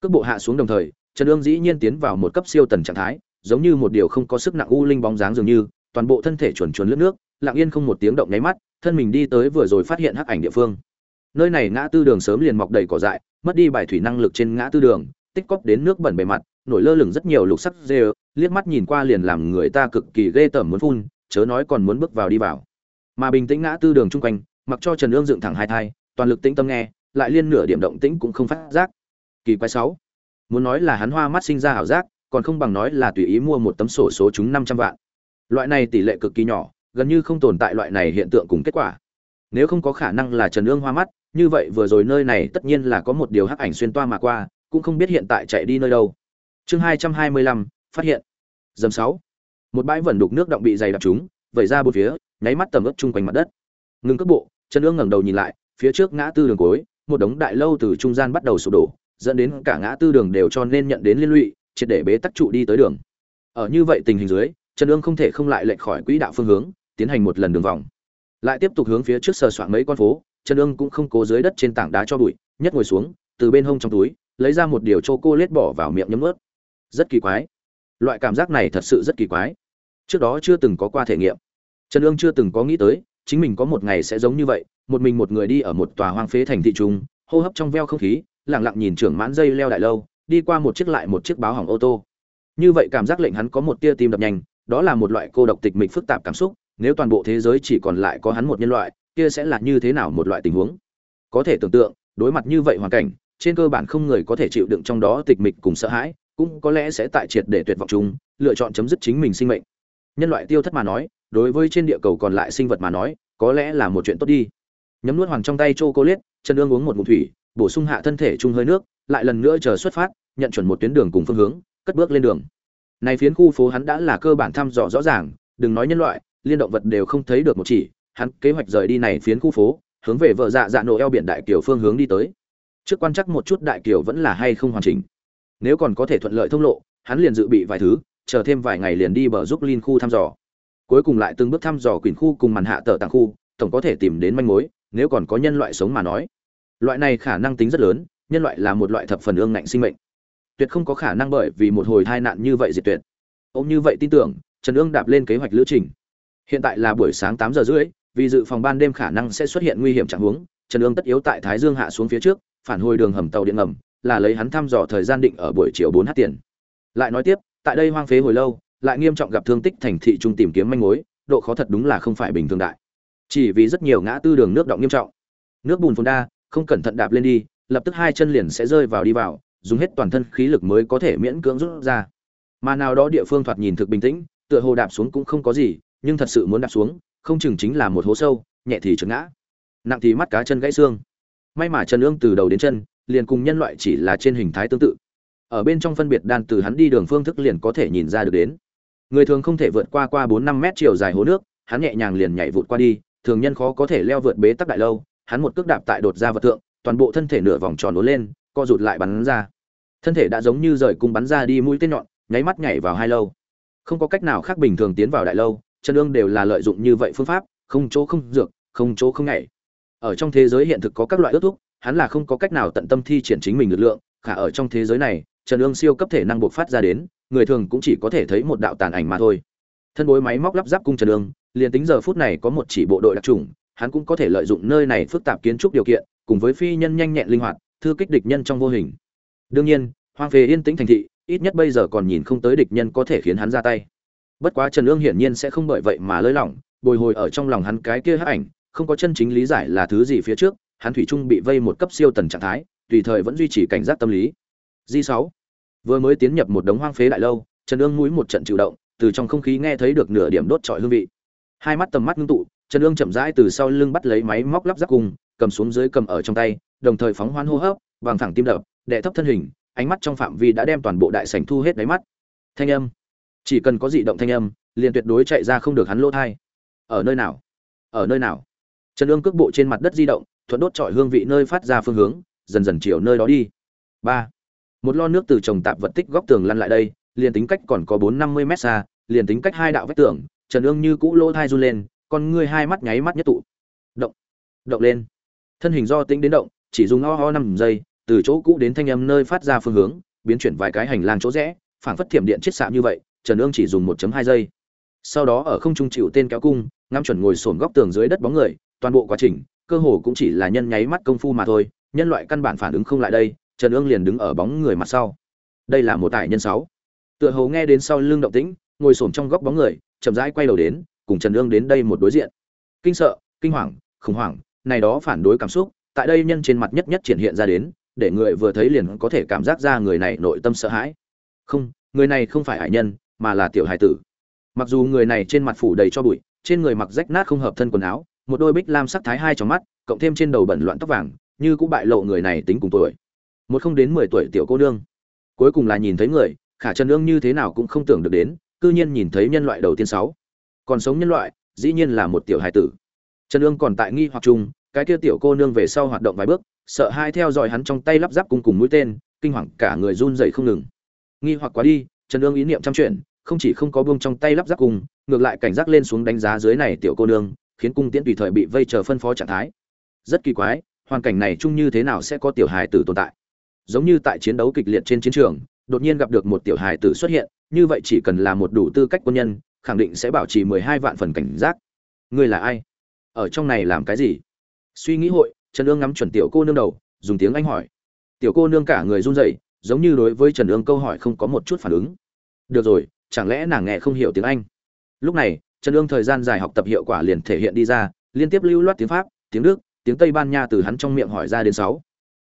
Cước bộ hạ xuống đồng thời, trần ương dĩ nhiên tiến vào một cấp siêu tần trạng thái, giống như một điều không có sức nặng u linh bóng dáng dường như, toàn bộ thân thể chuẩn chuẩn lướt nước, lặng yên không một tiếng động nháy mắt, thân mình đi tới vừa rồi phát hiện hắc ảnh địa phương. Nơi này ngã tư đường sớm liền mọc đầy cỏ dại, mất đi bài thủy năng lực trên ngã tư đường, tích cóp đến nước bẩn bề mặt nổi lơ lửng rất nhiều lục sắc dê liếc mắt nhìn qua liền làm người ta cực kỳ ghê tởm muốn phun, chớ nói còn muốn bước vào đi vào. Mà bình tĩnh ngã tư đường chung quanh, mặc cho trần ương dựng thẳng hai thai, toàn lực tĩnh tâm nghe, lại liên nửa điểm động tĩnh cũng không phát giác. Kỳ quái sáu, muốn nói là hắn hoa mắt sinh ra ảo giác, còn không bằng nói là tùy ý mua một tấm sổ số chúng năm trăm vạn. Loại này tỷ lệ cực kỳ nhỏ, gần như không tồn tại loại này hiện tượng cùng kết quả. Nếu không có khả năng là trần ương hoa mắt, như vậy vừa rồi nơi này tất nhiên là có một điều hắc ảnh xuyên toa mà qua, cũng không biết hiện tại chạy đi nơi đâu chương hai trăm hai mươi lăm, phát hiện. Dầm sáu. Một bãi vẩn đục nước động bị dày đặc chúng, vẩy ra bốn phía, nháy mắt tầm ướp chung quanh mặt đất. Ngừng cước bộ, trần ương ngẩng đầu nhìn lại, phía trước ngã tư đường cối một đống đại lâu từ trung gian bắt đầu sụp đổ, dẫn đến cả ngã tư đường đều cho nên nhận đến liên lụy, triệt để bế tắc trụ đi tới đường. Ở như vậy tình hình dưới, trần ương không thể không lại lệch khỏi quỹ đạo phương hướng, tiến hành một lần đường vòng. Lại tiếp tục hướng phía trước sờ soạn mấy con phố, trần ương cũng không cố dưới đất trên tảng đá cho bụi nhất ngồi xuống, từ bên hông trong túi, lấy ra một điều chô cô lết bỏ vào miệng nhấm ướt rất kỳ quái. Loại cảm giác này thật sự rất kỳ quái. Trước đó chưa từng có qua thể nghiệm. Trần ương chưa từng có nghĩ tới, chính mình có một ngày sẽ giống như vậy, một mình một người đi ở một tòa hoang phế thành thị trung, hô hấp trong veo không khí lẳng lặng nhìn trưởng mãn dây leo đại lâu, đi qua một chiếc lại một chiếc báo hỏng ô tô. Như vậy cảm giác lệnh hắn có một tia tim đập nhanh, đó là một loại cô độc tịch mịch phức tạp cảm xúc, nếu toàn bộ thế giới chỉ còn lại có hắn một nhân loại, kia sẽ là như thế nào một loại tình huống? Có thể tưởng tượng, đối mặt như vậy hoàn cảnh, trên cơ bản không người có thể chịu đựng trong đó tịch mịch cùng sợ hãi cũng có lẽ sẽ tại triệt để tuyệt vọng chúng lựa chọn chấm dứt chính mình sinh mệnh. Nhân loại tiêu thất mà nói, đối với trên địa cầu còn lại sinh vật mà nói, có lẽ là một chuyện tốt đi. Nhấm nuốt hoàng trong tay chocolate, chân ương uống một ngụm thủy, bổ sung hạ thân thể chung hơi nước, lại lần nữa chờ xuất phát, nhận chuẩn một tuyến đường cùng phương hướng, cất bước lên đường. Này phiến khu phố hắn đã là cơ bản thăm dò rõ ràng, đừng nói nhân loại, liên động vật đều không thấy được một chỉ, hắn kế hoạch rời đi này phiến khu phố, hướng về vợ dạ dạ nổ eo biển đại kiều phương hướng đi tới. Trước quan chắc một chút đại kiều vẫn là hay không hoàn chỉnh nếu còn có thể thuận lợi thông lộ, hắn liền dự bị vài thứ, chờ thêm vài ngày liền đi bờ giúp linh khu thăm dò. Cuối cùng lại từng bước thăm dò quyển khu cùng màn hạ tờ tàng khu, tổng có thể tìm đến manh mối, nếu còn có nhân loại sống mà nói. Loại này khả năng tính rất lớn, nhân loại là một loại thập phần ương ngạnh sinh mệnh. Tuyệt không có khả năng bởi vì một hồi tai nạn như vậy diệt tuyệt. Ông như vậy tin tưởng, trần ương đạp lên kế hoạch lữ trình. Hiện tại là buổi sáng tám giờ rưỡi, vì dự phòng ban đêm khả năng sẽ xuất hiện nguy hiểm trạng huống, trần ương tất yếu tại thái dương hạ xuống phía trước, phản hồi đường hầm tàu điện ngầm là lấy hắn thăm dò thời gian định ở buổi chiều bốn h tiền. Lại nói tiếp, tại đây hoang phế hồi lâu, lại nghiêm trọng gặp thương tích thành thị trung tìm kiếm manh mối, độ khó thật đúng là không phải bình thường đại. Chỉ vì rất nhiều ngã tư đường nước động nghiêm trọng. Nước bùn phồn đa, không cẩn thận đạp lên đi, lập tức hai chân liền sẽ rơi vào đi vào, dùng hết toàn thân khí lực mới có thể miễn cưỡng rút ra. Mà nào đó địa phương thoạt nhìn thực bình tĩnh, tựa hồ đạp xuống cũng không có gì, nhưng thật sự muốn đạp xuống, không chừng chính là một hố sâu, nhẹ thì trượt ngã. Nặng thì mắt cá chân gãy xương. May mà trần ương từ đầu đến chân liền cùng nhân loại chỉ là trên hình thái tương tự. Ở bên trong phân biệt đan từ hắn đi đường phương thức liền có thể nhìn ra được đến. Người thường không thể vượt qua qua bốn năm mét chiều dài hố nước, hắn nhẹ nhàng liền nhảy vụt qua đi, thường nhân khó có thể leo vượt bế tắc đại lâu, hắn một cước đạp tại đột ra vật thượng, toàn bộ thân thể nửa vòng tròn uốn lên, co rụt lại bắn ra. Thân thể đã giống như rời cung bắn ra đi mũi tên nhọn, nháy mắt nhảy vào hai lâu. Không có cách nào khác bình thường tiến vào đại lâu, chân ương đều là lợi dụng như vậy phương pháp, không chỗ không dược, không chỗ không nhảy. Ở trong thế giới hiện thực có các loại ước thuốc hắn là không có cách nào tận tâm thi triển chính mình lực lượng, khả ở trong thế giới này, trần ương siêu cấp thể năng buộc phát ra đến, người thường cũng chỉ có thể thấy một đạo tàn ảnh mà thôi. Thân bối máy móc lắp ráp cung trần ương, liền tính giờ phút này có một chỉ bộ đội đặc trùng hắn cũng có thể lợi dụng nơi này phức tạp kiến trúc điều kiện, cùng với phi nhân nhanh nhẹn linh hoạt, thư kích địch nhân trong vô hình. Đương nhiên, hoang phế yên tĩnh thành thị, ít nhất bây giờ còn nhìn không tới địch nhân có thể khiến hắn ra tay. Bất quá trần ương hiển nhiên sẽ không bởi vậy mà lơi lỏng, bồi hồi ở trong lòng hắn cái kia hắc ảnh, không có chân chính lý giải là thứ gì phía trước hắn thủy trung bị vây một cấp siêu tần trạng thái, tùy thời vẫn duy trì cảnh giác tâm lý. Di sáu. Vừa mới tiến nhập một đống hoang phế đại lâu, trần ương mũi một trận chịu động, từ trong không khí nghe thấy được nửa điểm đốt trọi hương vị. Hai mắt tầm mắt ngưng tụ, trần ương chậm rãi từ sau lưng bắt lấy máy móc lắp ráp cùng, cầm xuống dưới cầm ở trong tay, đồng thời phóng hoan hô hấp, bằng thẳng tim đập, đệ thấp thân hình, ánh mắt trong phạm vi đã đem toàn bộ đại sảnh thu hết đáy mắt. Thanh âm. Chỉ cần có dị động thanh âm, liền tuyệt đối chạy ra không được hắn lỗ thai. Ở nơi nào? Ở nơi nào? Trần ương cước bộ trên mặt đất di động thuận đốt trọi hương vị nơi phát ra phương hướng, dần dần chiều nơi đó đi. Ba, một lo nước từ trồng tạp vật tích góc tường lăn lại đây, liền tính cách còn có bốn năm mươi mét xa, liền tính cách hai đạo vách tường, trần ương như cũ lỗ thai run lên, con ngươi hai mắt nháy mắt nhất tụ. Động động lên. Thân hình do tính đến động, chỉ dùng o ho năm giây, từ chỗ cũ đến thanh âm nơi phát ra phương hướng, biến chuyển vài cái hành lang chỗ rẽ, phảng phất thiểm điện chiết xạ như vậy, trần ương chỉ dùng 1 hai giây. Sau đó ở không trung chịu tên kéo cung, ngắm chuẩn ngồi sồn góc tường dưới đất bóng người, toàn bộ quá trình cơ hồ cũng chỉ là nhân nháy mắt công phu mà thôi, nhân loại căn bản phản ứng không lại đây, trần ương liền đứng ở bóng người mặt sau. Đây là một tài nhân sáu. Tựa hồ nghe đến sau lưng động tĩnh, ngồi sồn trong góc bóng người, chậm rãi quay đầu đến, cùng trần ương đến đây một đối diện. Kinh sợ, kinh hoàng, khủng hoảng, này đó phản đối cảm xúc, tại đây nhân trên mặt nhất nhất triển hiện ra đến, để người vừa thấy liền có thể cảm giác ra người này nội tâm sợ hãi. Không, người này không phải hải nhân, mà là tiểu hải tử. Mặc dù người này trên mặt phủ đầy cho bụi, trên người mặc rách nát không hợp thân quần áo một đôi bích lam sắc thái hai trong mắt, cộng thêm trên đầu bẩn loạn tóc vàng, như cũng bại lộ người này tính cùng tuổi. Một không đến mười tuổi tiểu cô nương. Cuối cùng là nhìn thấy người, khả trần nương như thế nào cũng không tưởng được đến, cư nhiên nhìn thấy nhân loại đầu tiên sáu. Còn sống nhân loại, dĩ nhiên là một tiểu hải tử. Trần nương còn tại nghi hoặc chung, cái kia tiểu cô nương về sau hoạt động vài bước, sợ hai theo dõi hắn trong tay lắp ráp cùng cùng mũi tên, kinh hoàng cả người run rẩy không ngừng. Nghi hoặc quá đi, trần nương ý niệm trăm chuyện không chỉ không có buông trong tay lắp ráp cùng ngược lại cảnh giác lên xuống đánh giá dưới này tiểu cô nương khiến cung tiễn tùy thời bị vây chờ phân phó trạng thái. Rất kỳ quái, hoàn cảnh này chung như thế nào sẽ có tiểu hài tử tồn tại? Giống như tại chiến đấu kịch liệt trên chiến trường, đột nhiên gặp được một tiểu hài tử xuất hiện, như vậy chỉ cần là một đủ tư cách quân nhân, khẳng định sẽ bảo trì mười hai vạn phần cảnh giác. Ngươi là ai? Ở trong này làm cái gì? Suy nghĩ hội, trần ương ngắm chuẩn tiểu cô nương đầu, dùng tiếng anh hỏi. Tiểu cô nương cả người run rẩy, giống như đối với trần ương câu hỏi không có một chút phản ứng. Được rồi, chẳng lẽ nàng nghe không hiểu tiếng anh? Lúc này trần Dương thời gian dài học tập hiệu quả liền thể hiện đi ra, liên tiếp lưu loát tiếng pháp, tiếng đức, tiếng tây ban nha từ hắn trong miệng hỏi ra đến sáu.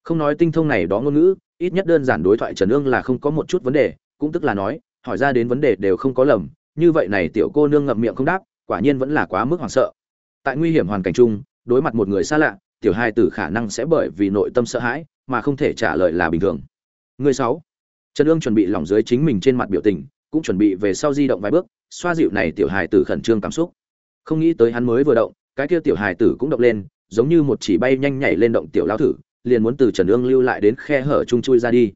Không nói tinh thông này đó ngôn ngữ, ít nhất đơn giản đối thoại trần Dương là không có một chút vấn đề, cũng tức là nói, hỏi ra đến vấn đề đều không có lầm, như vậy này tiểu cô nương ngậm miệng không đáp, quả nhiên vẫn là quá mức hoảng sợ. Tại nguy hiểm hoàn cảnh chung, đối mặt một người xa lạ, tiểu hai tử khả năng sẽ bởi vì nội tâm sợ hãi, mà không thể trả lời là bình thường. Người sáu. Trần Dương chuẩn bị lỏng dưới chính mình trên mặt biểu tình, cũng chuẩn bị về sau di động vài bước xoa dịu này tiểu hài tử khẩn trương cảm xúc. Không nghĩ tới hắn mới vừa động, cái kia tiểu hài tử cũng động lên, giống như một chỉ bay nhanh nhảy lên động tiểu lão thử, liền muốn từ trần ương lưu lại đến khe hở chung chui ra đi.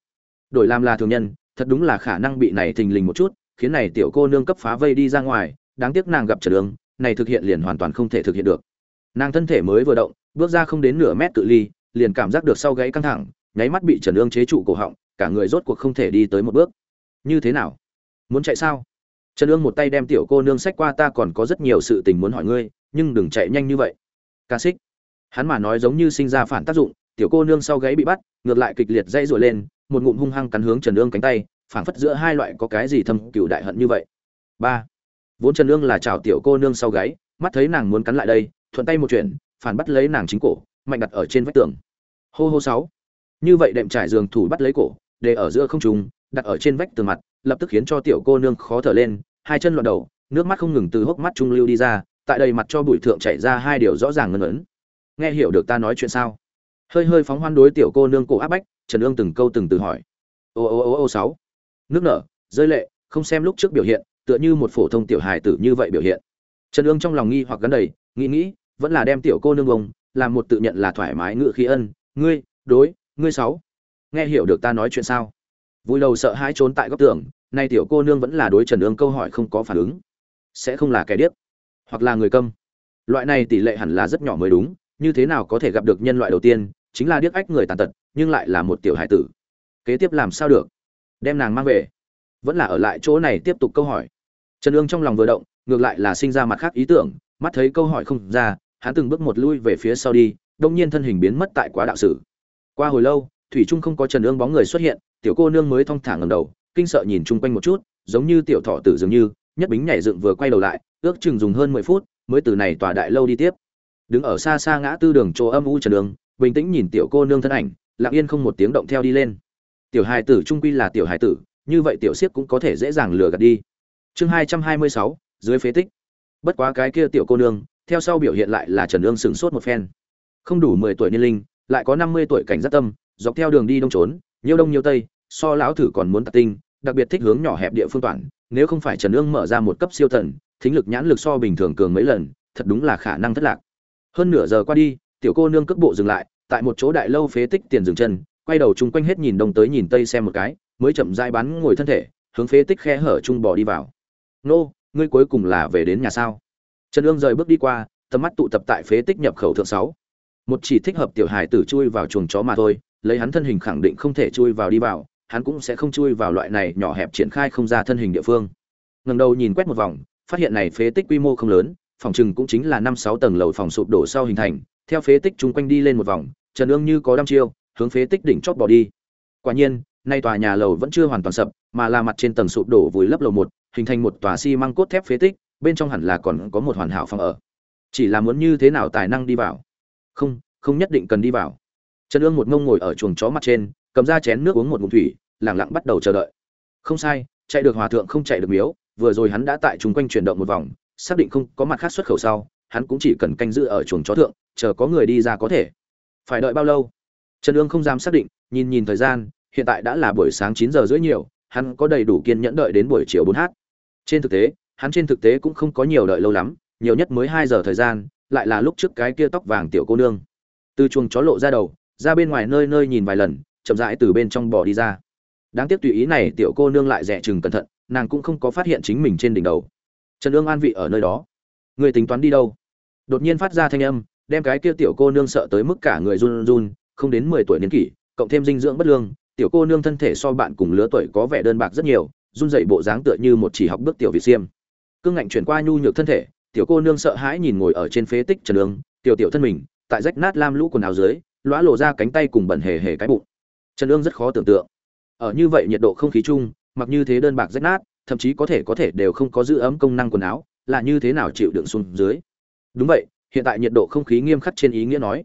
Đổi làm là thường nhân, thật đúng là khả năng bị này thình lình một chút, khiến này tiểu cô nương cấp phá vây đi ra ngoài, đáng tiếc nàng gặp trần ương, này thực hiện liền hoàn toàn không thể thực hiện được. Nàng thân thể mới vừa động, bước ra không đến nửa mét tự ly, liền cảm giác được sau gáy căng thẳng, nháy mắt bị trần ương chế trụ cổ họng, cả người rốt cuộc không thể đi tới một bước. Như thế nào? Muốn chạy sao? Trần ương một tay đem tiểu cô nương sách qua, ta còn có rất nhiều sự tình muốn hỏi ngươi, nhưng đừng chạy nhanh như vậy. Ca xích hắn mà nói giống như sinh ra phản tác dụng, tiểu cô nương sau gáy bị bắt, ngược lại kịch liệt dây dội lên, một ngụm hung hăng cắn hướng trần ương cánh tay, phảng phất giữa hai loại có cái gì thâm cựu đại hận như vậy. Ba. Vốn trần ương là chào tiểu cô nương sau gáy, mắt thấy nàng muốn cắn lại đây, thuận tay một chuyện phản bắt lấy nàng chính cổ, mạnh đặt ở trên vách tường. Hô hô sáu. Như vậy đệm trải giường thủ bắt lấy cổ, để ở giữa không trung, đặt ở trên vách tường mặt lập tức khiến cho tiểu cô nương khó thở lên, hai chân loạn đầu, nước mắt không ngừng từ hốc mắt trung lưu đi ra, tại đây mặt cho bụi thượng chảy ra hai điều rõ ràng ngân ấn. Nghe hiểu được ta nói chuyện sao? Hơi hơi phóng hoan đối tiểu cô nương cổ áp bách, trần ương từng câu từng từ hỏi. Ô ô ô ô, sáu. Nước nở, rơi lệ, không xem lúc trước biểu hiện, tựa như một phổ thông tiểu hài tử như vậy biểu hiện. Trần ương trong lòng nghi hoặc gắn đầy, nghĩ nghĩ, vẫn là đem tiểu cô nương ông làm một tự nhận là thoải mái ngự khí ân. Ngươi, đối, ngươi sáu. Nghe hiểu được ta nói chuyện sao? Vui đầu sợ hãi trốn tại góc tường, nay tiểu cô nương vẫn là đối trần ương câu hỏi không có phản ứng. Sẽ không là kẻ điếc, hoặc là người câm. Loại này tỷ lệ hẳn là rất nhỏ mới đúng, như thế nào có thể gặp được nhân loại đầu tiên, chính là điếc ách người tàn tật, nhưng lại là một tiểu hải tử. Kế tiếp làm sao được? Đem nàng mang về. Vẫn là ở lại chỗ này tiếp tục câu hỏi. Trần ương trong lòng vừa động, ngược lại là sinh ra mặt khác ý tưởng, mắt thấy câu hỏi không ra, hắn từng bước một lui về phía sau đi, đông nhiên thân hình biến mất tại quá đạo sử. Qua hồi lâu, thủy trung không có trần ương bóng người xuất hiện tiểu cô nương mới thong thả ngầm đầu, kinh sợ nhìn chung quanh một chút, giống như tiểu thọ tử dường như, nhất bính nhảy dựng vừa quay đầu lại, ước chừng dùng hơn mười phút, mới từ này tòa đại lâu đi tiếp. Đứng ở xa xa ngã tư đường chỗ âm u trần đường, bình tĩnh nhìn tiểu cô nương thân ảnh, lặng yên không một tiếng động theo đi lên. Tiểu hài tử trung quy là tiểu hài tử, như vậy tiểu siếc cũng có thể dễ dàng lừa gạt đi. Chương hai trăm hai mươi sáu, dưới phế tích. Bất quá cái kia tiểu cô nương, theo sau biểu hiện lại là trần ương sửng sốt một phen. Không đủ mười tuổi niên linh, lại có năm mươi tuổi cảnh giác tâm, dọc theo đường đi đông trốn nhiều đông nhiều tây, so lão thử còn muốn tạc tinh, đặc biệt thích hướng nhỏ hẹp địa phương toàn, nếu không phải trần ương mở ra một cấp siêu thần, thính lực nhãn lực so bình thường cường mấy lần, thật đúng là khả năng thất lạc. Hơn nửa giờ qua đi, tiểu cô nương cước bộ dừng lại, tại một chỗ đại lâu phế tích tiền dừng chân, quay đầu chung quanh hết nhìn đông tới nhìn tây xem một cái, mới chậm rãi bắn ngồi thân thể, hướng phế tích khe hở trung bỏ đi vào. Nô, ngươi cuối cùng là về đến nhà sao? Trần ương rời bước đi qua, tầm mắt tụ tập tại phế tích nhập khẩu thượng sáu. Một chỉ thích hợp tiểu hài tử chui vào chuồng chó mà thôi lấy hắn thân hình khẳng định không thể chui vào đi vào, hắn cũng sẽ không chui vào loại này nhỏ hẹp triển khai không ra thân hình địa phương. Ngẩng đầu nhìn quét một vòng, phát hiện này phế tích quy mô không lớn, phòng trừng cũng chính là năm sáu tầng lầu phòng sụp đổ sau hình thành, theo phế tích chung quanh đi lên một vòng, trần ương như có đăm chiêu, hướng phế tích đỉnh chót bỏ đi. Quả nhiên, nay tòa nhà lầu vẫn chưa hoàn toàn sập, mà là mặt trên tầng sụp đổ vùi lấp lầu một, hình thành một tòa xi măng cốt thép phế tích, bên trong hẳn là còn có một hoàn hảo phòng ở. Chỉ là muốn như thế nào tài năng đi vào? Không không nhất định cần đi vào trần ương một ngông ngồi ở chuồng chó mặt trên, cầm ra chén nước uống một ngụm thủy lẳng lặng bắt đầu chờ đợi. Không sai, chạy được hòa thượng không chạy được miếu, vừa rồi hắn đã tại chung quanh chuyển động một vòng, xác định không có mặt khác xuất khẩu sau, hắn cũng chỉ cần canh giữ ở chuồng chó thượng, chờ có người đi ra có thể. Phải đợi bao lâu? Trần ương không dám xác định, nhìn nhìn thời gian, hiện tại đã là buổi sáng chín giờ rưỡi nhiều, hắn có đầy đủ kiên nhẫn đợi đến buổi chiều bốn h trên thực tế, hắn trên thực tế cũng không có nhiều đợi lâu lắm, nhiều nhất mới hai giờ thời gian, lại là lúc trước cái kia tóc vàng tiểu cô nương. Từ chuồng chó lộ ra đầu ra bên ngoài nơi nơi nhìn vài lần, chậm rãi từ bên trong bỏ đi ra. Đáng tiếc tùy ý này tiểu cô nương lại dè chừng cẩn thận, nàng cũng không có phát hiện chính mình trên đỉnh đầu. Trần ương an vị ở nơi đó. Người tính toán đi đâu? Đột nhiên phát ra thanh âm, đem cái kia tiểu cô nương sợ tới mức cả người run run, không đến mười tuổi niên kỷ, cộng thêm dinh dưỡng bất lương, tiểu cô nương thân thể so bạn cùng lứa tuổi có vẻ đơn bạc rất nhiều, run dậy bộ dáng tựa như một chỉ học bước tiểu việt xiêm. Cương ngạnh chuyển qua nhu nhược thân thể, tiểu cô nương sợ hãi nhìn ngồi ở trên phế tích trần ương, tiểu tiểu thân mình, tại rách nát lam lũ quần áo dưới lõa lộ ra cánh tay cùng bẩn hề hề cái bụng trần ương rất khó tưởng tượng ở như vậy nhiệt độ không khí chung mặc như thế đơn bạc rách nát thậm chí có thể có thể đều không có giữ ấm công năng quần áo là như thế nào chịu đựng xuống dưới đúng vậy hiện tại nhiệt độ không khí nghiêm khắc trên ý nghĩa nói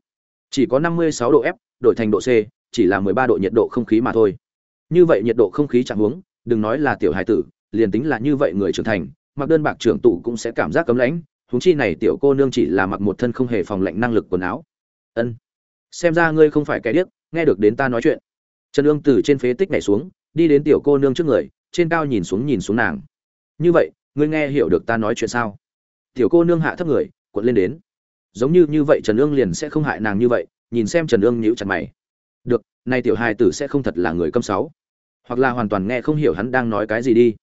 chỉ có 56 độ F, đổi thành độ C, chỉ là 13 độ nhiệt độ không khí mà thôi. Như vậy nhiệt độ không khí chẳng uống đừng nói là tiểu hài tử, liền tính là như vậy người trưởng thành, mặc đơn bạc trưởng tụ cũng sẽ cảm giác cấm lãnh, huống chi này tiểu cô nương chỉ là mặc một thân không hề phòng lạnh năng lực quần áo. Ân, xem ra ngươi không phải kẻ điếc, nghe được đến ta nói chuyện. Trần Dương từ trên phế tích nhảy xuống, đi đến tiểu cô nương trước người, trên cao nhìn xuống nhìn xuống nàng. Như vậy, ngươi nghe hiểu được ta nói chuyện sao? Tiểu cô nương hạ thấp người, cuộn lên đến. Giống như như vậy trần ương liền sẽ không hại nàng như vậy nhìn xem trần ương nhíu chặt mày. Được nay tiểu hài tử sẽ không thật là người câm sáu. Hoặc là hoàn toàn nghe không hiểu hắn đang nói cái gì đi.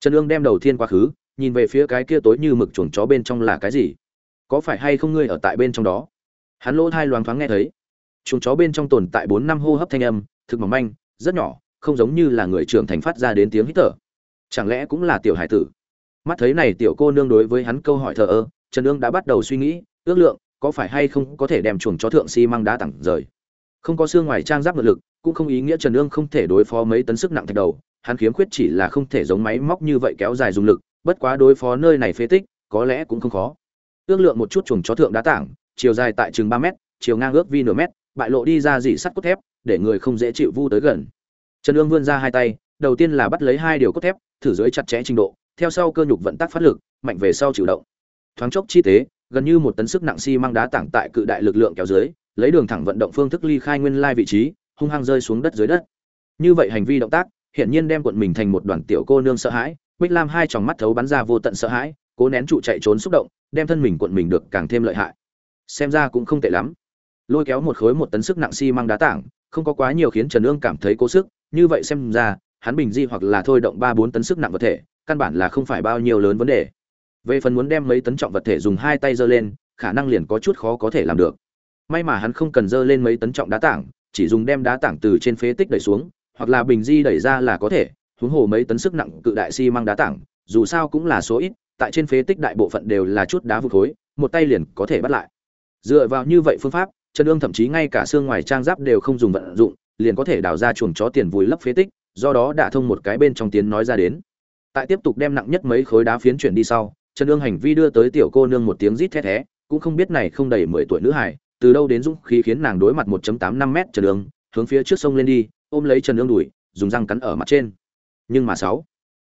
Trần ương đem đầu thiên quá khứ nhìn về phía cái kia tối như mực chuồng chó bên trong là cái gì? Có phải hay không ngươi ở tại bên trong đó? Hắn lỗ thai loáng thoáng nghe thấy chuồng chó bên trong tồn tại bốn năm hô hấp thanh âm, thực mỏng manh, rất nhỏ, không giống như là người trưởng thành phát ra đến tiếng hít thở. Chẳng lẽ cũng là tiểu hải tử? Mắt thấy này tiểu cô nương đối với hắn câu hỏi thờ ơ, trần ương đã bắt đầu suy nghĩ, ước lượng, có phải hay không có thể đem chuồng chó thượng xi măng đá tặng rời. Không có xương ngoài trang giáp nội lực, cũng không ý nghĩa trần ương không thể đối phó mấy tấn sức nặng thạch đầu, hắn khiếm khuyết chỉ là không thể giống máy móc như vậy kéo dài dùng lực, bất quá đối phó nơi này phế tích, có lẽ cũng không khó. Ước lượng một chút chuồng chó thượng đá tảng, chiều dài tại chừng ba mét, chiều ngang ước vi nửa mét bại lộ đi ra dị sắt cốt thép, để người không dễ chịu vu tới gần. Trần ương vươn ra hai tay, đầu tiên là bắt lấy hai điều cốt thép, thử dưới chặt chẽ trình độ, theo sau cơ nhục vận tắc phát lực, mạnh về sau chịu động. Thoáng chốc chi tế, gần như một tấn sức nặng xi măng đá tảng tại cự đại lực lượng kéo dưới, lấy đường thẳng vận động phương thức ly khai nguyên lai vị trí, hung hăng rơi xuống đất dưới đất. Như vậy hành vi động tác hiện nhiên đem quận mình thành một đoàn tiểu cô nương sợ hãi, bích lam hai tròng mắt thấu bắn ra vô tận sợ hãi, cố nén trụ chạy trốn xúc động, đem thân mình quận mình được càng thêm lợi hại. Xem ra cũng không tệ lắm lôi kéo một khối một tấn sức nặng xi măng đá tảng, không có quá nhiều khiến trần ương cảm thấy cố sức, như vậy xem ra, hắn bình di hoặc là thôi động ba bốn tấn sức nặng vật thể, căn bản là không phải bao nhiêu lớn vấn đề. Về phần muốn đem mấy tấn trọng vật thể dùng hai tay giơ lên, khả năng liền có chút khó có thể làm được. May mà hắn không cần giơ lên mấy tấn trọng đá tảng, chỉ dùng đem đá tảng từ trên phế tích đẩy xuống, hoặc là bình di đẩy ra là có thể, huống hồ mấy tấn sức nặng cự đại xi si măng đá tảng, dù sao cũng là số ít, tại trên phế tích đại bộ phận đều là chút đá vụt khối, một tay liền có thể bắt lại. Dựa vào như vậy phương pháp trần ương thậm chí ngay cả xương ngoài trang giáp đều không dùng vận dụng, liền có thể đào ra chuồng chó tiền vùi lấp phế tích, do đó đã thông một cái bên trong tiếng nói ra đến. Tại tiếp tục đem nặng nhất mấy khối đá phiến chuyển đi sau, trần ương hành vi đưa tới tiểu cô nương một tiếng rít thét thé, cũng không biết này không đầy mười tuổi nữ hải từ đâu đến dũng khí khiến nàng đối mặt 1.85 m trần ương, hướng phía trước sông lên đi, ôm lấy trần ương đuổi dùng răng cắn ở mặt trên. Nhưng mà sáu,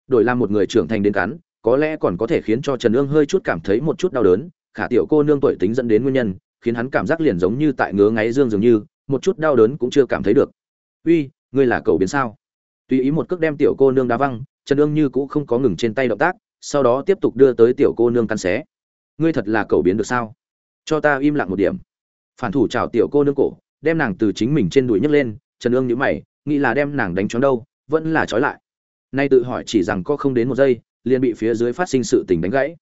đổi làm một người trưởng thành đến cắn, có lẽ còn có thể khiến cho trần ương hơi chút cảm thấy một chút đau đớn, khả tiểu cô nương tuổi tính dẫn đến nguyên nhân khiến hắn cảm giác liền giống như tại ngứa ngáy dương dường như, một chút đau đớn cũng chưa cảm thấy được. Uy, ngươi là cầu biến sao? Tùy ý một cước đem tiểu cô nương đá văng, trần ương như cũng không có ngừng trên tay động tác, sau đó tiếp tục đưa tới tiểu cô nương căn xé. Ngươi thật là cầu biến được sao? Cho ta im lặng một điểm. Phản thủ chào tiểu cô nương cổ, đem nàng từ chính mình trên đùi nhấc lên, trần ương nhữ mày, nghĩ là đem nàng đánh trốn đâu, vẫn là trói lại. Nay tự hỏi chỉ rằng có không đến một giây, liền bị phía dưới phát sinh sự tình đánh gãy.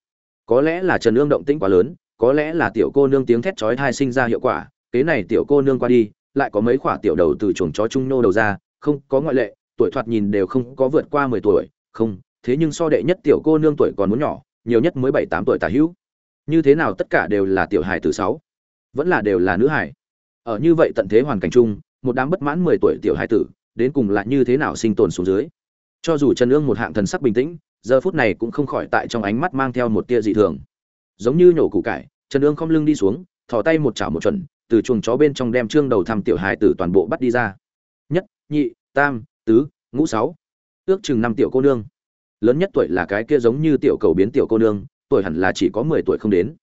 Có lẽ là trần ương động tĩnh quá lớn có lẽ là tiểu cô nương tiếng thét chói tai sinh ra hiệu quả, kế này tiểu cô nương qua đi, lại có mấy quả tiểu đầu từ chuồng chó trung nô đầu ra, không có ngoại lệ, tuổi thoạt nhìn đều không có vượt qua mười tuổi, không, thế nhưng so đệ nhất tiểu cô nương tuổi còn muốn nhỏ, nhiều nhất mới bảy tám tuổi tả hữu. Như thế nào tất cả đều là tiểu hài từ sáu, vẫn là đều là nữ hài. Ở như vậy tận thế hoàn cảnh chung, một đám bất mãn mười tuổi tiểu hài tử, đến cùng là như thế nào sinh tồn xuống dưới? Cho dù trần ương một hạng thần sắc bình tĩnh, giờ phút này cũng không khỏi tại trong ánh mắt mang theo một tia dị thường giống như nhổ củ cải, trần ương không lưng đi xuống, thò tay một chảo một chuẩn, từ chuồng chó bên trong đem trương đầu thăm tiểu hài tử toàn bộ bắt đi ra. Nhất, nhị, tam, tứ, ngũ, sáu. Ước chừng năm tiểu cô nương. Lớn nhất tuổi là cái kia giống như tiểu cầu biến tiểu cô nương, tuổi hẳn là chỉ có mười tuổi không đến.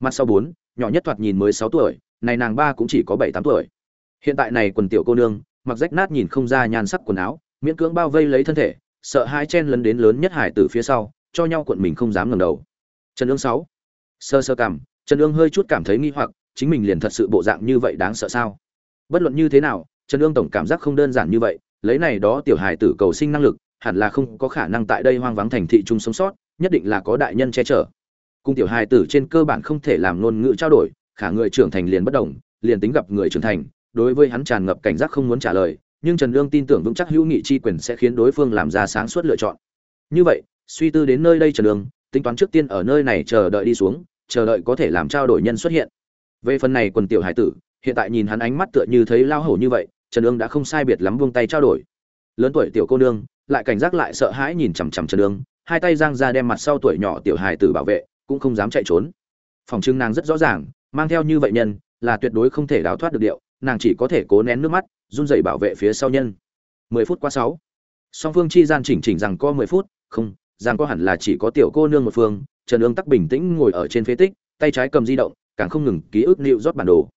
Mặt sau bốn, nhỏ nhất thoạt nhìn mới sáu tuổi, này nàng ba cũng chỉ có bảy tám tuổi. Hiện tại này quần tiểu cô nương, mặc rách nát nhìn không ra nhan sắc quần áo, miễn cưỡng bao vây lấy thân thể, sợ hai chen lấn đến lớn nhất hải từ phía sau, cho nhau cuộn mình không dám ngẩng đầu. Trần ương sáu sơ sơ cảm, trần ương hơi chút cảm thấy nghi hoặc, chính mình liền thật sự bộ dạng như vậy đáng sợ sao? Bất luận như thế nào, trần ương tổng cảm giác không đơn giản như vậy, lấy này đó tiểu hài tử cầu sinh năng lực, hẳn là không có khả năng tại đây hoang vắng thành thị trung sống sót, nhất định là có đại nhân che chở. Cung tiểu hài tử trên cơ bản không thể làm ngôn ngữ trao đổi, khả người trưởng thành liền bất đồng, liền tính gặp người trưởng thành, đối với hắn tràn ngập cảnh giác không muốn trả lời, nhưng trần lương tin tưởng vững chắc hữu nghị chi quyền sẽ khiến đối phương làm ra sáng suốt lựa chọn. Như vậy, suy tư đến nơi đây trần lương tính toán trước tiên ở nơi này chờ đợi đi xuống, chờ đợi có thể làm trao đổi nhân xuất hiện. Về phần này quần tiểu hải tử, hiện tại nhìn hắn ánh mắt tựa như thấy lao hổ như vậy, trần ương đã không sai biệt lắm vung tay trao đổi. Lớn tuổi tiểu cô nương, lại cảnh giác lại sợ hãi nhìn chằm chằm trần ương, hai tay giang ra đem mặt sau tuổi nhỏ tiểu hài tử bảo vệ, cũng không dám chạy trốn. Phòng trưng nàng rất rõ ràng, mang theo như vậy nhân, là tuyệt đối không thể đào thoát được điệu, nàng chỉ có thể cố nén nước mắt, run rẩy bảo vệ phía sau nhân. Mười phút qua sáu. Song phương chi gian chỉnh chỉnh rằng có mười phút, không rằng có hẳn là chỉ có tiểu cô nương một phương, trần ương tắc bình tĩnh ngồi ở trên phế tích, tay trái cầm di động, càng không ngừng ký ức nịu rót bản đồ.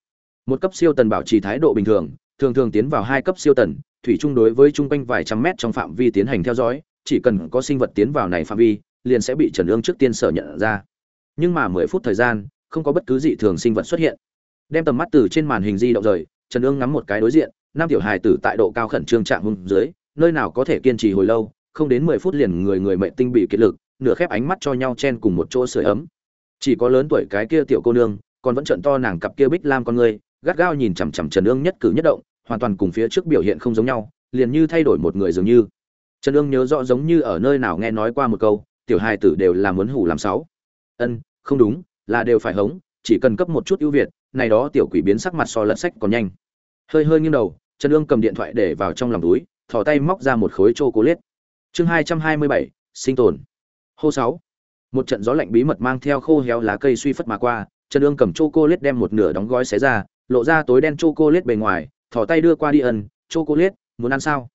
Một cấp siêu tần bảo trì thái độ bình thường thường thường tiến vào hai cấp siêu tần, thủy chung đối với trung quanh vài trăm mét trong phạm vi tiến hành theo dõi, chỉ cần có sinh vật tiến vào này phạm vi, liền sẽ bị trần ương trước tiên sở nhận ra. Nhưng mà mười phút thời gian, không có bất cứ dị thường sinh vật xuất hiện. Đem tầm mắt từ trên màn hình di động rời, trần ương ngắm một cái đối diện, nam tiểu hài tử tại độ cao khẩn trương trạng hung dưới, nơi nào có thể kiên trì hồi lâu không đến mười phút liền người người mệnh tinh bị kiệt lực, nửa khép ánh mắt cho nhau chen cùng một chỗ sưởi ấm. Chỉ có lớn tuổi cái kia tiểu cô nương, còn vẫn trận to nàng cặp kia bích lam con người, gắt gao nhìn chằm chằm trần ương nhất cử nhất động, hoàn toàn cùng phía trước biểu hiện không giống nhau, liền như thay đổi một người dường như. Trần ương nhớ rõ giống như ở nơi nào nghe nói qua một câu, tiểu hài tử đều là muốn hủ làm sáu. Ân, không đúng, là đều phải hống, chỉ cần cấp một chút ưu việt, này đó tiểu quỷ biến sắc mặt so lật sách còn nhanh. Hơi hơi nghiêng đầu, trần ương cầm điện thoại để vào trong lòng túi, thò tay móc ra một khối chô cố liết chương hai trăm hai mươi bảy sinh tồn. Hô sáu. Một trận gió lạnh bí mật mang theo khô héo lá cây suy phất mà qua trần ương cầm chô cô lết đem một nửa đóng gói xé ra lộ ra tối đen chô cô lết bề ngoài thò tay đưa qua đi ân chô cô lết, muốn ăn sao?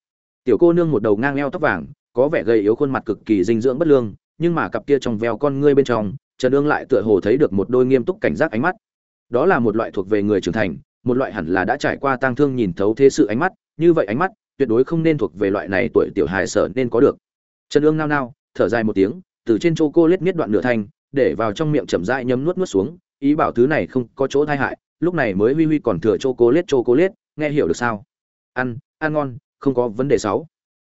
Tiểu cô nương một đầu ngang eo tóc vàng có vẻ gầy yếu khuôn mặt cực kỳ dinh dưỡng bất lương nhưng mà cặp kia trong veo con ngươi bên trong trần ương lại tựa hồ thấy được một đôi nghiêm túc cảnh giác ánh mắt. Đó là một loại thuộc về người trưởng thành một loại hẳn là đã trải qua tang thương nhìn thấu thế sự ánh mắt như vậy ánh mắt tuyệt đối không nên thuộc về loại này tuổi tiểu hài sở nên có được. Trần ương nao nao, thở dài một tiếng, từ trên chỗ cô lết miết đoạn nửa thanh, để vào trong miệng chậm rãi nhấm nuốt nuốt xuống, ý bảo thứ này không có chỗ thai hại, lúc này mới huy huy còn thừa chỗ cô lết chỗ cô lết nghe hiểu được sao? Ăn ăn ngon, không có vấn đề sáu.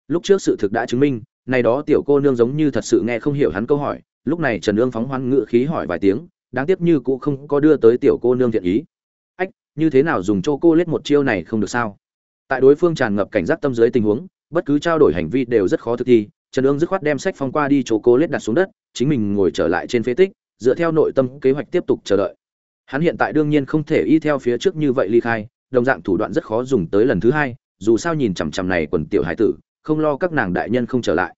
Lúc trước sự thực đã chứng minh, này đó tiểu cô nương giống như thật sự nghe không hiểu hắn câu hỏi, lúc này trần ương phóng hoan ngự khí hỏi vài tiếng, đáng tiếc như cũng không có đưa tới tiểu cô nương thiện ý. Ách, như thế nào dùng cho cô lết một chiêu này không được sao? Tại đối phương tràn ngập cảnh giác tâm dưới tình huống, bất cứ trao đổi hành vi đều rất khó thực thi. Trần ương dứt khoát đem sách phong qua đi chỗ cô lết đặt xuống đất, chính mình ngồi trở lại trên phế tích, dựa theo nội tâm kế hoạch tiếp tục chờ đợi. Hắn hiện tại đương nhiên không thể y theo phía trước như vậy ly khai, đồng dạng thủ đoạn rất khó dùng tới lần thứ hai, dù sao nhìn chằm chằm này quần tiểu hải tử, không lo các nàng đại nhân không trở lại.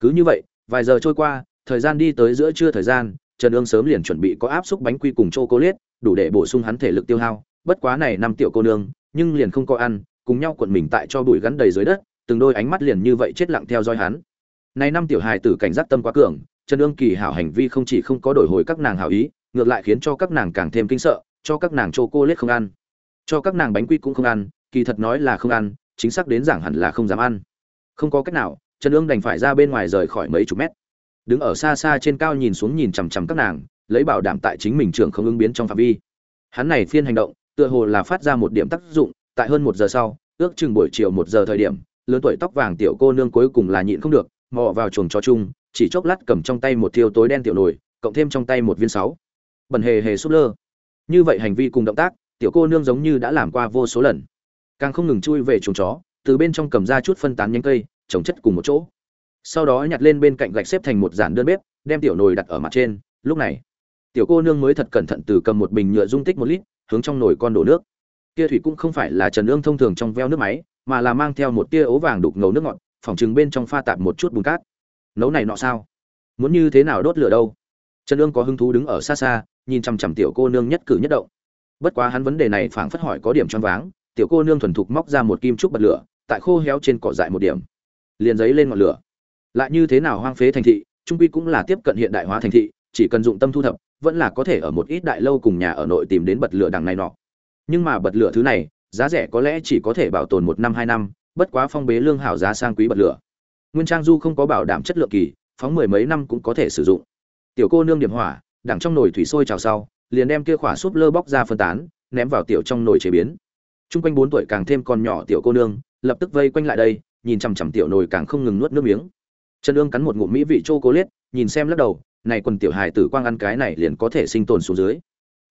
Cứ như vậy, vài giờ trôi qua, thời gian đi tới giữa trưa thời gian, trần ương sớm liền chuẩn bị có áp xúc bánh quy cùng chô cô liết đủ để bổ sung hắn thể lực tiêu hao. Bất quá này năm tiểu cô nương, nhưng liền không có ăn cùng nhau cuộn mình tại cho bụi gắn đầy dưới đất, từng đôi ánh mắt liền như vậy chết lặng theo dõi hắn. Này năm tiểu hài tử cảnh giác tâm quá cường, trần ương kỳ hảo hành vi không chỉ không có đổi hồi các nàng hảo ý, ngược lại khiến cho các nàng càng thêm kinh sợ, cho các nàng chô cô lết không ăn. Cho các nàng bánh quy cũng không ăn, kỳ thật nói là không ăn, chính xác đến giảng hẳn là không dám ăn. Không có cách nào, trần ương đành phải ra bên ngoài rời khỏi mấy chục mét. Đứng ở xa xa trên cao nhìn xuống nhìn chằm chằm các nàng, lấy bảo đảm tại chính mình trưởng không ứng biến trong phạm vi. Hắn này phiên hành động, tựa hồ là phát ra một điểm tác dụng tại hơn một giờ sau, ước chừng buổi chiều một giờ thời điểm, lớn tuổi tóc vàng tiểu cô nương cuối cùng là nhịn không được, mò vào chuồng chó chung, chỉ chốc lát cầm trong tay một thiêu tối đen tiểu nồi, cộng thêm trong tay một viên sáu. Bẩn hề hề súp lơ. Như vậy hành vi cùng động tác, tiểu cô nương giống như đã làm qua vô số lần. Càng không ngừng chui về chuồng chó, từ bên trong cầm ra chút phân tán nhánh cây, trồng chất cùng một chỗ. Sau đó nhặt lên bên cạnh gạch xếp thành một dàn đơn bếp, đem tiểu nồi đặt ở mặt trên. Lúc này, tiểu cô nương mới thật cẩn thận từ cầm một bình nhựa dung tích một lít, hướng trong nồi con đổ nước kia thủy cũng không phải là trần ương thông thường trong veo nước máy, mà là mang theo một tia ố vàng đục ngầu nước ngọt phỏng chừng bên trong pha tạp một chút bùn cát. Nấu này nọ sao? Muốn như thế nào đốt lửa đâu? Trần ương có hứng thú đứng ở xa xa, nhìn chằm chằm tiểu cô nương nhất cử nhất động. Bất quá hắn vấn đề này phảng phất hỏi có điểm choáng váng, tiểu cô nương thuần thục móc ra một kim trúc bật lửa, tại khô héo trên cỏ dại một điểm. Liền giấy lên ngọn lửa. Lại như thế nào hoang phế thành thị, trung quy cũng là tiếp cận hiện đại hóa thành thị, chỉ cần dụng tâm thu thập, vẫn là có thể ở một ít đại lâu cùng nhà ở nội tìm đến bật lửa đằng này nọ nhưng mà bật lửa thứ này, giá rẻ có lẽ chỉ có thể bảo tồn một năm, hai năm, bất quá phong bế lương hảo giá sang quý bật lửa. Nguyên trang du không có bảo đảm chất lượng kỳ, phóng mười mấy năm cũng có thể sử dụng. Tiểu cô nương điểm hỏa, đẳng trong nồi thủy sôi trào sau, liền đem kia khỏa súp lơ bóc ra phân tán, ném vào tiểu trong nồi chế biến. Chung quanh bốn tuổi càng thêm còn nhỏ tiểu cô nương, lập tức vây quanh lại đây, nhìn chằm chằm tiểu nồi càng không ngừng nuốt nước miếng. Trần ương cắn một ngụm mỹ vị chô cô liết nhìn xem lắc đầu, này quần tiểu hài tử quang ăn cái này liền có thể sinh tồn xuống dưới.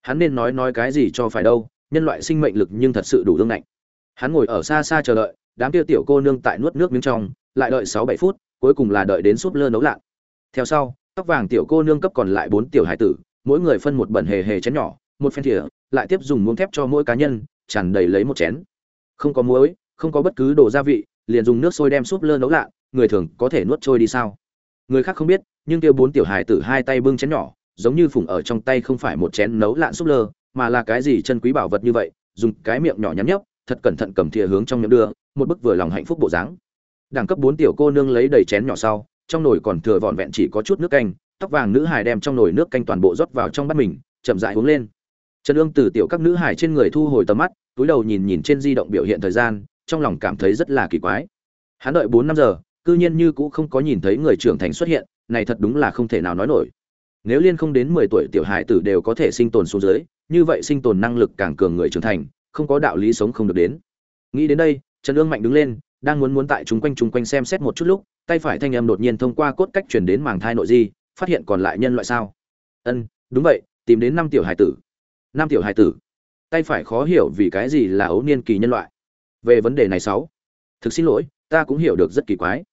Hắn nên nói nói cái gì cho phải đâu? Nhân loại sinh mệnh lực nhưng thật sự đủ đương lạnh hắn ngồi ở xa xa chờ đợi, đám kia tiểu cô nương tại nuốt nước miếng trong, lại đợi sáu bảy phút, cuối cùng là đợi đến súp lơ nấu lạ. theo sau, tóc vàng tiểu cô nương cấp còn lại bốn tiểu hải tử, mỗi người phân một bẩn hề hề chén nhỏ, một phen thìa, lại tiếp dùng muỗng thép cho mỗi cá nhân, tràn đầy lấy một chén. Không có muối, không có bất cứ đồ gia vị, liền dùng nước sôi đem súp lơ nấu lạ người thường có thể nuốt trôi đi sao? Người khác không biết, nhưng kia bốn tiểu hài tử hai tay bưng chén nhỏ, giống như phủng ở trong tay không phải một chén nấu lạn súp lơ mà là cái gì chân quý bảo vật như vậy, dùng cái miệng nhỏ nhắn nhấp, thật cẩn thận cầm thìa hướng trong miệng đưa, một bức vừa lòng hạnh phúc bộ dáng. Đẳng cấp bốn tiểu cô nương lấy đầy chén nhỏ sau, trong nồi còn thừa vỏn vẹn chỉ có chút nước canh, tóc vàng nữ hài đem trong nồi nước canh toàn bộ rót vào trong bát mình, chậm rãi uống lên. Trần ương từ tiểu các nữ hài trên người thu hồi tầm mắt, túi đầu nhìn nhìn trên di động biểu hiện thời gian, trong lòng cảm thấy rất là kỳ quái. Hắn đợi bốn năm giờ, cư nhiên như cũ không có nhìn thấy người trưởng thành xuất hiện, này thật đúng là không thể nào nói nổi nếu liên không đến mười tuổi tiểu hải tử đều có thể sinh tồn xuống dưới, như vậy sinh tồn năng lực càng cường người trưởng thành, không có đạo lý sống không được đến. Nghĩ đến đây, trần ương mạnh đứng lên, đang muốn muốn tại chúng quanh chúng quanh xem xét một chút lúc, tay phải thanh âm đột nhiên thông qua cốt cách chuyển đến màng thai nội di, phát hiện còn lại nhân loại sao? Ân, đúng vậy, tìm đến năm tiểu hải tử. Năm tiểu hải tử. Tay phải khó hiểu vì cái gì là ấu niên kỳ nhân loại. Về vấn đề này sáu. Thực xin lỗi, ta cũng hiểu được rất kỳ quái.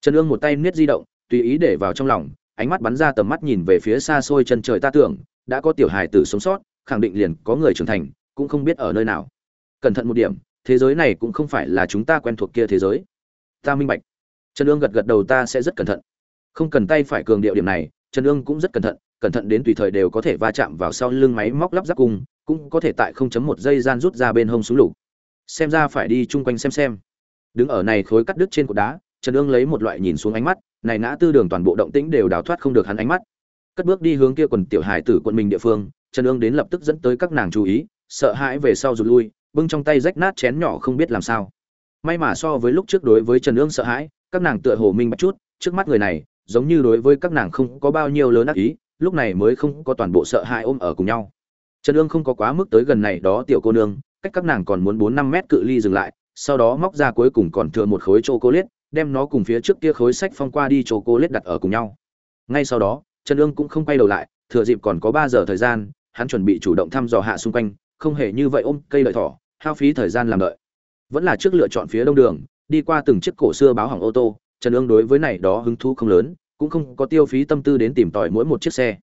Trần ương một tay niết di động, tùy ý để vào trong lòng ánh mắt bắn ra tầm mắt nhìn về phía xa xôi chân trời ta tưởng, đã có tiểu hài tử sống sót, khẳng định liền có người trưởng thành, cũng không biết ở nơi nào. Cẩn thận một điểm, thế giới này cũng không phải là chúng ta quen thuộc kia thế giới. Ta minh bạch. Trần ương gật gật đầu, ta sẽ rất cẩn thận. Không cần tay phải cường điệu điểm này, trần ương cũng rất cẩn thận cẩn thận đến tùy thời đều có thể va chạm vào sau lưng máy móc lắp ráp cung cũng có thể tại 0.1 giây gian rút ra bên hông súng lục. Xem ra phải đi chung quanh xem xem. Đứng ở này khối cắt đứt trên cột đá, trần ương lấy một loại nhìn xuống ánh mắt này ngã tư đường toàn bộ động tĩnh đều đào thoát không được hắn ánh mắt. Cất bước đi hướng kia quần tiểu hải tử quận mình địa phương, trần ương đến lập tức dẫn tới các nàng chú ý, sợ hãi về sau rụt lui, bưng trong tay rách nát chén nhỏ không biết làm sao. May mà so với lúc trước đối với trần ương sợ hãi, các nàng tựa hồ minh bạch chút, trước mắt người này, giống như đối với các nàng không có bao nhiêu lớn ác ý, lúc này mới không có toàn bộ sợ hãi ôm ở cùng nhau. Trần ương không có quá mức tới gần này đó tiểu cô nương, cách các nàng còn muốn bốn năm mét cự ly dừng lại, sau đó móc ra cuối cùng còn thừa một khối chô cô liết đem nó cùng phía trước kia khối sách phong qua đi chỗ cô lết đặt ở cùng nhau. Ngay sau đó, Trần Dương cũng không quay đầu lại, thừa dịp còn có ba giờ thời gian, hắn chuẩn bị chủ động thăm dò hạ xung quanh, không hề như vậy ôm cây lợi thỏ, hao phí thời gian làm đợi. Vẫn là trước lựa chọn phía đông đường, đi qua từng chiếc cổ xưa báo hỏng ô tô, Trần Dương đối với này đó hứng thú không lớn, cũng không có tiêu phí tâm tư đến tìm tòi mỗi một chiếc xe.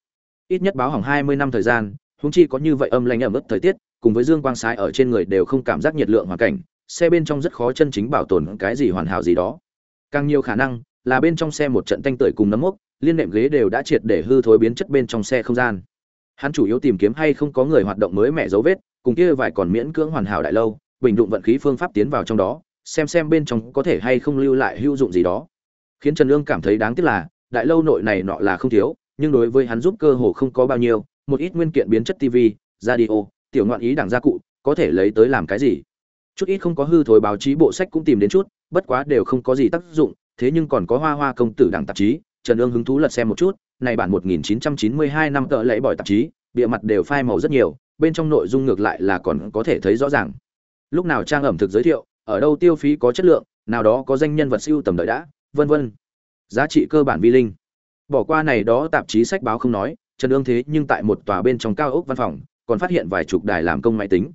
Ít nhất báo hỏng 20 năm thời gian, huống chi có như vậy âm lanh ẩm ướt thời tiết, cùng với dương quang sái ở trên người đều không cảm giác nhiệt lượng hoàn cảnh, xe bên trong rất khó chân chính bảo tồn cái gì hoàn hảo gì đó càng nhiều khả năng, là bên trong xe một trận tanh tưởi cùng nấm mốc, liên nệm ghế đều đã triệt để hư thối biến chất bên trong xe không gian. Hắn chủ yếu tìm kiếm hay không có người hoạt động mới mẻ dấu vết, cùng kia vài còn miễn cưỡng hoàn hảo đại lâu, bình đụng vận khí phương pháp tiến vào trong đó, xem xem bên trong có thể hay không lưu lại hữu dụng gì đó. Khiến trần lương cảm thấy đáng tiếc là, đại lâu nội này nọ là không thiếu, nhưng đối với hắn giúp cơ hồ không có bao nhiêu, một ít nguyên kiện biến chất tv radio, tiểu ngoạn ý đảng gia cụ, có thể lấy tới làm cái gì? Chút ít không có hư thối báo chí bộ sách cũng tìm đến chút bất quá đều không có gì tác dụng, thế nhưng còn có hoa hoa công tử đảng tạp chí, trần ương hứng thú lật xem một chút, này bản 1992 năm tợ lẫy bỏi tạp chí bìa mặt đều phai màu rất nhiều, bên trong nội dung ngược lại là còn có thể thấy rõ ràng. Lúc nào trang ẩm thực giới thiệu, ở đâu tiêu phí có chất lượng, nào đó có danh nhân vật siêu tầm đợi đã, vân vân. Giá trị cơ bản vi linh. Bỏ qua này đó tạp chí sách báo không nói, trần ương thế nhưng tại một tòa bên trong cao ốc văn phòng, còn phát hiện vài chục đài làm công máy tính.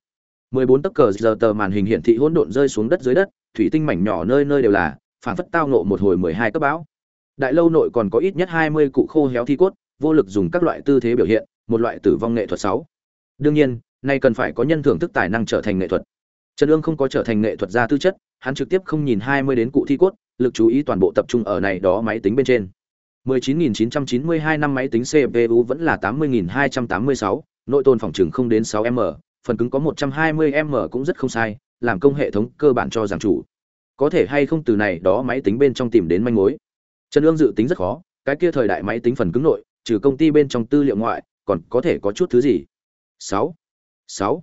14 tấc cờ giờ tờ màn hình hiển thị hỗn độn rơi xuống đất dưới đất thủy tinh mảnh nhỏ nơi nơi đều là phản phất tao nộ một hồi 12 cấp bão. đại lâu nội còn có ít nhất 20 cụ khô héo thi cốt vô lực dùng các loại tư thế biểu hiện một loại tử vong nghệ thuật sáu. Đương nhiên nay cần phải có nhân thưởng thức tài năng trở thành nghệ thuật. Trần ương không có trở thành nghệ thuật gia tư chất hắn trực tiếp không nhìn 20 đến cụ thi cốt lực chú ý toàn bộ tập trung ở này đó máy tính bên trên. 19.992 năm máy tính CPU vẫn là 80.286, nội tồn phòng trường không đến 6M, phần cứng có 120M cũng rất không sai, làm công hệ thống cơ bản cho giảng chủ. Có thể hay không từ này đó máy tính bên trong tìm đến manh mối. Trần Ương dự tính rất khó, cái kia thời đại máy tính phần cứng nội, trừ công ty bên trong tư liệu ngoại, còn có thể có chút thứ gì. 6. 6.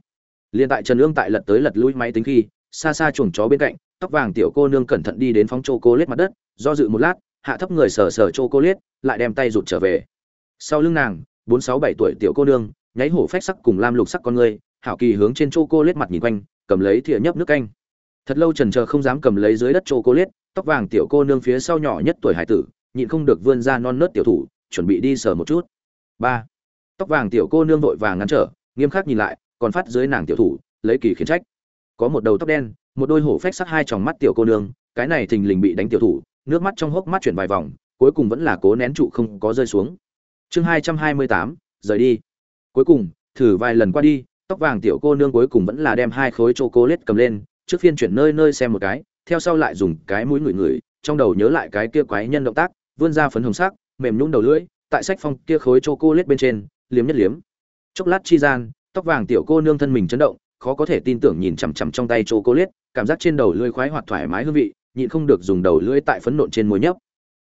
Liên tại Trần Ương tại lật tới lật lui máy tính khi, xa xa chuồng chó bên cạnh, tóc vàng tiểu cô nương cẩn thận đi đến phóng chô cô lết mặt đất, do dự một lát, hạ thấp người sờ sờ chô cô lết, lại đem tay rụt trở về. Sau lưng nàng, 4 6 7 tuổi tiểu cô nương, nháy hổ phách sắc cùng lam lục sắc con người, hảo kỳ hướng trên chô cô lết mặt nhìn quanh, cầm lấy thìa nhấp nước canh. Thật lâu trần chờ không dám cầm lấy dưới đất chô cô liết tóc vàng tiểu cô nương phía sau nhỏ nhất tuổi hải tử, nhịn không được vươn ra non nớt tiểu thủ, chuẩn bị đi sờ một chút. 3. Tóc vàng tiểu cô nương vội vàng ngăn trở, nghiêm khắc nhìn lại, còn phát dưới nàng tiểu thủ, lấy kỳ khiển trách. Có một đầu tóc đen, một đôi hổ phách sắc hai tròng mắt tiểu cô nương, cái này thình lình bị đánh tiểu thủ, nước mắt trong hốc mắt chuyển vài vòng, cuối cùng vẫn là cố nén trụ không có rơi xuống. Chương 228, rời đi. Cuối cùng, thử vài lần qua đi, tóc vàng tiểu cô nương cuối cùng vẫn là đem hai khối chocolate cầm lên, trước phiên chuyển nơi nơi xem một cái, theo sau lại dùng cái mũi ngửi ngửi, trong đầu nhớ lại cái kia quái nhân động tác, vươn ra phấn hồng sắc, mềm nhũn đầu lưỡi, tại sách phong kia khối chocolate bên trên, liếm nhất liếm. Chốc lát chi gian, tóc vàng tiểu cô nương thân mình chấn động, khó có thể tin tưởng nhìn chằm chằm trong tay chocolate, cảm giác trên đầu lưỡi khoái hoạt thoải mái hương vị, nhịn không được dùng đầu lưỡi tại phấn nộn trên môi nhấp.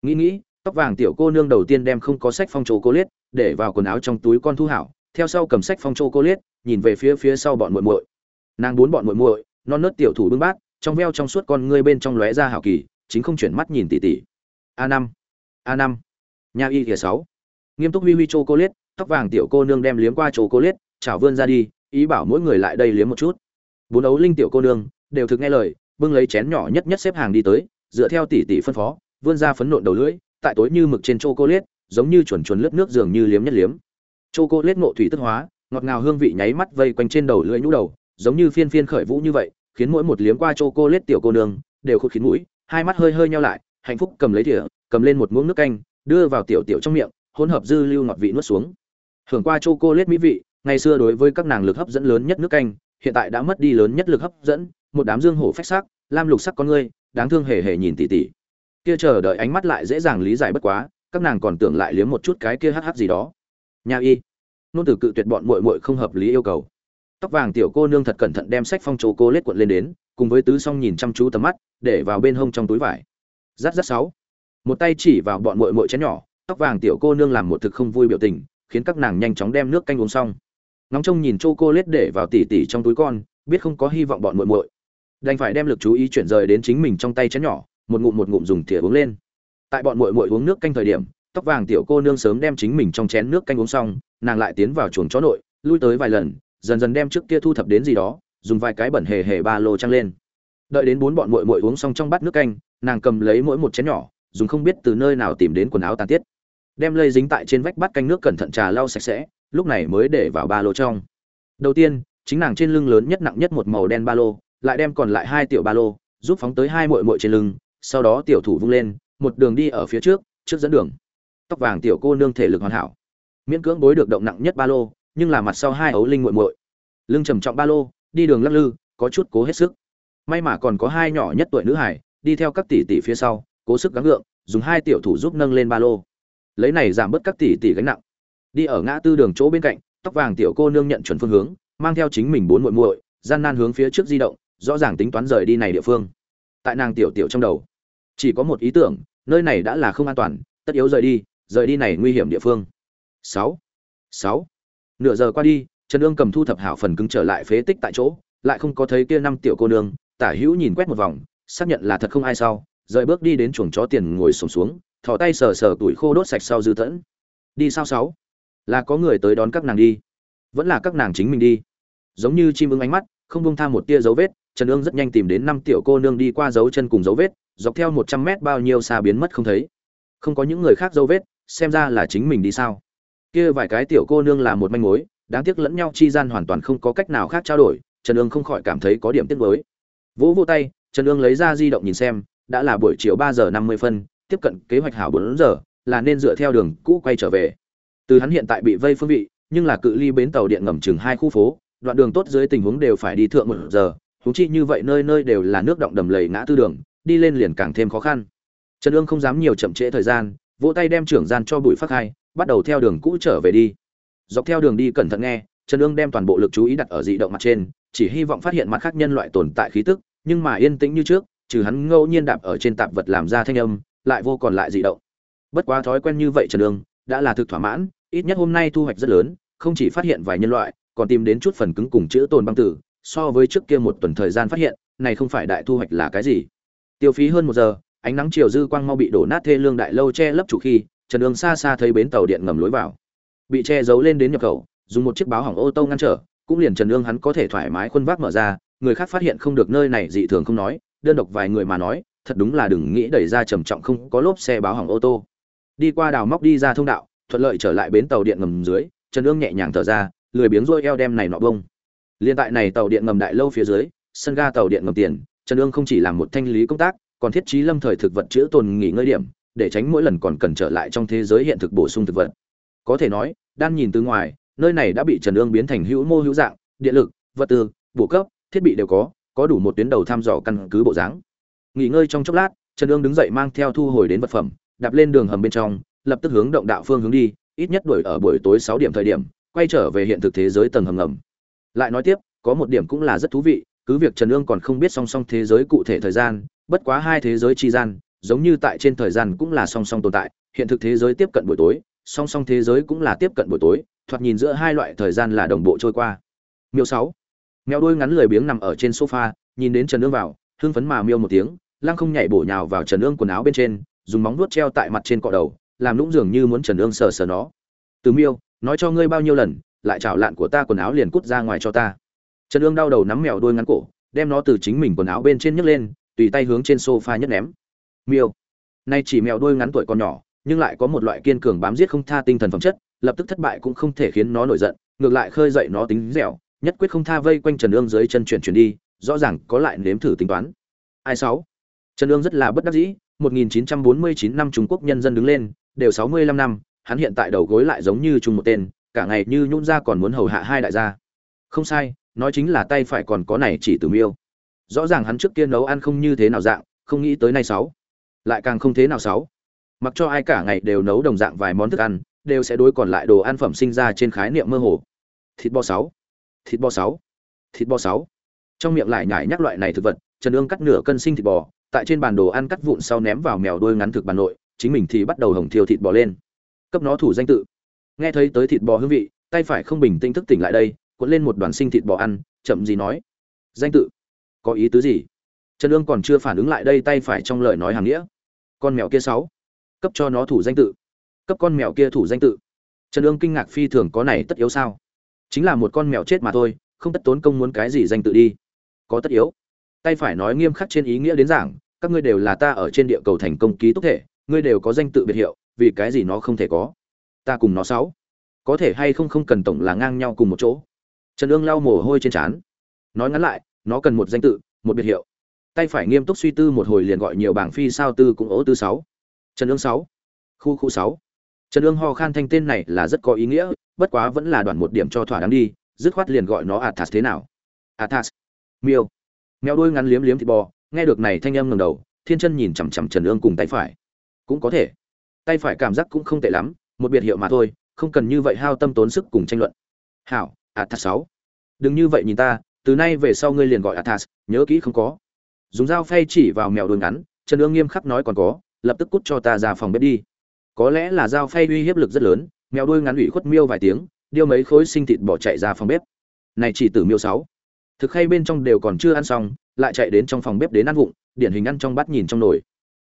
Nghĩ nghĩ, tóc vàng tiểu cô nương đầu tiên đem không có sách phong chocolate để vào quần áo trong túi con thu hảo, theo sau cầm sách phong châu cô liết nhìn về phía phía sau bọn muội muội. Nàng bốn bọn muội muội, non nớt tiểu thủ bưng bát, trong veo trong suốt con ngươi bên trong lóe ra hào kỳ, chính không chuyển mắt nhìn tỷ tỷ. a năm a năm Nha y kìa sáu. Nghiêm túc huy huy liết tóc vàng tiểu cô nương đem liếm qua châu cô liết chảo vươn ra đi, ý bảo mỗi người lại đây liếm một chút. Bốn ấu linh tiểu cô nương đều thực nghe lời, bưng lấy chén nhỏ nhất nhất xếp hàng đi tới, dựa theo tỷ tỷ phân phó, vươn ra phấn nộn đầu lưỡi, tại tối như mực trên châu cô liết giống như chuẩn chuẩn lướt nước dường như liếm nhất liếm. Chocolate ngộ thủy tức hóa, ngọt ngào hương vị nháy mắt vây quanh trên đầu lưỡi nhũ đầu, giống như phiên phiên khởi vũ như vậy, khiến mỗi một liếm qua chocolate tiểu cô nương đều khụt khiến mũi, hai mắt hơi hơi nheo lại, hạnh phúc cầm lấy thìa, cầm lên một muỗng nước canh, đưa vào tiểu tiểu trong miệng, hỗn hợp dư lưu ngọt vị nuốt xuống. Hưởng qua chocolate mỹ vị, ngày xưa đối với các nàng lực hấp dẫn lớn nhất nước canh, hiện tại đã mất đi lớn nhất lực hấp dẫn, một đám dương hổ phách sắc, lam lục sắc con ngươi, đáng thương hề hề nhìn tỷ tỷ. Kia chờ đợi ánh mắt lại dễ dàng lý giải bất quá, các nàng còn tưởng lại liếm một chút cái kia hắc hắc gì đó. Nha y, nôn từ cự tuyệt bọn muội muội không hợp lý yêu cầu. Tóc vàng tiểu cô nương thật cẩn thận đem sách phong chỗ cô lết cuộn lên đến, cùng với tứ song nhìn chăm chú tầm mắt, để vào bên hông trong túi vải. Rát rát sáu. Một tay chỉ vào bọn muội muội chén nhỏ, tóc vàng tiểu cô nương làm một thực không vui biểu tình, khiến các nàng nhanh chóng đem nước canh uống xong. Ngóng trông nhìn chô cô lết để vào tỉ tỉ trong túi con, biết không có hy vọng bọn muội muội đành phải đem lực chú ý chuyển rời đến chính mình trong tay chén nhỏ một ngụm một ngụm dùng thìa uống lên tại bọn muội muội uống nước canh thời điểm tóc vàng tiểu cô nương sớm đem chính mình trong chén nước canh uống xong, nàng lại tiến vào chuồng chó nội, lui tới vài lần, dần dần đem trước kia thu thập đến gì đó, dùng vài cái bẩn hề hề ba lô trăng lên. Đợi đến bốn bọn muội muội uống xong trong bát nước canh, nàng cầm lấy mỗi một chén nhỏ, dùng không biết từ nơi nào tìm đến quần áo tàn tiết. Đem lây dính tại trên vách bát canh nước cẩn thận trà lau sạch sẽ, lúc này mới để vào ba lô trong. Đầu tiên, chính nàng trên lưng lớn nhất nặng nhất một màu đen ba lô, lại đem còn lại hai tiểu ba lô, giúp phóng tới hai muội muội trên lưng, sau đó tiểu thủ vung lên, một đường đi ở phía trước trước dẫn đường tóc vàng tiểu cô nương thể lực hoàn hảo. Miễn cưỡng bối được động nặng nhất ba lô, nhưng là mặt sau hai ấu linh muội muội. Lưng trầm trọng ba lô, đi đường lắc lư, có chút cố hết sức. May mà còn có hai nhỏ nhất tuổi nữ hải, đi theo các tỷ tỷ phía sau, cố sức gắng gượng, dùng hai tiểu thủ giúp nâng lên ba lô. Lấy này giảm bớt các tỷ tỷ gánh nặng. Đi ở ngã tư đường chỗ bên cạnh, tóc vàng tiểu cô nương nhận chuẩn phương hướng, mang theo chính mình bốn muội muội, gian nan hướng phía trước di động, rõ ràng tính toán rời đi này địa phương. Tại nàng tiểu tiểu trong đầu, chỉ có một ý tưởng, nơi này đã là không an toàn, tất yếu rời đi rời đi này nguy hiểm địa phương. Sáu. Sáu. Nửa giờ qua đi trần ương cầm thu thập hảo phần cứng trở lại phế tích tại chỗ lại không có thấy kia năm tiểu cô nương tả hữu nhìn quét một vòng xác nhận là thật không ai sau rời bước đi đến chuồng chó tiền ngồi sổm xuống, xuống thò tay sờ sờ tuổi khô đốt sạch sau dư tẫn. Đi sao sáu? Là có người tới đón các nàng đi. Vẫn là các nàng chính mình đi. Giống như chim ưng ánh mắt không bông tha một tia dấu vết trần ương rất nhanh tìm đến năm tiểu cô nương đi qua dấu chân cùng dấu vết dọc theo một trăm mét bao nhiêu xa biến mất không thấy. Không có những người khác dấu vết xem ra là chính mình đi sao. Kia vài cái tiểu cô nương là một manh mối, đáng tiếc lẫn nhau chi gian hoàn toàn không có cách nào khác trao đổi, trần ương không khỏi cảm thấy có điểm tiếc với vỗ vô tay, trần ương lấy ra di động nhìn xem, đã là buổi chiều ba giờ năm mươi phân, tiếp cận kế hoạch hảo bốn giờ, là nên dựa theo đường cũ quay trở về. Từ hắn hiện tại bị vây phương vị, nhưng là cự ly bến tàu điện ngầm chừng hai khu phố, đoạn đường tốt dưới tình huống đều phải đi thượng một giờ, huống chi như vậy nơi nơi đều là nước động đầm lầy ngã tư đường, đi lên liền càng thêm khó khăn. Trần ương không dám nhiều chậm trễ thời gian vỗ tay đem trưởng gian cho bụi phát hai bắt đầu theo đường cũ trở về đi. Dọc theo đường đi cẩn thận nghe, trần ương đem toàn bộ lực chú ý đặt ở dị động mặt trên, chỉ hy vọng phát hiện mặt khác nhân loại tồn tại khí tức, nhưng mà yên tĩnh như trước, trừ hắn ngẫu nhiên đạp ở trên tạp vật làm ra thanh âm, lại vô còn lại dị động. Bất quá thói quen như vậy trần ương, đã là thực thỏa mãn, ít nhất hôm nay thu hoạch rất lớn, không chỉ phát hiện vài nhân loại, còn tìm đến chút phần cứng cùng chữ tồn băng tử, so với trước kia một tuần thời gian phát hiện, này không phải đại thu hoạch là cái gì. Tiêu phí hơn một giờ ánh nắng chiều dư quang mau bị đổ nát thê lương đại lâu che lấp chủ khi, trần đường xa xa thấy bến tàu điện ngầm lối vào. Bị che giấu lên đến nhập khẩu, dùng một chiếc báo hỏng ô tô ngăn trở, cũng liền trần ương hắn có thể thoải mái khuôn vác mở ra, người khác phát hiện không được nơi này dị thường không nói, đơn độc vài người mà nói, thật đúng là đừng nghĩ đẩy ra trầm trọng không có lốp xe báo hỏng ô tô. Đi qua đào móc đi ra thông đạo, thuận lợi trở lại bến tàu điện ngầm dưới, trần ương nhẹ nhàng thở ra, lười biếng rôi eo đem này nọ bông. Liên tại này tàu điện ngầm đại lâu phía dưới, sân ga tàu điện ngầm tiền, trần ương không chỉ làm một thanh lý công tác còn thiết trí lâm thời thực vật chữa tồn nghỉ ngơi điểm, để tránh mỗi lần còn cần trở lại trong thế giới hiện thực bổ sung thực vật. Có thể nói, đan nhìn từ ngoài, nơi này đã bị trần ương biến thành hữu mô hữu dạng, điện lực, vật tư, bổ cấp, thiết bị đều có có đủ một tuyến đầu thăm dò căn cứ bộ dáng. Nghỉ ngơi trong chốc lát, trần ương đứng dậy mang theo thu hồi đến vật phẩm, đạp lên đường hầm bên trong, lập tức hướng động đạo phương hướng đi, ít nhất đuổi ở buổi tối sáu điểm thời điểm, quay trở về hiện thực thế giới tầng hầm ngầm. Lại nói tiếp, có một điểm cũng là rất thú vị, cứ việc trần ương còn không biết song song thế giới cụ thể thời gian bất quá hai thế giới chi gian, giống như tại trên thời gian cũng là song song tồn tại, hiện thực thế giới tiếp cận buổi tối, song song thế giới cũng là tiếp cận buổi tối, thoạt nhìn giữa hai loại thời gian là đồng bộ trôi qua. Miêu sáu. Mèo đuôi ngắn lười biếng nằm ở trên sofa, nhìn đến trần ương vào, hưng phấn mà miêu một tiếng, lăng không nhảy bổ nhào vào trần ương quần áo bên trên, dùng móng vuốt treo tại mặt trên cọ đầu, làm lũng dường như muốn trần ương sờ sờ nó. Từ miêu, nói cho ngươi bao nhiêu lần, lại chảo lạn của ta quần áo liền cút ra ngoài cho ta. Trần ương đau đầu nắm mèo đuôi ngắn cổ, đem nó từ chính mình quần áo bên trên nhấc lên tùy tay hướng trên sofa nhất ném miêu nay chỉ mèo đuôi ngắn tuổi còn nhỏ nhưng lại có một loại kiên cường bám giết không tha tinh thần phẩm chất lập tức thất bại cũng không thể khiến nó nổi giận ngược lại khơi dậy nó tính dẻo nhất quyết không tha vây quanh trần ương dưới chân chuyển chuyển đi rõ ràng có lại nếm thử tính toán ai sáu trần ương rất là bất đắc dĩ 1949 năm Trung Quốc nhân dân đứng lên, đều 65 năm, hắn hiện tại đầu gối lại giống như chung một tên, cả ngày như nhún ra còn muốn hầu hạ hai đại gia. Không sai, nói chính là tay phải còn có này chỉ từ miêu. Rõ ràng hắn trước kia nấu ăn không như thế nào dạng, không nghĩ tới nay sáu, lại càng không thế nào sáu. Mặc cho ai cả ngày đều nấu đồng dạng vài món thức ăn, đều sẽ đối còn lại đồ ăn phẩm sinh ra trên khái niệm mơ hồ. Thịt bò sáu, thịt bò sáu, thịt bò sáu. Trong miệng lại nhải nhắc loại này thực vật, Trần ương cắt nửa cân sinh thịt bò, tại trên bàn đồ ăn cắt vụn sau ném vào mèo đuôi ngắn thực bàn nội, chính mình thì bắt đầu hồng thiêu thịt bò lên. Cấp nó thủ danh tự. Nghe thấy tới thịt bò hương vị, tay phải không bình tĩnh thức tỉnh lại đây, cuộn lên một đoàn sinh thịt bò ăn, chậm gì nói: "Danh tự? Có ý tứ gì?" Trần Dương còn chưa phản ứng lại đây tay phải trong lời nói hàng nghĩa. "Con mèo kia sáu, cấp cho nó thủ danh tự." Cấp con mèo kia thủ danh tự. Trần Dương kinh ngạc phi thường có này tất yếu sao? Chính là một con mèo chết mà thôi, không tất tốn công muốn cái gì danh tự đi. Có tất yếu tay phải nói nghiêm khắc trên ý nghĩa đến giảng các ngươi đều là ta ở trên địa cầu thành công ký túc thể ngươi đều có danh tự biệt hiệu vì cái gì nó không thể có ta cùng nó sáu có thể hay không không cần tổng là ngang nhau cùng một chỗ trần ương lau mồ hôi trên trán nói ngắn lại nó cần một danh tự, một biệt hiệu. Tay phải nghiêm túc suy tư một hồi liền gọi nhiều bảng phi sao tư cũng ố tư sáu. Trần ương sáu. Khu khu sáu. Trần ương ho khan thanh tên này là rất có ý nghĩa, bất quá vẫn là đoạn một điểm cho thỏa đáng đi, dứt khoát liền gọi nó athas thế nào? Athas. Miêu. Mèo đuôi ngắn liếm liếm thịt bò, nghe được này thanh âm ngầm đầu, thiên chân nhìn chằm chằm trần ương cùng tay phải. Cũng có thể. Tay phải cảm giác cũng không tệ lắm, một biệt hiệu mà thôi, không cần như vậy hao tâm tốn sức cùng tranh luận. Hảo, athas sáu. Đừng như vậy nhìn ta từ nay về sau ngươi liền gọi athas, nhớ kỹ không có. Dùng dao phay chỉ vào mèo đuôi ngắn, trần ương nghiêm khắc nói còn có, lập tức cút cho ta ra phòng bếp đi. Có lẽ là dao phay uy hiếp lực rất lớn, mèo đuôi ngắn ủy khuất miêu vài tiếng, điêu mấy khối sinh thịt bỏ chạy ra phòng bếp. Này chỉ tử miêu sáu. Thực khay bên trong đều còn chưa ăn xong, lại chạy đến trong phòng bếp đến ăn vụng, điển hình ăn trong bát nhìn trong nồi.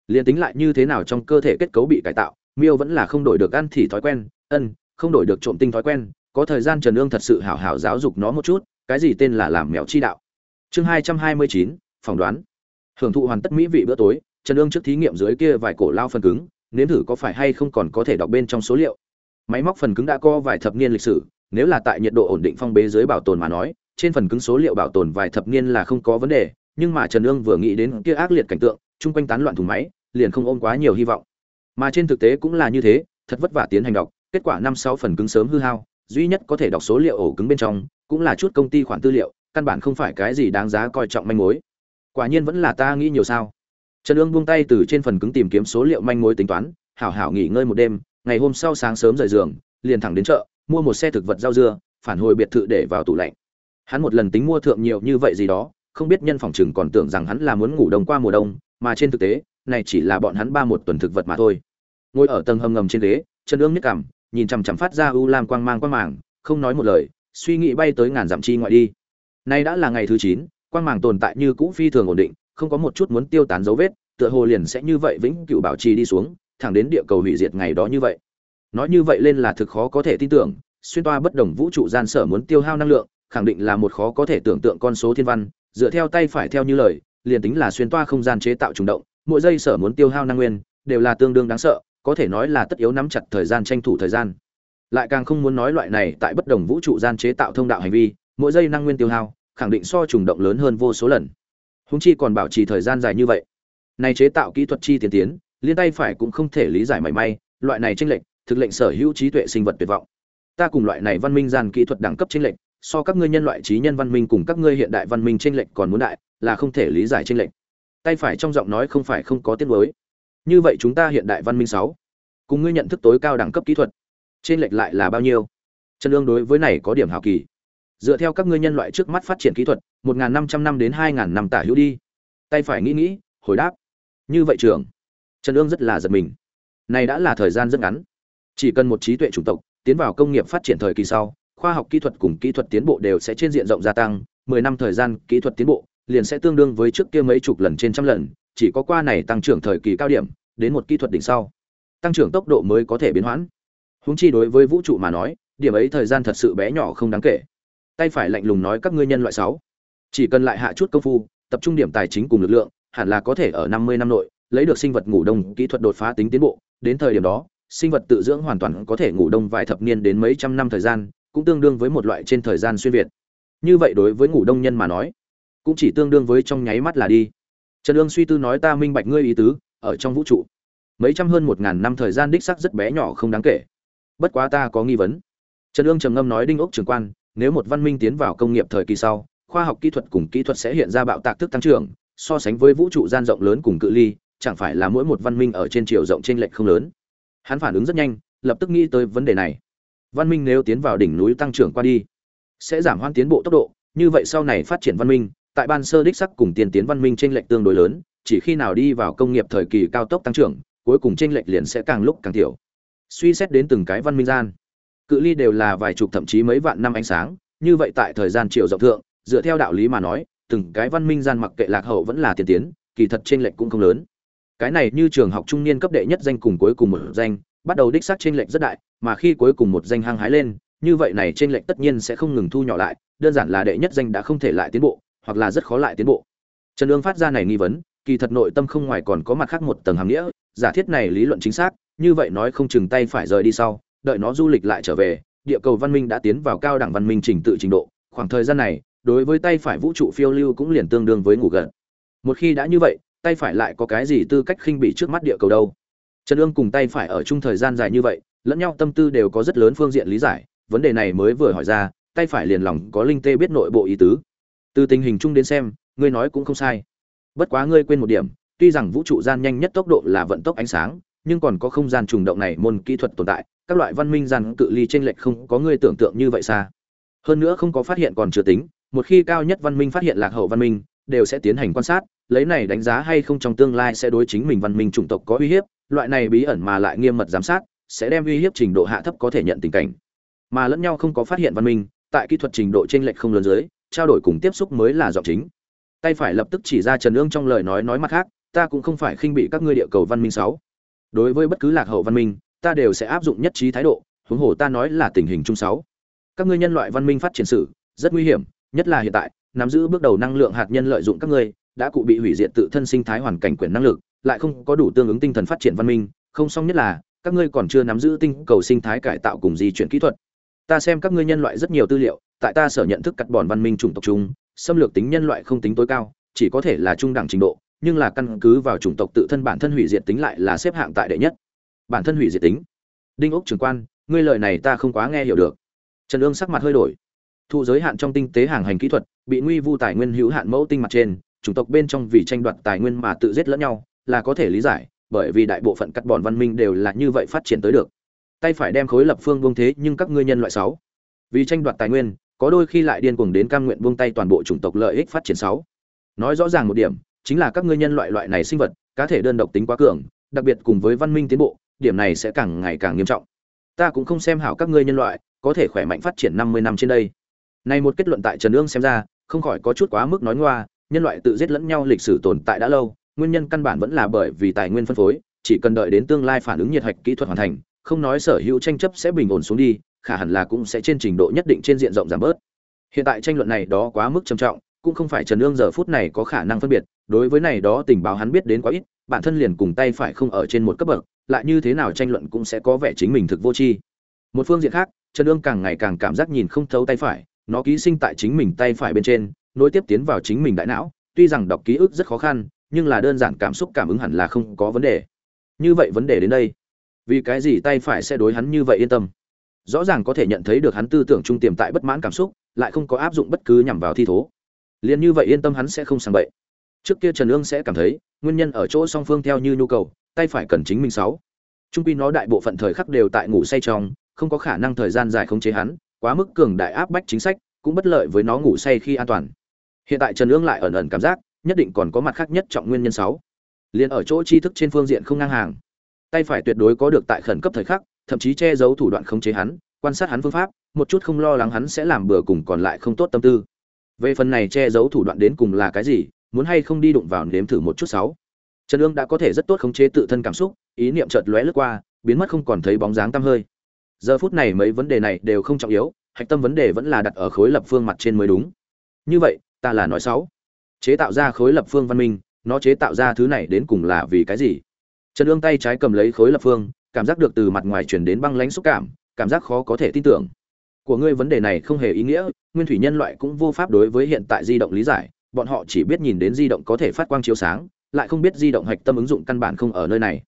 Liền tính lại như thế nào trong cơ thể kết cấu bị cải tạo, miêu vẫn là không đổi được ăn thì thói quen, ân, không đổi được trộm tinh thói quen, có thời gian trần ương thật sự hảo hảo giáo dục nó một chút cái gì tên là làm mèo chi đạo? Chương hai trăm hai mươi chín, phỏng đoán. Hưởng thụ hoàn tất mỹ vị bữa tối, trần ương trước thí nghiệm dưới kia vài cổ lao phần cứng, nếm thử có phải hay không còn có thể đọc bên trong số liệu. Máy móc phần cứng đã có vài thập niên lịch sử, nếu là tại nhiệt độ ổn định phong bế dưới bảo tồn mà nói, trên phần cứng số liệu bảo tồn vài thập niên là không có vấn đề, nhưng mà trần ương vừa nghĩ đến kia ác liệt cảnh tượng, chung quanh tán loạn thùng máy, liền không ôm quá nhiều hy vọng. Mà trên thực tế cũng là như thế, thật vất vả tiến hành đọc, kết quả năm sáu phần cứng sớm hư hao, duy nhất có thể đọc số liệu ổ cứng bên trong cũng là chút công ty khoản tư liệu, căn bản không phải cái gì đáng giá coi trọng manh mối. Quả nhiên vẫn là ta nghĩ nhiều sao. Trần ương buông tay từ trên phần cứng tìm kiếm số liệu manh mối tính toán, hảo hảo nghỉ ngơi một đêm, ngày hôm sau sáng sớm rời giường, liền thẳng đến chợ, mua một xe thực vật rau dưa, phản hồi biệt thự để vào tủ lạnh. Hắn một lần tính mua thượng nhiều như vậy gì đó, không biết nhân phòng chừng còn tưởng rằng hắn là muốn ngủ đông qua mùa đông, mà trên thực tế, này chỉ là bọn hắn ba một tuần thực vật mà thôi. Ngồi ở tầng hầm ngầm trên ghế, trần ương nhức cảm nhìn chằm chằm phát ra u lam quang mang quang màng, không nói một lời suy nghĩ bay tới ngàn dặm chi ngoại đi. Nay đã là ngày thứ chín, quang màng tồn tại như cũ phi thường ổn định, không có một chút muốn tiêu tán dấu vết, tựa hồ liền sẽ như vậy vĩnh cửu bảo trì đi xuống, thẳng đến địa cầu hủy diệt ngày đó như vậy. Nói như vậy lên là thực khó có thể tin tưởng, xuyên toa bất đồng vũ trụ gian sở muốn tiêu hao năng lượng, khẳng định là một khó có thể tưởng tượng con số thiên văn, dựa theo tay phải theo như lời, liền tính là xuyên toa không gian chế tạo trùng động, mỗi giây sở muốn tiêu hao năng nguyên, đều là tương đương đáng sợ, có thể nói là tất yếu nắm chặt thời gian tranh thủ thời gian lại càng không muốn nói loại này tại bất đồng vũ trụ gian chế tạo thông đạo hành vi, mỗi giây năng nguyên tiêu hao, khẳng định so trùng động lớn hơn vô số lần. Húng chi còn bảo trì thời gian dài như vậy. Này chế tạo kỹ thuật chi tiến tiến, liên tay phải cũng không thể lý giải mảy may, loại này tranh lệch, thực lệnh sở hữu trí tuệ sinh vật tuyệt vọng. Ta cùng loại này văn minh gian kỹ thuật đẳng cấp tranh lệch, so các ngươi nhân loại trí nhân văn minh cùng các ngươi hiện đại văn minh tranh lệch còn muốn đại, là không thể lý giải tranh lệch. Tay phải trong giọng nói không phải không có tiết mới như vậy chúng ta hiện đại văn minh sáu, cùng ngươi nhận thức tối cao đẳng cấp kỹ thuật trên lệch lại là bao nhiêu? Trần lương đối với này có điểm hào kỳ. Dựa theo các ngươi nhân loại trước mắt phát triển kỹ thuật, một năm trăm năm đến hai năm tả hữu đi. Tay phải nghĩ nghĩ, hồi đáp. Như vậy trưởng. Trần ương rất là giật mình. Này đã là thời gian rất ngắn. Chỉ cần một trí tuệ chủng tộc tiến vào công nghiệp phát triển thời kỳ sau, khoa học kỹ thuật cùng kỹ thuật tiến bộ đều sẽ trên diện rộng gia tăng, mười năm thời gian kỹ thuật tiến bộ liền sẽ tương đương với trước kia mấy chục lần trên trăm lần, chỉ có qua này tăng trưởng thời kỳ cao điểm, đến một kỹ thuật đỉnh sau, tăng trưởng tốc độ mới có thể biến hoãn. Huống chi đối với vũ trụ mà nói, điểm ấy thời gian thật sự bé nhỏ không đáng kể. Tay phải lạnh lùng nói các ngươi nhân loại sáu. Chỉ cần lại hạ chút công phu, tập trung điểm tài chính cùng lực lượng, hẳn là có thể ở năm mươi năm nội, lấy được sinh vật ngủ đông kỹ thuật đột phá tính tiến bộ. Đến thời điểm đó, sinh vật tự dưỡng hoàn toàn có thể ngủ đông vài thập niên đến mấy trăm năm thời gian, cũng tương đương với một loại trên thời gian xuyên việt. Như vậy đối với ngủ đông nhân mà nói, cũng chỉ tương đương với trong nháy mắt là đi. Trần ương suy tư nói ta minh bạch ngươi ý tứ, ở trong vũ trụ, mấy trăm hơn một ngàn năm thời gian đích sắc rất bé nhỏ không đáng kể bất quá ta có nghi vấn. Trần ương trầm ngâm nói đinh ốc trường quan, nếu một văn minh tiến vào công nghiệp thời kỳ sau, khoa học kỹ thuật cùng kỹ thuật sẽ hiện ra bạo tạc thức tăng trưởng, so sánh với vũ trụ gian rộng lớn cùng cự ly, chẳng phải là mỗi một văn minh ở trên chiều rộng trên lệch không lớn. Hắn phản ứng rất nhanh, lập tức nghĩ tới vấn đề này. Văn minh nếu tiến vào đỉnh núi tăng trưởng qua đi, sẽ giảm hoan tiến bộ tốc độ, như vậy sau này phát triển văn minh, tại ban sơ đích sắc cùng tiên tiến văn minh trên lệch tương đối lớn, chỉ khi nào đi vào công nghiệp thời kỳ cao tốc tăng trưởng, cuối cùng trên lệch liền sẽ càng lúc càng thiểu suy xét đến từng cái văn minh gian. Cự ly đều là vài chục thậm chí mấy vạn năm ánh sáng, như vậy tại thời gian chiều rộng thượng, dựa theo đạo lý mà nói, từng cái văn minh gian mặc kệ lạc hậu vẫn là tiên tiến, kỳ thật trên lệch cũng không lớn. Cái này như trường học trung niên cấp đệ nhất danh cùng cuối cùng một danh, bắt đầu đích xác trên lệch rất đại, mà khi cuối cùng một danh hăng hái lên, như vậy này trên lệch tất nhiên sẽ không ngừng thu nhỏ lại, đơn giản là đệ nhất danh đã không thể lại tiến bộ, hoặc là rất khó lại tiến bộ. Trần ương phát ra này nghi vấn, kỳ thật nội tâm không ngoài còn có mặt khác một tầng hàm nghĩa, giả thiết này lý luận chính xác như vậy nói không chừng tay phải rời đi sau, đợi nó du lịch lại trở về, địa cầu văn minh đã tiến vào cao đẳng văn minh trình tự trình độ, khoảng thời gian này, đối với tay phải vũ trụ phiêu lưu cũng liền tương đương với ngủ gần một khi đã như vậy, tay phải lại có cái gì tư cách khinh bị trước mắt địa cầu đâu? Trần Dương cùng tay phải ở chung thời gian dài như vậy, lẫn nhau tâm tư đều có rất lớn phương diện lý giải, vấn đề này mới vừa hỏi ra, tay phải liền lòng có linh tê biết nội bộ ý tứ. Từ tình hình chung đến xem, ngươi nói cũng không sai. Bất quá ngươi quên một điểm, tuy rằng vũ trụ gian nhanh nhất tốc độ là vận tốc ánh sáng nhưng còn có không gian trùng động này môn kỹ thuật tồn tại, các loại văn minh gian cự ly trên lệch không có người tưởng tượng như vậy xa. Hơn nữa không có phát hiện còn chưa tính, một khi cao nhất văn minh phát hiện lạc hậu văn minh, đều sẽ tiến hành quan sát, lấy này đánh giá hay không trong tương lai sẽ đối chính mình văn minh chủng tộc có uy hiếp, loại này bí ẩn mà lại nghiêm mật giám sát, sẽ đem uy hiếp trình độ hạ thấp có thể nhận tình cảnh. Mà lẫn nhau không có phát hiện văn minh, tại kỹ thuật trình độ trên lệch không lớn dưới, trao đổi cùng tiếp xúc mới là giọng chính. Tay phải lập tức chỉ ra trần ương trong lời nói nói mặt khác, ta cũng không phải khinh bị các ngươi địa cầu văn minh sáu đối với bất cứ lạc hậu văn minh, ta đều sẽ áp dụng nhất trí thái độ, huống hồ ta nói là tình hình chung sáu. Các ngươi nhân loại văn minh phát triển sử rất nguy hiểm, nhất là hiện tại, nắm giữ bước đầu năng lượng hạt nhân lợi dụng các ngươi, đã cụ bị hủy diệt tự thân sinh thái hoàn cảnh quyền năng lực, lại không có đủ tương ứng tinh thần phát triển văn minh, không xong nhất là, các ngươi còn chưa nắm giữ tinh cầu sinh thái cải tạo cùng di chuyển kỹ thuật. Ta xem các ngươi nhân loại rất nhiều tư liệu, tại ta sở nhận thức cắt bòn văn minh chủng tộc chung, xâm lược tính nhân loại không tính tối cao, chỉ có thể là trung đẳng trình độ nhưng là căn cứ vào chủng tộc tự thân bản thân hủy diệt tính lại là xếp hạng tại đệ nhất. Bản thân hủy diệt tính. Đinh ốc trưởng quan, ngươi lời này ta không quá nghe hiểu được. Trần ương sắc mặt hơi đổi. Thụ giới hạn trong tinh tế hàng hành kỹ thuật, bị nguy vu tài nguyên hữu hạn mẫu tinh mặt trên, chủng tộc bên trong vì tranh đoạt tài nguyên mà tự giết lẫn nhau, là có thể lý giải, bởi vì đại bộ phận cắt bòn văn minh đều là như vậy phát triển tới được. Tay phải đem khối lập phương buông thế nhưng các ngươi nhân loại sáu. Vì tranh đoạt tài nguyên, có đôi khi lại điên cuồng đến cam nguyện buông tay toàn bộ chủng tộc lợi ích phát triển sáu. Nói rõ ràng một điểm chính là các ngươi nhân loại loại này sinh vật, cá thể đơn độc tính quá cường, đặc biệt cùng với văn minh tiến bộ, điểm này sẽ càng ngày càng nghiêm trọng. Ta cũng không xem hảo các ngươi nhân loại, có thể khỏe mạnh phát triển năm mươi năm trên đây. Này một kết luận tại trần ương xem ra, không khỏi có chút quá mức nói ngoa, nhân loại tự giết lẫn nhau lịch sử tồn tại đã lâu, nguyên nhân căn bản vẫn là bởi vì tài nguyên phân phối, chỉ cần đợi đến tương lai phản ứng nhiệt hạch kỹ thuật hoàn thành, không nói sở hữu tranh chấp sẽ bình ổn xuống đi, khả hẳn là cũng sẽ trên trình độ nhất định trên diện rộng giảm bớt. Hiện tại tranh luận này đó quá mức trầm trọng, cũng không phải trần ương giờ phút này có khả năng phân biệt đối với này đó tình báo hắn biết đến quá ít, bản thân liền cùng tay phải không ở trên một cấp bậc, lại như thế nào tranh luận cũng sẽ có vẻ chính mình thực vô tri. Một phương diện khác, trần ương càng ngày càng cảm giác nhìn không thấu tay phải, nó ký sinh tại chính mình tay phải bên trên, nối tiếp tiến vào chính mình đại não, tuy rằng đọc ký ức rất khó khăn, nhưng là đơn giản cảm xúc cảm ứng hẳn là không có vấn đề. Như vậy vấn đề đến đây, vì cái gì tay phải sẽ đối hắn như vậy yên tâm? Rõ ràng có thể nhận thấy được hắn tư tưởng trung tiềm tại bất mãn cảm xúc, lại không có áp dụng bất cứ nhằm vào thi thố. Liền như vậy yên tâm hắn sẽ không sang bậy trước kia trần ương sẽ cảm thấy, nguyên nhân ở chỗ song phương theo như nhu cầu, tay phải cần chính mình sáu. Trung quy nó đại bộ phận thời khắc đều tại ngủ say trong, không có khả năng thời gian dài khống chế hắn, quá mức cường đại áp bách chính sách, cũng bất lợi với nó ngủ say khi an toàn. Hiện tại trần ương lại ẩn ẩn cảm giác, nhất định còn có mặt khác nhất trọng nguyên nhân sáu. Liền ở chỗ tri thức trên phương diện không ngang hàng. Tay phải tuyệt đối có được tại khẩn cấp thời khắc, thậm chí che giấu thủ đoạn khống chế hắn, quan sát hắn phương pháp, một chút không lo lắng hắn sẽ làm bừa cùng còn lại không tốt tâm tư. Về phần này che giấu thủ đoạn đến cùng là cái gì muốn hay không đi đụng vào nếm thử một chút sáu. Trần ương đã có thể rất tốt khống chế tự thân cảm xúc, ý niệm chợt lóe lướt qua, biến mất không còn thấy bóng dáng tăm hơi. Giờ phút này mấy vấn đề này đều không trọng yếu, hạch tâm vấn đề vẫn là đặt ở khối lập phương mặt trên mới đúng. Như vậy, ta là nói sáu. Chế tạo ra khối lập phương văn minh, nó chế tạo ra thứ này đến cùng là vì cái gì? Trần ương tay trái cầm lấy khối lập phương, cảm giác được từ mặt ngoài chuyển đến băng lãnh xúc cảm cảm giác khó có thể tin tưởng. Của ngươi vấn đề này không hề ý nghĩa, nguyên thủy nhân loại cũng vô pháp đối với hiện tại di động lý giải bọn họ chỉ biết nhìn đến di động có thể phát quang chiếu sáng, lại không biết di động hạch tâm ứng dụng căn bản không ở nơi này.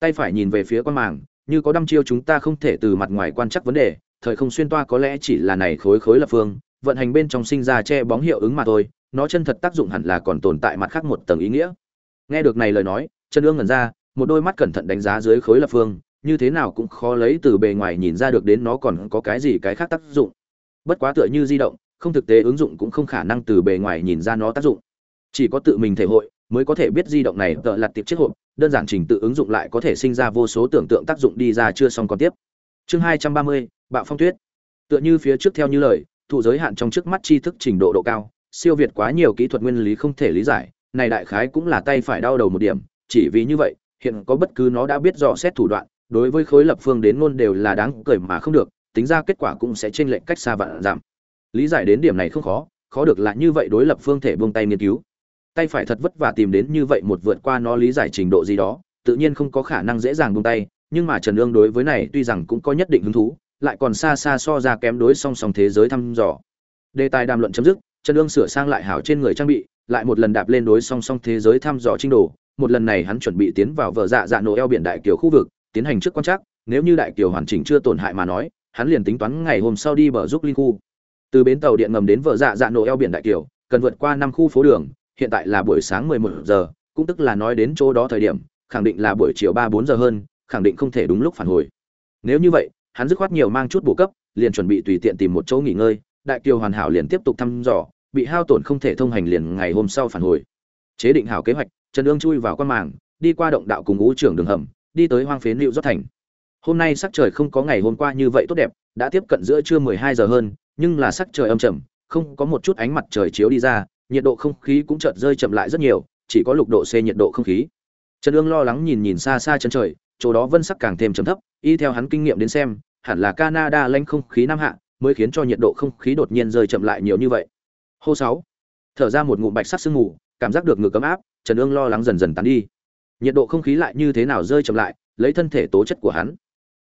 Tay phải nhìn về phía quan màng, như có đăm chiêu chúng ta không thể từ mặt ngoài quan chắc vấn đề, thời không xuyên toa có lẽ chỉ là này khối khối lập phương, vận hành bên trong sinh ra che bóng hiệu ứng mà thôi, nó chân thật tác dụng hẳn là còn tồn tại mặt khác một tầng ý nghĩa. Nghe được này lời nói chân ương ngẩn ra, một đôi mắt cẩn thận đánh giá dưới khối lập phương, như thế nào cũng khó lấy từ bề ngoài nhìn ra được đến nó còn có cái gì cái khác tác dụng. Bất quá tựa như di động không thực tế ứng dụng cũng không khả năng từ bề ngoài nhìn ra nó tác dụng. Chỉ có tự mình thể hội mới có thể biết di động này tợ lặt tiệp chiếc hộp, đơn giản trình tự ứng dụng lại có thể sinh ra vô số tưởng tượng tác dụng đi ra chưa xong còn tiếp. Chương hai trăm ba mươi, bạo phong tuyết. Tựa như phía trước theo như lời, thụ giới hạn trong trước mắt tri thức trình độ độ cao, siêu việt quá nhiều kỹ thuật nguyên lý không thể lý giải, này đại khái cũng là tay phải đau đầu một điểm, chỉ vì như vậy, hiện có bất cứ nó đã biết dò xét thủ đoạn, đối với khối lập phương đến ngôn đều là đáng cười mà không được, tính ra kết quả cũng sẽ chênh lệch cách xa vạn giảm lý giải đến điểm này không khó khó được là như vậy đối lập phương thể buông tay nghiên cứu. Tay phải thật vất vả tìm đến như vậy một vượt qua nó lý giải trình độ gì đó, tự nhiên không có khả năng dễ dàng buông tay, nhưng mà trần ương đối với này tuy rằng cũng có nhất định hứng thú, lại còn xa xa so ra kém đối song song thế giới thăm dò. Đề tài đàm luận chấm dứt, trần ương sửa sang lại hảo trên người trang bị, lại một lần đạp lên đối song song thế giới thăm dò trinh đồ một lần này hắn chuẩn bị tiến vào vợ dạ dạ nổ eo biển đại kiều khu vực, tiến hành trước quan trắc, nếu như đại kiều hoàn chỉnh chưa tổn hại mà nói, hắn liền tính toán ngày hôm sau đi bờ giúp linh khu từ bến tàu điện ngầm đến vợ dạ dạ nổ eo biển đại kiều, cần vượt qua năm khu phố đường, hiện tại là buổi sáng 11 giờ, cũng tức là nói đến chỗ đó thời điểm, khẳng định là buổi chiều ba bốn giờ hơn, khẳng định không thể đúng lúc phản hồi. Nếu như vậy, hắn dứt khoát nhiều mang chút bổ cấp, liền chuẩn bị tùy tiện tìm một chỗ nghỉ ngơi, đại kiều hoàn hảo liền tiếp tục thăm dò, bị hao tổn không thể thông hành liền ngày hôm sau phản hồi. Chế định hảo kế hoạch, trần ương chui vào quan màng, đi qua động đạo cùng ngũ trưởng đường hầm, đi tới hoang phế liệu rót thành. Hôm nay sắc trời không có ngày hôm qua như vậy tốt đẹp đã tiếp cận giữa trưa 12 giờ hơn, nhưng là sắc trời âm trầm, không có một chút ánh mặt trời chiếu đi ra, nhiệt độ không khí cũng chợt rơi chậm lại rất nhiều, chỉ có lục độ c nhiệt độ không khí. Trần Dương lo lắng nhìn nhìn xa xa chân trời, chỗ đó vân sắc càng thêm trầm thấp, y theo hắn kinh nghiệm đến xem, hẳn là canada lãnh không khí nam hạ, mới khiến cho nhiệt độ không khí đột nhiên rơi chậm lại nhiều như vậy. Hô sáu, thở ra một ngụm bạch sắc sương mù, cảm giác được ngực cấm áp, trần Dương lo lắng dần dần tán đi. Nhiệt độ không khí lại như thế nào rơi chậm lại, lấy thân thể tố chất của hắn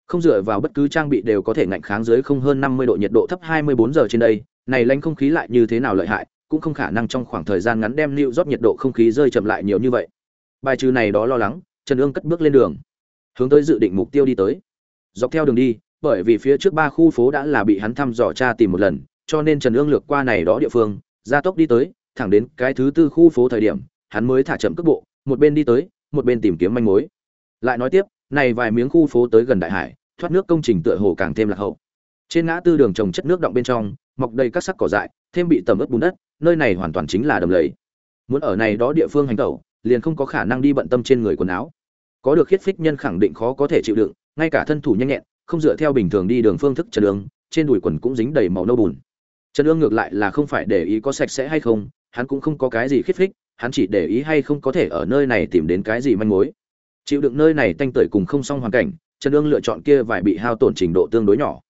không dựa vào bất cứ trang bị đều có thể ngạnh kháng dưới không hơn năm mươi độ nhiệt độ thấp hai mươi bốn giờ trên đây, này lanh không khí lại như thế nào lợi hại, cũng không khả năng trong khoảng thời gian ngắn đem lưu rót nhiệt độ không khí rơi chậm lại nhiều như vậy. Bài trừ này đó lo lắng, trần ương cất bước lên đường, hướng tới dự định mục tiêu đi tới. Dọc theo đường đi, bởi vì phía trước ba khu phố đã là bị hắn thăm dò tra tìm một lần, cho nên trần ương lược qua này đó địa phương, gia tốc đi tới, thẳng đến cái thứ tư khu phố thời điểm, hắn mới thả chậm cước bộ, một bên đi tới, một bên tìm kiếm manh mối. Lại nói tiếp này vài miếng khu phố tới gần đại hải, thoát nước công trình tựa hồ càng thêm lạc hậu. Trên ngã tư đường trồng chất nước động bên trong, mọc đầy các sắc cỏ dại, thêm bị tầm ướt bùn đất, nơi này hoàn toàn chính là đầm lầy. Muốn ở này đó địa phương hành tẩu, liền không có khả năng đi bận tâm trên người quần áo. Có được khiết phích nhân khẳng định khó có thể chịu đựng, ngay cả thân thủ nhanh nhẹn, không dựa theo bình thường đi đường phương thức trần đường trên đùi quần cũng dính đầy màu nâu bùn. Trần ương ngược lại là không phải để ý có sạch sẽ hay không, hắn cũng không có cái gì khiết phích, hắn chỉ để ý hay không có thể ở nơi này tìm đến cái gì manh mối chịu đựng nơi này tanh tưởi cùng không xong hoàn cảnh, trần ương lựa chọn kia vài bị hao tổn trình độ tương đối nhỏ.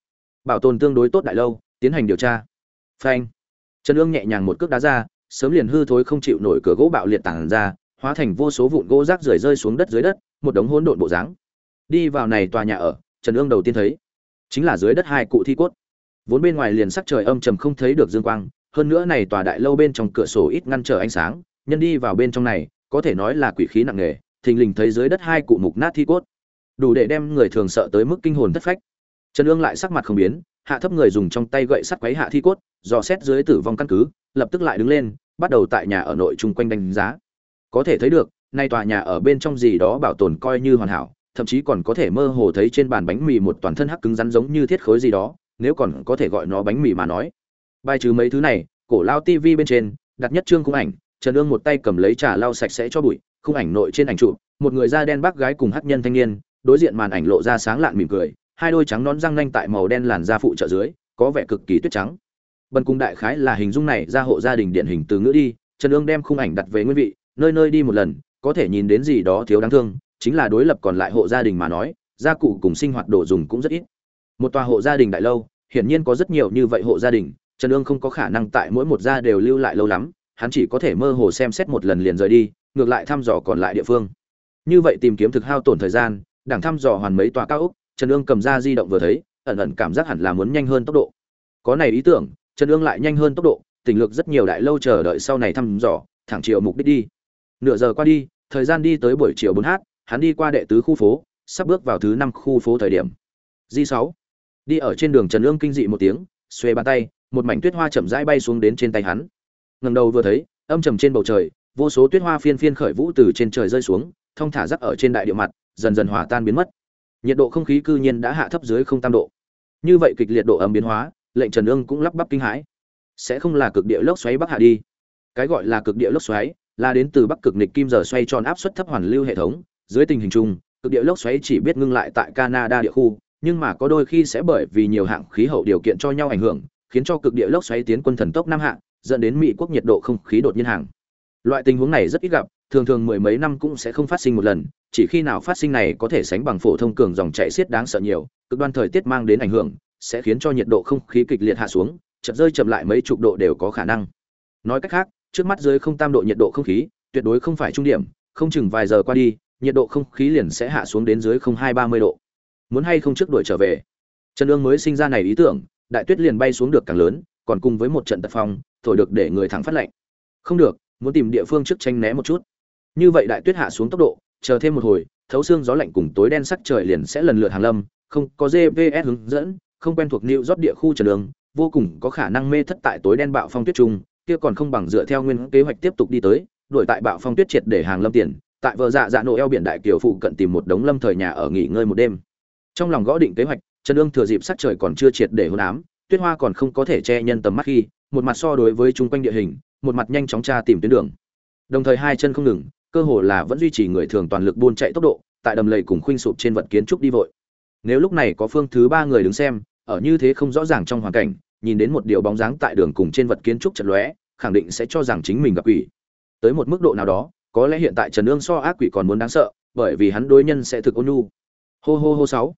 Bảo tồn tương đối tốt đại lâu, tiến hành điều tra. Phanh. Trần ương nhẹ nhàng một cước đá ra, sớm liền hư thối không chịu nổi cửa gỗ bạo liệt tản ra, hóa thành vô số vụn gỗ rác rưởi rơi xuống đất dưới đất, một đống hỗn độn bộ dáng. Đi vào này tòa nhà ở, trần ương đầu tiên thấy, chính là dưới đất hai cụ thi cốt. Vốn bên ngoài liền sắc trời âm trầm không thấy được dương quang, hơn nữa này tòa đại lâu bên trong cửa sổ ít ngăn trở ánh sáng, nhân đi vào bên trong này, có thể nói là quỷ khí nặng nề thình lình thấy dưới đất hai cụ mục nát thi cốt. Đủ để đem người thường sợ tới mức kinh hồn thất phách. Trần ương lại sắc mặt không biến, hạ thấp người dùng trong tay gậy sắt quấy hạ thi cốt, dò xét dưới tử vong căn cứ, lập tức lại đứng lên, bắt đầu tại nhà ở nội chung quanh đánh giá. Có thể thấy được, nay tòa nhà ở bên trong gì đó bảo tồn coi như hoàn hảo, thậm chí còn có thể mơ hồ thấy trên bàn bánh mì một toàn thân hắc cứng rắn giống như thiết khối gì đó, nếu còn có thể gọi nó bánh mì mà nói. Bài trừ mấy thứ này, cổ lao tv bên trên, đặt nhất trương khung ảnh, trần ương một tay cầm lấy trà lau sạch sẽ cho bụi khung ảnh nội trên ảnh trụ một người da đen bác gái cùng hắc nhân thanh niên, đối diện màn ảnh lộ ra sáng lạn mỉm cười, hai đôi trắng nón răng nanh tại màu đen làn da phụ trợ dưới, có vẻ cực kỳ tuyết trắng. Bần cung đại khái là hình dung này ra hộ gia đình điển hình từ ngữ đi, trần ương đem khung ảnh đặt về nguyên vị, nơi nơi đi một lần, có thể nhìn đến gì đó thiếu đáng thương, chính là đối lập còn lại hộ gia đình mà nói, gia cụ cùng sinh hoạt đồ dùng cũng rất ít. Một tòa hộ gia đình đại lâu, hiển nhiên có rất nhiều như vậy hộ gia đình, trần ương không có khả năng tại mỗi một gia đều lưu lại lâu lắm, hắn chỉ có thể mơ hồ xem xét một lần liền rời đi ngược lại thăm dò còn lại địa phương. Như vậy tìm kiếm thực hao tổn thời gian, đảng thăm dò hoàn mấy tòa cao ốc, trần ương cầm ra di động vừa thấy, ẩn ẩn cảm giác hẳn là muốn nhanh hơn tốc độ. Có này ý tưởng, trần ương lại nhanh hơn tốc độ tình lược rất nhiều đại lâu chờ đợi sau này thăm dò, thẳng chiều mục đích đi. Nửa giờ qua đi, thời gian đi tới buổi chiều bốn h hắn đi qua đệ tứ khu phố, sắp bước vào thứ năm khu phố thời điểm. Di sáu. Đi ở trên đường trần ương kinh dị một tiếng xuê bàn tay, một mảnh tuyết hoa chậm rãi bay xuống đến trên tay hắn. Ngầm đầu vừa thấy, âm trầm trên bầu trời vô số tuyết hoa phiên phiên khởi vũ từ trên trời rơi xuống, thong thả rắc ở trên đại địa mặt, dần dần hòa tan biến mất. Nhiệt độ không khí cư nhiên đã hạ thấp dưới không tam độ. Như vậy kịch liệt độ ấm biến hóa, lệnh trần ương cũng lắp bắp kinh hãi. Sẽ không là cực địa lốc xoáy bắc hạ đi. Cái gọi là cực địa lốc xoáy, là đến từ bắc cực nịch kim giờ xoay tròn áp suất thấp hoàn lưu hệ thống. Dưới tình hình chung, cực địa lốc xoáy chỉ biết ngưng lại tại canada địa khu, nhưng mà có đôi khi sẽ bởi vì nhiều hạng khí hậu điều kiện cho nhau ảnh hưởng, khiến cho cực địa lốc xoáy tiến quân thần tốc nam hạng, dẫn đến mỹ quốc nhiệt độ không khí đột nhiên hàng loại tình huống này rất ít gặp, thường thường mười mấy năm cũng sẽ không phát sinh một lần, chỉ khi nào phát sinh này có thể sánh bằng phổ thông cường dòng chảy xiết đáng sợ nhiều, cực đoan thời tiết mang đến ảnh hưởng, sẽ khiến cho nhiệt độ không khí kịch liệt hạ xuống, chợt rơi chậm lại mấy chục độ đều có khả năng. Nói cách khác, trước mắt dưới không tam độ nhiệt độ không khí, tuyệt đối không phải trung điểm, không chừng vài giờ qua đi, nhiệt độ không khí liền sẽ hạ xuống đến dưới không hai ba mươi độ. Muốn hay không trước đuổi trở về? Trần ương mới sinh ra này ý tưởng, đại tuyết liền bay xuống được càng lớn, còn cùng với một trận tật phong, thổi được để người thắng phát lệnh không được muốn tìm địa phương trước tranh né một chút. Như vậy đại tuyết hạ xuống tốc độ, chờ thêm một hồi, thấu xương gió lạnh cùng tối đen sắc trời liền sẽ lần lượt hàng lâm, không có gps hướng dẫn, không quen thuộc nịu rót địa khu trần đường, vô cùng có khả năng mê thất tại tối đen bạo phong tuyết trung, kia còn không bằng dựa theo nguyên kế hoạch tiếp tục đi tới, đuổi tại bạo phong tuyết triệt để hàng lâm tiền, tại vợ dạ dạ nội eo biển đại kiều phụ cận tìm một đống lâm thời nhà ở nghỉ ngơi một đêm. Trong lòng gõ định kế hoạch, trần ương thừa dịp sắc trời còn chưa triệt để hôn ám, tuyết hoa còn không có thể che nhân tầm mắt khi, một mặt so đối với chung quanh địa hình một mặt nhanh chóng tra tìm tuyến đường. Đồng thời hai chân không ngừng, cơ hồ là vẫn duy trì người thường toàn lực buôn chạy tốc độ, tại đầm lầy cùng khuynh sụp trên vật kiến trúc đi vội. Nếu lúc này có phương thứ ba người đứng xem, ở như thế không rõ ràng trong hoàn cảnh, nhìn đến một điều bóng dáng tại đường cùng trên vật kiến trúc chật lóe, khẳng định sẽ cho rằng chính mình gặp quỷ. Tới một mức độ nào đó, có lẽ hiện tại trần ương so ác quỷ còn muốn đáng sợ, bởi vì hắn đối nhân sẽ thực ôn nhu. Hô hô hô sáu.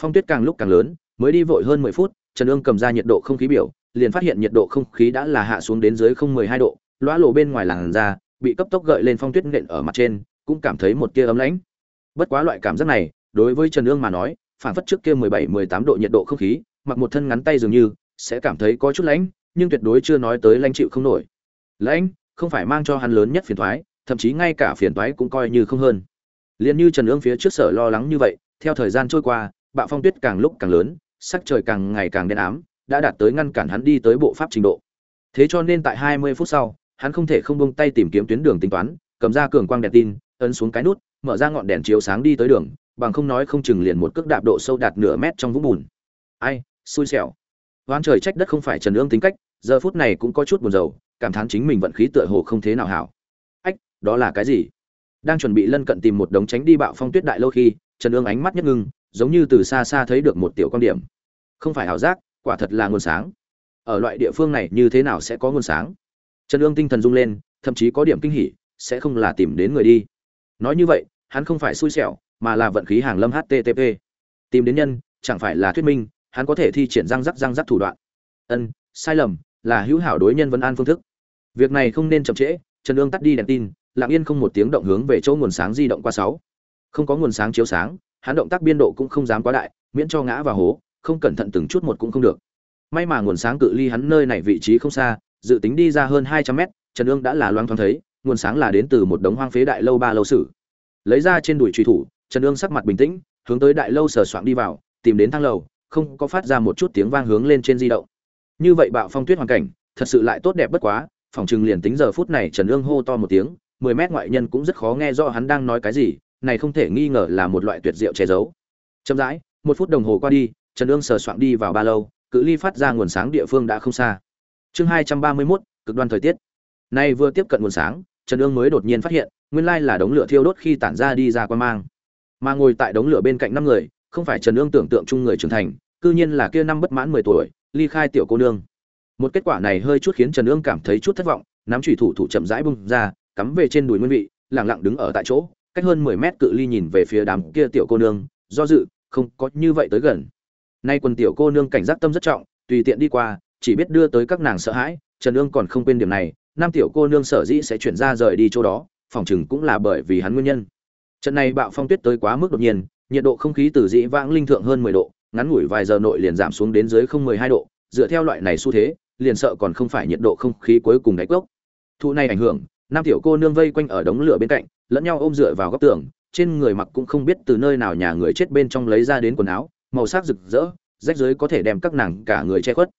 Phong tuyết càng lúc càng lớn, mới đi vội hơn mười phút, trần ương cầm ra nhiệt độ không khí biểu liền phát hiện nhiệt độ không khí đã là hạ xuống đến dưới không mười hai độ loã lộ bên ngoài làn da bị cấp tốc gợi lên phong tuyết nện ở mặt trên cũng cảm thấy một tia ấm lãnh bất quá loại cảm giác này đối với trần ương mà nói phản phất trước kia mười bảy mười tám độ nhiệt độ không khí mặc một thân ngắn tay dường như sẽ cảm thấy có chút lãnh nhưng tuyệt đối chưa nói tới lãnh chịu không nổi lãnh không phải mang cho hắn lớn nhất phiền thoái thậm chí ngay cả phiền toái cũng coi như không hơn. Liên như Trần Ương phía trước sở lo lắng như vậy, theo thời gian trôi qua, bạo phong tuyết càng lúc càng lớn, sắc trời càng ngày càng đen ám, đã đạt tới ngăn cản hắn đi tới bộ pháp trình độ. Thế cho nên tại 20 phút sau, hắn không thể không buông tay tìm kiếm tuyến đường tính toán, cầm ra cường quang đèn tin, ấn xuống cái nút, mở ra ngọn đèn chiếu sáng đi tới đường, bằng không nói không chừng liền một cước đạp độ sâu đạt nửa mét trong vũng bùn. Ai, xui xẻo. Oan trời trách đất không phải Trần Ương tính cách, giờ phút này cũng có chút buồn rầu, cảm thán chính mình vận khí tựa hồ không thế nào hảo Ách, đó là cái gì đang chuẩn bị lân cận tìm một đống tránh đi bạo phong tuyết đại lâu khi trần ương ánh mắt nhất ngưng giống như từ xa xa thấy được một tiểu quan điểm không phải ảo giác quả thật là nguồn sáng. Ở loại địa phương này như thế nào sẽ có nguồn sáng? Trần ương tinh thần rung lên, thậm chí có điểm kinh hỉ, sẽ không là tìm đến người đi. Nói như vậy, hắn không phải xui xẻo, mà là vận khí hàng lâm http tìm đến nhân, chẳng phải là thuyết minh, hắn có thể thi triển răng rắc răng rắc thủ đoạn. Ân, sai lầm, là hữu hảo đối nhân vân an phương thức. Việc này không nên chậm trễ, trần ương tắt đi đèn tin, lặng yên không một tiếng động hướng về chỗ nguồn sáng di động qua sáu. Không có nguồn sáng chiếu sáng, hắn động tác biên độ cũng không dám quá đại, miễn cho ngã vào hố không cẩn thận từng chút một cũng không được. May mà nguồn sáng cự ly hắn nơi này vị trí không xa, dự tính đi ra hơn hai trăm mét, trần ương đã là loang thoáng thấy, nguồn sáng là đến từ một đống hoang phế đại lâu ba lâu sử. Lấy ra trên đùi truy thủ, trần ương sắc mặt bình tĩnh, hướng tới đại lâu sờ soạng đi vào, tìm đến thang lầu, không có phát ra một chút tiếng vang hướng lên trên di động. Như vậy bạo phong tuyết hoàn cảnh, thật sự lại tốt đẹp bất quá, phòng chừng liền tính giờ phút này trần ương hô to một tiếng, mười mét ngoại nhân cũng rất khó nghe rõ hắn đang nói cái gì, này không thể nghi ngờ là một loại tuyệt diệu che giấu. Chậm rãi, một phút đồng hồ qua đi trần Dương sờ soạng đi vào ba lâu, cự ly phát ra nguồn sáng địa phương đã không xa. Chương hai trăm ba mươi mốt, cực đoan thời tiết. Nay vừa tiếp cận nguồn sáng, trần Dương mới đột nhiên phát hiện, nguyên lai là đống lửa thiêu đốt khi tản ra đi ra qua mang. Mà ngồi tại đống lửa bên cạnh năm người, không phải trần Dương tưởng tượng chung người trưởng thành, cư nhiên là kia năm bất mãn mười tuổi, ly khai tiểu cô nương. Một kết quả này hơi chút khiến trần Dương cảm thấy chút thất vọng, nắm chủy thủ thủ chậm rãi bung ra, cắm về trên đùi nguyên vị, lặng lặng đứng ở tại chỗ, cách hơn mười mét cự ly nhìn về phía đám kia tiểu cô nương, do dự, không có như vậy tới gần nay quần tiểu cô nương cảnh giác tâm rất trọng, tùy tiện đi qua, chỉ biết đưa tới các nàng sợ hãi, trần ương còn không quên điểm này, nam tiểu cô nương sở dĩ sẽ chuyển ra rời đi chỗ đó, phòng chừng cũng là bởi vì hắn nguyên nhân. Trận này bạo phong tuyết tới quá mức đột nhiên, nhiệt độ không khí từ dĩ vãng linh thượng hơn mười độ, ngắn ngủi vài giờ nội liền giảm xuống đến dưới không mười hai độ, dựa theo loại này xu thế, liền sợ còn không phải nhiệt độ không khí cuối cùng đáy cốc. Thụ này ảnh hưởng, nam tiểu cô nương vây quanh ở đống lửa bên cạnh, lẫn nhau ôm dựa vào góc tường, trên người mặc cũng không biết từ nơi nào nhà người chết bên trong lấy ra đến quần áo màu sắc rực rỡ, rách rưới có thể đem các nàng cả người che khuất.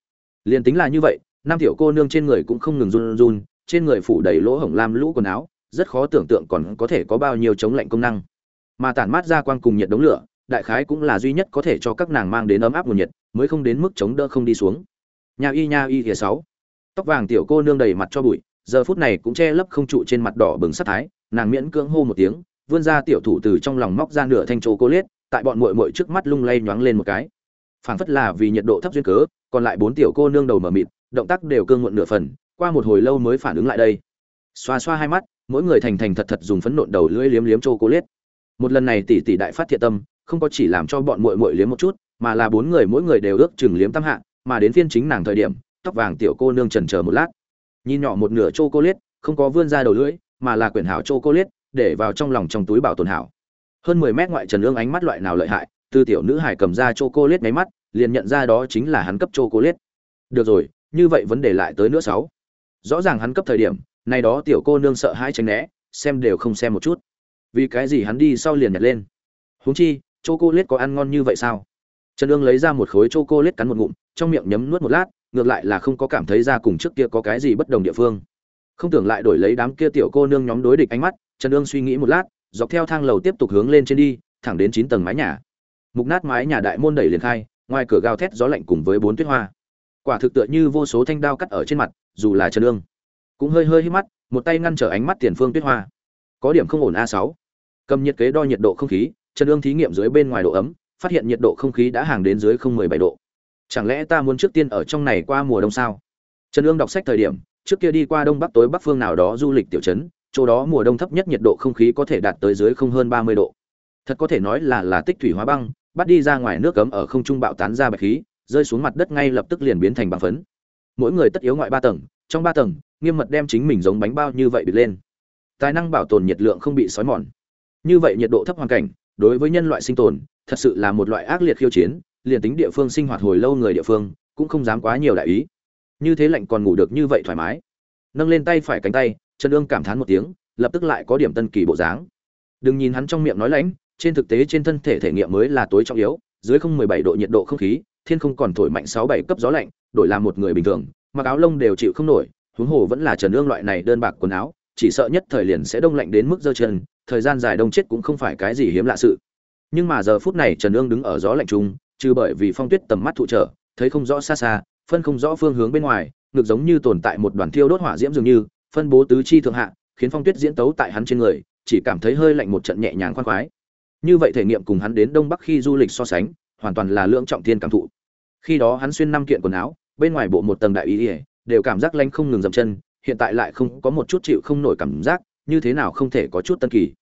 Liền tính là như vậy, năm tiểu cô nương trên người cũng không ngừng run run, trên người phủ đầy lỗ hổng lam lũ quần áo, rất khó tưởng tượng còn có thể có bao nhiêu chống lạnh công năng. Mà tản mát ra quang cùng nhiệt đống lửa, đại khái cũng là duy nhất có thể cho các nàng mang đến ấm áp nguồn nhiệt, mới không đến mức chống đỡ không đi xuống. Nhà y, nha y thìa sáu. Tóc vàng tiểu cô nương đầy mặt cho bụi, giờ phút này cũng che lấp không trụ trên mặt đỏ bừng sắc thái, nàng miễn cưỡng hô một tiếng, vươn ra tiểu thủ từ trong lòng móc ra nửa thanh chỗ cô liết tại bọn muội muội trước mắt lung lay nhoáng lên một cái. Phảng phất là vì nhiệt độ thấp duyên cớ, còn lại bốn tiểu cô nương đầu mở mịt, động tác đều cương muộn nửa phần, qua một hồi lâu mới phản ứng lại đây. Xoa xoa hai mắt, mỗi người thành thành thật thật dùng phấn nộn đầu lưỡi liếm liếm chocolate. cô một lần này tỷ tỷ đại phát thiện tâm, không có chỉ làm cho bọn muội muội liếm một chút, mà là bốn người mỗi người đều ước chừng liếm tam hạ, mà đến phiên chính nàng thời điểm, tóc vàng tiểu cô nương chần chờ một lát. Nhìn nhỏ một nửa chocolate, không có vươn ra đầu lưỡi, mà là quyển hảo chocolate, để vào trong lòng trong túi bảo tồn hảo hơn mười mét ngoại trần ương ánh mắt loại nào lợi hại, từ tiểu nữ hải cầm ra châu cô lết máy mắt, liền nhận ra đó chính là hắn cấp châu cô lết. được rồi, như vậy vấn đề lại tới nữa sáu. Rõ ràng hắn cấp thời điểm, nay đó tiểu cô nương sợ hãi tránh né, xem đều không xem một chút. Vì cái gì hắn đi sau liền nhặt lên? Huống chi châu cô lết có ăn ngon như vậy sao? Trần ương lấy ra một khối châu cô lết cắn một ngụm, trong miệng nhấm nuốt một lát, ngược lại là không có cảm thấy ra cùng trước kia có cái gì bất đồng địa phương. Không tưởng lại đổi lấy đám kia tiểu cô nương nhóm đối địch ánh mắt, trần ương suy nghĩ một lát dọc theo thang lầu tiếp tục hướng lên trên đi, thẳng đến chín tầng mái nhà. Mục nát mái nhà đại môn đẩy liền khai, ngoài cửa gào thét gió lạnh cùng với bốn tuyết hoa. Quả thực tựa như vô số thanh đao cắt ở trên mặt, dù là trần lương. Cũng hơi hơi hít mắt, một tay ngăn trở ánh mắt tiền phương tuyết hoa. Có điểm không ổn a sáu. Cầm nhiệt kế đo nhiệt độ không khí trần lương thí nghiệm dưới bên ngoài độ ấm, phát hiện nhiệt độ không khí đã hàng đến dưới không mười bảy độ. Chẳng lẽ ta muốn trước tiên ở trong này qua mùa đông sao? Trần lương đọc sách thời điểm, trước kia đi qua đông bắc tối bắc phương nào đó du lịch tiểu trấn chỗ đó mùa đông thấp nhất nhiệt độ không khí có thể đạt tới dưới không hơn ba mươi độ. Thật có thể nói là là tích thủy hóa băng, bắt đi ra ngoài nước cấm ở không trung bạo tán ra bạch khí, rơi xuống mặt đất ngay lập tức liền biến thành băng phấn. Mỗi người tất yếu ngoại ba tầng, trong ba tầng, nghiêm mật đem chính mình giống bánh bao như vậy bịt lên. Tài năng bảo tồn nhiệt lượng không bị xói mòn. Như vậy nhiệt độ thấp hoàn cảnh, đối với nhân loại sinh tồn, thật sự là một loại ác liệt khiêu chiến, liền tính địa phương sinh hoạt hồi lâu người địa phương, cũng không dám quá nhiều đại ý. Như thế lạnh còn ngủ được như vậy thoải mái. Nâng lên tay phải cánh tay trần ương cảm thán một tiếng, lập tức lại có điểm tân kỳ bộ dáng. Đừng nhìn hắn trong miệng nói lãnh, trên thực tế trên thân thể thể nghiệm mới là tối trọng yếu, dưới không mười bảy độ nhiệt độ không khí, thiên không còn thổi mạnh sáu bảy cấp gió lạnh, đổi làm một người bình thường, mặc áo lông đều chịu không nổi, huống hồ vẫn là trần ương loại này đơn bạc quần áo, chỉ sợ nhất thời liền sẽ đông lạnh đến mức giơ chân, thời gian dài đông chết cũng không phải cái gì hiếm lạ sự. Nhưng mà giờ phút này trần ương đứng ở gió lạnh trung, trừ bởi vì phong tuyết tầm mắt thụ trở, thấy không rõ xa xa, phân không rõ phương hướng bên ngoài ngược giống như tồn tại một đoàn thiêu đốt hỏa diễm dường như phân bố tứ chi thượng hạ, khiến phong tuyết diễn tấu tại hắn trên người, chỉ cảm thấy hơi lạnh một trận nhẹ nhàng khoan khoái. Như vậy thể nghiệm cùng hắn đến đông bắc khi du lịch so sánh, hoàn toàn là lượng trọng thiên cảm thụ. Khi đó hắn xuyên năm kiện quần áo, bên ngoài bộ một tầng đại ý ỉa đều cảm giác lanh không ngừng dậm chân, hiện tại lại không có một chút chịu không nổi cảm giác, như thế nào không thể có chút tân kỳ.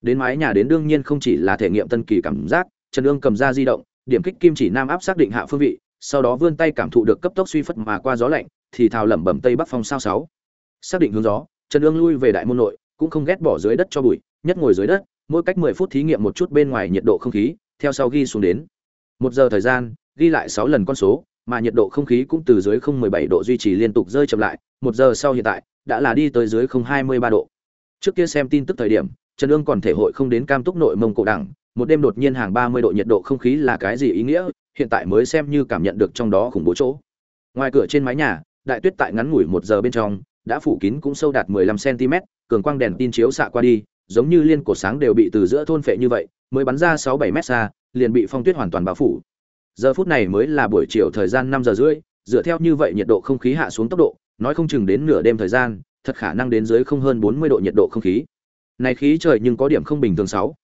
Đến mái nhà đến đương nhiên không chỉ là thể nghiệm tân kỳ cảm giác, trần ương cầm ra di động, điểm kích kim chỉ nam áp xác định hạ phương vị, sau đó vươn tay cảm thụ được cấp tốc suy phất mà qua gió lạnh, thì thào lẩm bẩm tây bắc phong sao sáu xác định hướng gió, trần ương lui về đại môn nội, cũng không ghét bỏ dưới đất cho bụi, nhất ngồi dưới đất, mỗi cách mười phút thí nghiệm một chút bên ngoài nhiệt độ không khí, theo sau ghi xuống đến. Một giờ thời gian, ghi lại sáu lần con số, mà nhiệt độ không khí cũng từ dưới không mười bảy độ duy trì liên tục rơi chậm lại, một giờ sau hiện tại, đã là đi tới dưới không hai mươi ba độ. Trước kia xem tin tức thời điểm, trần ương còn thể hội không đến cam túc nội mông cổ đẳng, một đêm đột nhiên hàng ba mươi độ nhiệt độ không khí là cái gì ý nghĩa, hiện tại mới xem như cảm nhận được trong đó khủng bố chỗ. Ngoài cửa trên mái nhà, đại tuyết tại ngắn ngủi một giờ bên trong đã phủ kín cũng sâu đạt mười lăm cm cường quang đèn tin chiếu xạ qua đi, giống như liên cổ sáng đều bị từ giữa thôn phệ như vậy, mới bắn ra sáu bảy mét xa, liền bị phong tuyết hoàn toàn bao phủ. Giờ phút này mới là buổi chiều thời gian năm giờ rưỡi, dựa theo như vậy nhiệt độ không khí hạ xuống tốc độ, nói không chừng đến nửa đêm thời gian, thật khả năng đến dưới không hơn bốn mươi độ nhiệt độ không khí. Này khí trời nhưng có điểm không bình thường sáu.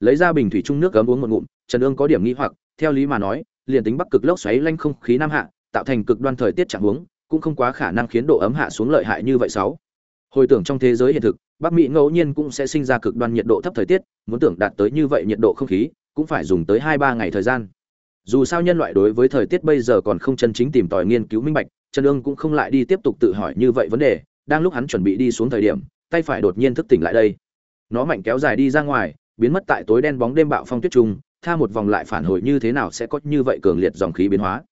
Lấy ra bình thủy chung nước gấm uống một ngụm, trần ương có điểm nghi hoặc, theo lý mà nói, liền tính bắc cực lốc xoáy lanh không khí nam hạ, tạo thành cực đoan thời tiết chẳng huống cũng không quá khả năng khiến độ ấm hạ xuống lợi hại như vậy sáu. Hồi tưởng trong thế giới hiện thực, bắc mỹ ngẫu nhiên cũng sẽ sinh ra cực đoan nhiệt độ thấp thời tiết, muốn tưởng đạt tới như vậy nhiệt độ không khí, cũng phải dùng tới hai ba ngày thời gian. Dù sao nhân loại đối với thời tiết bây giờ còn không chân chính tìm tòi nghiên cứu minh bạch, trần ương cũng không lại đi tiếp tục tự hỏi như vậy vấn đề, đang lúc hắn chuẩn bị đi xuống thời điểm, tay phải đột nhiên thức tỉnh lại đây. Nó mạnh kéo dài đi ra ngoài, biến mất tại tối đen bóng đêm bạo phong tuyết trung, tha một vòng lại phản hồi như thế nào sẽ có như vậy cường liệt dòng khí biến hóa.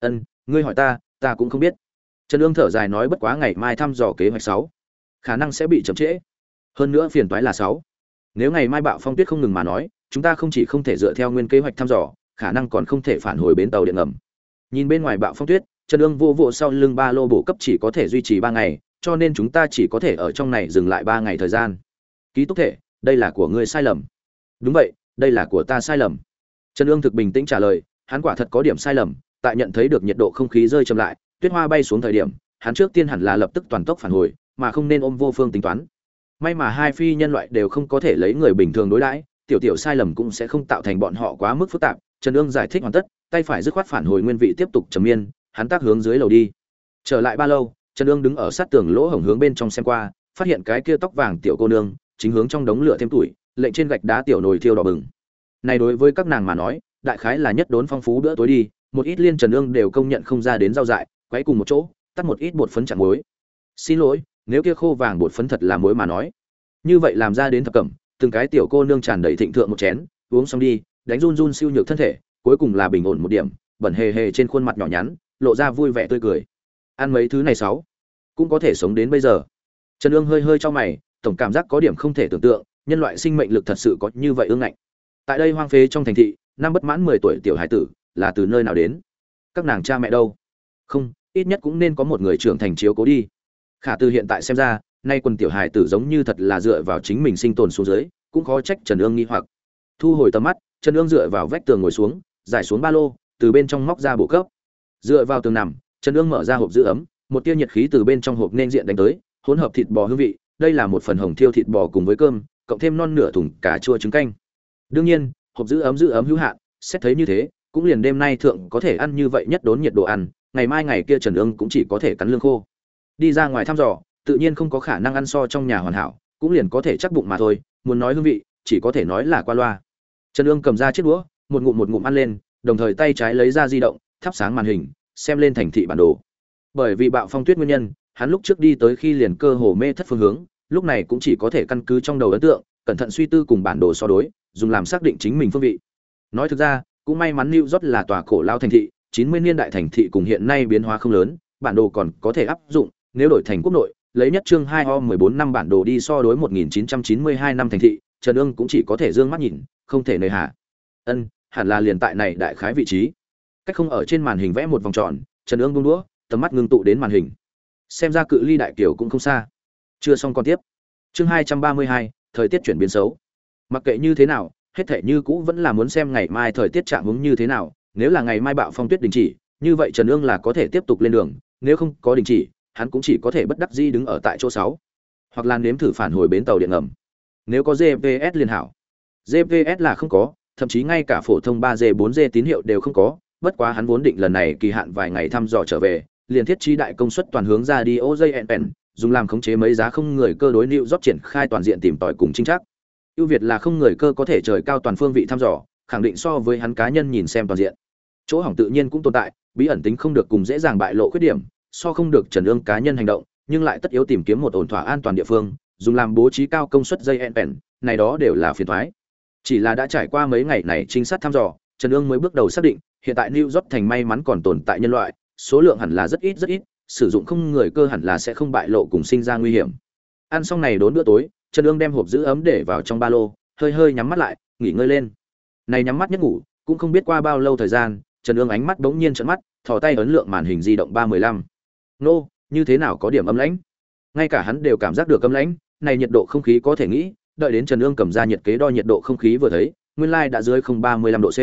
Ân, ngươi hỏi ta ta cũng không biết trần ương thở dài nói bất quá ngày mai thăm dò kế hoạch sáu, khả năng sẽ bị chậm trễ. Hơn nữa phiền toái là sáu. Nếu ngày mai bạo phong tuyết không ngừng mà nói, chúng ta không chỉ không thể dựa theo nguyên kế hoạch thăm dò, khả năng còn không thể phản hồi bến tàu điện ngầm. Nhìn bên ngoài bạo phong tuyết, trần ương vô vô sau lưng ba lô bổ cấp chỉ có thể duy trì ba ngày, cho nên chúng ta chỉ có thể ở trong này dừng lại ba ngày thời gian. Ký túc thể, đây là của ngươi sai lầm. Đúng vậy, đây là của ta sai lầm. Trần ương thực bình tĩnh trả lời, hắn quả thật có điểm sai lầm, tại nhận thấy được nhiệt độ không khí rơi chậm lại tuyết hoa bay xuống thời điểm, hắn trước tiên hẳn là lập tức toàn tốc phản hồi, mà không nên ôm vô phương tính toán. May mà hai phi nhân loại đều không có thể lấy người bình thường đối đãi, tiểu tiểu sai lầm cũng sẽ không tạo thành bọn họ quá mức phức tạp. Trần ương giải thích hoàn tất, tay phải dứt khoát phản hồi nguyên vị tiếp tục trầm miên hắn tác hướng dưới lầu đi. Trở lại ba lâu, trần ương đứng ở sát tường lỗ hổng hướng bên trong xem qua, phát hiện cái kia tóc vàng tiểu cô nương, chính hướng trong đống lửa thêm tuổi, lệnh trên gạch đá tiểu nồi thiêu đỏ bừng. Này đối với các nàng mà nói, đại khái là nhất đốn phong phú bữa tối đi, một ít liên trần ương đều công nhận không ra đến giao dại quấy cùng một chỗ, tắt một ít bột phấn chặn muối. Xin lỗi, nếu kia khô vàng bột phấn thật là muối mà nói. Như vậy làm ra đến thập cẩm, từng cái tiểu cô nương tràn đầy thịnh thượng một chén, uống xong đi, đánh run run siêu nhược thân thể, cuối cùng là bình ổn một điểm, bẩn hề hề trên khuôn mặt nhỏ nhắn, lộ ra vui vẻ tươi cười. Ăn mấy thứ này sáu, cũng có thể sống đến bây giờ. Trần Dương hơi hơi cho mày, tổng cảm giác có điểm không thể tưởng tượng, nhân loại sinh mệnh lực thật sự có như vậy ương ngạnh. Tại đây hoang phế trong thành thị, năm bất mãn mười tuổi tiểu hải tử là từ nơi nào đến? Các nàng cha mẹ đâu? Không ít nhất cũng nên có một người trưởng thành chiếu cố đi. Khả từ hiện tại xem ra, nay quần tiểu hải tử giống như thật là dựa vào chính mình sinh tồn xuống dưới, cũng khó trách trần ương nghi hoặc. Thu hồi tầm mắt, trần ương dựa vào vách tường ngồi xuống, giải xuống ba lô, từ bên trong móc ra bộ cấp. Dựa vào tường nằm, trần ương mở ra hộp giữ ấm, một tia nhiệt khí từ bên trong hộp nên diện đánh tới, hỗn hợp thịt bò hương vị, đây là một phần hồng thiêu thịt bò cùng với cơm, cộng thêm non nửa thùng cà chua trứng canh. Đương nhiên, hộp giữ ấm giữ ấm hữu hạn, xét thấy như thế, cũng liền đêm nay thượng có thể ăn như vậy nhất đốn nhiệt độ ăn ngày mai ngày kia trần ương cũng chỉ có thể cắn lương khô. Đi ra ngoài thăm dò, tự nhiên không có khả năng ăn so trong nhà hoàn hảo, cũng liền có thể chắc bụng mà thôi, muốn nói hương vị, chỉ có thể nói là qua loa. Trần ương cầm ra chiếc đũa, một ngụm một ngụm ăn lên, đồng thời tay trái lấy ra di động, thắp sáng màn hình, xem lên thành thị bản đồ. Bởi vì bạo phong tuyết nguyên nhân, hắn lúc trước đi tới khi liền cơ hồ mê thất phương hướng, lúc này cũng chỉ có thể căn cứ trong đầu ấn tượng, cẩn thận suy tư cùng bản đồ so đối, dùng làm xác định chính mình phương vị. Nói thực ra, cũng may mắn New York là tòa cổ lao thành thị 90 niên đại thành thị cùng hiện nay biến hóa không lớn, bản đồ còn có thể áp dụng, nếu đổi thành quốc nội, lấy nhất chương 2 o 14 năm bản đồ đi so đối 1992 năm thành thị, trần Dương cũng chỉ có thể dương mắt nhìn, không thể nơi hạ ân, hẳn là liền tại này đại khái vị trí. Cách không ở trên màn hình vẽ một vòng tròn, trần Dương buông đũa, tầm mắt ngưng tụ đến màn hình. Xem ra cự ly đại kiểu cũng không xa. Chưa xong còn tiếp. Chương hai trăm ba mươi hai, thời tiết chuyển biến xấu. Mặc kệ như thế nào, hết thể như cũ vẫn là muốn xem ngày mai thời tiết trạng huống như thế nào nếu là ngày mai bạo phong tuyết đình chỉ như vậy trần ương là có thể tiếp tục lên đường nếu không có đình chỉ hắn cũng chỉ có thể bất đắc di đứng ở tại chỗ sáu. Hoặc là nếm thử phản hồi bến tàu điện ngầm. Nếu có gps liên hảo. Gps là không có thậm chí ngay cả phổ thông 3G 4G tín hiệu đều không có, bất quá hắn vốn định lần này kỳ hạn vài ngày thăm dò trở về, liền thiết trí đại công suất toàn hướng ra đi OJNN, dùng làm khống chế mấy giá không người cơ đối liệu rót triển khai toàn diện tìm tòi cùng chính chắc. Ưu việt là không người cơ có thể trời cao toàn phương vị thăm dò, khẳng định so với hắn cá nhân nhìn xem toàn diện. Chỗ hỏng tự nhiên cũng tồn tại, bí ẩn tính không được cùng dễ dàng bại lộ khuyết điểm, so không được Trần Ương cá nhân hành động, nhưng lại tất yếu tìm kiếm một ổn thỏa an toàn địa phương, dùng làm bố trí cao công suất dây NPN, này đó đều là phiền toái. Chỉ là đã trải qua mấy ngày này trinh sát thăm dò, Trần Ương mới bước đầu xác định, hiện tại New York thành may mắn còn tồn tại nhân loại, số lượng hẳn là rất ít rất ít, sử dụng không người cơ hẳn là sẽ không bại lộ cùng sinh ra nguy hiểm. Ăn xong này đốn bữa tối, Trần Ương đem hộp giữ ấm để vào trong ba lô, hơi hơi nhắm mắt lại, nghỉ ngơi lên. Này nhắm mắt nhất ngủ, cũng không biết qua bao lâu thời gian, Trần Ương ánh mắt bỗng nhiên trợn mắt, thò tay ấn lượng màn hình di động 315. Nô, như thế nào có điểm âm lãnh? Ngay cả hắn đều cảm giác được âm lãnh, này nhiệt độ không khí có thể nghĩ, đợi đến Trần Ương cầm ra nhiệt kế đo nhiệt độ không khí vừa thấy, nguyên lai đã dưới 035 độ C.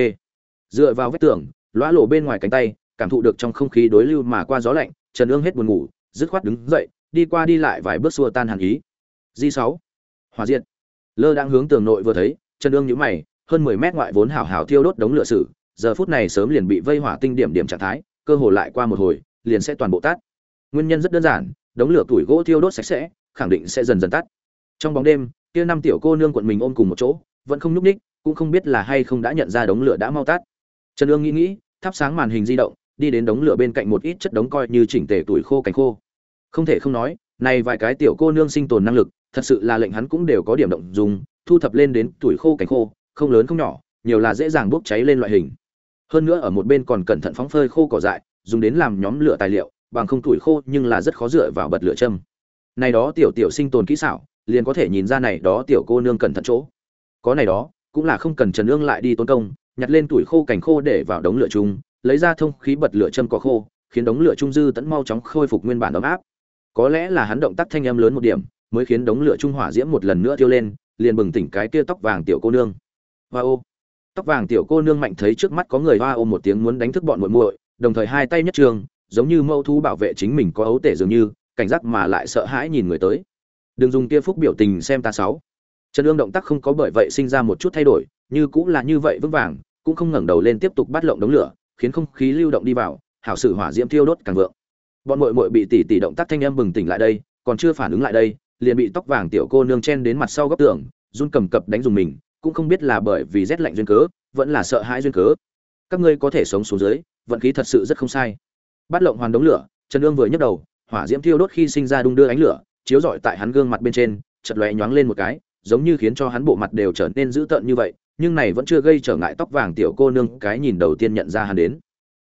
Dựa vào vết tường, lõa lộ bên ngoài cánh tay, cảm thụ được trong không khí đối lưu mà qua gió lạnh, Trần Ương hết buồn ngủ, dứt khoát đứng dậy, đi qua đi lại vài bước xua tan hàn ý. Di 6 Hỏa diện, Lơ đang hướng tường nội vừa thấy, Trần Ương nhíu mày, hơn 10 mét ngoại vốn hảo hảo thiêu đốt đống lửa sử, giờ phút này sớm liền bị vây hỏa tinh điểm điểm trạng thái, cơ hồ lại qua một hồi, liền sẽ toàn bộ tắt. Nguyên nhân rất đơn giản, đống lửa tuổi gỗ thiêu đốt sạch sẽ, khẳng định sẽ dần dần tắt. Trong bóng đêm, kia năm tiểu cô nương quận mình ôm cùng một chỗ vẫn không nhúc ních cũng không biết là hay không đã nhận ra đống lửa đã mau tắt trần Dương nghĩ nghĩ thắp sáng màn hình di động đi đến đống lửa bên cạnh một ít chất đống coi như chỉnh tề tuổi khô cánh khô không thể không nói này vài cái tiểu cô nương sinh tồn năng lực thật sự là lệnh hắn cũng đều có điểm động dùng thu thập lên đến tuổi khô cánh khô không lớn không nhỏ, nhiều là dễ dàng bốc cháy lên loại hình. Hơn nữa ở một bên còn cẩn thận phóng phơi khô cỏ dại, dùng đến làm nhóm lửa tài liệu, bằng không tuổi khô nhưng là rất khó dựa vào bật lửa châm. Này đó tiểu tiểu sinh tồn kỹ xảo, liền có thể nhìn ra này đó tiểu cô nương cẩn thận chỗ. Có này đó, cũng là không cần trần nương lại đi tốn công, nhặt lên tuổi khô cảnh khô để vào đống lửa chung, lấy ra thông khí bật lửa châm có khô, khiến đống lửa trung dư tẫn mau chóng khôi phục nguyên bản ấm áp. Có lẽ là hắn động tác thanh âm lớn một điểm, mới khiến đống lửa trung hỏa diễm một lần nữa tiêu lên, liền bừng tỉnh cái kia tóc vàng tiểu cô nương hoa ô. Tóc vàng tiểu cô nương mạnh thấy trước mắt có người hoa ô một tiếng muốn đánh thức bọn muội muội, đồng thời hai tay nhất trường, giống như mâu thú bảo vệ chính mình có ấu tể dường như, cảnh giác mà lại sợ hãi nhìn người tới. Đừng dùng kia phúc biểu tình xem ta sáu. Trần ương động tác không có bởi vậy sinh ra một chút thay đổi, như cũng là như vậy vững vàng, cũng không ngẩng đầu lên tiếp tục bắt lộng đống lửa, khiến không khí lưu động đi vào, hảo sử hỏa diễm thiêu đốt càng vượng. Bọn muội muội bị tỷ tỷ động tác thanh âm bừng tỉnh lại đây, còn chưa phản ứng lại đây, liền bị tóc vàng tiểu cô nương chen đến mặt sau góc tường, run cầm cập đánh dùng mình cũng không biết là bởi vì rét lạnh duyên cớ vẫn là sợ hãi duyên cớ các ngươi có thể sống xuống dưới vận khí thật sự rất không sai bắt lộng hoàn đống lửa trần ương vừa nhấc đầu hỏa diễm thiêu đốt khi sinh ra đung đưa ánh lửa chiếu rọi tại hắn gương mặt bên trên, chợt lóe nhoáng lên một cái, giống như khiến cho hắn bộ mặt đều trở nên dữ tợn như vậy, nhưng này vẫn chưa gây trở ngại tóc vàng tiểu cô nương cái nhìn đầu tiên nhận ra hắn đến.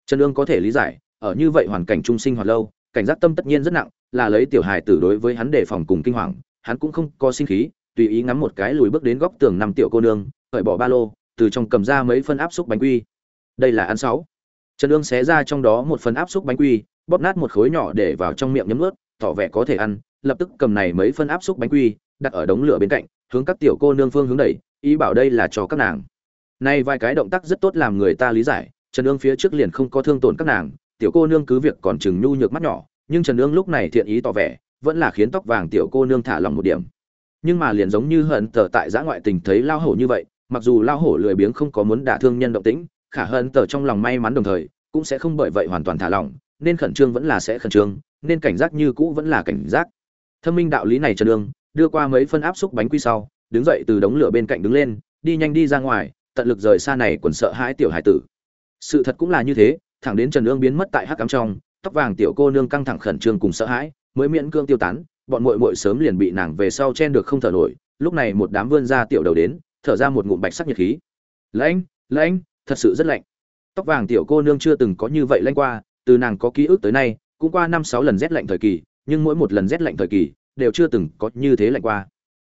Trần ương có thể lý giải, ở như vậy hoàn cảnh trung sinh hoạt lâu, cảnh giác tâm tất nhiên rất nặng, là lấy tiểu hài tử đối với hắn đề phòng cùng kinh hoàng, hắn cũng không có sinh khí, tùy ý ngắm một cái lùi bước đến góc tường năm tiểu cô nương, cởi bỏ ba lô, từ trong cầm ra mấy phân áp xúc bánh quy. Đây là ăn sáu. Trần ương xé ra trong đó một phần áp xúc bánh quy, bóp nát một khối nhỏ để vào trong miệng nhấm ướt tỏ vẻ có thể ăn, lập tức cầm này mấy phân áp xúc bánh quy đặt ở đống lửa bên cạnh hướng các tiểu cô nương phương hướng đẩy ý bảo đây là cho các nàng nay vài cái động tác rất tốt làm người ta lý giải trần ương phía trước liền không có thương tổn các nàng tiểu cô nương cứ việc còn chừng nhu nhược mắt nhỏ nhưng trần ương lúc này thiện ý tỏ vẻ vẫn là khiến tóc vàng tiểu cô nương thả lòng một điểm nhưng mà liền giống như hận tờ tại giã ngoại tình thấy lao hổ như vậy, mặc dù lao hổ lười biếng không có muốn đả thương nhân động tĩnh, khả hận tờ trong lòng may mắn đồng thời, cũng sẽ không bởi vậy hoàn toàn thả lỏng, nên khẩn trương vẫn là sẽ khẩn trương, nên cảnh giác như cũ vẫn là cảnh giác. Thâm minh đạo lý này trần đương đưa qua mấy phân áp xúc bánh quy sau, đứng dậy từ đống lửa bên cạnh đứng lên, đi nhanh đi ra ngoài, tận lực rời xa này quần sợ hãi tiểu hải tử. Sự thật cũng là như thế, thẳng đến trần ương biến mất tại hắc cắm trong, tóc vàng tiểu cô nương căng thẳng khẩn trương cùng sợ hãi, mới miễn cương tiêu tán bọn muội muội sớm liền bị nàng về sau chen được không thở nổi lúc này một đám vươn ra tiểu đầu đến thở ra một ngụm bạch sắc nhiệt khí lạnh, lạnh, thật sự rất lạnh tóc vàng tiểu cô nương chưa từng có như vậy lạnh qua từ nàng có ký ức tới nay cũng qua năm sáu lần rét lạnh thời kỳ nhưng mỗi một lần rét lạnh thời kỳ đều chưa từng có như thế lạnh qua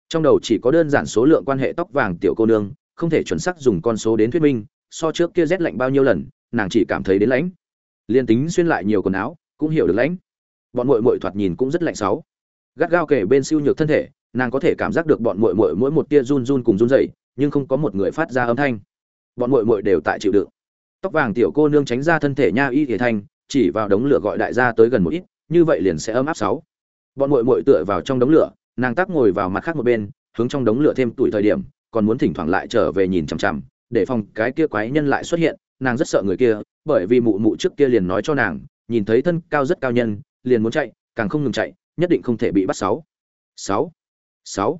trong đầu chỉ có đơn giản số lượng quan hệ tóc vàng tiểu cô nương không thể chuẩn xác dùng con số đến thuyết minh so trước kia rét lạnh bao nhiêu lần nàng chỉ cảm thấy đến lạnh. liên tính xuyên lại nhiều quần áo cũng hiểu được lạnh. bọn muội muội thoạt nhìn cũng rất lạnh sáu gắt gao kể bên siêu nhược thân thể, nàng có thể cảm giác được bọn mội mội mỗi một tia run run cùng run rẩy, nhưng không có một người phát ra âm thanh. Bọn mội mội đều tại chịu đựng. Tóc vàng tiểu cô nương tránh ra thân thể nha y thể thanh chỉ vào đống lửa gọi đại gia tới gần một ít, như vậy liền sẽ ấm áp sáu. Bọn mội mội tựa vào trong đống lửa, nàng tắc ngồi vào mặt khác một bên, hướng trong đống lửa thêm tuổi thời điểm, còn muốn thỉnh thoảng lại trở về nhìn chằm chằm, để phòng cái kia quái nhân lại xuất hiện, nàng rất sợ người kia, bởi vì mụ mụ trước kia liền nói cho nàng, nhìn thấy thân cao rất cao nhân, liền muốn chạy, càng không ngừng chạy nhất định không thể bị bắt sáu. Sáu. Sáu.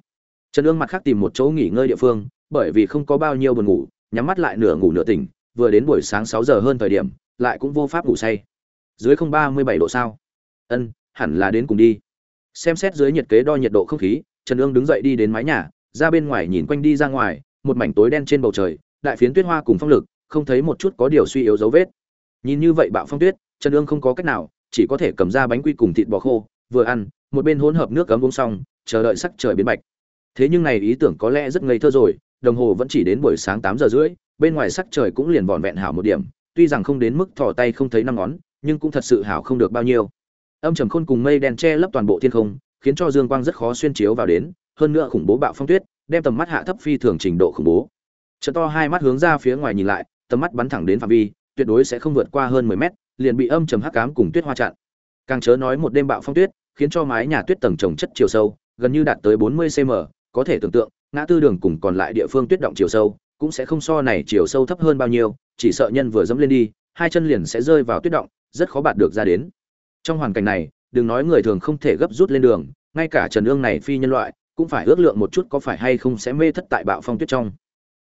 Trần ương mặt khác tìm một chỗ nghỉ ngơi địa phương, bởi vì không có bao nhiêu buồn ngủ, nhắm mắt lại nửa ngủ nửa tỉnh, vừa đến buổi sáng sáu giờ hơn thời điểm, lại cũng vô pháp ngủ say. Dưới không ba mươi bảy độ sao? Ân, hẳn là đến cùng đi. Xem xét dưới nhiệt kế đo nhiệt độ không khí, trần ương đứng dậy đi đến mái nhà, ra bên ngoài nhìn quanh đi ra ngoài, một mảnh tối đen trên bầu trời, đại phiến tuyết hoa cùng phong lực, không thấy một chút có điều suy yếu dấu vết. Nhìn như vậy bạo phong tuyết, trần ương không có cách nào, chỉ có thể cầm ra bánh quy cùng thịt bò khô vừa ăn, một bên hỗn hợp nước cấm uống xong, chờ đợi sắc trời biến bạch thế nhưng này ý tưởng có lẽ rất ngây thơ rồi, đồng hồ vẫn chỉ đến buổi sáng tám giờ rưỡi, bên ngoài sắc trời cũng liền vòn vẹn hảo một điểm, tuy rằng không đến mức thò tay không thấy năm ngón, nhưng cũng thật sự hảo không được bao nhiêu. Âm trầm khôn cùng mây đen che lấp toàn bộ thiên không, khiến cho dương quang rất khó xuyên chiếu vào đến, hơn nữa khủng bố bạo phong tuyết, đem tầm mắt hạ thấp phi thường trình độ khủng bố. Chợ to hai mắt hướng ra phía ngoài nhìn lại, tầm mắt bắn thẳng đến phạm vi, tuyệt đối sẽ không vượt qua hơn mười mét, liền bị âm trầm hắc cám cùng tuyết hoa chặn càng chớ nói một đêm bạo phong tuyết, khiến cho mái nhà tuyết tầng trồng chất chiều sâu, gần như đạt tới bốn mươi cm có thể tưởng tượng, ngã tư đường cùng còn lại địa phương tuyết động chiều sâu, cũng sẽ không so này chiều sâu thấp hơn bao nhiêu, chỉ sợ nhân vừa dẫm lên đi, hai chân liền sẽ rơi vào tuyết động, rất khó bạt được ra đến. Trong hoàn cảnh này, đừng nói người thường không thể gấp rút lên đường, ngay cả trần ương này phi nhân loại, cũng phải ước lượng một chút có phải hay không sẽ mê thất tại bạo phong tuyết trong.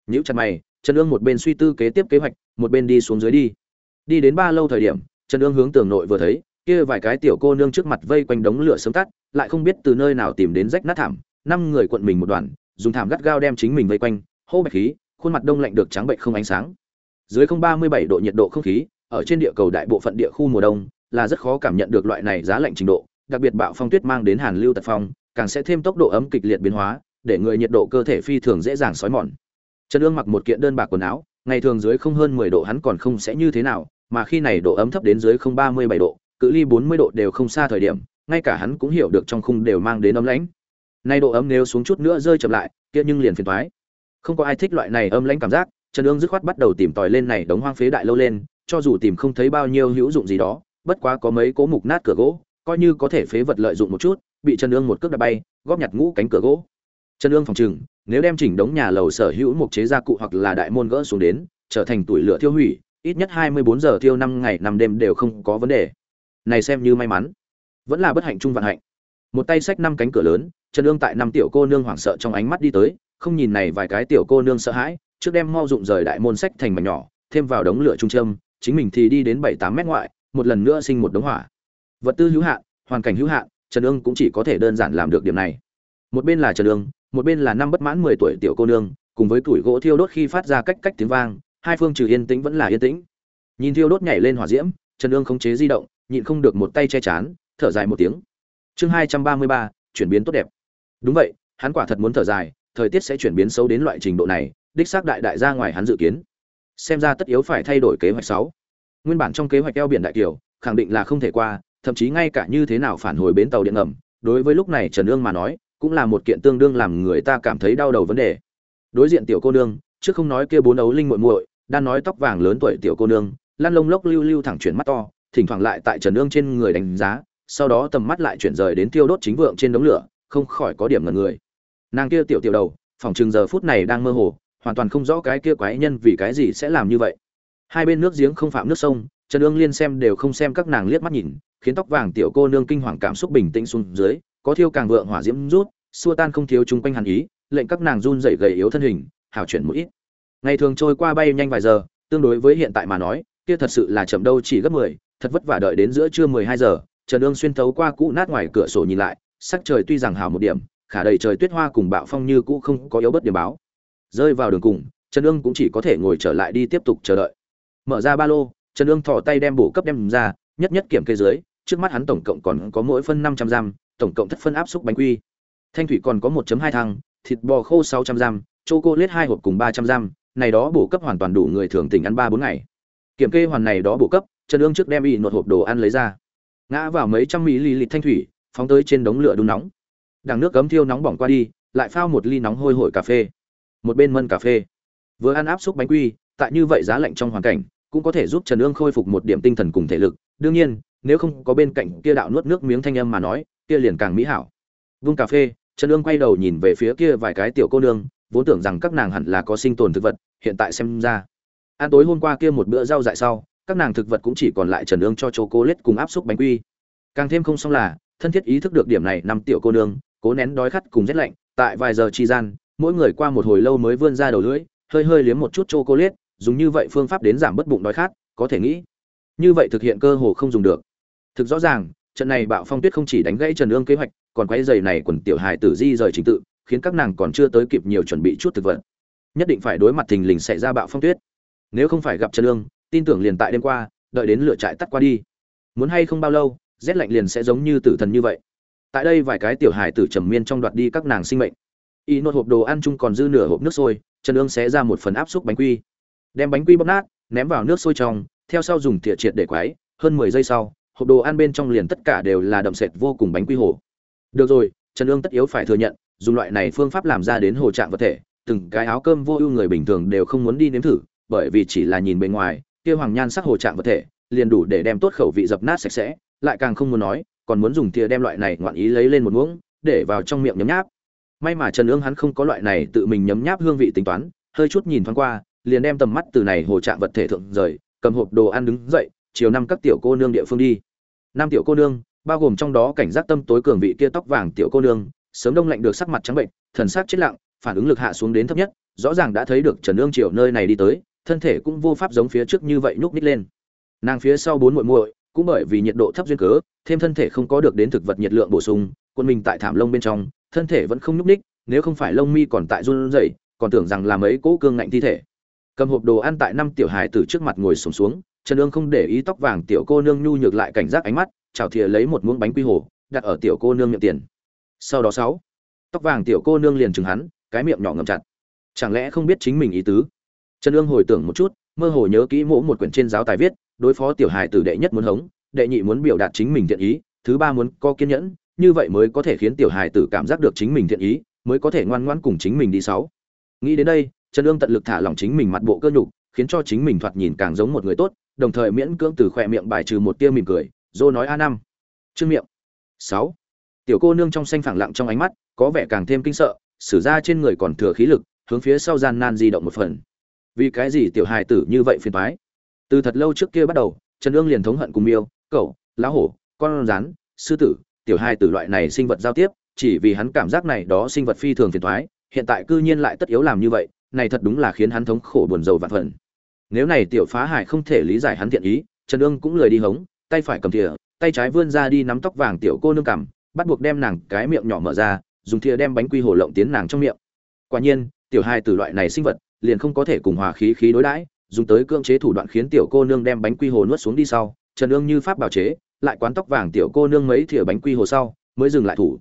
Nhữ chặt mày, trần ương một bên suy tư kế tiếp kế hoạch, một bên đi xuống dưới đi. Đi đến ba lâu thời điểm, trần ương hướng tường nội vừa thấy kia vài cái tiểu cô nương trước mặt vây quanh đống lửa sớm tắt, lại không biết từ nơi nào tìm đến rách nát thảm, năm người quận mình một đoàn, dùng thảm gắt gao đem chính mình vây quanh, hô bạch khí, khuôn mặt đông lạnh được trắng bệnh không ánh sáng. Dưới không ba mươi bảy độ nhiệt độ không khí, ở trên địa cầu đại bộ phận địa khu mùa đông, là rất khó cảm nhận được loại này giá lạnh trình độ, đặc biệt bạo phong tuyết mang đến hàn lưu tật phong, càng sẽ thêm tốc độ ấm kịch liệt biến hóa, để người nhiệt độ cơ thể phi thường dễ dàng xói mòn. Trần ương mặc một kiện đơn bạc quần áo, ngày thường dưới không hơn mười độ hắn còn không sẽ như thế nào, mà khi này độ ấm thấp đến dưới không ba mươi bảy độ cự ly bốn mươi độ đều không xa thời điểm, ngay cả hắn cũng hiểu được trong khung đều mang đến ấm lãnh. Nay độ ấm nếu xuống chút nữa rơi chậm lại, kia nhưng liền phiền toái. Không có ai thích loại này âm lãnh cảm giác, trần Dương dứt khoát bắt đầu tìm tòi lên này đống hoang phế đại lâu lên, cho dù tìm không thấy bao nhiêu hữu dụng gì đó, bất quá có mấy cố mục nát cửa gỗ, coi như có thể phế vật lợi dụng một chút, bị trần Dương một cước đạp bay, góp nhặt ngũ cánh cửa gỗ. Trần Dương phòng trừng, nếu đem chỉnh đống nhà lầu sở hữu mục chế gia cụ hoặc là đại môn gỡ xuống đến, trở thành tuổi lửa thiêu hủy, ít nhất hai mươi bốn giờ thiêu năm ngày năm đêm đều không có vấn đề này xem như may mắn. Vẫn là bất hạnh chung vạn hạnh. Một tay xách năm cánh cửa lớn, trần ương tại năm tiểu cô nương hoảng sợ trong ánh mắt đi tới, không nhìn này vài cái tiểu cô nương sợ hãi, trước đem mau dụng rời đại môn sách thành mảnh nhỏ, thêm vào đống lửa trung trâm, chính mình thì đi đến bảy tám mét ngoại, một lần nữa sinh một đống hỏa. Vật tư hữu hạn, hoàn cảnh hữu hạn, trần ương cũng chỉ có thể đơn giản làm được điểm này. Một bên là trần ương, một bên là năm bất mãn mười tuổi tiểu cô nương, cùng với tuổi gỗ thiêu đốt khi phát ra cách cách tiếng vang, hai phương trừ yên tĩnh vẫn là yên tĩnh. Nhìn thiêu đốt nhảy lên hỏa diễm, trần ương khống chế di động nhịn không được một tay che chán, thở dài một tiếng. Chương hai trăm ba mươi ba, chuyển biến tốt đẹp. Đúng vậy, hắn quả thật muốn thở dài, thời tiết sẽ chuyển biến xấu đến loại trình độ này, đích xác đại đại ra ngoài hắn dự kiến. Xem ra tất yếu phải thay đổi kế hoạch sáu. Nguyên bản trong kế hoạch eo biển đại kiều, khẳng định là không thể qua, thậm chí ngay cả như thế nào phản hồi bến tàu điện ngầm, đối với lúc này trần ương mà nói, cũng là một kiện tương đương làm người ta cảm thấy đau đầu vấn đề. Đối diện tiểu cô nương, trước không nói kia bốn ấu linh muội muội, đang nói tóc vàng lớn tuổi tiểu cô nương, lăn lông lốc lưu lưu thẳng chuyển mắt to thỉnh thoảng lại tại trần ương trên người đánh giá, sau đó tầm mắt lại chuyển rời đến tiêu đốt chính vượng trên đống lửa, không khỏi có điểm ngần người. Nàng kia tiểu tiểu đầu, phòng chừng giờ phút này đang mơ hồ, hoàn toàn không rõ cái kia quái nhân vì cái gì sẽ làm như vậy. Hai bên nước giếng không phạm nước sông, trần ương liên xem đều không xem các nàng liếc mắt nhìn, khiến tóc vàng tiểu cô nương kinh hoàng cảm xúc bình tĩnh xuống dưới, có thiêu càng vượng hỏa diễm rút, xua tan không thiếu chung quanh hàn ý, lệnh các nàng run dậy gầy yếu thân hình hào chuyển một ít. Ngày thường trôi qua bay nhanh vài giờ, tương đối với hiện tại mà nói, kia thật sự là chậm đâu chỉ gấp mười thật vất vả đợi đến giữa trưa mười hai giờ, trần Dương xuyên thấu qua cũ nát ngoài cửa sổ nhìn lại, sắc trời tuy rằng hào một điểm, khả đầy trời tuyết hoa cùng bạo phong như cũ không có yếu bất điểm báo. Rơi vào đường cùng, trần Dương cũng chỉ có thể ngồi trở lại đi tiếp tục chờ đợi. Mở ra ba lô, trần Dương thò tay đem bổ cấp đem ra, nhất nhất kiểm kê dưới, trước mắt hắn tổng cộng còn có mỗi phân năm trăm giam tổng cộng thất phân áp xúc bánh quy. Thanh thủy còn có 1 hai thăng, thịt bò khô sáu trăm giam chocolate hai hộp cùng ba trăm giam này đó bổ cấp hoàn toàn đủ người thường tỉnh ăn ba bốn ngày. Kiểm kê hoàn này đó bổ cấp trần ương trước đem y nột hộp đồ ăn lấy ra. Ngã vào mấy trăm ml thanh thủy, phóng tới trên đống lửa đun nóng. Đằng nước cấm thiêu nóng bỏng qua đi, lại phao một ly nóng hôi hổi cà phê. Một bên mân cà phê. Vừa ăn áp xúc bánh quy, tại như vậy giá lạnh trong hoàn cảnh, cũng có thể giúp trần ương khôi phục một điểm tinh thần cùng thể lực. Đương nhiên, nếu không có bên cạnh kia đạo nuốt nước miếng thanh âm mà nói, kia liền càng mỹ hảo. Vung cà phê, trần ương quay đầu nhìn về phía kia vài cái tiểu cô nương, vốn tưởng rằng các nàng hẳn là có sinh tồn thực vật, hiện tại xem ra. Ăn tối hôm qua kia một bữa rau dại sau các nàng thực vật cũng chỉ còn lại trần ương cho chỗ cô lết cùng áp xúc bánh quy. Càng thêm không xong là, thân thiết ý thức được điểm này năm tiểu cô nương, cố nén đói khát cùng rét lạnh, tại vài giờ chi gian, mỗi người qua một hồi lâu mới vươn ra đầu lưỡi, hơi hơi liếm một chút chỗ cô lết dùng như vậy phương pháp đến giảm bất bụng đói khát, có thể nghĩ. Như vậy thực hiện cơ hồ không dùng được. Thực rõ ràng, trận này bạo phong tuyết không chỉ đánh gãy trần ương kế hoạch, còn quay giày này quần tiểu hài tử di rời trình tự, khiến các nàng còn chưa tới kịp nhiều chuẩn bị chút thực vật. Nhất định phải đối mặt thình lình xảy ra bạo phong tuyết. Nếu không phải gặp trần ương tin tưởng liền tại đêm qua, đợi đến lửa trại tắt qua đi. Muốn hay không bao lâu, rét lạnh liền sẽ giống như tử thần như vậy. Tại đây vài cái tiểu hài tử trầm miên trong đoạt đi các nàng sinh mệnh. Y nốt hộp đồ ăn chung còn dư nửa hộp nước sôi, trần ương sẽ ra một phần áp xúc bánh quy. Đem bánh quy bóp nát, ném vào nước sôi trong, theo sau dùng thìa triệt để quái hơn mười giây sau, hộp đồ ăn bên trong liền tất cả đều là đậm sệt vô cùng bánh quy hồ được rồi, trần ương tất yếu phải thừa nhận, dùng loại này phương pháp làm ra đến hồ trạng vật thể, từng cái áo cơm vô ưu người bình thường đều không muốn đi nếm thử, bởi vì chỉ là nhìn bề ngoài kia hoàng nhan sắc hồ trạng vật thể, liền đủ để đem tốt khẩu vị dập nát sạch sẽ, lại càng không muốn nói, còn muốn dùng thìa đem loại này ngoạn ý lấy lên một muỗng, để vào trong miệng nhấm nháp. May mà trần ương hắn không có loại này tự mình nhấm nháp hương vị tính toán, hơi chút nhìn thoáng qua, liền đem tầm mắt từ này hồ trạng vật thể thượng rời, cầm hộp đồ ăn đứng dậy, chiều năm các tiểu cô nương địa phương đi. Năm tiểu cô nương, bao gồm trong đó cảnh giác tâm tối cường vị kia tóc vàng tiểu cô nương, sớm đông lạnh được sắc mặt trắng bệnh, thần sắc chết lặng, phản ứng lực hạ xuống đến thấp nhất, rõ ràng đã thấy được trần ương triều nơi này đi tới thân thể cũng vô pháp giống phía trước như vậy nhúc ních lên. Nàng phía sau bốn muội muội cũng bởi vì nhiệt độ thấp duyên cớ thêm thân thể không có được đến thực vật nhiệt lượng bổ sung quân mình tại thảm lông bên trong thân thể vẫn không nhúc ních nếu không phải lông mi còn tại run rẩy còn tưởng rằng là mấy cỗ cương ngạnh thi thể. Cầm hộp đồ ăn tại năm tiểu hài từ trước mặt ngồi sùng xuống, xuống trần ương không để ý tóc vàng tiểu cô nương nhu nhược lại cảnh giác ánh mắt chào thìa lấy một muỗng bánh quy hồ đặt ở tiểu cô nương miệng tiền. Sau đó sáu tóc vàng tiểu cô nương liền chừng hắn cái miệng nhỏ ngậm chặt. Chẳng lẽ không biết chính mình ý tứ? Trần ương hồi tưởng một chút, mơ hồ nhớ kỹ mỗ một quyển trên giáo tài viết, đối phó tiểu hài tử đệ nhất muốn hống, đệ nhị muốn biểu đạt chính mình thiện ý, thứ ba muốn có kiên nhẫn, như vậy mới có thể khiến tiểu hài tử cảm giác được chính mình thiện ý, mới có thể ngoan ngoãn cùng chính mình đi sáu. Nghĩ đến đây, trần ương tận lực thả lỏng chính mình mặt bộ cơ nhục, khiến cho chính mình thoạt nhìn càng giống một người tốt, đồng thời miễn cưỡng từ khỏe miệng bài trừ một tia mỉm cười, dô nói a năm. Trương miệng. Sáu. Tiểu cô nương trong xanh phẳng lặng trong ánh mắt, có vẻ càng thêm kinh sợ, sử ra trên người còn thừa khí lực, hướng phía sau gian nan di động một phần vì cái gì tiểu hài tử như vậy phiền toái? Từ thật lâu trước kia bắt đầu, trần ương liền thống hận cùng miêu cậu lá hổ, con rắn, sư tử, tiểu hài tử loại này sinh vật giao tiếp, chỉ vì hắn cảm giác này đó sinh vật phi thường phiền toái, hiện tại cư nhiên lại tất yếu làm như vậy, này thật đúng là khiến hắn thống khổ buồn rầu vạn phần nếu này tiểu phá hải không thể lý giải hắn thiện ý, trần ương cũng lười đi hống, tay phải cầm thìa, tay trái vươn ra đi nắm tóc vàng tiểu cô nương cằm, bắt buộc đem nàng cái miệng nhỏ mở ra, dùng thìa đem bánh quy hồ lộng tiến nàng trong miệng. Quả nhiên, tiểu hài tử loại này sinh vật liền không có thể cùng hòa khí khí đối đãi, dùng tới cưỡng chế thủ đoạn khiến tiểu cô nương đem bánh quy hồ nuốt xuống đi sau, trần ương như pháp bảo chế, lại quán tóc vàng tiểu cô nương mấy thìa bánh quy hồ sau, mới dừng lại thủ.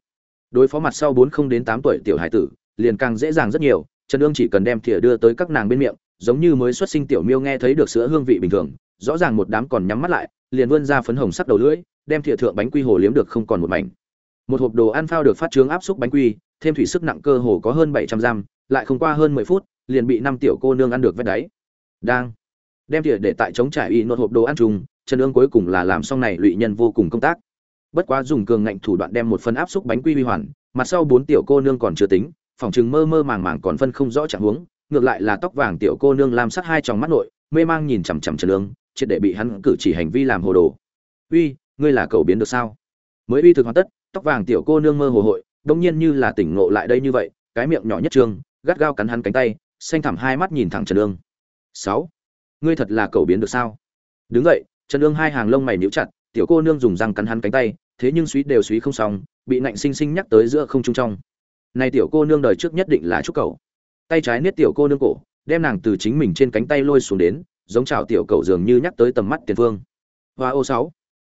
Đối phó mặt sau bốn không đến tám tuổi tiểu hải tử, liền càng dễ dàng rất nhiều, trần ương chỉ cần đem thìa đưa tới các nàng bên miệng, giống như mới xuất sinh tiểu miêu nghe thấy được sữa hương vị bình thường, rõ ràng một đám còn nhắm mắt lại, liền vươn ra phấn hồng sắc đầu lưỡi, đem thìa thượng bánh quy hồ liếm được không còn một mảnh. Một hộp đồ ăn phao được phát trướng áp xúc bánh quy, thêm thủy sức nặng cơ hồ có hơn bảy trăm gram, lại không qua hơn mười phút liền bị năm tiểu cô nương ăn được vết đáy. Đang đem thìa để tại chống trải y nốt hộp đồ ăn trùng trần ương cuối cùng là làm xong này lụy nhân vô cùng công tác. Bất quá dùng cường ngạnh thủ đoạn đem một phần áp xúc bánh quy huy hoàn mặt sau bốn tiểu cô nương còn chưa tính, phòng chừng mơ mơ màng màng còn phân không rõ trạng huống, ngược lại là tóc vàng tiểu cô nương làm sắc hai tròng mắt nội, mê mang nhìn chằm chằm trần ương, triệt để bị hắn cử chỉ hành vi làm hồ đồ. Uy, ngươi là cầu biến được sao? Mới uy thực hoàn tất, tóc vàng tiểu cô nương mơ hồ hội đông nhiên như là tỉnh ngộ lại đây như vậy, cái miệng nhỏ nhất trương, gắt gao cắn hắn cánh tay xanh thẳm hai mắt nhìn thẳng trần Dương. sáu, ngươi thật là cầu biến được sao đứng dậy, trần Dương hai hàng lông mày nhíu chặt, tiểu cô nương dùng răng cắn hắn cánh tay, thế nhưng suýt đều suýt không xong, bị nạnh sinh sinh nhắc tới giữa không trung trong này tiểu cô nương đời trước nhất định là trúc cậu. tay trái niết tiểu cô nương cổ, đem nàng từ chính mình trên cánh tay lôi xuống đến, giống chào tiểu cậu dường như nhắc tới tầm mắt tiền phương hoa ô sáu,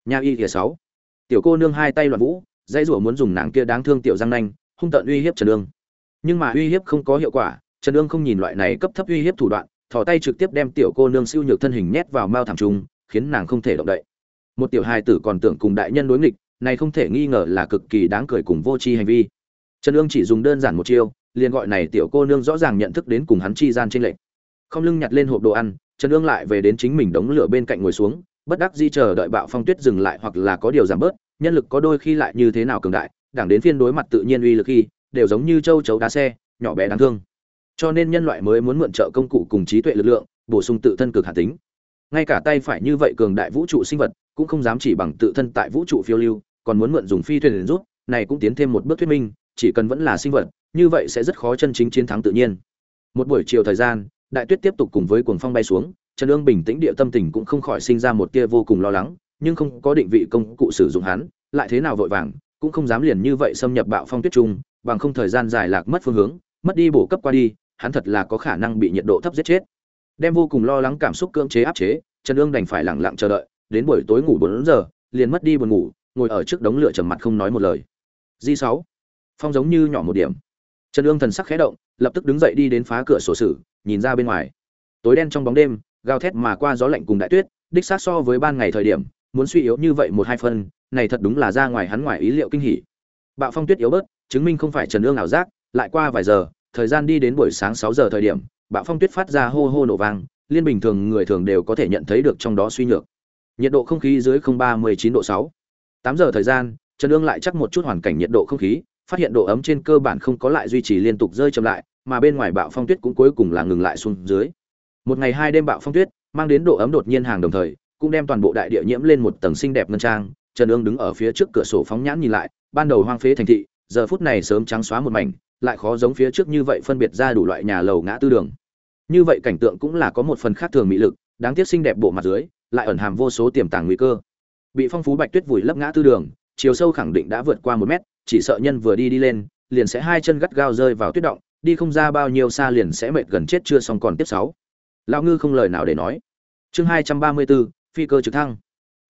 nha y kia sáu tiểu cô nương hai tay loạn vũ, dãy rủa muốn dùng nàng kia đáng thương tiểu răng nanh, hung tận uy hiếp trần Dương. nhưng mà uy hiếp không có hiệu quả trần ương không nhìn loại này cấp thấp uy hiếp thủ đoạn, thò tay trực tiếp đem tiểu cô nương siêu nhược thân hình nhét vào mao thảm trung, khiến nàng không thể động đậy. Một tiểu hài tử còn tưởng cùng đại nhân đối nghịch, này không thể nghi ngờ là cực kỳ đáng cười cùng vô tri hành vi. Trần ương chỉ dùng đơn giản một chiêu, liền gọi này tiểu cô nương rõ ràng nhận thức đến cùng hắn chi gian trên lệnh không lưng nhặt lên hộp đồ ăn, trần ương lại về đến chính mình đống lửa bên cạnh ngồi xuống, bất đắc di chờ đợi bạo phong tuyết dừng lại hoặc là có điều giảm bớt, nhân lực có đôi khi lại như thế nào cường đại đảng đến phiên đối mặt tự nhiên uy lực khi, đều giống như châu chấu đá xe, nhỏ bé đáng thương cho nên nhân loại mới muốn mượn trợ công cụ cùng trí tuệ lực lượng, bổ sung tự thân cực hạt tính. Ngay cả tay phải như vậy cường đại vũ trụ sinh vật, cũng không dám chỉ bằng tự thân tại vũ trụ phiêu lưu, còn muốn mượn dùng phi thuyền đến rút này cũng tiến thêm một bước thuyết minh, chỉ cần vẫn là sinh vật, như vậy sẽ rất khó chân chính chiến thắng tự nhiên. Một buổi chiều thời gian, đại tuyết tiếp tục cùng với cuồng phong bay xuống, trần ương bình tĩnh địa tâm tình cũng không khỏi sinh ra một tia vô cùng lo lắng, nhưng không có định vị công cụ sử dụng hắn, lại thế nào vội vàng, cũng không dám liền như vậy xâm nhập bạo phong tuyết trung, bằng không thời gian dài lạc mất phương hướng, mất đi bổ cấp qua đi hắn thật là có khả năng bị nhiệt độ thấp giết chết. Đem vô cùng lo lắng cảm xúc cưỡng chế áp chế, trần ương đành phải lẳng lặng chờ đợi, đến buổi tối ngủ bốn giờ, liền mất đi buồn ngủ, ngồi ở trước đống lửa trầm mặt không nói một lời. Di sáu, phong giống như nhỏ một điểm. Trần ương thần sắc khẽ động, lập tức đứng dậy đi đến phá cửa sổ sử, nhìn ra bên ngoài. Tối đen trong bóng đêm, gào thét mà qua gió lạnh cùng đại tuyết, đích xác so với ban ngày thời điểm, muốn suy yếu như vậy một hai phân này thật đúng là ra ngoài hắn ngoài ý liệu kinh hỉ. Bạo phong tuyết yếu bớt, chứng minh không phải trần ương ảo giác, lại qua vài giờ thời gian đi đến buổi sáng sáu giờ thời điểm, bạo phong tuyết phát ra hô hô nổ vang, liên bình thường người thường đều có thể nhận thấy được trong đó suy nhược. Nhiệt độ không khí dưới không ba mươi chín độ sáu. Tám giờ thời gian, trần Dương lại chắc một chút hoàn cảnh nhiệt độ không khí, phát hiện độ ấm trên cơ bản không có lại duy trì liên tục rơi chậm lại, mà bên ngoài bạo phong tuyết cũng cuối cùng là ngừng lại xuống dưới. Một ngày hai đêm bạo phong tuyết mang đến độ ấm đột nhiên hàng đồng thời, cũng đem toàn bộ đại địa nhiễm lên một tầng xinh đẹp ngân trang. Trần Dương đứng ở phía trước cửa sổ phóng nhãn nhìn lại, ban đầu hoang phế thành thị, giờ phút này sớm trắng xóa một mảnh lại khó giống phía trước như vậy phân biệt ra đủ loại nhà lầu ngã tư đường. Như vậy cảnh tượng cũng là có một phần khác thường mỹ lực, đáng tiếc xinh đẹp bộ mặt dưới, lại ẩn hàm vô số tiềm tàng nguy cơ. Bị phong phú bạch tuyết vùi lấp ngã tư đường, chiều sâu khẳng định đã vượt qua một mét, chỉ sợ nhân vừa đi đi lên, liền sẽ hai chân gắt gao rơi vào tuyết động, đi không ra bao nhiêu xa liền sẽ mệt gần chết chưa xong còn tiếp sáu. Lão ngư không lời nào để nói. Chương hai trăm ba mươi bốn, phi cơ trực thăng.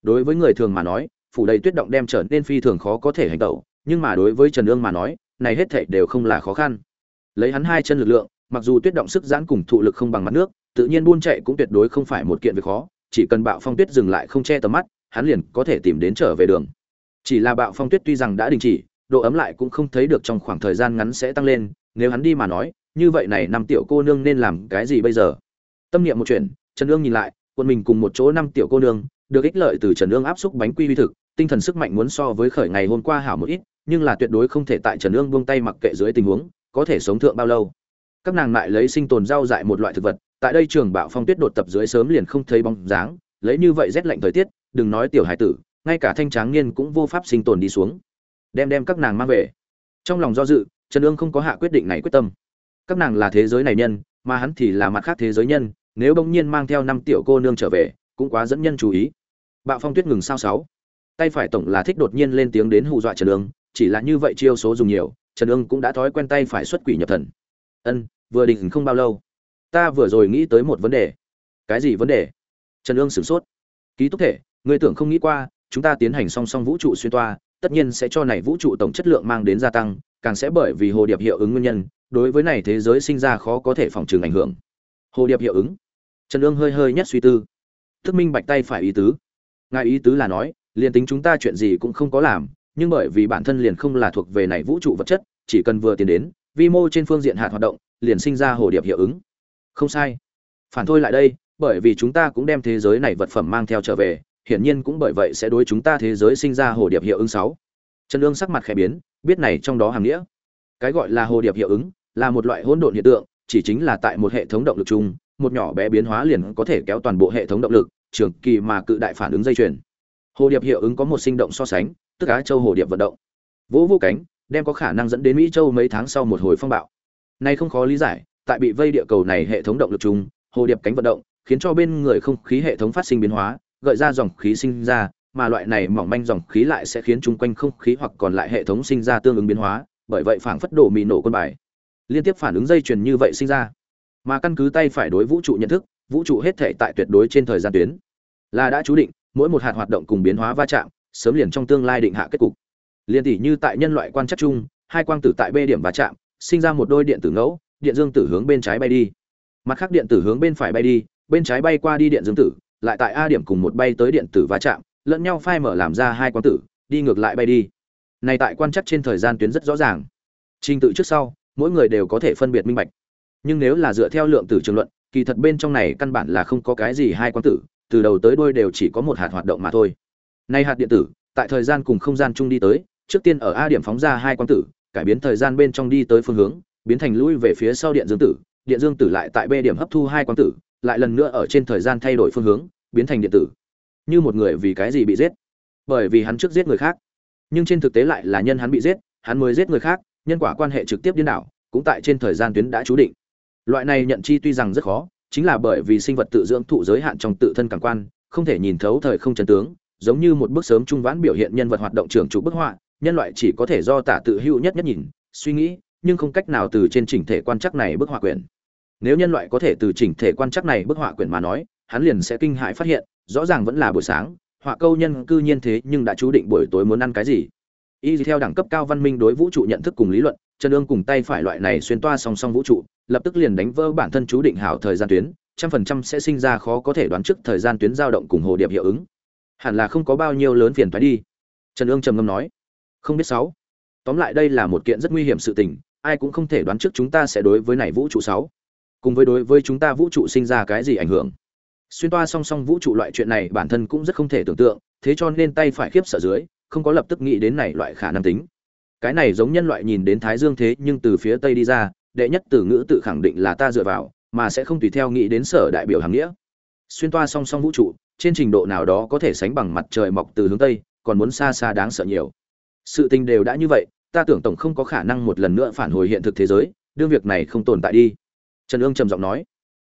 Đối với người thường mà nói, phủ đầy tuyết động đem trở nên phi thường khó có thể hành tẩu, nhưng mà đối với trần ương mà nói này hết thảy đều không là khó khăn. Lấy hắn hai chân lực lượng, mặc dù tuyết động sức giãn cùng thụ lực không bằng mặt nước, tự nhiên buôn chạy cũng tuyệt đối không phải một kiện việc khó, chỉ cần bạo phong tuyết dừng lại không che tầm mắt, hắn liền có thể tìm đến trở về đường. Chỉ là bạo phong tuyết tuy rằng đã đình chỉ, độ ấm lại cũng không thấy được trong khoảng thời gian ngắn sẽ tăng lên, nếu hắn đi mà nói, như vậy này năm tiểu cô nương nên làm cái gì bây giờ? Tâm niệm một chuyện, trần Nương nhìn lại quân mình cùng một chỗ năm tiểu cô nương, được ích lợi từ trần Nương áp xúc bánh quy vi thực, tinh thần sức mạnh muốn so với khởi ngày hôm qua hảo một ít nhưng là tuyệt đối không thể tại trần ương buông tay mặc kệ dưới tình huống, có thể sống thượng bao lâu. Các nàng lại lấy sinh tồn rau dại một loại thực vật, tại đây trường bạo phong tuyết đột tập dưới sớm liền không thấy bóng dáng, lấy như vậy rét lạnh thời tiết, đừng nói tiểu hải tử, ngay cả thanh tráng niên cũng vô pháp sinh tồn đi xuống. Đem đem các nàng mang về. Trong lòng do dự, trần ương không có hạ quyết định này quyết tâm. Các nàng là thế giới này nhân, mà hắn thì là mặt khác thế giới nhân, nếu bỗng nhiên mang theo năm tiểu cô nương trở về, cũng quá dẫn nhân chú ý. Bạo phong tuyết ngừng sao sáu. Tay phải tổng là thích đột nhiên lên tiếng đến hù dọa trần ương chỉ là như vậy chiêu số dùng nhiều, trần ương cũng đã thói quen tay phải xuất quỷ nhập thần. Ân, vừa định không bao lâu, ta vừa rồi nghĩ tới một vấn đề. Cái gì vấn đề? Trần ương sửng sốt. Ký túc thể, người tưởng không nghĩ qua, chúng ta tiến hành song song vũ trụ xuyên toa, tất nhiên sẽ cho này vũ trụ tổng chất lượng mang đến gia tăng, càng sẽ bởi vì hồ điệp hiệu ứng nguyên nhân, đối với này thế giới sinh ra khó có thể phòng trừng ảnh hưởng. Hồ điệp hiệu ứng. Trần ương hơi hơi nhất suy tư. Thức minh bạch tay phải ý tứ. Ngài ý tứ là nói, liền tính chúng ta chuyện gì cũng không có làm nhưng bởi vì bản thân liền không là thuộc về này vũ trụ vật chất, chỉ cần vừa tiến đến, vi mô trên phương diện hạt hoạt động, liền sinh ra hồ điệp hiệu ứng. Không sai. Phản thôi lại đây, bởi vì chúng ta cũng đem thế giới này vật phẩm mang theo trở về, hiển nhiên cũng bởi vậy sẽ đối chúng ta thế giới sinh ra hồ điệp hiệu ứng sáu. Trần Dương sắc mặt khẽ biến, biết này trong đó hàm nghĩa. Cái gọi là hồ điệp hiệu ứng, là một loại hỗn độn hiện tượng, chỉ chính là tại một hệ thống động lực chung, một nhỏ bé biến hóa liền có thể kéo toàn bộ hệ thống động lực, trường kỳ mà cự đại phản ứng dây chuyền. Hồ điệp hiệu ứng có một sinh động so sánh tức á châu hồ điệp vận động. Vỗ vô cánh, đem có khả năng dẫn đến mỹ châu mấy tháng sau một hồi phong bạo. Nay không khó lý giải, tại bị vây địa cầu này hệ thống động lực chung, hồ điệp cánh vận động khiến cho bên người không khí hệ thống phát sinh biến hóa, gợi ra dòng khí sinh ra, mà loại này mỏng manh dòng khí lại sẽ khiến chung quanh không khí hoặc còn lại hệ thống sinh ra tương ứng biến hóa, bởi vậy phảng phất đổ mì nổ quân bài. Liên tiếp phản ứng dây chuyền như vậy sinh ra. Mà căn cứ tay phải đối vũ trụ nhận thức, vũ trụ hết thể tại tuyệt đối trên thời gian tuyến là đã chú định, mỗi một hạt hoạt động cùng biến hóa va chạm sớm liền trong tương lai định hạ kết cục. Liên tỷ như tại nhân loại quan chắc chung, hai quang tử tại b điểm va chạm, sinh ra một đôi điện tử ngẫu, điện dương tử hướng bên trái bay đi. Mặt khác điện tử hướng bên phải bay đi, bên trái bay qua đi điện dương tử, lại tại a điểm cùng một bay tới điện tử va chạm, lẫn nhau phai mở làm ra hai quang tử, đi ngược lại bay đi. Này tại quan chắc trên thời gian tuyến rất rõ ràng. Trình tự trước sau, mỗi người đều có thể phân biệt minh bạch. Nhưng nếu là dựa theo lượng tử trường luận, kỳ thật bên trong này căn bản là không có cái gì hai quang tử, từ đầu tới đuôi đều chỉ có một hạt hoạt động mà thôi nay hạt điện tử, tại thời gian cùng không gian chung đi tới, trước tiên ở a điểm phóng ra hai quang tử, cải biến thời gian bên trong đi tới phương hướng, biến thành lui về phía sau điện dương tử, điện dương tử lại tại b điểm hấp thu hai quang tử, lại lần nữa ở trên thời gian thay đổi phương hướng, biến thành điện tử. Như một người vì cái gì bị giết? Bởi vì hắn trước giết người khác. Nhưng trên thực tế lại là nhân hắn bị giết, hắn mới giết người khác, nhân quả quan hệ trực tiếp điên đảo, cũng tại trên thời gian tuyến đã chú định. Loại này nhận chi tuy rằng rất khó, chính là bởi vì sinh vật tự dưỡng thụ giới hạn trong tự thân cảm quan, không thể nhìn thấu thời không chân tướng giống như một bước sớm trung vãn biểu hiện nhân vật hoạt động trưởng chủ bức họa, nhân loại chỉ có thể do tả tự hữu nhất nhất nhìn, suy nghĩ, nhưng không cách nào từ trên chỉnh thể quan chắc này bức họa quyển. Nếu nhân loại có thể từ chỉnh thể quan chắc này bức họa quyển mà nói, hắn liền sẽ kinh hãi phát hiện, rõ ràng vẫn là buổi sáng, họa câu nhân cư nhiên thế nhưng đã chú định buổi tối muốn ăn cái gì. Y theo đẳng cấp cao văn minh đối vũ trụ nhận thức cùng lý luận, chân ương cùng tay phải loại này xuyên toa song song vũ trụ, lập tức liền đánh vỡ bản thân chú định hảo thời gian tuyến, trăm phần trăm sẽ sinh ra khó có thể đoán trước thời gian tuyến dao động cùng hồ điệp hiệu ứng hẳn là không có bao nhiêu lớn phiền thoái đi. Trần ương trầm ngâm nói. Không biết sáu. Tóm lại đây là một kiện rất nguy hiểm sự tình, ai cũng không thể đoán trước chúng ta sẽ đối với này vũ trụ sáu. Cùng với đối với chúng ta vũ trụ sinh ra cái gì ảnh hưởng. Xuyên toa song song vũ trụ loại chuyện này bản thân cũng rất không thể tưởng tượng, thế cho nên tay phải khiếp sợ dưới, không có lập tức nghĩ đến này loại khả năng tính. Cái này giống nhân loại nhìn đến thái dương thế nhưng từ phía tây đi ra, đệ nhất từ ngữ tự khẳng định là ta dựa vào, mà sẽ không tùy theo nghĩ đến sở đại biểu hàng nghĩa. Xuyên toa song song vũ trụ trên trình độ nào đó có thể sánh bằng mặt trời mọc từ hướng tây, còn muốn xa xa đáng sợ nhiều. Sự tình đều đã như vậy, ta tưởng tổng không có khả năng một lần nữa phản hồi hiện thực thế giới, đương việc này không tồn tại đi. Trần ương trầm giọng nói.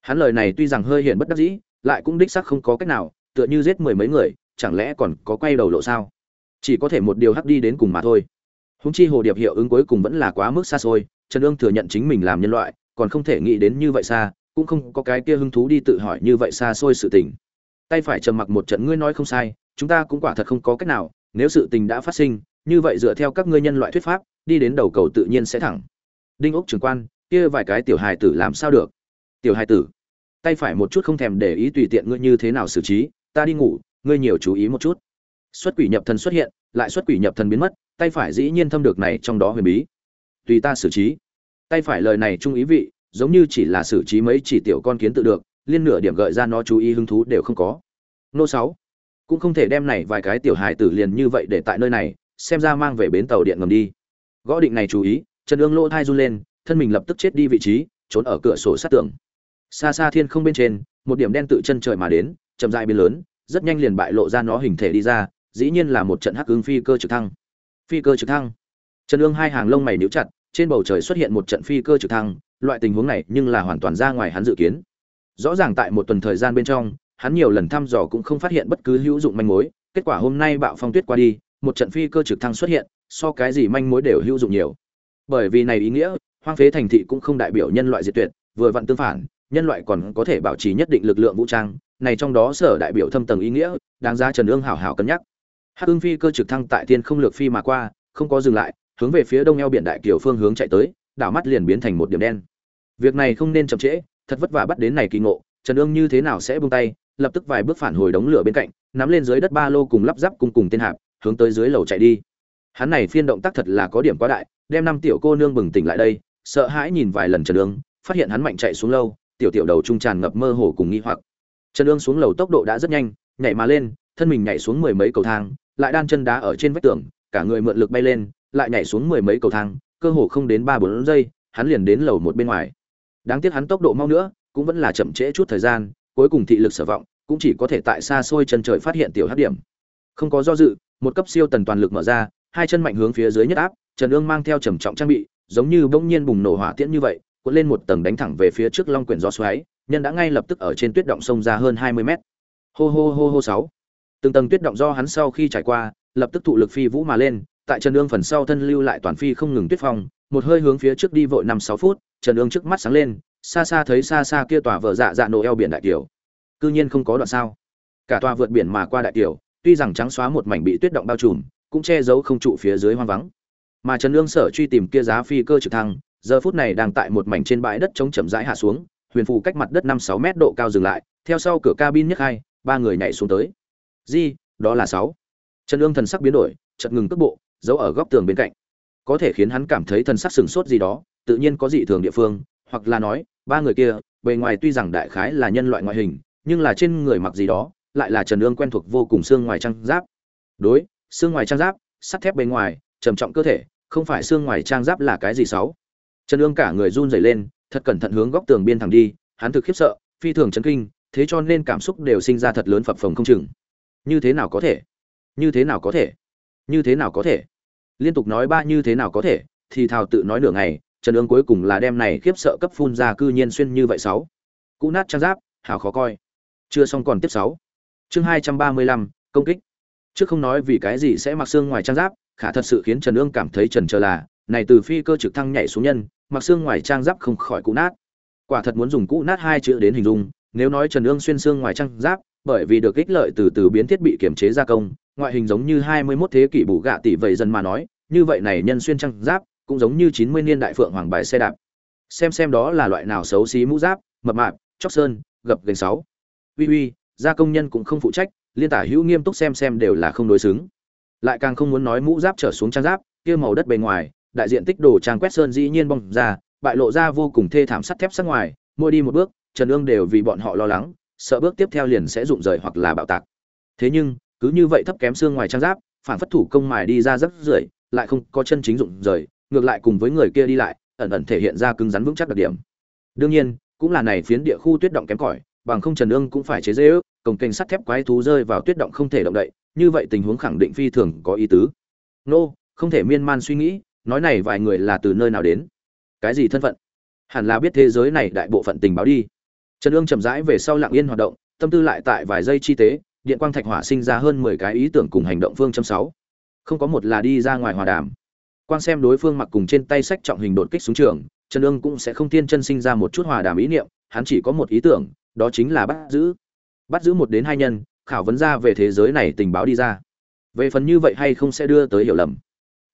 Hắn lời này tuy rằng hơi hiện bất đắc dĩ, lại cũng đích xác không có cách nào, tựa như giết mười mấy người, chẳng lẽ còn có quay đầu lộ sao? Chỉ có thể một điều hắc đi đến cùng mà thôi. Húng chi hồ điệp hiệu ứng cuối cùng vẫn là quá mức xa xôi, trần ương thừa nhận chính mình làm nhân loại, còn không thể nghĩ đến như vậy xa, cũng không có cái kia hứng thú đi tự hỏi như vậy xa xôi sự tình tay phải trầm mặc một trận, ngươi nói không sai, chúng ta cũng quả thật không có cách nào, nếu sự tình đã phát sinh, như vậy dựa theo các ngươi nhân loại thuyết pháp, đi đến đầu cầu tự nhiên sẽ thẳng. Đinh ốc trưởng quan, kia vài cái tiểu hài tử làm sao được? Tiểu hài tử, tay phải một chút không thèm để ý tùy tiện ngươi như thế nào xử trí, ta đi ngủ, ngươi nhiều chú ý một chút. Xuất quỷ nhập thần xuất hiện, lại xuất quỷ nhập thần biến mất, tay phải dĩ nhiên thâm được này trong đó huyền bí. Tùy ta xử trí. Tay phải lời này trung ý vị, giống như chỉ là xử trí mấy chỉ tiểu con kiến tự được liên nửa điểm gợi ra nó chú ý hứng thú đều không có. Nô sáu, cũng không thể đem này vài cái tiểu hài tử liền như vậy để tại nơi này, xem ra mang về bến tàu điện ngầm đi. Gõ định này chú ý, trần ương lỗ thai run lên, thân mình lập tức chết đi vị trí, trốn ở cửa sổ sát tường. Xa xa thiên không bên trên, một điểm đen tự chân trời mà đến, chậm dại biến lớn, rất nhanh liền bại lộ ra nó hình thể đi ra, dĩ nhiên là một trận hắc ứng phi cơ trực thăng. Phi cơ trực thăng. Trần ương hai hàng lông mày níu chặt, trên bầu trời xuất hiện một trận phi cơ trực thăng, loại tình huống này nhưng là hoàn toàn ra ngoài hắn dự kiến rõ ràng tại một tuần thời gian bên trong, hắn nhiều lần thăm dò cũng không phát hiện bất cứ hữu dụng manh mối. Kết quả hôm nay bạo phong tuyết qua đi, một trận phi cơ trực thăng xuất hiện, so cái gì manh mối đều hữu dụng nhiều. Bởi vì này ý nghĩa, hoang phế thành thị cũng không đại biểu nhân loại diệt tuyệt, vừa vặn tương phản, nhân loại còn có thể bảo trì nhất định lực lượng vũ trang, này trong đó sở đại biểu thâm tầng ý nghĩa, đáng ra trần ương hảo hảo cân nhắc. Hắc ương phi cơ trực thăng tại thiên không lược phi mà qua, không có dừng lại, hướng về phía đông eo biển đại kiều phương hướng chạy tới, đảo mắt liền biến thành một điểm đen. Việc này không nên chậm trễ thật vất vả bắt đến này kỳ ngộ, trần ương như thế nào sẽ buông tay, lập tức vài bước phản hồi đống lửa bên cạnh, nắm lên dưới đất ba lô cùng lắp ráp cùng cùng tên hạp, hướng tới dưới lầu chạy đi. Hắn này phiên động tác thật là có điểm quá đại, đem năm tiểu cô nương bừng tỉnh lại đây, sợ hãi nhìn vài lần trần ương, phát hiện hắn mạnh chạy xuống lâu, tiểu tiểu đầu trung tràn ngập mơ hồ cùng nghi hoặc. Trần ương xuống lầu tốc độ đã rất nhanh, nhảy mà lên, thân mình nhảy xuống mười mấy cầu thang, lại đan chân đá ở trên vách tường, cả người mượn lực bay lên, lại nhảy xuống mười mấy cầu thang, cơ hồ không đến ba bốn giây, hắn liền đến lầu một bên ngoài đáng tiếc hắn tốc độ mau nữa, cũng vẫn là chậm trễ chút thời gian, cuối cùng thị lực sở vọng cũng chỉ có thể tại xa xôi chân trời phát hiện tiểu hắc điểm. Không có do dự, một cấp siêu tần toàn lực mở ra, hai chân mạnh hướng phía dưới nhất áp, trần ương mang theo trầm trọng trang bị, giống như bỗng nhiên bùng nổ hỏa tiễn như vậy cuốn lên một tầng đánh thẳng về phía trước long quyển gió xoáy, nhân đã ngay lập tức ở trên tuyết động sông ra hơn hai mươi mét. Hô hô hô hô sáu. Từng tầng tuyết động do hắn sau khi trải qua, lập tức thụ lực phi vũ mà lên tại trần ương phần sau thân lưu lại toàn phi không ngừng tuyết phong, một hơi hướng phía trước đi vội năm sáu phút, trần ương trước mắt sáng lên, xa xa thấy xa xa kia tòa vợ dạ dạ nổ eo biển đại kiều cư nhiên không có đoạn sao. Cả tòa vượt biển mà qua đại kiều tuy rằng trắng xóa một mảnh bị tuyết động bao trùm, cũng che giấu không trụ phía dưới hoang vắng. Mà trần ương sở truy tìm kia giá phi cơ trực thăng, giờ phút này đang tại một mảnh trên bãi đất chống chậm rãi hạ xuống, huyền phù cách mặt đất năm sáu mét độ cao dừng lại, theo sau cửa cabin nhất hai, ba người nhảy xuống tới. Di, đó là sáu. Trần ương thần sắc biến đổi, chợt ngừng cước bộ giấu ở góc tường bên cạnh. Có thể khiến hắn cảm thấy thần sắc sừng sốt gì đó, tự nhiên có dị thường địa phương, hoặc là nói, ba người kia, bề ngoài tuy rằng đại khái là nhân loại ngoại hình, nhưng là trên người mặc gì đó, lại là trần ương quen thuộc vô cùng xương ngoài trang giáp. Đối, xương ngoài trang giáp, sắt thép bề ngoài, trầm trọng cơ thể, không phải xương ngoài trang giáp là cái gì xấu? Trần ương cả người run rẩy lên, thật cẩn thận hướng góc tường biên thẳng đi, hắn thực khiếp sợ, phi thường chấn kinh, thế cho nên cảm xúc đều sinh ra thật lớn phập phồng không chừng. Như thế nào có thể? Như thế nào có thể? Như thế nào có thể? Liên tục nói ba như thế nào có thể, thì thào tự nói nửa ngày, trần ương cuối cùng là đem này khiếp sợ cấp phun ra cư nhiên xuyên như vậy sáu. Cũ nát trang giáp, hảo khó coi. Chưa xong còn tiếp sáu. Chương hai trăm ba mươi lăm, công kích. Trước không nói vì cái gì sẽ mặc xương ngoài trang giáp, khả thật sự khiến trần ương cảm thấy trần trờ là, này từ phi cơ trực thăng nhảy xuống nhân, mặc xương ngoài trang giáp không khỏi cũ nát. Quả thật muốn dùng cũ nát hai chữ đến hình dung, nếu nói trần ương xuyên xương ngoài trang giáp, bởi vì được ích lợi từ từ biến thiết bị kiểm chế gia công, ngoại hình giống như hai mươi 21 thế kỷ bù gạ tỷ vậy dần mà nói như vậy này nhân xuyên trang giáp, cũng giống như chín mươi niên đại phượng hoàng bài xe đạp. Xem xem đó là loại nào xấu xí mũ giáp, mập mạp, chóc sơn, gập gành sáu. Uy uy, gia công nhân cũng không phụ trách, liên tả hữu nghiêm túc xem xem đều là không đối xứng. Lại càng không muốn nói mũ giáp trở xuống trang giáp, kia màu đất bề ngoài, đại diện tích đồ trang quét sơn dĩ nhiên bong ra, bại lộ ra vô cùng thê thảm sắt thép sắc ngoài, mỗi đi một bước, trần ương đều vì bọn họ lo lắng, sợ bước tiếp theo liền sẽ rụng rời hoặc là bạo tạc. Thế nhưng, cứ như vậy thấp kém xương ngoài trang giáp, phản phất thủ công mài đi ra rất rưởi lại không có chân chính dụng rời, ngược lại cùng với người kia đi lại, ẩn ẩn thể hiện ra cứng rắn vững chắc đặc điểm. Đương nhiên, cũng là này phiến địa khu tuyết động kém cỏi, bằng không trần ương cũng phải chế dễ ước cổng kênh sắt thép quái thú rơi vào tuyết động không thể động đậy, như vậy tình huống khẳng định phi thường có ý tứ. Nô, không thể miên man suy nghĩ, nói này vài người là từ nơi nào đến? Cái gì thân phận? Hẳn là biết thế giới này đại bộ phận tình báo đi. Trần ương chậm rãi về sau lặng yên hoạt động, tâm tư lại tại vài giây chi tế, điện quang thạch hỏa sinh ra hơn mười cái ý tưởng cùng hành động phương châm sáu không có một là đi ra ngoài hòa đàm. Quan xem đối phương mặc cùng trên tay sách trọng hình đột kích xuống trường, trần ương cũng sẽ không tiên chân sinh ra một chút hòa đàm ý niệm, hắn chỉ có một ý tưởng, đó chính là bắt giữ. Bắt giữ một đến hai nhân, khảo vấn ra về thế giới này tình báo đi ra. Về phần như vậy hay không sẽ đưa tới hiểu lầm.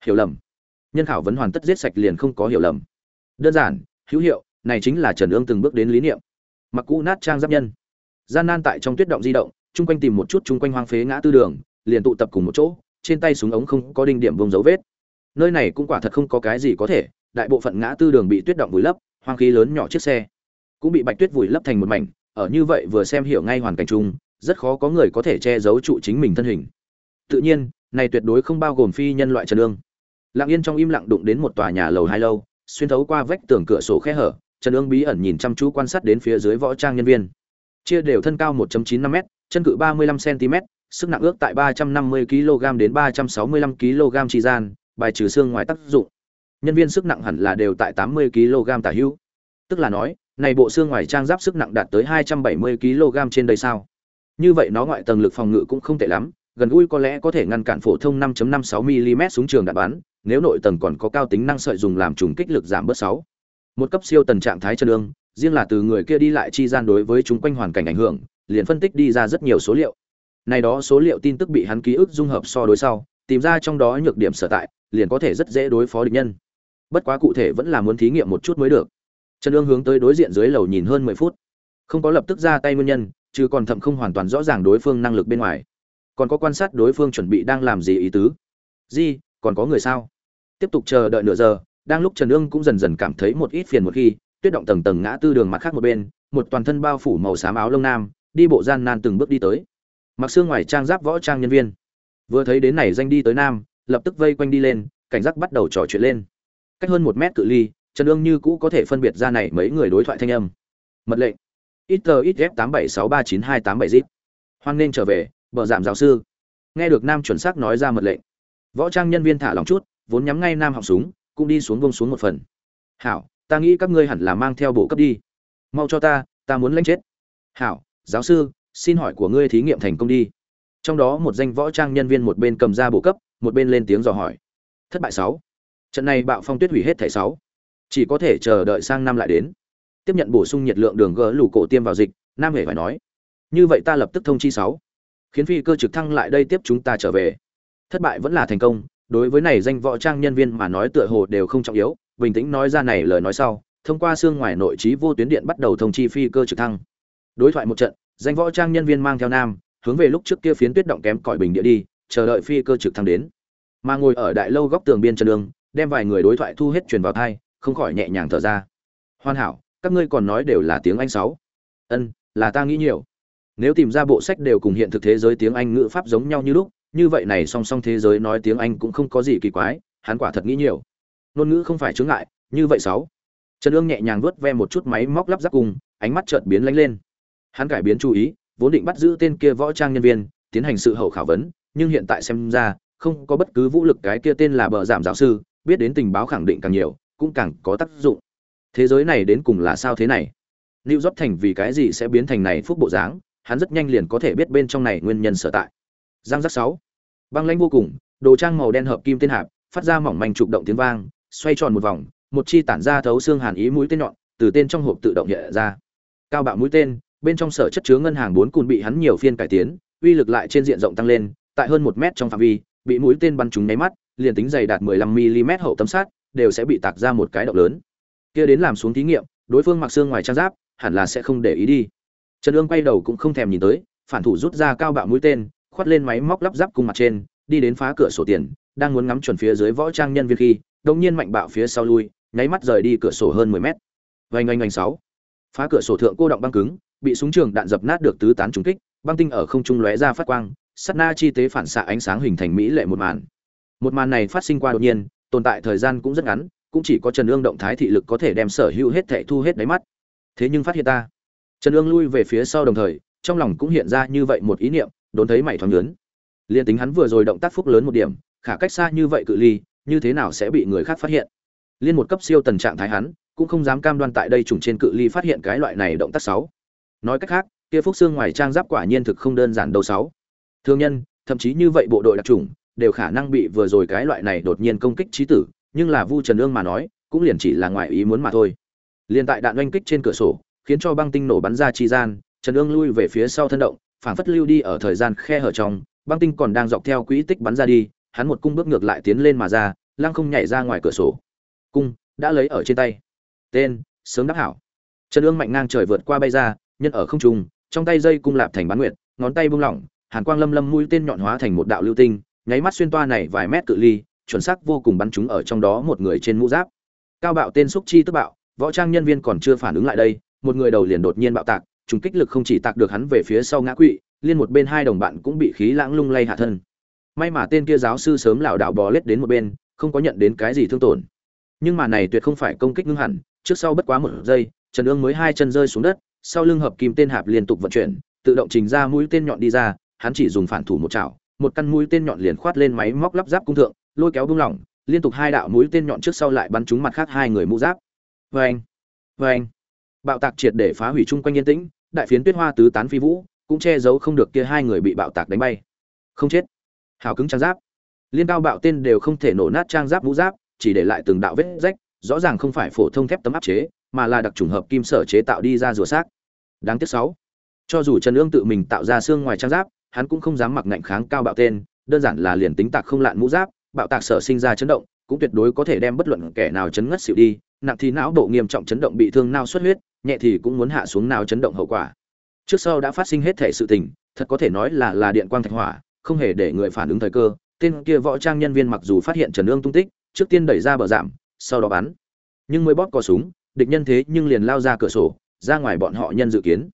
Hiểu lầm. Nhân khảo vấn hoàn tất giết sạch liền không có hiểu lầm. Đơn giản, hữu hiệu, này chính là trần ương từng bước đến lý niệm. Mặc cũ nát trang giáp nhân. Gian nan tại trong tuyết động di động, chung quanh tìm một chút chung quanh hoang phế ngã tư đường, liền tụ tập cùng một chỗ trên tay súng ống không có đinh điểm vùng dấu vết. Nơi này cũng quả thật không có cái gì có thể, đại bộ phận ngã tư đường bị tuyết động vùi lấp, hoang khí lớn nhỏ chiếc xe cũng bị bạch tuyết vùi lấp thành một mảnh, ở như vậy vừa xem hiểu ngay hoàn cảnh chung, rất khó có người có thể che giấu trụ chính mình thân hình. Tự nhiên, này tuyệt đối không bao gồm phi nhân loại trần lương. lặng yên trong im lặng đụng đến một tòa nhà lầu hai lâu, xuyên thấu qua vách tường cửa sổ khe hở, trần ương bí ẩn nhìn chăm chú quan sát đến phía dưới võ trang nhân viên. Chia đều thân cao 1.95 m chân cự 35 cm sức nặng ước tại 350 kg đến 365 kg chi gian, bài trừ xương ngoài tác dụng. Nhân viên sức nặng hẳn là đều tại 80 kg tả hữu. Tức là nói, này bộ xương ngoài trang giáp sức nặng đạt tới 270 kg trên đây sao? Như vậy nó ngoại tầng lực phòng ngự cũng không tệ lắm, gần gũi có lẽ có thể ngăn cản phổ thông 5.56 mm súng trường đạn bắn, nếu nội tầng còn có cao tính năng sợi dùng làm trùng kích lực giảm bớt 6. một cấp siêu tần trạng thái chân ương, riêng là từ người kia đi lại chi gian đối với chúng quanh hoàn cảnh ảnh hưởng, liền phân tích đi ra rất nhiều số liệu này đó số liệu tin tức bị hắn ký ức dung hợp so đối sau, tìm ra trong đó nhược điểm sở tại, liền có thể rất dễ đối phó địch nhân. Bất quá cụ thể vẫn là muốn thí nghiệm một chút mới được. Trần ương hướng tới đối diện dưới lầu nhìn hơn mười phút. Không có lập tức ra tay nguyên nhân, chứ còn thậm không hoàn toàn rõ ràng đối phương năng lực bên ngoài. Còn có quan sát đối phương chuẩn bị đang làm gì ý tứ. Di, còn có người sao? Tiếp tục chờ đợi nửa giờ, đang lúc trần ương cũng dần dần cảm thấy một ít phiền một khi, tuyết động tầng tầng ngã tư đường mặt khác một bên, một toàn thân bao phủ màu xám áo lông nam, đi bộ gian nan từng bước đi tới mặc xương ngoài trang giáp võ trang nhân viên. Vừa thấy đến này danh đi tới nam, lập tức vây quanh đi lên, cảnh giác bắt đầu trò chuyện lên. Cách hơn một mét cự ly, trần ương như cũ có thể phân biệt ra này mấy người đối thoại thanh âm. Mật lệnh. Ít tờ ít f tám bảy sáu ba chín hai tám bảy zip. Hoan nên trở về, bờ giảm giáo sư. Nghe được nam chuẩn xác nói ra mật lệnh. Võ trang nhân viên thả lòng chút, vốn nhắm ngay nam họng súng, cũng đi xuống vông xuống một phần. Hảo, ta nghĩ các ngươi hẳn là mang theo bộ cấp đi. Mau cho ta ta muốn lãnh chết. Hảo, giáo sư xin hỏi của ngươi thí nghiệm thành công đi. Trong đó một danh võ trang nhân viên một bên cầm ra bộ cấp, một bên lên tiếng dò hỏi. Thất bại sáu. Trận này bạo phong tuyết hủy hết thẻ sáu. Chỉ có thể chờ đợi sang năm lại đến. Tiếp nhận bổ sung nhiệt lượng đường gỡ lủ cổ tiêm vào dịch, nam hề phải nói. Như vậy ta lập tức thông chi sáu. Khiến phi cơ trực thăng lại đây tiếp chúng ta trở về. Thất bại vẫn là thành công, đối với này danh võ trang nhân viên mà nói tựa hồ đều không trọng yếu. Bình tĩnh nói ra này lời nói sau, thông qua xương ngoài nội trí vô tuyến điện bắt đầu thông chi phi cơ trực thăng. Đối thoại một trận danh võ trang nhân viên mang theo nam, hướng về lúc trước kia phiến tuyết động kém cỏi bình địa đi, chờ đợi phi cơ trực thăng đến. Mà ngồi ở đại lâu góc tường biên chân đường, đem vài người đối thoại thu hết truyền vào thai, không khỏi nhẹ nhàng thở ra. Hoàn hảo, các ngươi còn nói đều là tiếng anh sáu. Ân, là ta nghĩ nhiều. Nếu tìm ra bộ sách đều cùng hiện thực thế giới tiếng anh ngữ pháp giống nhau như lúc, như vậy này song song thế giới nói tiếng anh cũng không có gì kỳ quái, hắn quả thật nghĩ nhiều. Ngôn ngữ không phải chướng ngại, như vậy sáu. Trần ương nhẹ nhàng vuốt ve một chút máy móc lắp ráp cùng, ánh mắt chợt biến lánh lên hắn cải biến chú ý, vốn định bắt giữ tên kia võ trang nhân viên, tiến hành sự hậu khảo vấn, nhưng hiện tại xem ra, không có bất cứ vũ lực cái kia tên là bờ giảm giáo sư, biết đến tình báo khẳng định càng nhiều, cũng càng có tác dụng. Thế giới này đến cùng là sao thế này? Lưu York thành vì cái gì sẽ biến thành này phúc bộ dáng? Hắn rất nhanh liền có thể biết bên trong này nguyên nhân sở tại. Giang giác sáu. Băng lãnh vô cùng, đồ trang màu đen hợp kim tên hạp, phát ra mỏng manh trục động tiếng vang, xoay tròn một vòng, một chi tản ra thấu xương hàn ý mũi tên nhọn, từ tên trong hộp tự động hiện ra. Cao bạo mũi tên bên trong sở chất chứa ngân hàng bốn cùn bị hắn nhiều phiên cải tiến, uy lực lại trên diện rộng tăng lên, tại hơn một mét trong phạm vi, bị mũi tên bắn trúng nháy mắt, liền tính dày đạt 15 mm hậu tấm sát đều sẽ bị tạc ra một cái động lớn. Kia đến làm xuống thí nghiệm, đối phương mặc xương ngoài trang giáp, hẳn là sẽ không để ý đi. Trần ương quay đầu cũng không thèm nhìn tới, phản thủ rút ra cao bạo mũi tên, khoát lên máy móc lắp ráp cùng mặt trên, đi đến phá cửa sổ tiền, đang muốn ngắm chuẩn phía dưới võ trang nhân viên khi đông nhiên mạnh bạo phía sau lui, nháy mắt rời đi cửa sổ hơn 10 mét. Vành oanh oanh sáu. Phá cửa sổ thượng cô động băng cứng bị súng trường đạn dập nát được tứ tán trúng kích, băng tinh ở không trung lóe ra phát quang sắt na chi tế phản xạ ánh sáng hình thành mỹ lệ một màn. Một màn này phát sinh qua đột nhiên, tồn tại thời gian cũng rất ngắn, cũng chỉ có trần ương động thái thị lực có thể đem sở hữu hết thệ thu hết đáy mắt. Thế nhưng phát hiện ta. Trần ương lui về phía sau đồng thời, trong lòng cũng hiện ra như vậy một ý niệm, đốn thấy mảy thoáng lớn liền tính hắn vừa rồi động tác phúc lớn một điểm, khả cách xa như vậy cự ly, như thế nào sẽ bị người khác phát hiện? Liên một cấp siêu tần trạng thái hắn, cũng không dám cam đoan tại đây trùng trên cự ly phát hiện cái loại này động tác sáu nói cách khác, kia phúc xương ngoài trang giáp quả nhiên thực không đơn giản đâu sáu. Thương nhân, thậm chí như vậy bộ đội đặc trùng đều khả năng bị vừa rồi cái loại này đột nhiên công kích trí tử, nhưng là vu trần ương mà nói, cũng liền chỉ là ngoại ý muốn mà thôi. Liền tại đạn oanh kích trên cửa sổ, khiến cho băng tinh nổ bắn ra chi gian, trần ương lui về phía sau thân động, phảng phất lưu đi ở thời gian khe hở trong, băng tinh còn đang dọc theo quỹ tích bắn ra đi, hắn một cung bước ngược lại tiến lên mà ra, lăng không nhảy ra ngoài cửa sổ. Cung đã lấy ở trên tay. Tên, sớm đắc hảo. Trần ương mạnh ngang trời vượt qua bay ra nhân ở không trung, trong tay dây cung lạp thành bán nguyệt, ngón tay buông lỏng, hàn quang lâm lâm mũi tên nhọn hóa thành một đạo lưu tinh, nháy mắt xuyên toa này vài mét cự ly, chuẩn xác vô cùng bắn chúng ở trong đó một người trên mũ giáp. Cao bạo tên xúc chi tức bạo, võ trang nhân viên còn chưa phản ứng lại đây, một người đầu liền đột nhiên bạo tạc, trùng kích lực không chỉ tạc được hắn về phía sau ngã quỵ, liên một bên hai đồng bạn cũng bị khí lãng lung lay hạ thân. May mà tên kia giáo sư sớm lảo đảo bò lết đến một bên, không có nhận đến cái gì thương tổn. Nhưng mà này tuyệt không phải công kích ngưng hẳn, trước sau bất quá một giây, trần ương mới hai chân rơi xuống đất sau lưng hợp kim tên hạp liên tục vận chuyển tự động trình ra mũi tên nhọn đi ra hắn chỉ dùng phản thủ một chảo một căn mũi tên nhọn liền khoát lên máy móc lắp ráp cung thượng lôi kéo bung lỏng liên tục hai đạo mũi tên nhọn trước sau lại bắn trúng mặt khác hai người mũ giáp. Veng, veng. bạo tạc triệt để phá hủy chung quanh yên tĩnh đại phiến tuyết hoa tứ tán phi vũ cũng che giấu không được kia hai người bị bạo tạc đánh bay. Không chết. Hào cứng trang giáp. Liên cao bạo tên đều không thể nổ nát trang giáp mũ giáp chỉ để lại từng đạo vết rách rõ ràng không phải phổ thông thép tấm áp chế mà là đặc trùng hợp kim sở chế tạo đi ra rùa xác. Đáng tiếc sáu. Cho dù trần ương tự mình tạo ra xương ngoài trang giáp, hắn cũng không dám mặc ngạnh kháng cao bạo tên, đơn giản là liền tính tạc không lạn mũ giáp, bạo tạc sở sinh ra chấn động, cũng tuyệt đối có thể đem bất luận kẻ nào chấn ngất xịu đi, nặng thì não độ nghiêm trọng chấn động bị thương nao xuất huyết, nhẹ thì cũng muốn hạ xuống nào chấn động hậu quả. Trước sau đã phát sinh hết thể sự tình, thật có thể nói là là điện quang thạch hỏa, không hề để người phản ứng thời cơ. Tên kia võ trang nhân viên mặc dù phát hiện trần ương tung tích, trước tiên đẩy ra bờ giảm, sau đó bắn. Nhưng mới bóp cò súng địch nhân thế nhưng liền lao ra cửa sổ, ra ngoài bọn họ nhân dự kiến.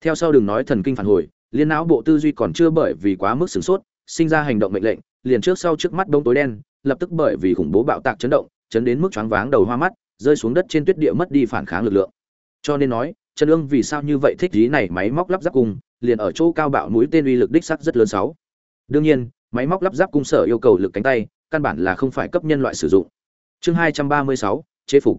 Theo sau đừng nói thần kinh phản hồi, liên não bộ tư duy còn chưa bởi vì quá mức sửng sốt, sinh ra hành động mệnh lệnh, liền trước sau trước mắt đông tối đen, lập tức bởi vì khủng bố bạo tạc chấn động, chấn đến mức choáng váng đầu hoa mắt, rơi xuống đất trên tuyết địa mất đi phản kháng lực lượng. Cho nên nói, trần ương vì sao như vậy thích ý này máy móc lắp ráp cung liền ở chỗ cao bạo mũi tên uy lực đích sắc rất lớn sáu. Đương nhiên, máy móc lắp ráp cung sở yêu cầu lực cánh tay, căn bản là không phải cấp nhân loại sử dụng. Chương hai trăm ba mươi sáu, chế phục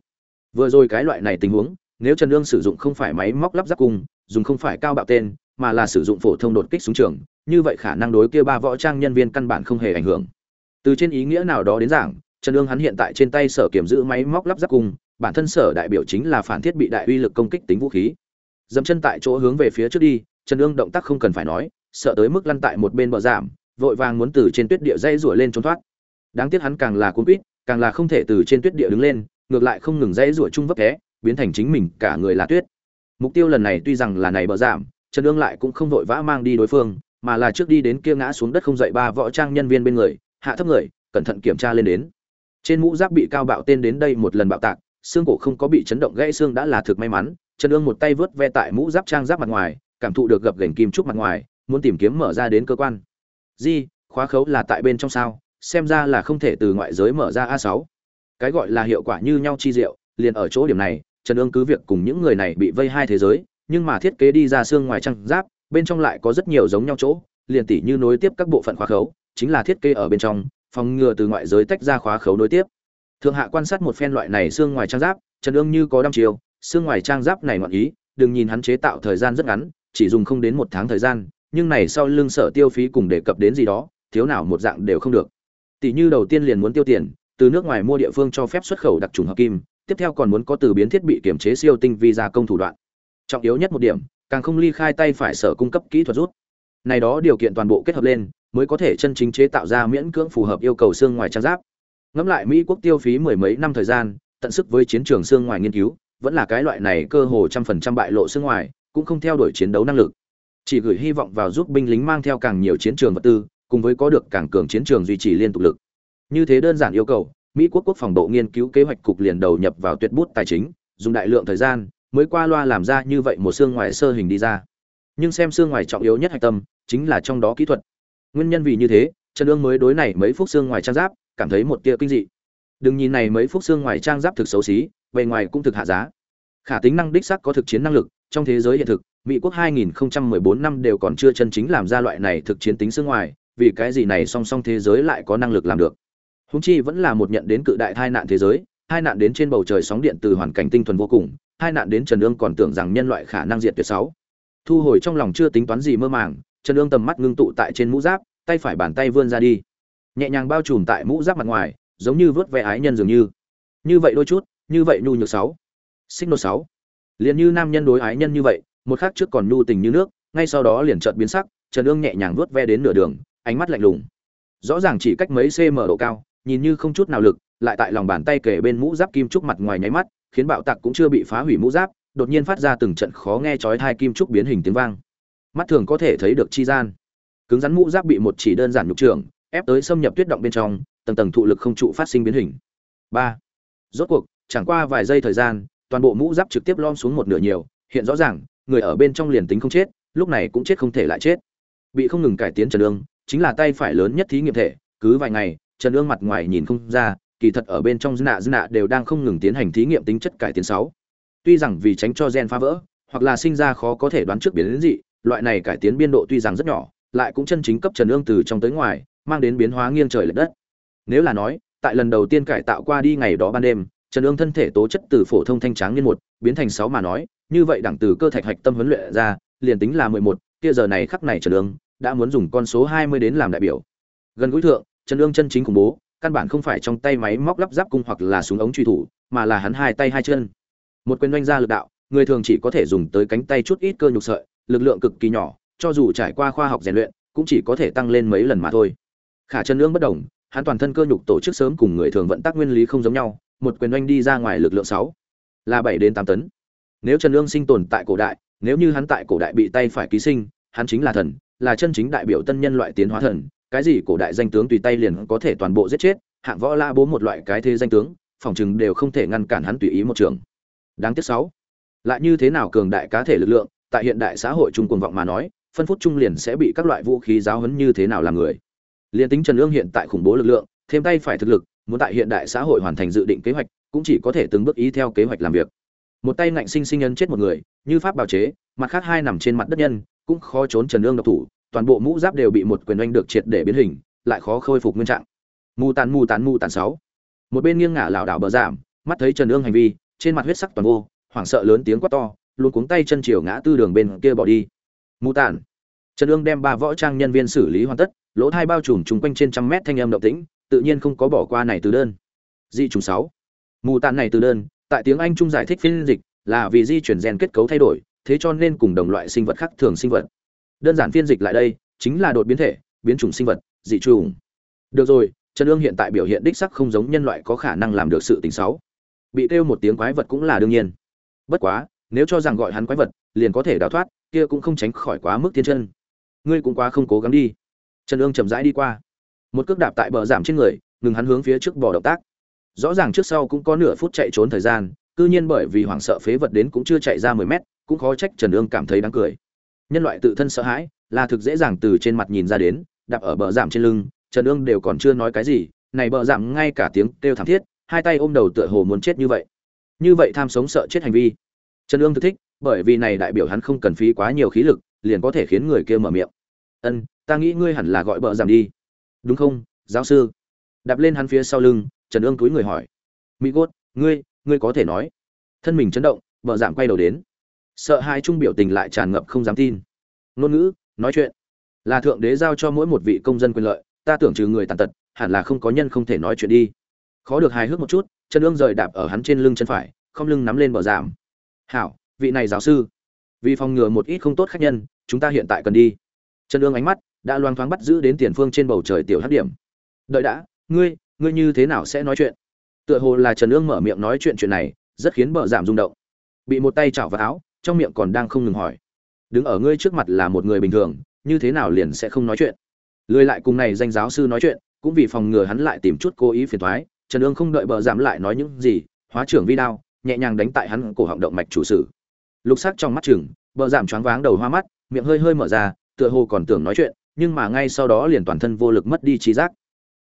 vừa rồi cái loại này tình huống, nếu trần lương sử dụng không phải máy móc lắp ráp cung dùng không phải cao bạo tên, mà là sử dụng phổ thông đột kích súng trường, như vậy khả năng đối kia ba võ trang nhân viên căn bản không hề ảnh hưởng. Từ trên ý nghĩa nào đó đến giảng, trần lương hắn hiện tại trên tay sở kiểm giữ máy móc lắp ráp cung bản thân sở đại biểu chính là phản thiết bị đại uy lực công kích tính vũ khí. Dẫm chân tại chỗ hướng về phía trước đi, trần lương động tác không cần phải nói, sợ tới mức lăn tại một bên bờ giảm, vội vàng muốn từ trên tuyết địa dây rủa lên trốn thoát. Đáng tiếc hắn càng là cuốn quýt, càng là không thể từ trên tuyết địa đứng lên ngược lại không ngừng dãy rủa chung vấp té, biến thành chính mình cả người là tuyết. Mục tiêu lần này tuy rằng là này bờ giảm, trần Dương lại cũng không vội vã mang đi đối phương, mà là trước đi đến kia ngã xuống đất không dậy ba võ trang nhân viên bên người, hạ thấp người, cẩn thận kiểm tra lên đến. Trên mũ giáp bị cao bạo tên đến đây một lần bạo tạc, xương cổ không có bị chấn động gãy xương đã là thực may mắn, trần Dương một tay vớt ve tại mũ giáp trang giáp mặt ngoài, cảm thụ được gập gềnh kim trúc mặt ngoài, muốn tìm kiếm mở ra đến cơ quan. Gì khóa khấu là tại bên trong sao, xem ra là không thể từ ngoại giới mở ra a sáu cái gọi là hiệu quả như nhau chi diệu, liền ở chỗ điểm này, trần ương cứ việc cùng những người này bị vây hai thế giới, nhưng mà thiết kế đi ra xương ngoài trang giáp, bên trong lại có rất nhiều giống nhau chỗ, liền tỉ như nối tiếp các bộ phận khóa khấu, chính là thiết kế ở bên trong, phòng ngừa từ ngoại giới tách ra khóa khấu nối tiếp. Thượng hạ quan sát một phen loại này xương ngoài trang giáp, trần ương như có đăm chiều, xương ngoài trang giáp này ngoạn ý, đừng nhìn hắn chế tạo thời gian rất ngắn, chỉ dùng không đến một tháng thời gian, nhưng này sau lưng sở tiêu phí cùng đề cập đến gì đó, thiếu nào một dạng đều không được. Tỷ như đầu tiên liền muốn tiêu tiền từ nước ngoài mua địa phương cho phép xuất khẩu đặc trùng hợp kim, tiếp theo còn muốn có từ biến thiết bị kiểm chế siêu tinh vi gia công thủ đoạn. Trọng yếu nhất một điểm, càng không ly khai tay phải sở cung cấp kỹ thuật rút. Này đó điều kiện toàn bộ kết hợp lên, mới có thể chân chính chế tạo ra miễn cưỡng phù hợp yêu cầu xương ngoài trang giáp. Ngẫm lại mỹ quốc tiêu phí mười mấy năm thời gian, tận sức với chiến trường xương ngoài nghiên cứu, vẫn là cái loại này cơ hồ trăm phần trăm bại lộ xương ngoài, cũng không theo đuổi chiến đấu năng lực. Chỉ gửi hy vọng vào giúp binh lính mang theo càng nhiều chiến trường vật tư, cùng với có được càng cường chiến trường duy trì liên tục lực như thế đơn giản yêu cầu, mỹ quốc quốc phòng bộ nghiên cứu kế hoạch cục liền đầu nhập vào tuyệt bút tài chính, dùng đại lượng thời gian, mới qua loa làm ra như vậy một xương ngoài sơ hình đi ra. Nhưng xem xương ngoài trọng yếu nhất hạch tâm, chính là trong đó kỹ thuật. Nguyên nhân vì như thế, trần Dương mới đối này mấy phút xương ngoài trang giáp, cảm thấy một tia kinh dị. Đừng nhìn này mấy phút xương ngoài trang giáp thực xấu xí, bề ngoài cũng thực hạ giá. Khả tính năng đích xác có thực chiến năng lực, trong thế giới hiện thực, mỹ quốc 2014 năm đều còn chưa chân chính làm ra loại này thực chiến tính xương ngoài, vì cái gì này song song thế giới lại có năng lực làm được? Húng chi vẫn là một nhận đến cự đại tai nạn thế giới hai nạn đến trên bầu trời sóng điện từ hoàn cảnh tinh thuần vô cùng hai nạn đến trần ương còn tưởng rằng nhân loại khả năng diệt tuyệt sáu. Thu hồi trong lòng chưa tính toán gì mơ màng, trần ương tầm mắt ngưng tụ tại trên mũ giáp, tay phải bàn tay vươn ra đi. Nhẹ nhàng bao trùm tại mũ giáp mặt ngoài, giống như vớt ve ái nhân dường như. Như vậy đôi chút, như vậy nhu nhược sáu. Xích nô sáu. Liền như nam nhân đối ái nhân như vậy, một khắc trước còn nhu tình như nước, ngay sau đó liền chợt biến sắc, trần ương nhẹ nhàng vớt ve đến nửa đường, ánh mắt lạnh lùng. Rõ ràng chỉ cách mấy cm độ cao nhìn như không chút nào lực, lại tại lòng bàn tay kề bên mũ giáp kim trúc mặt ngoài nháy mắt, khiến bạo tạc cũng chưa bị phá hủy mũ giáp, đột nhiên phát ra từng trận khó nghe chói hai kim trúc biến hình tiếng vang. Mắt thường có thể thấy được chi gian. Cứng rắn mũ giáp bị một chỉ đơn giản nhục trưởng, ép tới xâm nhập tuyết động bên trong, tầng tầng thụ lực không trụ phát sinh biến hình. Ba. Rốt cuộc, chẳng qua vài giây thời gian, toàn bộ mũ giáp trực tiếp lom xuống một nửa nhiều, hiện rõ ràng, người ở bên trong liền tính không chết, lúc này cũng chết không thể lại chết. Bị không ngừng cải tiến trần lương chính là tay phải lớn nhất thí nghiệm thể, cứ vài ngày trần ương mặt ngoài nhìn không ra, kỳ thật ở bên trong dư nạ dư nạ đều đang không ngừng tiến hành thí nghiệm tính chất cải tiến sáu. Tuy rằng vì tránh cho gen phá vỡ, hoặc là sinh ra khó có thể đoán trước biến đến dị, loại này cải tiến biên độ tuy rằng rất nhỏ, lại cũng chân chính cấp trần ương từ trong tới ngoài, mang đến biến hóa nghiêng trời lệch đất. Nếu là nói, tại lần đầu tiên cải tạo qua đi ngày đó ban đêm, trần ương thân thể tố chất từ phổ thông thanh tráng niên một, biến thành sáu mà nói, như vậy đẳng từ cơ thạch hạch tâm huấn luyện ra, liền tính là mười một, kia giờ này khắc này trần ương đã muốn dùng con số hai mươi đến làm đại biểu. Gần gũi thượng Chân ương chân chính khủng bố, căn bản không phải trong tay máy móc lắp ráp cung hoặc là súng ống truy thủ, mà là hắn hai tay hai chân. Một quyền doanh ra lực đạo, người thường chỉ có thể dùng tới cánh tay chút ít cơ nhục sợi, lực lượng cực kỳ nhỏ, cho dù trải qua khoa học rèn luyện, cũng chỉ có thể tăng lên mấy lần mà thôi. Khả chân lương bất đồng hắn toàn thân cơ nhục tổ chức sớm cùng người thường vận tác nguyên lý không giống nhau, một quyền doanh đi ra ngoài lực lượng sáu, là bảy đến tám tấn. Nếu trần lương sinh tồn tại cổ đại, nếu như hắn tại cổ đại bị tay phải ký sinh, hắn chính là thần, là chân chính đại biểu tân nhân loại tiến hóa thần cái gì cổ đại danh tướng tùy tay liền có thể toàn bộ giết chết, hạng võ la bố một loại cái thế danh tướng, phòng chừng đều không thể ngăn cản hắn tùy ý một trường. Đáng tiếc sáu. Lại như thế nào cường đại cá thể lực lượng, tại hiện đại xã hội trung cuồng vọng mà nói, phân phút trung liền sẽ bị các loại vũ khí giáo huấn như thế nào làm người. Liên tính trần lương hiện tại khủng bố lực lượng, thêm tay phải thực lực, muốn tại hiện đại xã hội hoàn thành dự định kế hoạch, cũng chỉ có thể từng bước ý theo kế hoạch làm việc. Một tay ngạnh sinh sinh nhân chết một người, như pháp bào chế, mặt khác hai nằm trên mặt đất nhân, cũng khó trốn trần lương độc thủ toàn bộ mũ giáp đều bị một quyền oanh được triệt để biến hình, lại khó khôi phục nguyên trạng. Mù tàn mù tàn mù tàn sáu. Một bên nghiêng ngả lảo đảo bờ giảm, mắt thấy trần ương hành vi, trên mặt huyết sắc toàn vô, hoảng sợ lớn tiếng quát to, luôn cuống tay chân chiều ngã tư đường bên kia bỏ đi. Mù tàn. Trần ương đem ba võ trang nhân viên xử lý hoàn tất, lỗ thai bao trùm chung quanh trên trăm mét thanh âm động tĩnh, tự nhiên không có bỏ qua này từ đơn. Di trùng sáu. Mù tàn này từ đơn, tại tiếng anh trung giải thích phiên dịch, là vì di chuyển gen kết cấu thay đổi, thế cho nên cùng đồng loại sinh vật khác thường sinh vật đơn giản phiên dịch lại đây, chính là đột biến thể, biến chủng sinh vật, dị trùng được rồi, trần ương hiện tại biểu hiện đích sắc không giống nhân loại có khả năng làm được sự tình xấu. Bị kêu một tiếng quái vật cũng là đương nhiên. Bất quá, nếu cho rằng gọi hắn quái vật, liền có thể đào thoát, kia cũng không tránh khỏi quá mức thiên chân. Ngươi cũng quá không cố gắng đi. Trần ương chậm rãi đi qua. Một cước đạp tại bờ giảm trên người, ngừng hắn hướng phía trước bỏ động tác. Rõ ràng trước sau cũng có nửa phút chạy trốn thời gian, cư nhiên bởi vì hoảng sợ phế vật đến cũng chưa chạy ra mười mét, cũng khó trách trần ương cảm thấy đáng cười nhân loại tự thân sợ hãi, là thực dễ dàng từ trên mặt nhìn ra đến, đạp ở bờ giảm trên lưng, trần ương đều còn chưa nói cái gì, này bờ giảm ngay cả tiếng kêu thảm thiết, hai tay ôm đầu tựa hồ muốn chết như vậy. Như vậy tham sống sợ chết hành vi. Trần ương thực thích, bởi vì này đại biểu hắn không cần phí quá nhiều khí lực, liền có thể khiến người kia mở miệng. Ân, ta nghĩ ngươi hẳn là gọi bờ giảm đi. Đúng không, giáo sư? Đạp lên hắn phía sau lưng, trần ương túi người hỏi. Mỹ gốt, ngươi ngươi có thể nói. Thân mình chấn động, bờ giảm quay đầu đến sợ hai trung biểu tình lại tràn ngập không dám tin. Ngôn ngữ, nói chuyện. Là thượng đế giao cho mỗi một vị công dân quyền lợi, ta tưởng trừ người tàn tật, hẳn là không có nhân không thể nói chuyện đi. Khó được hài hước một chút, chân ương rời đạp ở hắn trên lưng chân phải, không lưng nắm lên bờ giảm. Hảo, vị này giáo sư. Vì phòng ngừa một ít không tốt khách nhân, chúng ta hiện tại cần đi. Chân ương ánh mắt đã loang thoáng bắt giữ đến tiền phương trên bầu trời tiểu hắc điểm. Đợi đã, ngươi ngươi như thế nào sẽ nói chuyện? Tựa hồ là trần ương mở miệng nói chuyện chuyện này, rất khiến bờ giảm rung động. Bị một tay chảo vào áo trong miệng còn đang không ngừng hỏi. Đứng ở ngươi trước mặt là một người bình thường, như thế nào liền sẽ không nói chuyện? Lười lại cùng này danh giáo sư nói chuyện, cũng vì phòng ngừa hắn lại tìm chút cố ý phiền thoái trần ương không đợi bờ giảm lại nói những gì, hóa trưởng vi đao, nhẹ nhàng đánh tại hắn cổ họng động mạch chủ sử. Lục sắc trong mắt chừng bờ giảm choáng váng đầu hoa mắt, miệng hơi hơi mở ra, tựa hồ còn tưởng nói chuyện, nhưng mà ngay sau đó liền toàn thân vô lực mất đi trí giác.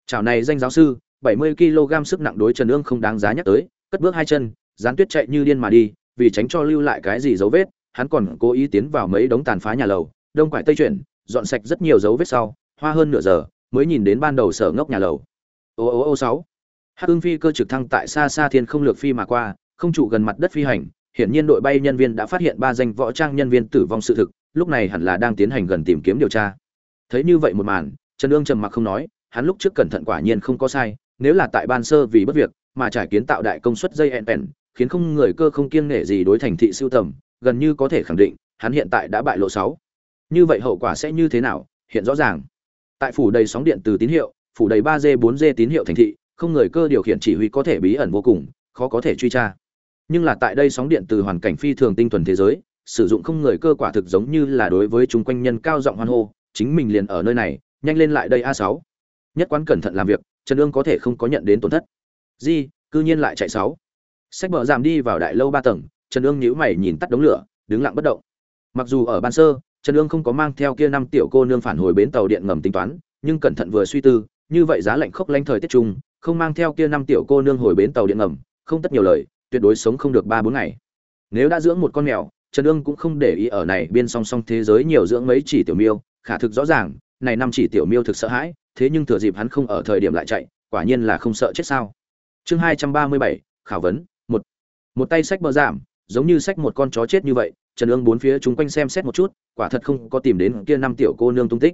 Chảo này danh giáo sư, bảy mươi kg sức nặng đối trần ương không đáng giá nhắc tới, cất bước hai chân, gián tuyết chạy như điên mà đi vì tránh cho lưu lại cái gì dấu vết, hắn còn cố ý tiến vào mấy đống tàn phá nhà lầu, đông quải tây chuyển, dọn sạch rất nhiều dấu vết sau, hoa hơn nửa giờ, mới nhìn đến ban đầu sở ngốc nhà lầu. Ô ô ô, sáu. Hắc ưng phi cơ trực thăng tại xa xa thiên không lược phi mà qua, không trụ gần mặt đất phi hành, hiển nhiên đội bay nhân viên đã phát hiện ba danh võ trang nhân viên tử vong sự thực, lúc này hẳn là đang tiến hành gần tìm kiếm điều tra. Thấy như vậy một màn, trần ương trầm mặc không nói, hắn lúc trước cẩn thận quả nhiên không có sai, nếu là tại ban sơ vì bất việc, mà trải kiến tạo đại công suất dây ẹn ẹn khiến không người cơ không kiêng nể gì đối thành thị siêu tầm, gần như có thể khẳng định, hắn hiện tại đã bại lộ sáu. Như vậy hậu quả sẽ như thế nào? Hiện rõ ràng. Tại phủ đầy sóng điện từ tín hiệu, phủ đầy ba g, bốn g tín hiệu thành thị, không người cơ điều khiển chỉ huy có thể bí ẩn vô cùng, khó có thể truy tra. Nhưng là tại đây sóng điện từ hoàn cảnh phi thường tinh thuần thế giới, sử dụng không người cơ quả thực giống như là đối với chúng quanh nhân cao giọng hoan hô, chính mình liền ở nơi này, nhanh lên lại đây a sáu. Nhất quán cẩn thận làm việc, trần Dương có thể không có nhận đến tổn thất. Gì cư nhiên lại chạy sáu sách bờ giảm đi vào đại lâu ba tầng, trần ương nhíu mày nhìn tắt đống lửa, đứng lặng bất động. Mặc dù ở ban sơ, trần ương không có mang theo kia năm tiểu cô nương phản hồi bến tàu điện ngầm tính toán, nhưng cẩn thận vừa suy tư, như vậy giá lạnh khốc lanh thời tiết trung không mang theo kia năm tiểu cô nương hồi bến tàu điện ngầm, không tất nhiều lời, tuyệt đối sống không được ba bốn ngày. Nếu đã dưỡng một con mèo, trần ương cũng không để ý ở này biên song song thế giới nhiều dưỡng mấy chỉ tiểu miêu, khả thực rõ ràng, này năm chỉ tiểu miêu thực sợ hãi, thế nhưng thừa dịp hắn không ở thời điểm lại chạy, quả nhiên là không sợ chết sao. Chương hai trăm ba mươi bảy, khảo vấn một tay sách bờ giảm, giống như sách một con chó chết như vậy, trần ương bốn phía chúng quanh xem xét một chút, quả thật không có tìm đến kia năm tiểu cô nương tung tích.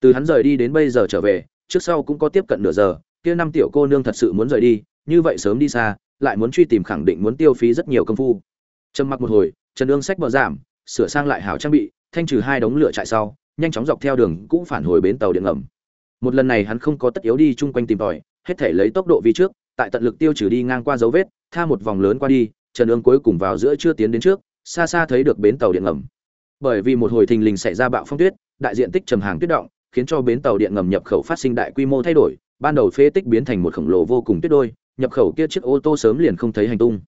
Từ hắn rời đi đến bây giờ trở về, trước sau cũng có tiếp cận nửa giờ, kia năm tiểu cô nương thật sự muốn rời đi, như vậy sớm đi xa, lại muốn truy tìm khẳng định muốn tiêu phí rất nhiều công phu. Trầm mặc một hồi, trần ương sách bờ giảm, sửa sang lại hảo trang bị, thanh trừ hai đống lửa chạy sau, nhanh chóng dọc theo đường cũng phản hồi bến tàu điện ngầm. Một lần này hắn không có tất yếu đi chung quanh tìm tòi, hết thể lấy tốc độ vi trước, tại tận lực tiêu trừ đi ngang qua dấu vết, tha một vòng lớn qua đi trần ương cuối cùng vào giữa chưa tiến đến trước, xa xa thấy được bến tàu điện ngầm. Bởi vì một hồi thình lình xảy ra bạo phong tuyết, đại diện tích trầm hàng tuyết động, khiến cho bến tàu điện ngầm nhập khẩu phát sinh đại quy mô thay đổi, ban đầu phế tích biến thành một khổng lồ vô cùng tuyết đôi, nhập khẩu kia chiếc ô tô sớm liền không thấy hành tung.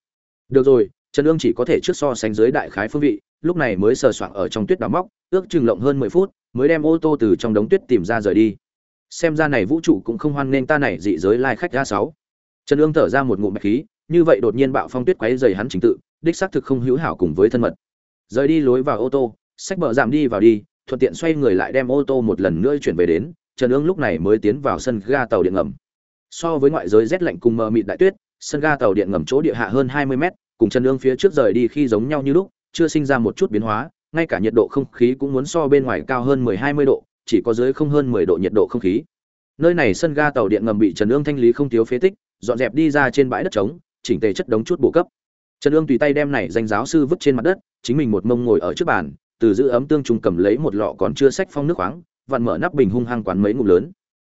Được rồi, trần ương chỉ có thể trước so sánh dưới đại khái phương vị, lúc này mới sờ soạng ở trong tuyết đào móc, ước chừng lộng hơn mười phút, mới đem ô tô từ trong đống tuyết tìm ra rời đi. Xem ra này vũ trụ cũng không hoan nên ta này dị giới lai khách ra sáu. Trần ương thở ra một ngụm bạch khí như vậy đột nhiên bạo phong tuyết quấy dày hắn chính tự, đích xác thực không hữu hảo cùng với thân mật. Rời đi lối vào ô tô, sách bờ giảm đi vào đi, thuận tiện xoay người lại đem ô tô một lần nữa chuyển về đến, trần ương lúc này mới tiến vào sân ga tàu điện ngầm. So với ngoại giới rét lạnh cùng mờ mịt đại tuyết, sân ga tàu điện ngầm chỗ địa hạ hơn 20 mét, cùng trần ương phía trước rời đi khi giống nhau như lúc, chưa sinh ra một chút biến hóa, ngay cả nhiệt độ không khí cũng muốn so bên ngoài cao hơn 10-20 độ, chỉ có dưới không hơn 10 độ nhiệt độ không khí. Nơi này sân ga tàu điện ngầm bị trần ương thanh lý không thiếu phế tích, dọn dẹp đi ra trên bãi đất trống chỉnh tề chất đống chút bổ cấp. Trần ương tùy tay đem này danh giáo sư vứt trên mặt đất, chính mình một mông ngồi ở trước bàn, từ giữ ấm tương trùng cầm lấy một lọ còn chưa sách phong nước khoáng, vặn mở nắp bình hung hăng quán mấy ngụm lớn.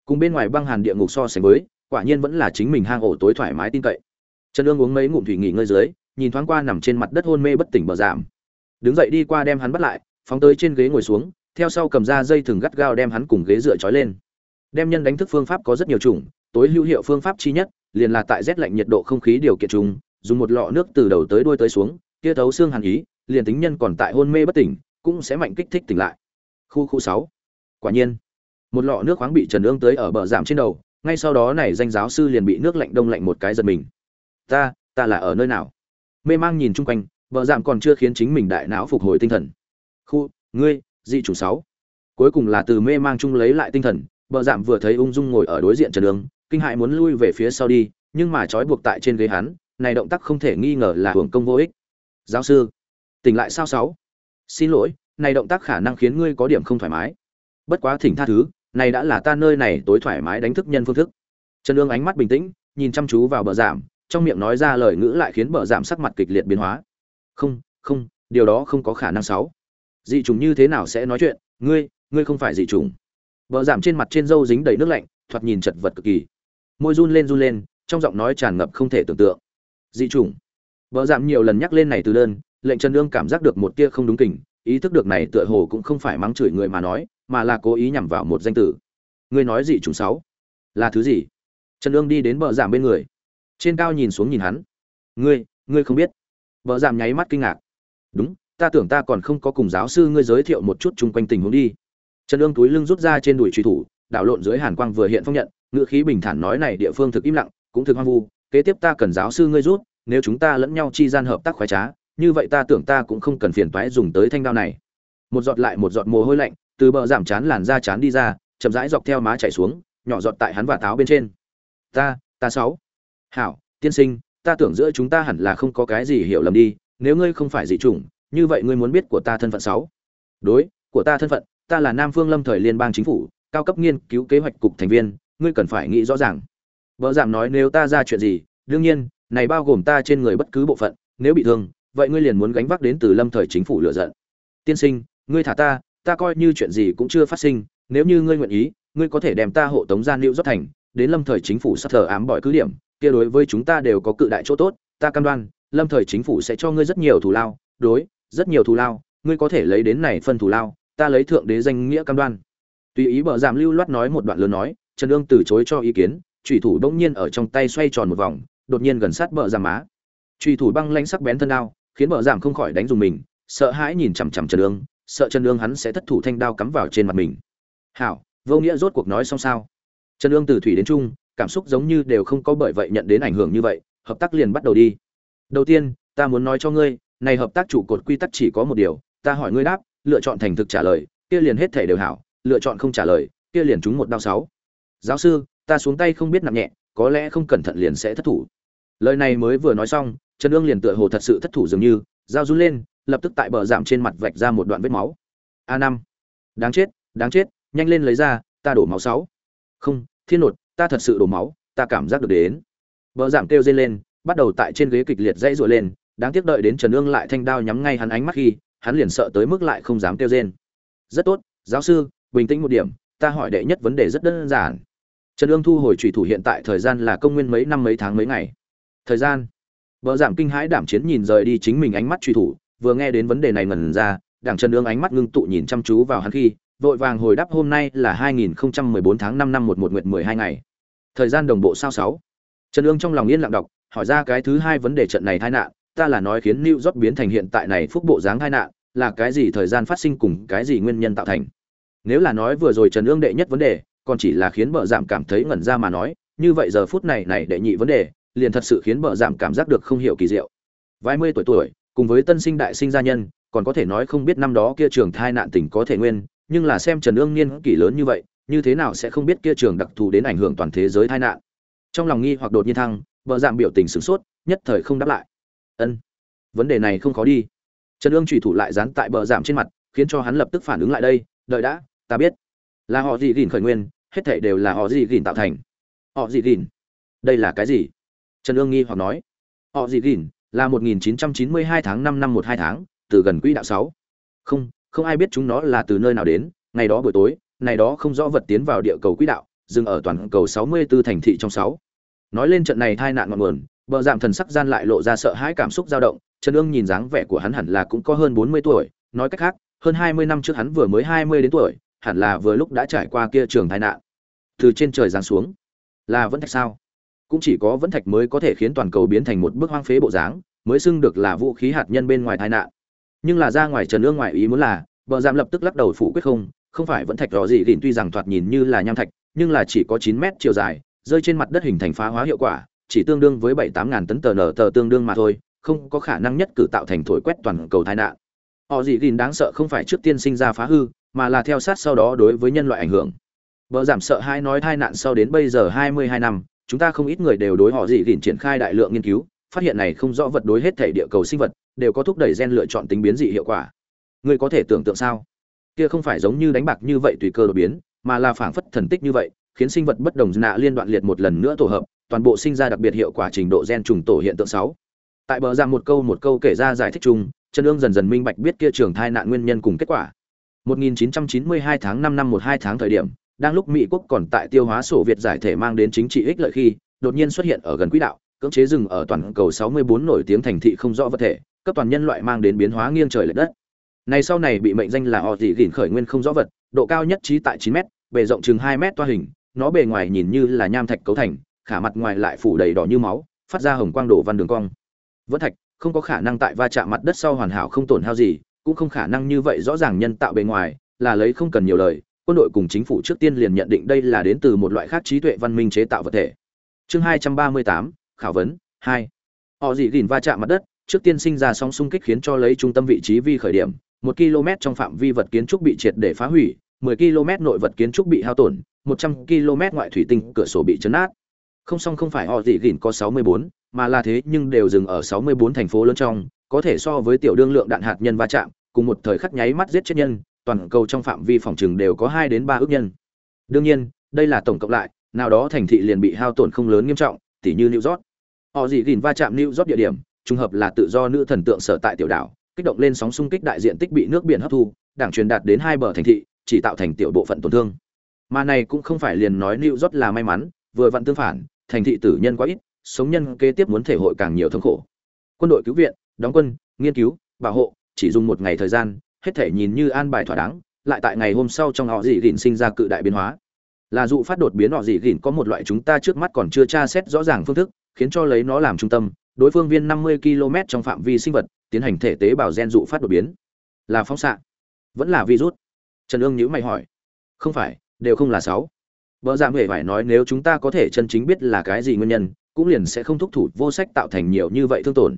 Cùng bên ngoài băng hàn địa ngục so sánh với, quả nhiên vẫn là chính mình hang ổ tối thoải mái tin cậy. Trần ương uống mấy ngụm thủy nghỉ ngơi dưới, nhìn thoáng qua nằm trên mặt đất hôn mê bất tỉnh bờ giảm. Đứng dậy đi qua đem hắn bắt lại, phóng tới trên ghế ngồi xuống, theo sau cầm ra dây thừng gắt gao đem hắn cùng ghế dựa trói lên. Đem nhân đánh thức phương pháp có rất nhiều chủng, tối hữu hiệu phương pháp chi nhất liền là tại rét lạnh nhiệt độ không khí điều kiện chung, dùng một lọ nước từ đầu tới đuôi tới xuống, kia thấu xương hàn ý, liền tính nhân còn tại hôn mê bất tỉnh, cũng sẽ mạnh kích thích tỉnh lại. Khu khu sáu. Quả nhiên, một lọ nước khoáng bị trần ương tới ở bờ giảm trên đầu, ngay sau đó này danh giáo sư liền bị nước lạnh đông lạnh một cái giật mình. Ta ta là ở nơi nào? Mê mang nhìn chung quanh, bờ giảm còn chưa khiến chính mình đại não phục hồi tinh thần. Khu, ngươi, dị chủ sáu. Cuối cùng là từ mê mang chung lấy lại tinh thần, bờ giảm vừa thấy ung dung ngồi ở đối diện trần ương kinh hại muốn lui về phía sau đi, nhưng mà trói buộc tại trên ghế hắn, này động tác không thể nghi ngờ là hưởng công vô ích. Giáo sư, tỉnh lại sao sáu? Xin lỗi, này động tác khả năng khiến ngươi có điểm không thoải mái. Bất quá thỉnh tha thứ, này đã là ta nơi này tối thoải mái đánh thức nhân phương thức. Trần ương ánh mắt bình tĩnh, nhìn chăm chú vào bờ giảm, trong miệng nói ra lời ngữ lại khiến bờ giảm sắc mặt kịch liệt biến hóa. Không không, điều đó không có khả năng sáu. Dị trùng như thế nào sẽ nói chuyện? Ngươi ngươi không phải dị trùng bờ giảm trên mặt trên râu dính đầy nước lạnh, thoạt nhìn chật vật cực kỳ môi run lên run lên, trong giọng nói tràn ngập không thể tưởng tượng. Dị trùng vợ giảm nhiều lần nhắc lên này từ đơn, lệnh trần đương cảm giác được một tia không đúng kình, ý thức được này tựa hồ cũng không phải mắng chửi người mà nói, mà là cố ý nhằm vào một danh tử. Ngươi nói gì trùng sáu, là thứ gì? Trần đương đi đến vợ giảm bên người. Trên cao nhìn xuống nhìn hắn. Ngươi ngươi không biết. Vợ giảm nháy mắt kinh ngạc. Đúng, ta tưởng ta còn không có cùng giáo sư ngươi giới thiệu một chút chung quanh tình huống đi. Trần ương túi lưng rút ra trên đùi truy thủ, đảo lộn dưới hàn quang vừa hiện phong nhận ngựa khí bình thản nói này địa phương thực im lặng, cũng thực hoang vu, kế tiếp ta cần giáo sư ngươi rút, nếu chúng ta lẫn nhau chi gian hợp tác khoái trá, như vậy ta tưởng ta cũng không cần phiền toái dùng tới thanh đao này. Một giọt lại một giọt mồ hôi lạnh, từ bờ giảm chán làn da chán đi ra, chậm rãi dọc theo má chảy xuống, nhỏ giọt tại hắn và táo bên trên. Ta ta sáu. Hảo, tiên sinh, ta tưởng giữa chúng ta hẳn là không có cái gì hiểu lầm đi, nếu ngươi không phải dị chủng, như vậy ngươi muốn biết của ta thân phận sáu. Đối, của ta thân phận, ta là nam phương lâm thời liên bang chính phủ, cao cấp nghiên cứu kế hoạch cục thành viên ngươi cần phải nghĩ rõ ràng. Vợ giảm nói nếu ta ra chuyện gì, đương nhiên, này bao gồm ta trên người bất cứ bộ phận, nếu bị thương, vậy ngươi liền muốn gánh vác đến từ lâm thời chính phủ lựa giận. Tiên sinh, ngươi thả ta ta coi như chuyện gì cũng chưa phát sinh, nếu như ngươi nguyện ý, ngươi có thể đem ta hộ tống gian liệu dốc thành, đến lâm thời chính phủ sát thờ ám bỏi cứ điểm, kia đối với chúng ta đều có cự đại chỗ tốt, ta cam đoan, lâm thời chính phủ sẽ cho ngươi rất nhiều thù lao, đối, rất nhiều thù lao, ngươi có thể lấy đến này phân thù lao, ta lấy thượng đế danh nghĩa cam đoan. Tùy ý bờ giảm lưu loát nói một đoạn lớn nói trần Dương từ chối cho ý kiến chủy thủ bỗng nhiên ở trong tay xoay tròn một vòng đột nhiên gần sát bờ giảm má. Chủy thủ băng lãnh sắc bén thân đao khiến bờ giảm không khỏi đánh dùng mình sợ hãi nhìn chằm chằm trần Dương, sợ trần Dương hắn sẽ thất thủ thanh đao cắm vào trên mặt mình. Hảo vô nghĩa rốt cuộc nói xong sao? Trần Dương từ thủy đến trung cảm xúc giống như đều không có bởi vậy nhận đến ảnh hưởng như vậy hợp tác liền bắt đầu đi. Đầu tiên ta muốn nói cho ngươi này hợp tác trụ cột quy tắc chỉ có một điều ta hỏi ngươi đáp lựa chọn thành thực trả lời kia liền hết thể đều hảo lựa chọn không trả lời kia liền trúng một đao sáu giáo sư, ta xuống tay không biết nặng nhẹ, có lẽ không cẩn thận liền sẽ thất thủ. Lời này mới vừa nói xong, trần ương liền tựa hồ thật sự thất thủ dường như, dao run lên, lập tức tại bờ giảm trên mặt vạch ra một đoạn vết máu. A năm. Đáng chết đáng chết, nhanh lên lấy ra, ta đổ máu sáu. Không, thiên nột, ta thật sự đổ máu, ta cảm giác được đến. Bờ giảm kêu dây lên, bắt đầu tại trên ghế kịch liệt dãy rụa lên, đáng tiếc đợi đến trần ương lại thanh đao nhắm ngay hắn ánh mắt khi, hắn liền sợ tới mức lại không dám kêu rên. Rất tốt, giáo sư, bình tĩnh một điểm, ta hỏi đệ nhất vấn đề rất đơn giản trần ương thu hồi trùy thủ hiện tại thời gian là công nguyên mấy năm mấy tháng mấy ngày thời gian vợ giảm kinh hãi đảm chiến nhìn rời đi chính mình ánh mắt truy thủ vừa nghe đến vấn đề này ngần ra đảng trần ương ánh mắt ngưng tụ nhìn chăm chú vào hắn khi vội vàng hồi đáp hôm nay là 2014 tháng 5 năm 11 nguyệt 12 ngày. Thời gian đồng bộ sao 6. Trần Ương trong lòng yên lặng đọc, hỏi ra cái thứ hai vấn đề trận này tai nạn, ta là nói khiến New York biến thành hiện tại này phúc bộ dáng tai nạn, là cái gì thời gian phát sinh cùng cái gì nguyên nhân tạo thành. Nếu là nói vừa rồi Trần Ương đệ nhất vấn đề, còn chỉ là khiến bợ giảm cảm thấy ngẩn ra mà nói, như vậy giờ phút này này đệ nhị vấn đề, liền thật sự khiến bờ giảm cảm giác được không hiểu kỳ diệu. Vài mươi tuổi tuổi cùng với tân sinh đại sinh gia nhân còn có thể nói không biết năm đó kia trường thai nạn tình có thể nguyên nhưng là xem trần ương niên kỷ lớn như vậy như thế nào sẽ không biết kia trường đặc thù đến ảnh hưởng toàn thế giới tai nạn. Trong lòng nghi hoặc đột nhiên thăng bợ giảm biểu tình sửng sốt nhất thời không đáp lại. Ân vấn đề này không khó đi. Trần ương trùy thủ lại dán tại bờ giảm trên mặt khiến cho hắn lập tức phản ứng lại đây đợi đã ta biết là họ gì gìn khởi nguyên, hết thảy đều là họ gì gìn tạo thành họ gì gìn đây là cái gì trần ương nghi hoặc nói họ gì gìn là 1992 tháng 5 năm 12 tháng, từ gần quỹ đạo sáu. không không ai biết chúng nó là từ nơi nào đến, ngày đó buổi tối này đó không rõ vật tiến vào địa cầu quỹ đạo, dừng ở toàn cầu 64 thành thị trong sáu. nói lên trận này tai nạn ngọn nguồn, bờ giảm thần sắc gian lại lộ ra sợ hãi cảm xúc dao động, trần ương nhìn dáng vẻ của hắn hẳn là cũng có hơn 40 tuổi, nói cách khác, hơn 20 năm trước hắn vừa mới 20 đến tuổi hẳn là vừa lúc đã trải qua kia trường tai nạn. Từ trên trời giáng xuống. Là vẫn thạch sao? Cũng chỉ có vẫn thạch mới có thể khiến toàn cầu biến thành một bức hoang phế bộ dáng, mới xưng được là vũ khí hạt nhân bên ngoài tai nạn. Nhưng là ra ngoài trần ương ngoại ý muốn là, vợ giảm lập tức lắc đầu phủ quyết không không phải vẫn thạch rõ gì gìn tuy rằng thoạt nhìn như là nham thạch, nhưng là chỉ có chín mét chiều dài, rơi trên mặt đất hình thành phá hóa hiệu quả, chỉ tương đương với bảy tám ngàn tấn tờ nở tờ tương đương mà thôi, không có khả năng nhất cử tạo thành thổi quét toàn cầu tai nạn. Họ gì gìn đáng sợ không phải trước tiên sinh ra phá hư mà là theo sát sau đó đối với nhân loại ảnh hưởng. Vợ giảm sợ hai nói tai nạn sau đến bây giờ hai mươi hai năm, chúng ta không ít người đều đối họ gì gìn triển khai đại lượng nghiên cứu, phát hiện này không rõ vật đối hết thể địa cầu sinh vật, đều có thúc đẩy gen lựa chọn tính biến dị hiệu quả. Người có thể tưởng tượng sao? Kia không phải giống như đánh bạc như vậy tùy cơ đột biến, mà là phảng phất thần tích như vậy, khiến sinh vật bất đồng nạ liên đoạn liệt một lần nữa tổ hợp, toàn bộ sinh ra đặc biệt hiệu quả trình độ gen trùng tổ hiện tượng sáu. Tại bờ ra một câu một câu kể ra giải thích chung, trần ương dần dần minh bạch biết kia trường thai nạn nguyên nhân cùng kết quả. 1992 tháng 5 năm 12 tháng thời điểm, đang lúc mỹ quốc còn tại tiêu hóa sổ việt giải thể mang đến chính trị ích lợi khi, đột nhiên xuất hiện ở gần quỹ đạo, cưỡng chế rừng ở toàn cầu 64 nổi tiếng thành thị không rõ vật thể, cấp toàn nhân loại mang đến biến hóa nghiêng trời lệch đất. Này sau này bị mệnh danh là họ dị gỉn khởi nguyên không rõ vật, độ cao nhất trí tại 9 mét, bề rộng chừng 2 mét toa hình, nó bề ngoài nhìn như là nham thạch cấu thành, khả mặt ngoài lại phủ đầy đỏ như máu, phát ra hồng quang đổ văn đường cong. Vẫn thạch, không có khả năng tại va chạm mặt đất sau hoàn hảo không tổn hao gì cũng không khả năng như vậy rõ ràng nhân tạo bề ngoài là lấy không cần nhiều lời quân đội cùng chính phủ trước tiên liền nhận định đây là đến từ một loại khác trí tuệ văn minh chế tạo vật thể chương 238, khảo vấn 2. họ dị gìn va chạm mặt đất trước tiên sinh ra sóng xung kích khiến cho lấy trung tâm vị trí vi khởi điểm một km trong phạm vi vật kiến trúc bị triệt để phá hủy 10 km nội vật kiến trúc bị hao tổn 100 km ngoại thủy tinh cửa sổ bị chấn nát không song không phải họ dị gìn có 64, mà là thế nhưng đều dừng ở 64 thành phố lớn trong có thể so với tiểu đương lượng đạn hạt nhân va chạm, cùng một thời khắc nháy mắt giết chết nhân, toàn cầu trong phạm vi phòng trừng đều có 2 đến 3 ước nhân. Đương nhiên, đây là tổng cộng lại, nào đó thành thị liền bị hao tổn không lớn nghiêm trọng, tỉ như New York. Họ gì gìn va chạm New York địa điểm, trùng hợp là tự do nữ thần tượng sở tại tiểu đảo, kích động lên sóng xung kích đại diện tích bị nước biển hấp thu, đảng truyền đạt đến hai bờ thành thị, chỉ tạo thành tiểu bộ phận tổn thương. Mà này cũng không phải liền nói New York là may mắn, vừa vặn tương phản, thành thị tử nhân quá ít, sống nhân kế tiếp muốn thể hội càng nhiều thống khổ. Quân đội cứu viện đóng quân, nghiên cứu, bảo hộ, chỉ dùng một ngày thời gian, hết thể nhìn như an bài thỏa đáng, lại tại ngày hôm sau trong họ dị gìn sinh ra cự đại biến hóa. Là dụ phát đột biến họ dị gìn có một loại chúng ta trước mắt còn chưa tra xét rõ ràng phương thức, khiến cho lấy nó làm trung tâm, đối phương viên 50 km trong phạm vi sinh vật, tiến hành thể tế bào gen dụ phát đột biến. Là phóng xạ. Vẫn là virus. Trần ương nhữ mày hỏi. Không phải, đều không là sáu. Vợ dạ huệ phải nói nếu chúng ta có thể chân chính biết là cái gì nguyên nhân, cũng liền sẽ không thúc thủ vô sách tạo thành nhiều như vậy thương tổn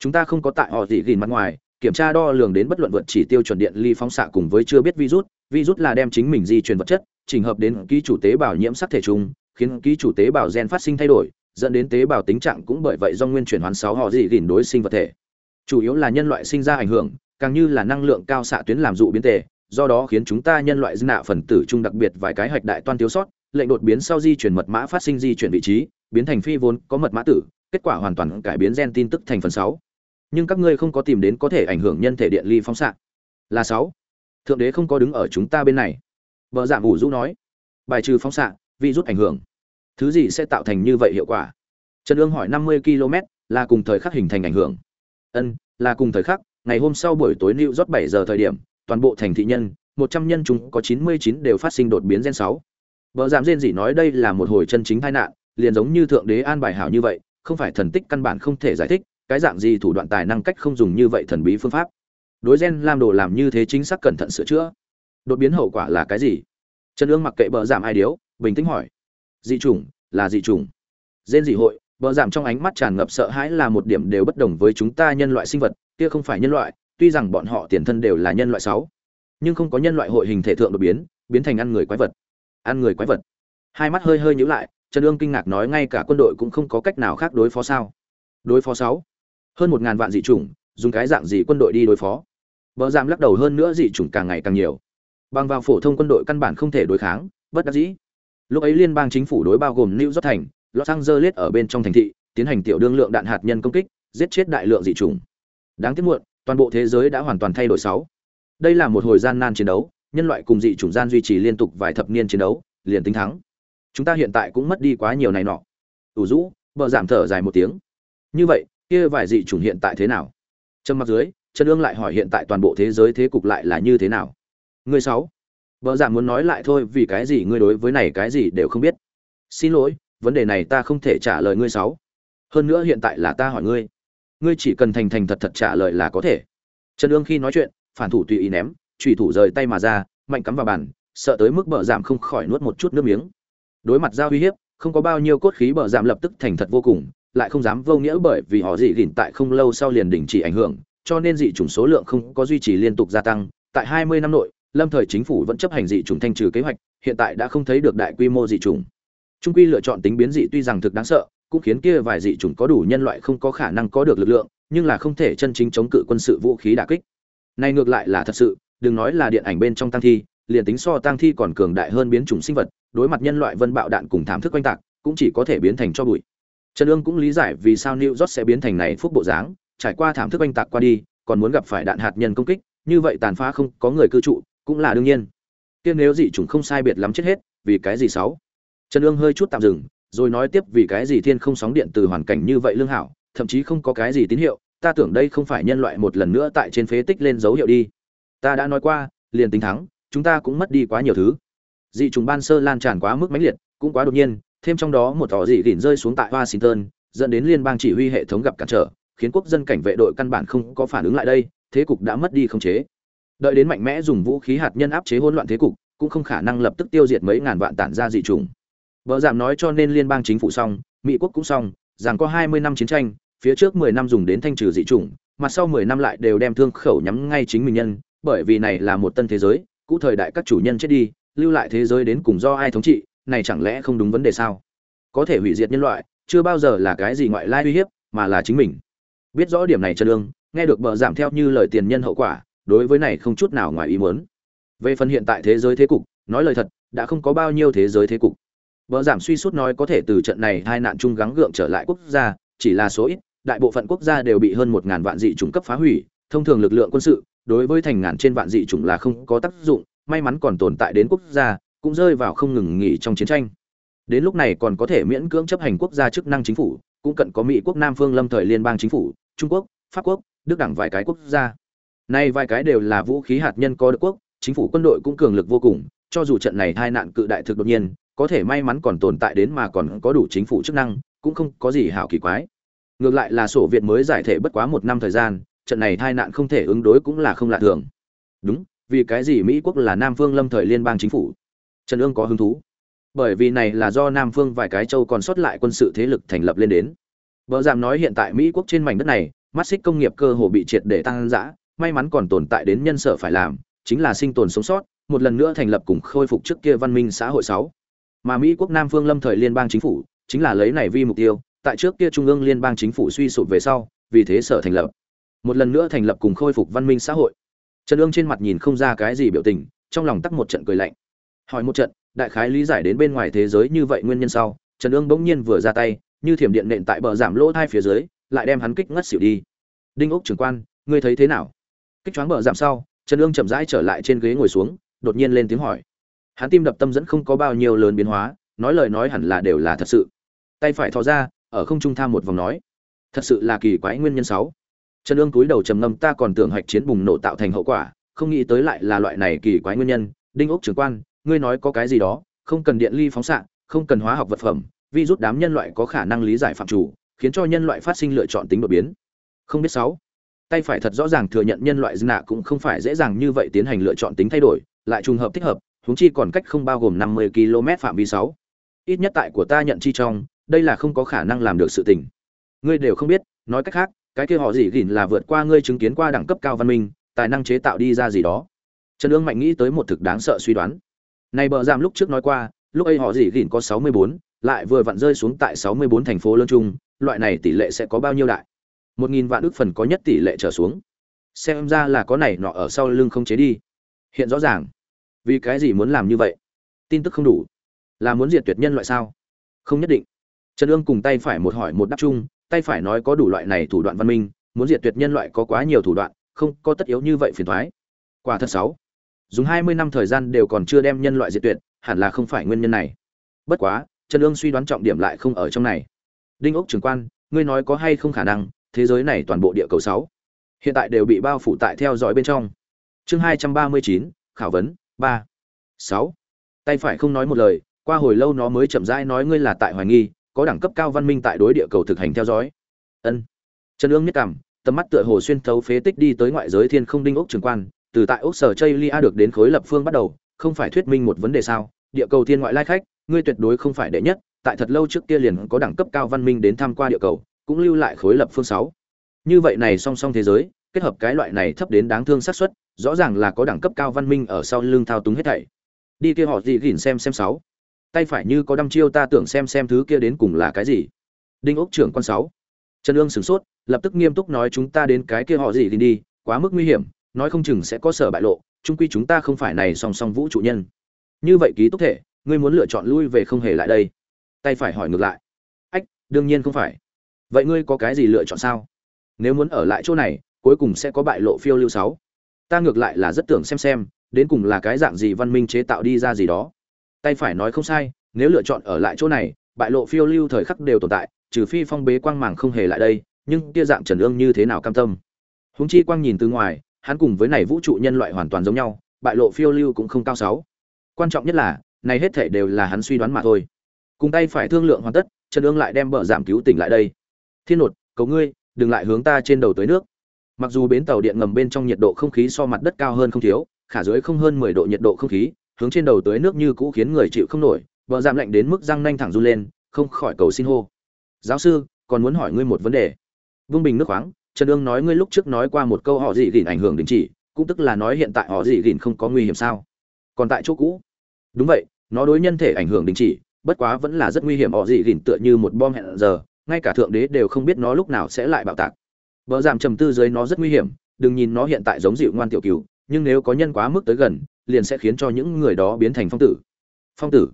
chúng ta không có tại họ gì gìn mặt ngoài, kiểm tra đo lường đến bất luận vượt chỉ tiêu chuẩn điện ly phóng xạ cùng với chưa biết virus virus là đem chính mình di truyền vật chất trình hợp đến ký chủ tế bào nhiễm sắc thể chung khiến ký chủ tế bào gen phát sinh thay đổi, dẫn đến tế bào tính trạng cũng bởi vậy do nguyên chuyển hoán sáu họ gì gìn đối sinh vật thể. Chủ yếu là nhân loại sinh ra ảnh hưởng, càng như là năng lượng cao xạ tuyến làm dụ biến thể do đó khiến chúng ta nhân loại dư nạ phần tử chung đặc biệt vài cái hạch đại toan thiếu sót, lệnh đột biến sau di chuyển mật mã phát sinh di chuyển vị trí, biến thành phi vốn có mật mã tử, kết quả hoàn toàn cải biến gen tin tức thành phần sáu nhưng các ngươi không có tìm đến có thể ảnh hưởng nhân thể điện ly phóng xạ. Là sáu. Thượng đế không có đứng ở chúng ta bên này. Vợ dạng ủ rũ nói, bài trừ phóng xạ vi rút ảnh hưởng. Thứ gì sẽ tạo thành như vậy hiệu quả? Trần ương hỏi năm mươi km, là cùng thời khắc hình thành ảnh hưởng. Ân, là cùng thời khắc, ngày hôm sau buổi tối lưu rót bảy giờ thời điểm, toàn bộ thành thị nhân, một trăm nhân chúng có chín mươi chín đều phát sinh đột biến gen sáu. Vợ dạ giảm rên dỉ nói đây là một hồi chân chính tai nạn, liền giống như thượng đế an bài hảo như vậy, không phải thần tích căn bản không thể giải thích cái dạng gì thủ đoạn tài năng cách không dùng như vậy thần bí phương pháp? Đối gen làm đồ làm như thế chính xác cẩn thận sửa chữa. Đột biến hậu quả là cái gì? Trần ương mặc kệ bờ giảm ai điếu, bình tĩnh hỏi. Dị chủng, là dị chủng. Gen dị hội, bờ giảm trong ánh mắt tràn ngập sợ hãi là một điểm đều bất đồng với chúng ta nhân loại sinh vật, kia không phải nhân loại, tuy rằng bọn họ tiền thân đều là nhân loại sáu, nhưng không có nhân loại hội hình thể thượng đột biến biến thành ăn người quái vật. Ăn người quái vật. Hai mắt hơi hơi nhíu lại, trần ương kinh ngạc nói ngay cả quân đội cũng không có cách nào khác đối phó sao? Đối phó sáu hơn một ngàn vạn dị chủng, dùng cái dạng gì quân đội đi đối phó? Vợ giảm lắc đầu hơn nữa dị chủng càng ngày càng nhiều. Bằng vào phổ thông quân đội căn bản không thể đối kháng, bất đắc dĩ. Lúc ấy liên bang chính phủ đối bao gồm new york thành, los angeles ở bên trong thành thị, tiến hành tiểu đương lượng đạn hạt nhân công kích, giết chết đại lượng dị chủng. Đáng tiếc muộn, toàn bộ thế giới đã hoàn toàn thay đổi sáu. Đây là một hồi gian nan chiến đấu, nhân loại cùng dị chủng gian duy trì liên tục vài thập niên chiến đấu, liền tính thắng. Chúng ta hiện tại cũng mất đi quá nhiều này nọ. Ủ rũ, bờ giảm thở dài một tiếng. Như vậy kia vài dị chủng hiện tại thế nào? Trầm mặc dưới, trần ương lại hỏi hiện tại toàn bộ thế giới thế cục lại là như thế nào? Người sáu. Vợ giảm muốn nói lại thôi, vì cái gì ngươi đối với này cái gì đều không biết? Xin lỗi, vấn đề này ta không thể trả lời ngươi sáu. Hơn nữa hiện tại là ta hỏi ngươi. Ngươi chỉ cần thành thành thật thật trả lời là có thể. Trần ương khi nói chuyện, phản thủ tùy ý ném trùy thủ rời tay mà ra, mạnh cắm vào bàn, sợ tới mức bờ giảm không khỏi nuốt một chút nước miếng. Đối mặt giao uy hiếp, không có bao nhiêu cốt khí bờ giảm lập tức thành thật vô cùng lại không dám vô nghĩa bởi vì họ dị đỉnh tại không lâu sau liền đình chỉ ảnh hưởng, cho nên dị chủng số lượng không có duy trì liên tục gia tăng. Tại 20 năm nội, lâm thời chính phủ vẫn chấp hành dị chủng thanh trừ kế hoạch, hiện tại đã không thấy được đại quy mô dị chủng. Trung quy lựa chọn tính biến dị tuy rằng thực đáng sợ, cũng khiến kia vài dị chủng có đủ nhân loại không có khả năng có được lực lượng, nhưng là không thể chân chính chống cự quân sự vũ khí đả kích. Này ngược lại là thật sự, đừng nói là điện ảnh bên trong tăng thi, liền tính so tăng thi còn cường đại hơn biến chủng sinh vật, đối mặt nhân loại vân bạo đạn cùng thảm thức quanh tạc, cũng chỉ có thể biến thành cho bụi trần Dương cũng lý giải vì sao new york sẽ biến thành này phúc bộ dáng, trải qua thảm thức anh tạc qua đi, còn muốn gặp phải đạn hạt nhân công kích, như vậy tàn phá không có người cư trụ, cũng là đương nhiên. Kia nếu dị chủng không sai biệt lắm chết hết, vì cái gì sáu? Trần Dương hơi chút tạm dừng, rồi nói tiếp vì cái gì thiên không sóng điện từ hoàn cảnh như vậy lương hảo, thậm chí không có cái gì tín hiệu, ta tưởng đây không phải nhân loại một lần nữa tại trên phế tích lên dấu hiệu đi. Ta đã nói qua, liền tính thắng, chúng ta cũng mất đi quá nhiều thứ. Dị trùng ban sơ lan tràn quá mức mãnh liệt, cũng quá đột nhiên thêm trong đó một tỏ dị gỉn rơi xuống tại washington dẫn đến liên bang chỉ huy hệ thống gặp cản trở khiến quốc dân cảnh vệ đội căn bản không có phản ứng lại đây thế cục đã mất đi không chế. Đợi đến mạnh mẽ dùng vũ khí hạt nhân áp chế hỗn loạn thế cục cũng không khả năng lập tức tiêu diệt mấy ngàn vạn tản ra dị trùng vợ giảm nói cho nên liên bang chính phủ xong mỹ quốc cũng xong rằng có 20 năm chiến tranh phía trước 10 năm dùng đến thanh trừ dị trùng, mặt sau 10 năm lại đều đem thương khẩu nhắm ngay chính mình nhân bởi vì này là một tân thế giới cũ thời đại các chủ nhân chết đi lưu lại thế giới đến cùng do ai thống trị này chẳng lẽ không đúng vấn đề sao? Có thể hủy diệt nhân loại, chưa bao giờ là cái gì ngoại lai uy hiếp, mà là chính mình. Biết rõ điểm này trần lương nghe được bờ giảm theo như lời tiền nhân hậu quả, đối với này không chút nào ngoài ý muốn. Về phần hiện tại thế giới thế cục, nói lời thật, đã không có bao nhiêu thế giới thế cục. Bờ giảm suy sút nói có thể từ trận này hai nạn chung gắng gượng trở lại quốc gia, chỉ là số ít, đại bộ phận quốc gia đều bị hơn một ngàn vạn dị chủng cấp phá hủy, thông thường lực lượng quân sự, đối với thành ngàn trên vạn dị chủng là không có tác dụng, may mắn còn tồn tại đến quốc gia cũng rơi vào không ngừng nghỉ trong chiến tranh. Đến lúc này còn có thể miễn cưỡng chấp hành quốc gia chức năng chính phủ, cũng cần có mỹ quốc, nam phương lâm thời liên bang chính phủ, trung quốc, pháp quốc, đức đẳng vài cái quốc gia. Nay vài cái đều là vũ khí hạt nhân có đức quốc, chính phủ quân đội cũng cường lực vô cùng, cho dù trận này hai nạn cự đại thực đột nhiên, có thể may mắn còn tồn tại đến mà còn có đủ chính phủ chức năng, cũng không có gì hảo kỳ quái. Ngược lại là sổ việt mới giải thể bất quá một năm thời gian, trận này tai nạn không thể ứng đối cũng là không lạ thường. Đúng, vì cái gì mỹ quốc là nam phương lâm thời liên bang chính phủ? Trần ương có hứng thú. Bởi vì này là do nam phương vài cái châu còn sót lại quân sự thế lực thành lập lên đến. Vợ giảm nói hiện tại mỹ quốc trên mảnh đất này, mắt xích công nghiệp cơ hồ bị triệt để tăng giã may mắn còn tồn tại đến nhân sở phải làm, chính là sinh tồn sống sót, một lần nữa thành lập cùng khôi phục trước kia văn minh xã hội sáu. Mà mỹ quốc nam phương lâm thời liên bang chính phủ, chính là lấy này vi mục tiêu, tại trước kia trung ương liên bang chính phủ suy sụp về sau, vì thế sở thành lập. Một lần nữa thành lập cùng khôi phục văn minh xã hội. Trần ương trên mặt nhìn không ra cái gì biểu tình, trong lòng tắc một trận cười lạnh hỏi một trận, đại khái lý giải đến bên ngoài thế giới như vậy nguyên nhân sau, trần ương bỗng nhiên vừa ra tay, như thiểm điện nện tại bờ giảm lỗ hai phía dưới, lại đem hắn kích ngất xỉu đi. Đinh ốc trưởng quan, ngươi thấy thế nào? Kích choáng bờ giảm sau, trần ương chậm rãi trở lại trên ghế ngồi xuống, đột nhiên lên tiếng hỏi. Hắn tim đập tâm dẫn không có bao nhiêu lớn biến hóa, nói lời nói hẳn là đều là thật sự. Tay phải thò ra, ở không trung tham một vòng nói. Thật sự là kỳ quái nguyên nhân sáu. Trần ương cúi đầu trầm ngâm, ta còn tưởng hạch chiến bùng nổ tạo thành hậu quả, không nghĩ tới lại là loại này kỳ quái nguyên nhân. Đinh ốc trưởng quan ngươi nói có cái gì đó, không cần điện ly phóng xạ, không cần hóa học vật phẩm, vi rút đám nhân loại có khả năng lý giải phạm chủ, khiến cho nhân loại phát sinh lựa chọn tính đột biến. Không biết sáu. Tay phải thật rõ ràng thừa nhận nhân loại dna cũng không phải dễ dàng như vậy tiến hành lựa chọn tính thay đổi, lại trùng hợp thích hợp, huống chi còn cách không bao gồm 50 km phạm vi 6. ít nhất tại của ta nhận chi trong, đây là không có khả năng làm được sự tình. Ngươi đều không biết, nói cách khác, cái kia họ gì gìn là vượt qua ngươi chứng kiến qua đẳng cấp cao văn minh, tài năng chế tạo đi ra gì đó. Trần ương mạnh nghĩ tới một thực đáng sợ suy đoán này bờ giảm lúc trước nói qua, lúc ấy họ gì gìn có sáu mươi bốn, lại vừa vặn rơi xuống tại sáu mươi bốn thành phố lớn chung, loại này tỷ lệ sẽ có bao nhiêu đại? một nghìn vạn ước phần có nhất tỷ lệ trở xuống. Xem ra là có này nọ ở sau lưng không chế đi. Hiện rõ ràng. Vì cái gì muốn làm như vậy? Tin tức không đủ. Là muốn diệt tuyệt nhân loại sao? Không nhất định. Trần Dương cùng tay phải một hỏi một đáp chung, tay phải nói có đủ loại này thủ đoạn văn minh, muốn diệt tuyệt nhân loại có quá nhiều thủ đoạn, không có tất yếu như vậy phiền thoái. Quả thật sáu dùng hai mươi năm thời gian đều còn chưa đem nhân loại diệt tuyệt, hẳn là không phải nguyên nhân này. Bất quá, trần ương suy đoán trọng điểm lại không ở trong này. Đinh ốc trưởng quan, ngươi nói có hay không khả năng, thế giới này toàn bộ địa cầu sáu hiện tại đều bị bao phủ tại theo dõi bên trong. Chương hai trăm ba mươi chín, khảo vấn, ba sáu tay phải không nói một lời, qua hồi lâu nó mới chậm rãi nói ngươi là tại hoài nghi, có đẳng cấp cao văn minh tại đối địa cầu thực hành theo dõi. Ân. Trần ương nhất cảm tầm mắt tựa hồ xuyên thấu phế tích đi tới ngoại giới thiên không đinh ốc trường quan từ tại ốc sở chây lia được đến khối lập phương bắt đầu, không phải thuyết minh một vấn đề sao? Địa cầu thiên ngoại lai khách, ngươi tuyệt đối không phải đệ nhất, tại thật lâu trước kia liền có đẳng cấp cao văn minh đến tham qua địa cầu, cũng lưu lại khối lập phương sáu. Như vậy này song song thế giới, kết hợp cái loại này thấp đến đáng thương xác suất, rõ ràng là có đẳng cấp cao văn minh ở sau lưng thao túng hết thảy. Đi kia họ gì gỉn xem xem sáu. Tay phải như có đăm chiêu ta tưởng xem xem thứ kia đến cùng là cái gì. Đinh ốc trưởng quan sáu. Trần ương sửng sốt, lập tức nghiêm túc nói chúng ta đến cái kia họ gì gỉn đi, quá mức nguy hiểm nói không chừng sẽ có sở bại lộ, chung quy chúng ta không phải này song song vũ trụ nhân. Như vậy ký túc thể, ngươi muốn lựa chọn lui về không hề lại đây. Tay phải hỏi ngược lại. Ách, đương nhiên không phải. Vậy ngươi có cái gì lựa chọn sao? Nếu muốn ở lại chỗ này, cuối cùng sẽ có bại lộ phiêu lưu sáu. Ta ngược lại là rất tưởng xem xem, đến cùng là cái dạng gì văn minh chế tạo đi ra gì đó. Tay phải nói không sai, nếu lựa chọn ở lại chỗ này, bại lộ phiêu lưu thời khắc đều tồn tại, trừ phi phong bế quang màng không hề lại đây, nhưng kia dạng trần ương như thế nào cam tâm? Huống chi quang nhìn từ ngoài hắn cùng với này vũ trụ nhân loại hoàn toàn giống nhau, bại lộ phiêu lưu cũng không cao sáu. Quan trọng nhất là, này hết thể đều là hắn suy đoán mà thôi. Cùng tay phải thương lượng hoàn tất, trần ương lại đem bờ giảm cứu tỉnh lại đây. Thiên nột, cầu ngươi, đừng lại hướng ta trên đầu tới nước. Mặc dù bến tàu điện ngầm bên trong nhiệt độ không khí so mặt đất cao hơn không thiếu, khả dưới không hơn mười độ nhiệt độ không khí, hướng trên đầu tới nước như cũ khiến người chịu không nổi, bờ giảm lạnh đến mức răng nanh thẳng run lên, không khỏi cầu xin hô. Giáo sư, còn muốn hỏi ngươi một vấn đề. Vung bình nước khoáng trần ương nói ngươi lúc trước nói qua một câu họ gì gìn ảnh hưởng đình chỉ, cũng tức là nói hiện tại họ gì gìn không có nguy hiểm sao? Còn tại chỗ cũ. Đúng vậy, nó đối nhân thể ảnh hưởng đình chỉ, bất quá vẫn là rất nguy hiểm họ gì gìn tựa như một bom hẹn giờ, ngay cả thượng đế đều không biết nó lúc nào sẽ lại bạo tạc. Vợ giảm trầm tư dưới nó rất nguy hiểm, đừng nhìn nó hiện tại giống dịu ngoan tiểu cừu, nhưng nếu có nhân quá mức tới gần, liền sẽ khiến cho những người đó biến thành phong tử. Phong tử.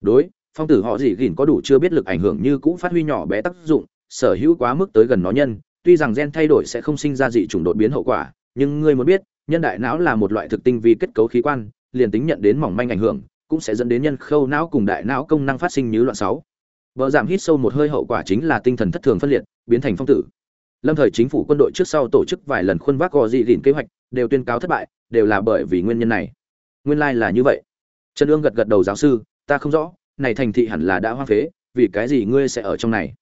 Đối, phong tử họ gì gìn có đủ chưa biết lực ảnh hưởng như cũ phát huy nhỏ bé tác dụng, sở hữu quá mức tới gần nó nhân tuy rằng gen thay đổi sẽ không sinh ra dị chủng đột biến hậu quả, nhưng ngươi muốn biết, nhân đại não là một loại thực tinh vi kết cấu khí quan, liền tính nhận đến mỏng manh ảnh hưởng, cũng sẽ dẫn đến nhân khâu não cùng đại não công năng phát sinh như loạn sáu. Vợ giảm hít sâu một hơi hậu quả chính là tinh thần thất thường phân liệt, biến thành phong tử. Lâm thời chính phủ quân đội trước sau tổ chức vài lần khuôn vác gò dị rỉn kế hoạch, đều tuyên cáo thất bại, đều là bởi vì nguyên nhân này. Nguyên lai là như vậy. Trần Dương gật gật đầu giáo sư, ta không rõ, này thành thị hẳn là đã hoang phế, vì cái gì ngươi sẽ ở trong này?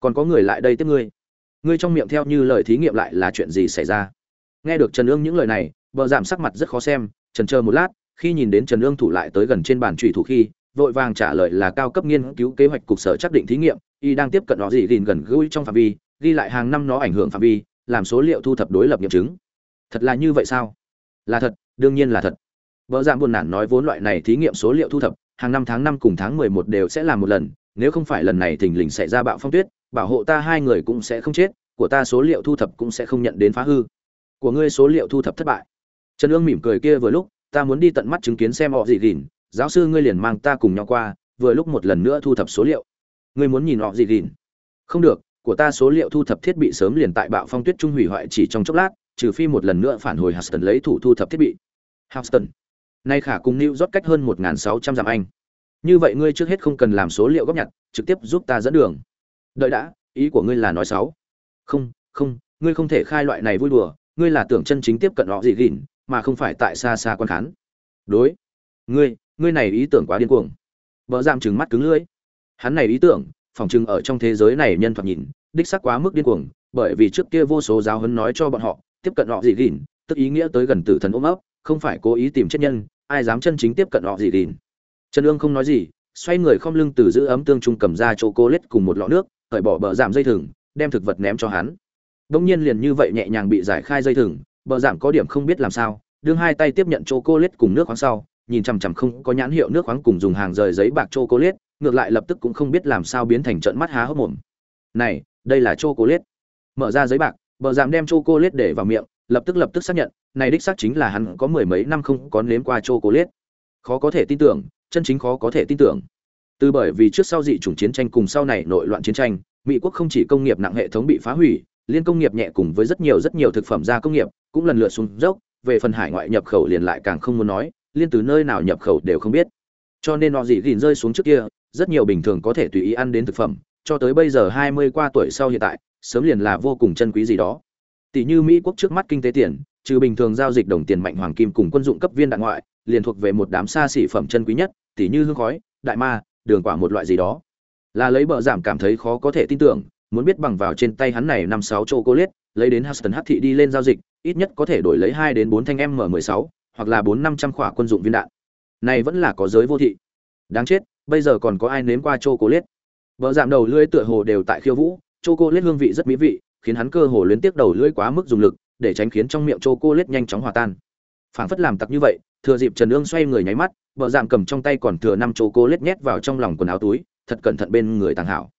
Còn có người lại đây tiếp ngươi? Ngươi trong miệng theo như lời thí nghiệm lại là chuyện gì xảy ra? Nghe được trần ương những lời này vợ giảm sắc mặt rất khó xem trần chờ một lát, khi nhìn đến trần ương thủ lại tới gần trên bàn trùy thủ khi, vội vàng trả lời là cao cấp nghiên cứu kế hoạch cục sở chắc định thí nghiệm, y đang tiếp cận nó gì gìn gần gũi trong phạm vi, ghi lại hàng năm nó ảnh hưởng phạm vi, làm số liệu thu thập đối lập nghiệm chứng. Thật là như vậy sao? Là thật, đương nhiên là thật. Vợ giảm buồn nản nói vốn loại này thí nghiệm số liệu thu thập, hàng năm tháng năm cùng tháng mười một đều sẽ làm một lần, nếu không phải lần này thình lình xảy ra bạo phong tuyết bảo hộ ta hai người cũng sẽ không chết, của ta số liệu thu thập cũng sẽ không nhận đến phá hư. Của ngươi số liệu thu thập thất bại. Trần ương mỉm cười kia vừa lúc, ta muốn đi tận mắt chứng kiến xem họ gì gìn. Giáo sư ngươi liền mang ta cùng nhau qua, vừa lúc một lần nữa thu thập số liệu. Ngươi muốn nhìn họ gì gìn? Không được, của ta số liệu thu thập thiết bị sớm liền tại bạo phong tuyết trung hủy hoại chỉ trong chốc lát, trừ phi một lần nữa phản hồi Houston lấy thủ thu thập thiết bị. Houston. Nay khả cùng New rót cách hơn một sáu trăm dặm anh. Như vậy ngươi trước hết không cần làm số liệu góp nhặt, trực tiếp giúp ta dẫn đường đợi đã, ý của ngươi là nói sáu không không, ngươi không thể khai loại này vui đùa, ngươi là tưởng chân chính tiếp cận họ gì gìn, mà không phải tại xa xa quan khán. Đối. Ngươi ngươi này ý tưởng quá điên cuồng. Vợ giảm trừng mắt cứng lưỡi. Hắn này ý tưởng phòng trừng ở trong thế giới này nhân thoạt nhìn, đích xác quá mức điên cuồng, bởi vì trước kia vô số giáo huấn nói cho bọn họ, tiếp cận họ gì gìn, tức ý nghĩa tới gần tử thần ôm ấp, không phải cố ý tìm chết nhân, ai dám chân chính tiếp cận họ gì gìn. Trần ương không nói gì, xoay người không lưng từ giữ ấm tương trung cầm ra chỗ cô lết cùng một lọ nước cởi bỏ bờ giảm dây thừng, đem thực vật ném cho hắn. Đông nhiên liền như vậy nhẹ nhàng bị giải khai dây thừng, bờ giảm có điểm không biết làm sao, đương hai tay tiếp nhận chỗ cô lết cùng nước khoáng sau, nhìn chằm chằm không có nhãn hiệu nước khoáng cùng dùng hàng rời giấy bạc chô cô lết ngược lại lập tức cũng không biết làm sao biến thành trận mắt há hốc mồm. Này, đây là chô cô lết mở ra giấy bạc, bờ giảm đem chô cô lết để vào miệng, lập tức lập tức xác nhận, này đích xác chính là hắn có mười mấy năm không có nếm qua chô cô lết khó có thể tin tưởng, chân chính khó có thể tin tưởng từ bởi vì trước sau dị chủng chiến tranh cùng sau này nội loạn chiến tranh, mỹ quốc không chỉ công nghiệp nặng hệ thống bị phá hủy, liên công nghiệp nhẹ cùng với rất nhiều rất nhiều thực phẩm gia công nghiệp cũng lần lượt xuống dốc, về phần hải ngoại nhập khẩu liền lại càng không muốn nói, liên từ nơi nào nhập khẩu đều không biết. Cho nên họ dị gìn rơi xuống trước kia, rất nhiều bình thường có thể tùy ý ăn đến thực phẩm, cho tới bây giờ hai mươi qua tuổi sau hiện tại, sớm liền là vô cùng chân quý gì đó. Tỷ như mỹ quốc trước mắt kinh tế tiền, trừ bình thường giao dịch đồng tiền mạnh hoàng kim cùng quân dụng cấp viên đạn ngoại, liền thuộc về một đám xa xỉ phẩm chân quý nhất, tỷ như hương khói, đại ma đường quả một loại gì đó. Là lấy bờ giảm cảm thấy khó có thể tin tưởng, muốn biết bằng vào trên tay hắn này năm sáu chocolate, lấy đến Huston Hắc thị đi lên giao dịch, ít nhất có thể đổi lấy hai đến bốn thanh m 16 hoặc là bốn năm trăm khỏa quân dụng viên đạn. Này vẫn là có giới vô thị. Đáng chết, bây giờ còn có ai nếm qua chocolate? Bợ giảm đầu lưỡi tựa hồ đều tại khiêu vũ, chocolate hương vị rất mỹ vị, khiến hắn cơ hồ luyến tiếp đầu lưỡi quá mức dùng lực, để tránh khiến trong miệng chocolate nhanh chóng hòa tan. Phảng phất làm tặc như vậy thừa dịp trần ương xoay người nháy mắt vợ giảm cầm trong tay còn thừa năm chỗ cô lết nhét vào trong lòng quần áo túi, thật cẩn thận bên người tàng hảo.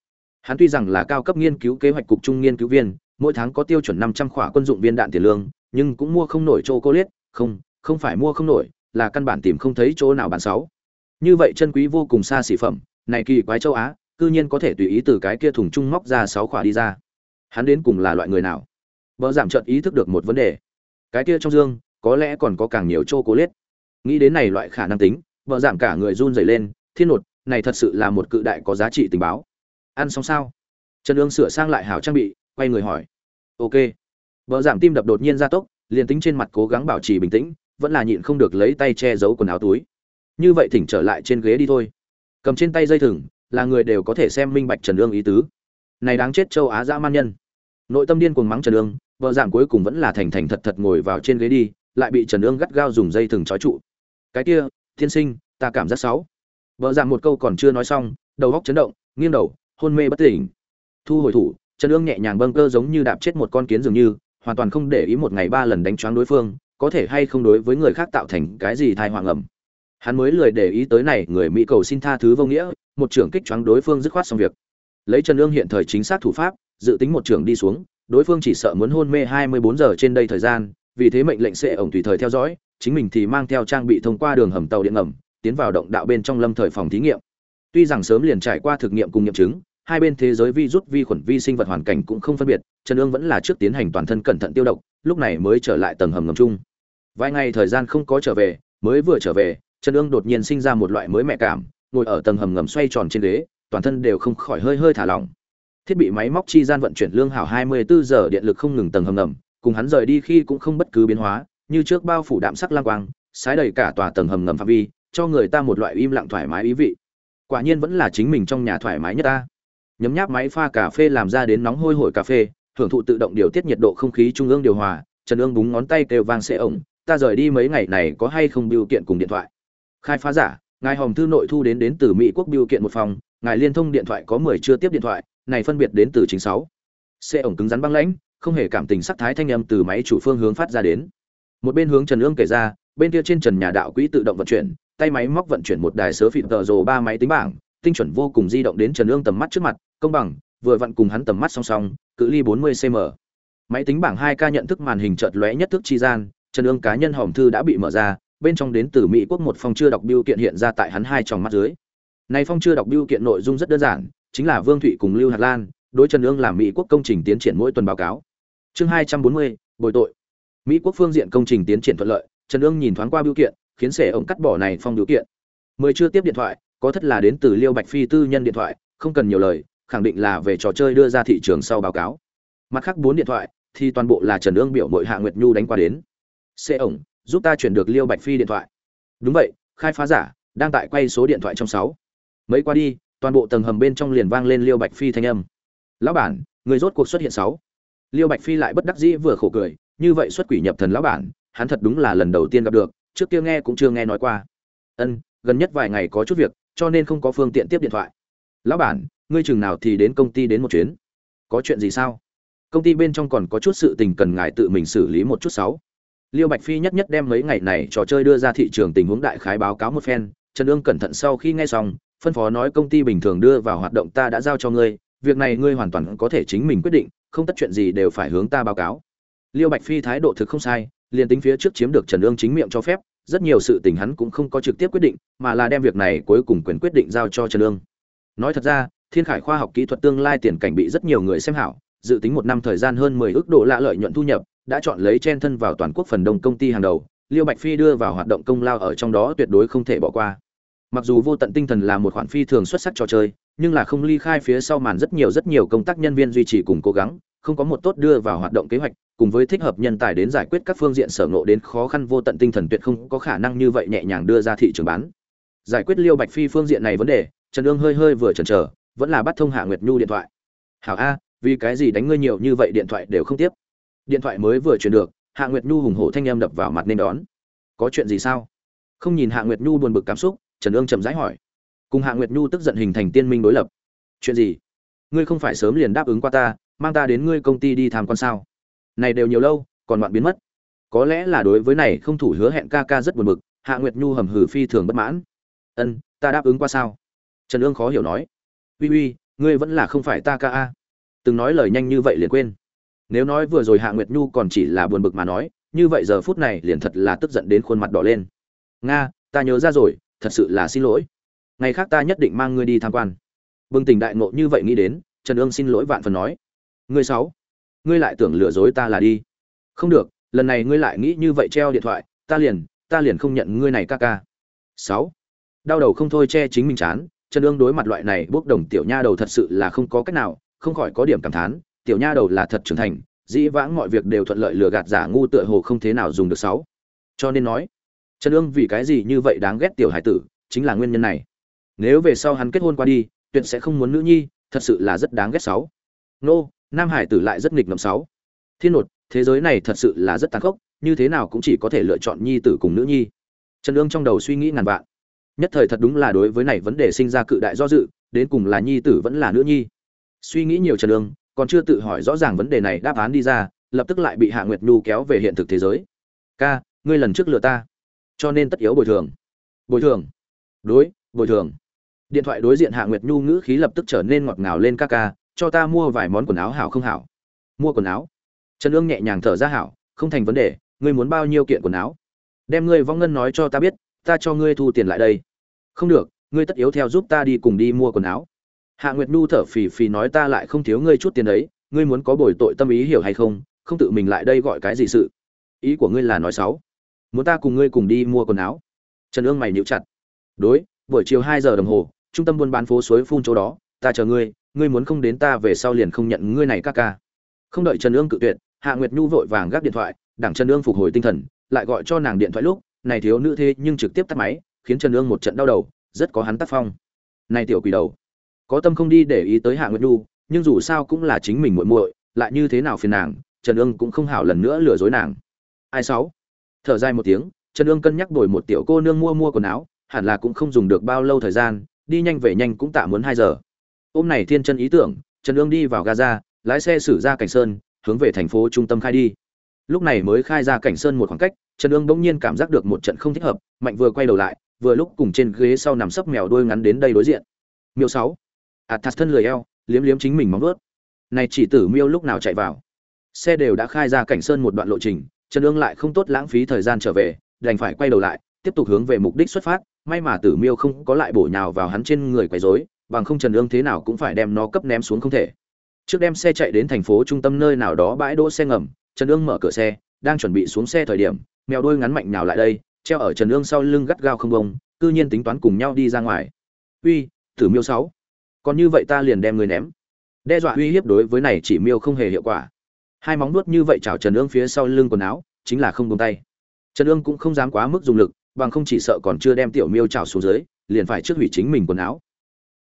Hắn tuy rằng là cao cấp nghiên cứu kế hoạch cục trung nghiên cứu viên, mỗi tháng có tiêu chuẩn năm trăm khỏa quân dụng viên đạn tiền lương, nhưng cũng mua không nổi chỗ cô lết, không không phải mua không nổi, là căn bản tìm không thấy chỗ nào bán sáu. Như vậy chân quý vô cùng xa xỉ phẩm, này kỳ quái châu á, cư nhiên có thể tùy ý từ cái kia thùng trung móc ra sáu khỏa đi ra. Hắn đến cùng là loại người nào? Vợ giảm chợt ý thức được một vấn đề. Cái kia trong dương, có lẽ còn có càng nhiều chô cố lết nghĩ đến này loại khả năng tính, vợ giảm cả người run rẩy lên, thiên nột, này thật sự là một cự đại có giá trị tình báo. Ăn xong sao? Trần ương sửa sang lại hảo trang bị, quay người hỏi. Ok. Vợ giảm tim đập đột nhiên ra tốc, liền tính trên mặt cố gắng bảo trì bình tĩnh, vẫn là nhịn không được lấy tay che giấu quần áo túi. Như vậy thỉnh trở lại trên ghế đi thôi. Cầm trên tay dây thừng, là người đều có thể xem minh bạch trần ương ý tứ. Này đáng chết châu á dã man nhân. Nội tâm điên cuồng mắng trần ương, vợ giảm cuối cùng vẫn là thành thành thật thật ngồi vào trên ghế đi, lại bị trần ương gắt gao dùng dây thừng trói trụ cái kia thiên sinh ta cảm giác xấu vợ giảm một câu còn chưa nói xong đầu góc chấn động nghiêng đầu hôn mê bất tỉnh. Thu hồi thủ trần ương nhẹ nhàng bâng cơ giống như đạp chết một con kiến dường như hoàn toàn không để ý một ngày ba lần đánh choáng đối phương có thể hay không đối với người khác tạo thành cái gì thai hoàng ẩm hắn mới lười để ý tới này người mỹ cầu xin tha thứ vô nghĩa một trưởng kích choáng đối phương dứt khoát xong việc. Lấy trần ương hiện thời chính xác thủ pháp dự tính một trưởng đi xuống đối phương chỉ sợ muốn hôn mê 24 giờ trên đây thời gian, vì thế mệnh lệnh sẽ ổng tùy thời theo dõi, chính mình thì mang theo trang bị thông qua đường hầm tàu điện ngầm, tiến vào động đạo bên trong lâm thời phòng thí nghiệm. Tuy rằng sớm liền trải qua thực nghiệm cùng nghiệm chứng, hai bên thế giới vi rút vi khuẩn vi sinh vật hoàn cảnh cũng không phân biệt, Trần ương vẫn là trước tiến hành toàn thân cẩn thận tiêu độc, lúc này mới trở lại tầng hầm ngầm chung. Vài ngày thời gian không có trở về, mới vừa trở về, Trần ương đột nhiên sinh ra một loại mới mẹ cảm, ngồi ở tầng hầm ngầm xoay tròn trên ghế, toàn thân đều không khỏi hơi hơi thả lỏng thiết bị máy móc chi gian vận chuyển lương hảo 24 giờ điện lực không ngừng tầng hầm ngầm, cùng hắn rời đi khi cũng không bất cứ biến hóa, như trước bao phủ đạm sắc lang quang, sái đầy cả tòa tầng hầm ngầm phạm vi, cho người ta một loại im lặng thoải mái ý vị. Quả nhiên vẫn là chính mình trong nhà thoải mái nhất ta. Nhấm nháp máy pha cà phê làm ra đến nóng hôi hổi cà phê, hưởng thụ tự động điều tiết nhiệt độ không khí trung ương điều hòa, Trần Ương búng ngón tay kêu vang sẽ ổng, ta rời đi mấy ngày này có hay không biểu kiện cùng điện thoại. Khai phá giả, ngài hòm thư nội thu đến đến từ Mỹ quốc biểu kiện một phòng, ngài liên thông điện thoại có 10 chưa tiếp điện thoại, này phân biệt đến từ chính sáu xe ổng cứng rắn băng lãnh không hề cảm tình sắc thái thanh âm từ máy chủ phương hướng phát ra đến một bên hướng trần ương kể ra bên kia trên trần nhà đạo quỹ tự động vận chuyển tay máy móc vận chuyển một đài sớ phịt tờ rồ ba máy tính bảng tinh chuẩn vô cùng di động đến trần ương tầm mắt trước mặt công bằng vừa vặn cùng hắn tầm mắt song song cự ly 40 cm máy tính bảng 2 k nhận thức màn hình chợt lóe nhất thức chi gian trần ương cá nhân hòm thư đã bị mở ra bên trong đến từ mỹ quốc một phong chưa đọc biêu kiện hiện ra tại hắn hai tròng mắt dưới này phong chưa đọc biêu kiện nội dung rất đơn giản chính là Vương Thụy cùng Lưu Hạt Lan, đối Trần Ương làm Mỹ quốc công trình tiến triển mỗi tuần báo cáo. Chương hai trăm bốn mươi bồi tội. Mỹ quốc phương diện công trình tiến triển thuận lợi, Trần Ương nhìn thoáng qua biểu kiện, khiến sẻ ông cắt bỏ này phong biểu kiện. Mười chưa tiếp điện thoại, có thất là đến từ Liêu Bạch Phi tư nhân điện thoại, không cần nhiều lời, khẳng định là về trò chơi đưa ra thị trường sau báo cáo. Mặt khác bốn điện thoại thì toàn bộ là Trần Ương biểu mội Hạ Nguyệt Nhu đánh qua đến. sẻ ổng, giúp ta chuyển được Liêu Bạch Phi điện thoại. Đúng vậy, khai phá giả đang tại quay số điện thoại trong sáu. Mấy qua đi, toàn bộ tầng hầm bên trong liền vang lên liêu bạch phi thanh âm lão bản người rốt cuộc xuất hiện sáu liêu bạch phi lại bất đắc dĩ vừa khổ cười như vậy xuất quỷ nhập thần lão bản, hắn thật đúng là lần đầu tiên gặp được, trước kia nghe cũng chưa nghe nói qua. Ân, gần nhất vài ngày có chút việc, cho nên không có phương tiện tiếp điện thoại. Lão bản, ngươi chừng nào thì đến công ty đến một chuyến? Có chuyện gì sao? Công ty bên trong còn có chút sự tình cần ngài tự mình xử lý một chút sáu. Liêu bạch phi nhất nhất đem mấy ngày này trò chơi đưa ra thị trường tình huống đại khái báo cáo một phen, trần ương cẩn thận sau khi nghe xong, phân phó nói công ty bình thường đưa vào hoạt động ta đã giao cho ngươi, việc này ngươi hoàn toàn có thể chính mình quyết định, không tất chuyện gì đều phải hướng ta báo cáo liêu bạch phi thái độ thực không sai, liền tính phía trước chiếm được trần ương chính miệng cho phép, rất nhiều sự tình hắn cũng không có trực tiếp quyết định, mà là đem việc này cuối cùng quyền quyết định giao cho trần ương. Nói thật ra, thiên khải khoa học kỹ thuật tương lai tiền cảnh bị rất nhiều người xem hảo, dự tính một năm thời gian hơn 10 ước độ lạ lợi nhuận thu nhập, đã chọn lấy chen thân vào toàn quốc phần đông công ty hàng đầu, liêu bạch phi đưa vào hoạt động công lao ở trong đó tuyệt đối không thể bỏ qua. Mặc dù vô tận tinh thần là một khoản phi thường xuất sắc trò chơi, nhưng là không ly khai phía sau màn rất nhiều rất nhiều công tác nhân viên duy trì cùng cố gắng, không có một tốt đưa vào hoạt động kế hoạch cùng với thích hợp nhân tài đến giải quyết các phương diện sở ngộ đến khó khăn vô tận tinh thần tuyệt không có khả năng như vậy nhẹ nhàng đưa ra thị trường bán. Giải quyết liêu bạch phi phương diện này vấn đề, trần Dương hơi hơi vừa chần chờ, vẫn là bắt thông hạ nguyệt nhu điện thoại. Hảo a, vì cái gì đánh ngươi nhiều như vậy điện thoại đều không tiếp? Điện thoại mới vừa chuyển được, hạ nguyệt nhu hùng hổ thanh em đập vào mặt nên đón. Có chuyện gì sao? Không nhìn hạ nguyệt nhu buồn bực cảm xúc, trần Dương chậm rãi hỏi. Cùng hạ nguyệt nhu tức giận hình thành tiên minh đối lập. Chuyện gì? Ngươi không phải sớm liền đáp ứng qua ta, mang ta đến ngươi công ty đi tham quan sao? Này đều nhiều lâu, còn loạn biến mất. Có lẽ là đối với này không thủ hứa hẹn ca ca rất buồn bực, hạ nguyệt nhu hầm hử phi thường bất mãn. Ân, ta đáp ứng qua sao? Trần ương khó hiểu nói. Uy uy, ngươi vẫn là không phải ta ca a. Từng nói lời nhanh như vậy liền quên. Nếu nói vừa rồi hạ nguyệt nhu còn chỉ là buồn bực mà nói, như vậy giờ phút này liền thật là tức giận đến khuôn mặt đỏ lên. Nga, ta nhớ ra rồi, thật sự là xin lỗi. Ngày khác ta nhất định mang ngươi đi tham quan. Bừng tỉnh đại ngộ như vậy nghĩ đến, trần ương xin lỗi vạn phần nói. Ngươi sáu ngươi lại tưởng lừa dối ta là đi. Không được, lần này ngươi lại nghĩ như vậy treo điện thoại, ta liền ta liền không nhận ngươi này ca ca. Sáu. Đau đầu không thôi che chính mình chán trần ương đối mặt loại này, bốc đồng tiểu nha đầu thật sự là không có cách nào, không khỏi có điểm cảm thán, tiểu nha đầu là thật trưởng thành, dĩ vãng mọi việc đều thuận lợi lừa gạt giả ngu tựa hồ không thế nào dùng được sáu. Cho nên nói trần ương vì cái gì như vậy đáng ghét tiểu hải tử, chính là nguyên nhân này. Nếu về sau hắn kết hôn qua đi, tuyệt sẽ không muốn nữ nhi, thật sự là rất đáng ghét sáu. Nô nam hải tử lại rất nghịch ngợm sáu. Thiên nột, thế giới này thật sự là rất tàn khốc, như thế nào cũng chỉ có thể lựa chọn nhi tử cùng nữ nhi. Trần ương trong đầu suy nghĩ ngàn vạn. Nhất thời thật đúng là đối với này vấn đề sinh ra cự đại do dự, đến cùng là nhi tử vẫn là nữ nhi. Suy nghĩ nhiều trần ương, còn chưa tự hỏi rõ ràng vấn đề này đáp án đi ra, lập tức lại bị hạ nguyệt nhu kéo về hiện thực thế giới. Ca, ngươi lần trước lừa ta, cho nên tất yếu bồi thường. Bồi thường? Đối, bồi thường. Điện thoại đối diện hạ nguyệt nhu ngữ khí lập tức trở nên ngọt ngào lên ca ca cho ta mua vài món quần áo hảo không hảo? Mua quần áo? Trần ương nhẹ nhàng thở ra hảo, không thành vấn đề, ngươi muốn bao nhiêu kiện quần áo? Đem ngươi vong ngân nói cho ta biết, ta cho ngươi thu tiền lại đây. Không được, ngươi tất yếu theo giúp ta đi cùng đi mua quần áo. Hạ nguyệt nhu thở phì phì nói ta lại không thiếu ngươi chút tiền đấy ngươi muốn có bồi tội tâm ý hiểu hay không không tự mình lại đây gọi cái gì sự. Ý của ngươi là nói xấu. Muốn ta cùng ngươi cùng đi mua quần áo? Trần ương mày níu chặt. Đối, buổi chiều hai giờ đồng hồ, trung tâm buôn bán phố suối phun chỗ đó ta chờ ngươi ngươi muốn không đến ta về sau liền không nhận ngươi này ca ca. Không đợi trần ương cự tuyệt, hạ nguyệt nhu vội vàng gác điện thoại, đảng trần ương phục hồi tinh thần, lại gọi cho nàng điện thoại lúc, này thiếu nữ thế nhưng trực tiếp tắt máy, khiến trần ương một trận đau đầu, rất có hắn tác phong. Này tiểu quỷ đầu, có tâm không đi để ý tới hạ nguyệt nhu, nhưng dù sao cũng là chính mình muội muội, lại như thế nào phiền nàng, trần ương cũng không hảo lần nữa lừa dối nàng. Ai sáu? Thở dài một tiếng, trần ương cân nhắc đổi một tiểu cô nương mua mua quần áo, hẳn là cũng không dùng được bao lâu thời gian, đi nhanh về nhanh cũng tạ muốn hai giờ ôm này thiên chân ý tưởng, trần ương đi vào gaza, lái xe xử ra cảnh sơn, hướng về thành phố trung tâm khai đi. Lúc này mới khai ra cảnh sơn một khoảng cách, trần ương bỗng nhiên cảm giác được một trận không thích hợp, mạnh vừa quay đầu lại, vừa lúc cùng trên ghế sau nằm sấp mèo đôi ngắn đến đây đối diện. Miêu sáu. À, Athas thân lười eo, liếm liếm chính mình móng vuốt. Này chỉ tử miêu lúc nào chạy vào? Xe đều đã khai ra cảnh sơn một đoạn lộ trình, trần ương lại không tốt lãng phí thời gian trở về, đành phải quay đầu lại, tiếp tục hướng về mục đích xuất phát. May mà tử miêu không có lại bổ nhào vào hắn trên người quấy rối bằng không trần ương thế nào cũng phải đem nó cấp ném xuống không thể. Trước đem xe chạy đến thành phố trung tâm nơi nào đó bãi đỗ xe ngầm, trần ương mở cửa xe, đang chuẩn bị xuống xe thời điểm, mèo đuôi ngắn mạnh nhào lại đây, treo ở trần ương sau lưng gắt gao không bông, cư nhiên tính toán cùng nhau đi ra ngoài. Uy, tử miêu sáu, còn như vậy ta liền đem người ném. Đe dọa uy hiếp đối với này chỉ miêu không hề hiệu quả. Hai móng nuốt như vậy chảo trần ương phía sau lưng quần áo, chính là không buông tay. Trần ương cũng không dám quá mức dùng lực, bằng không chỉ sợ còn chưa đem tiểu miêu chảo xuống dưới, liền phải trước hủy chính mình quần áo.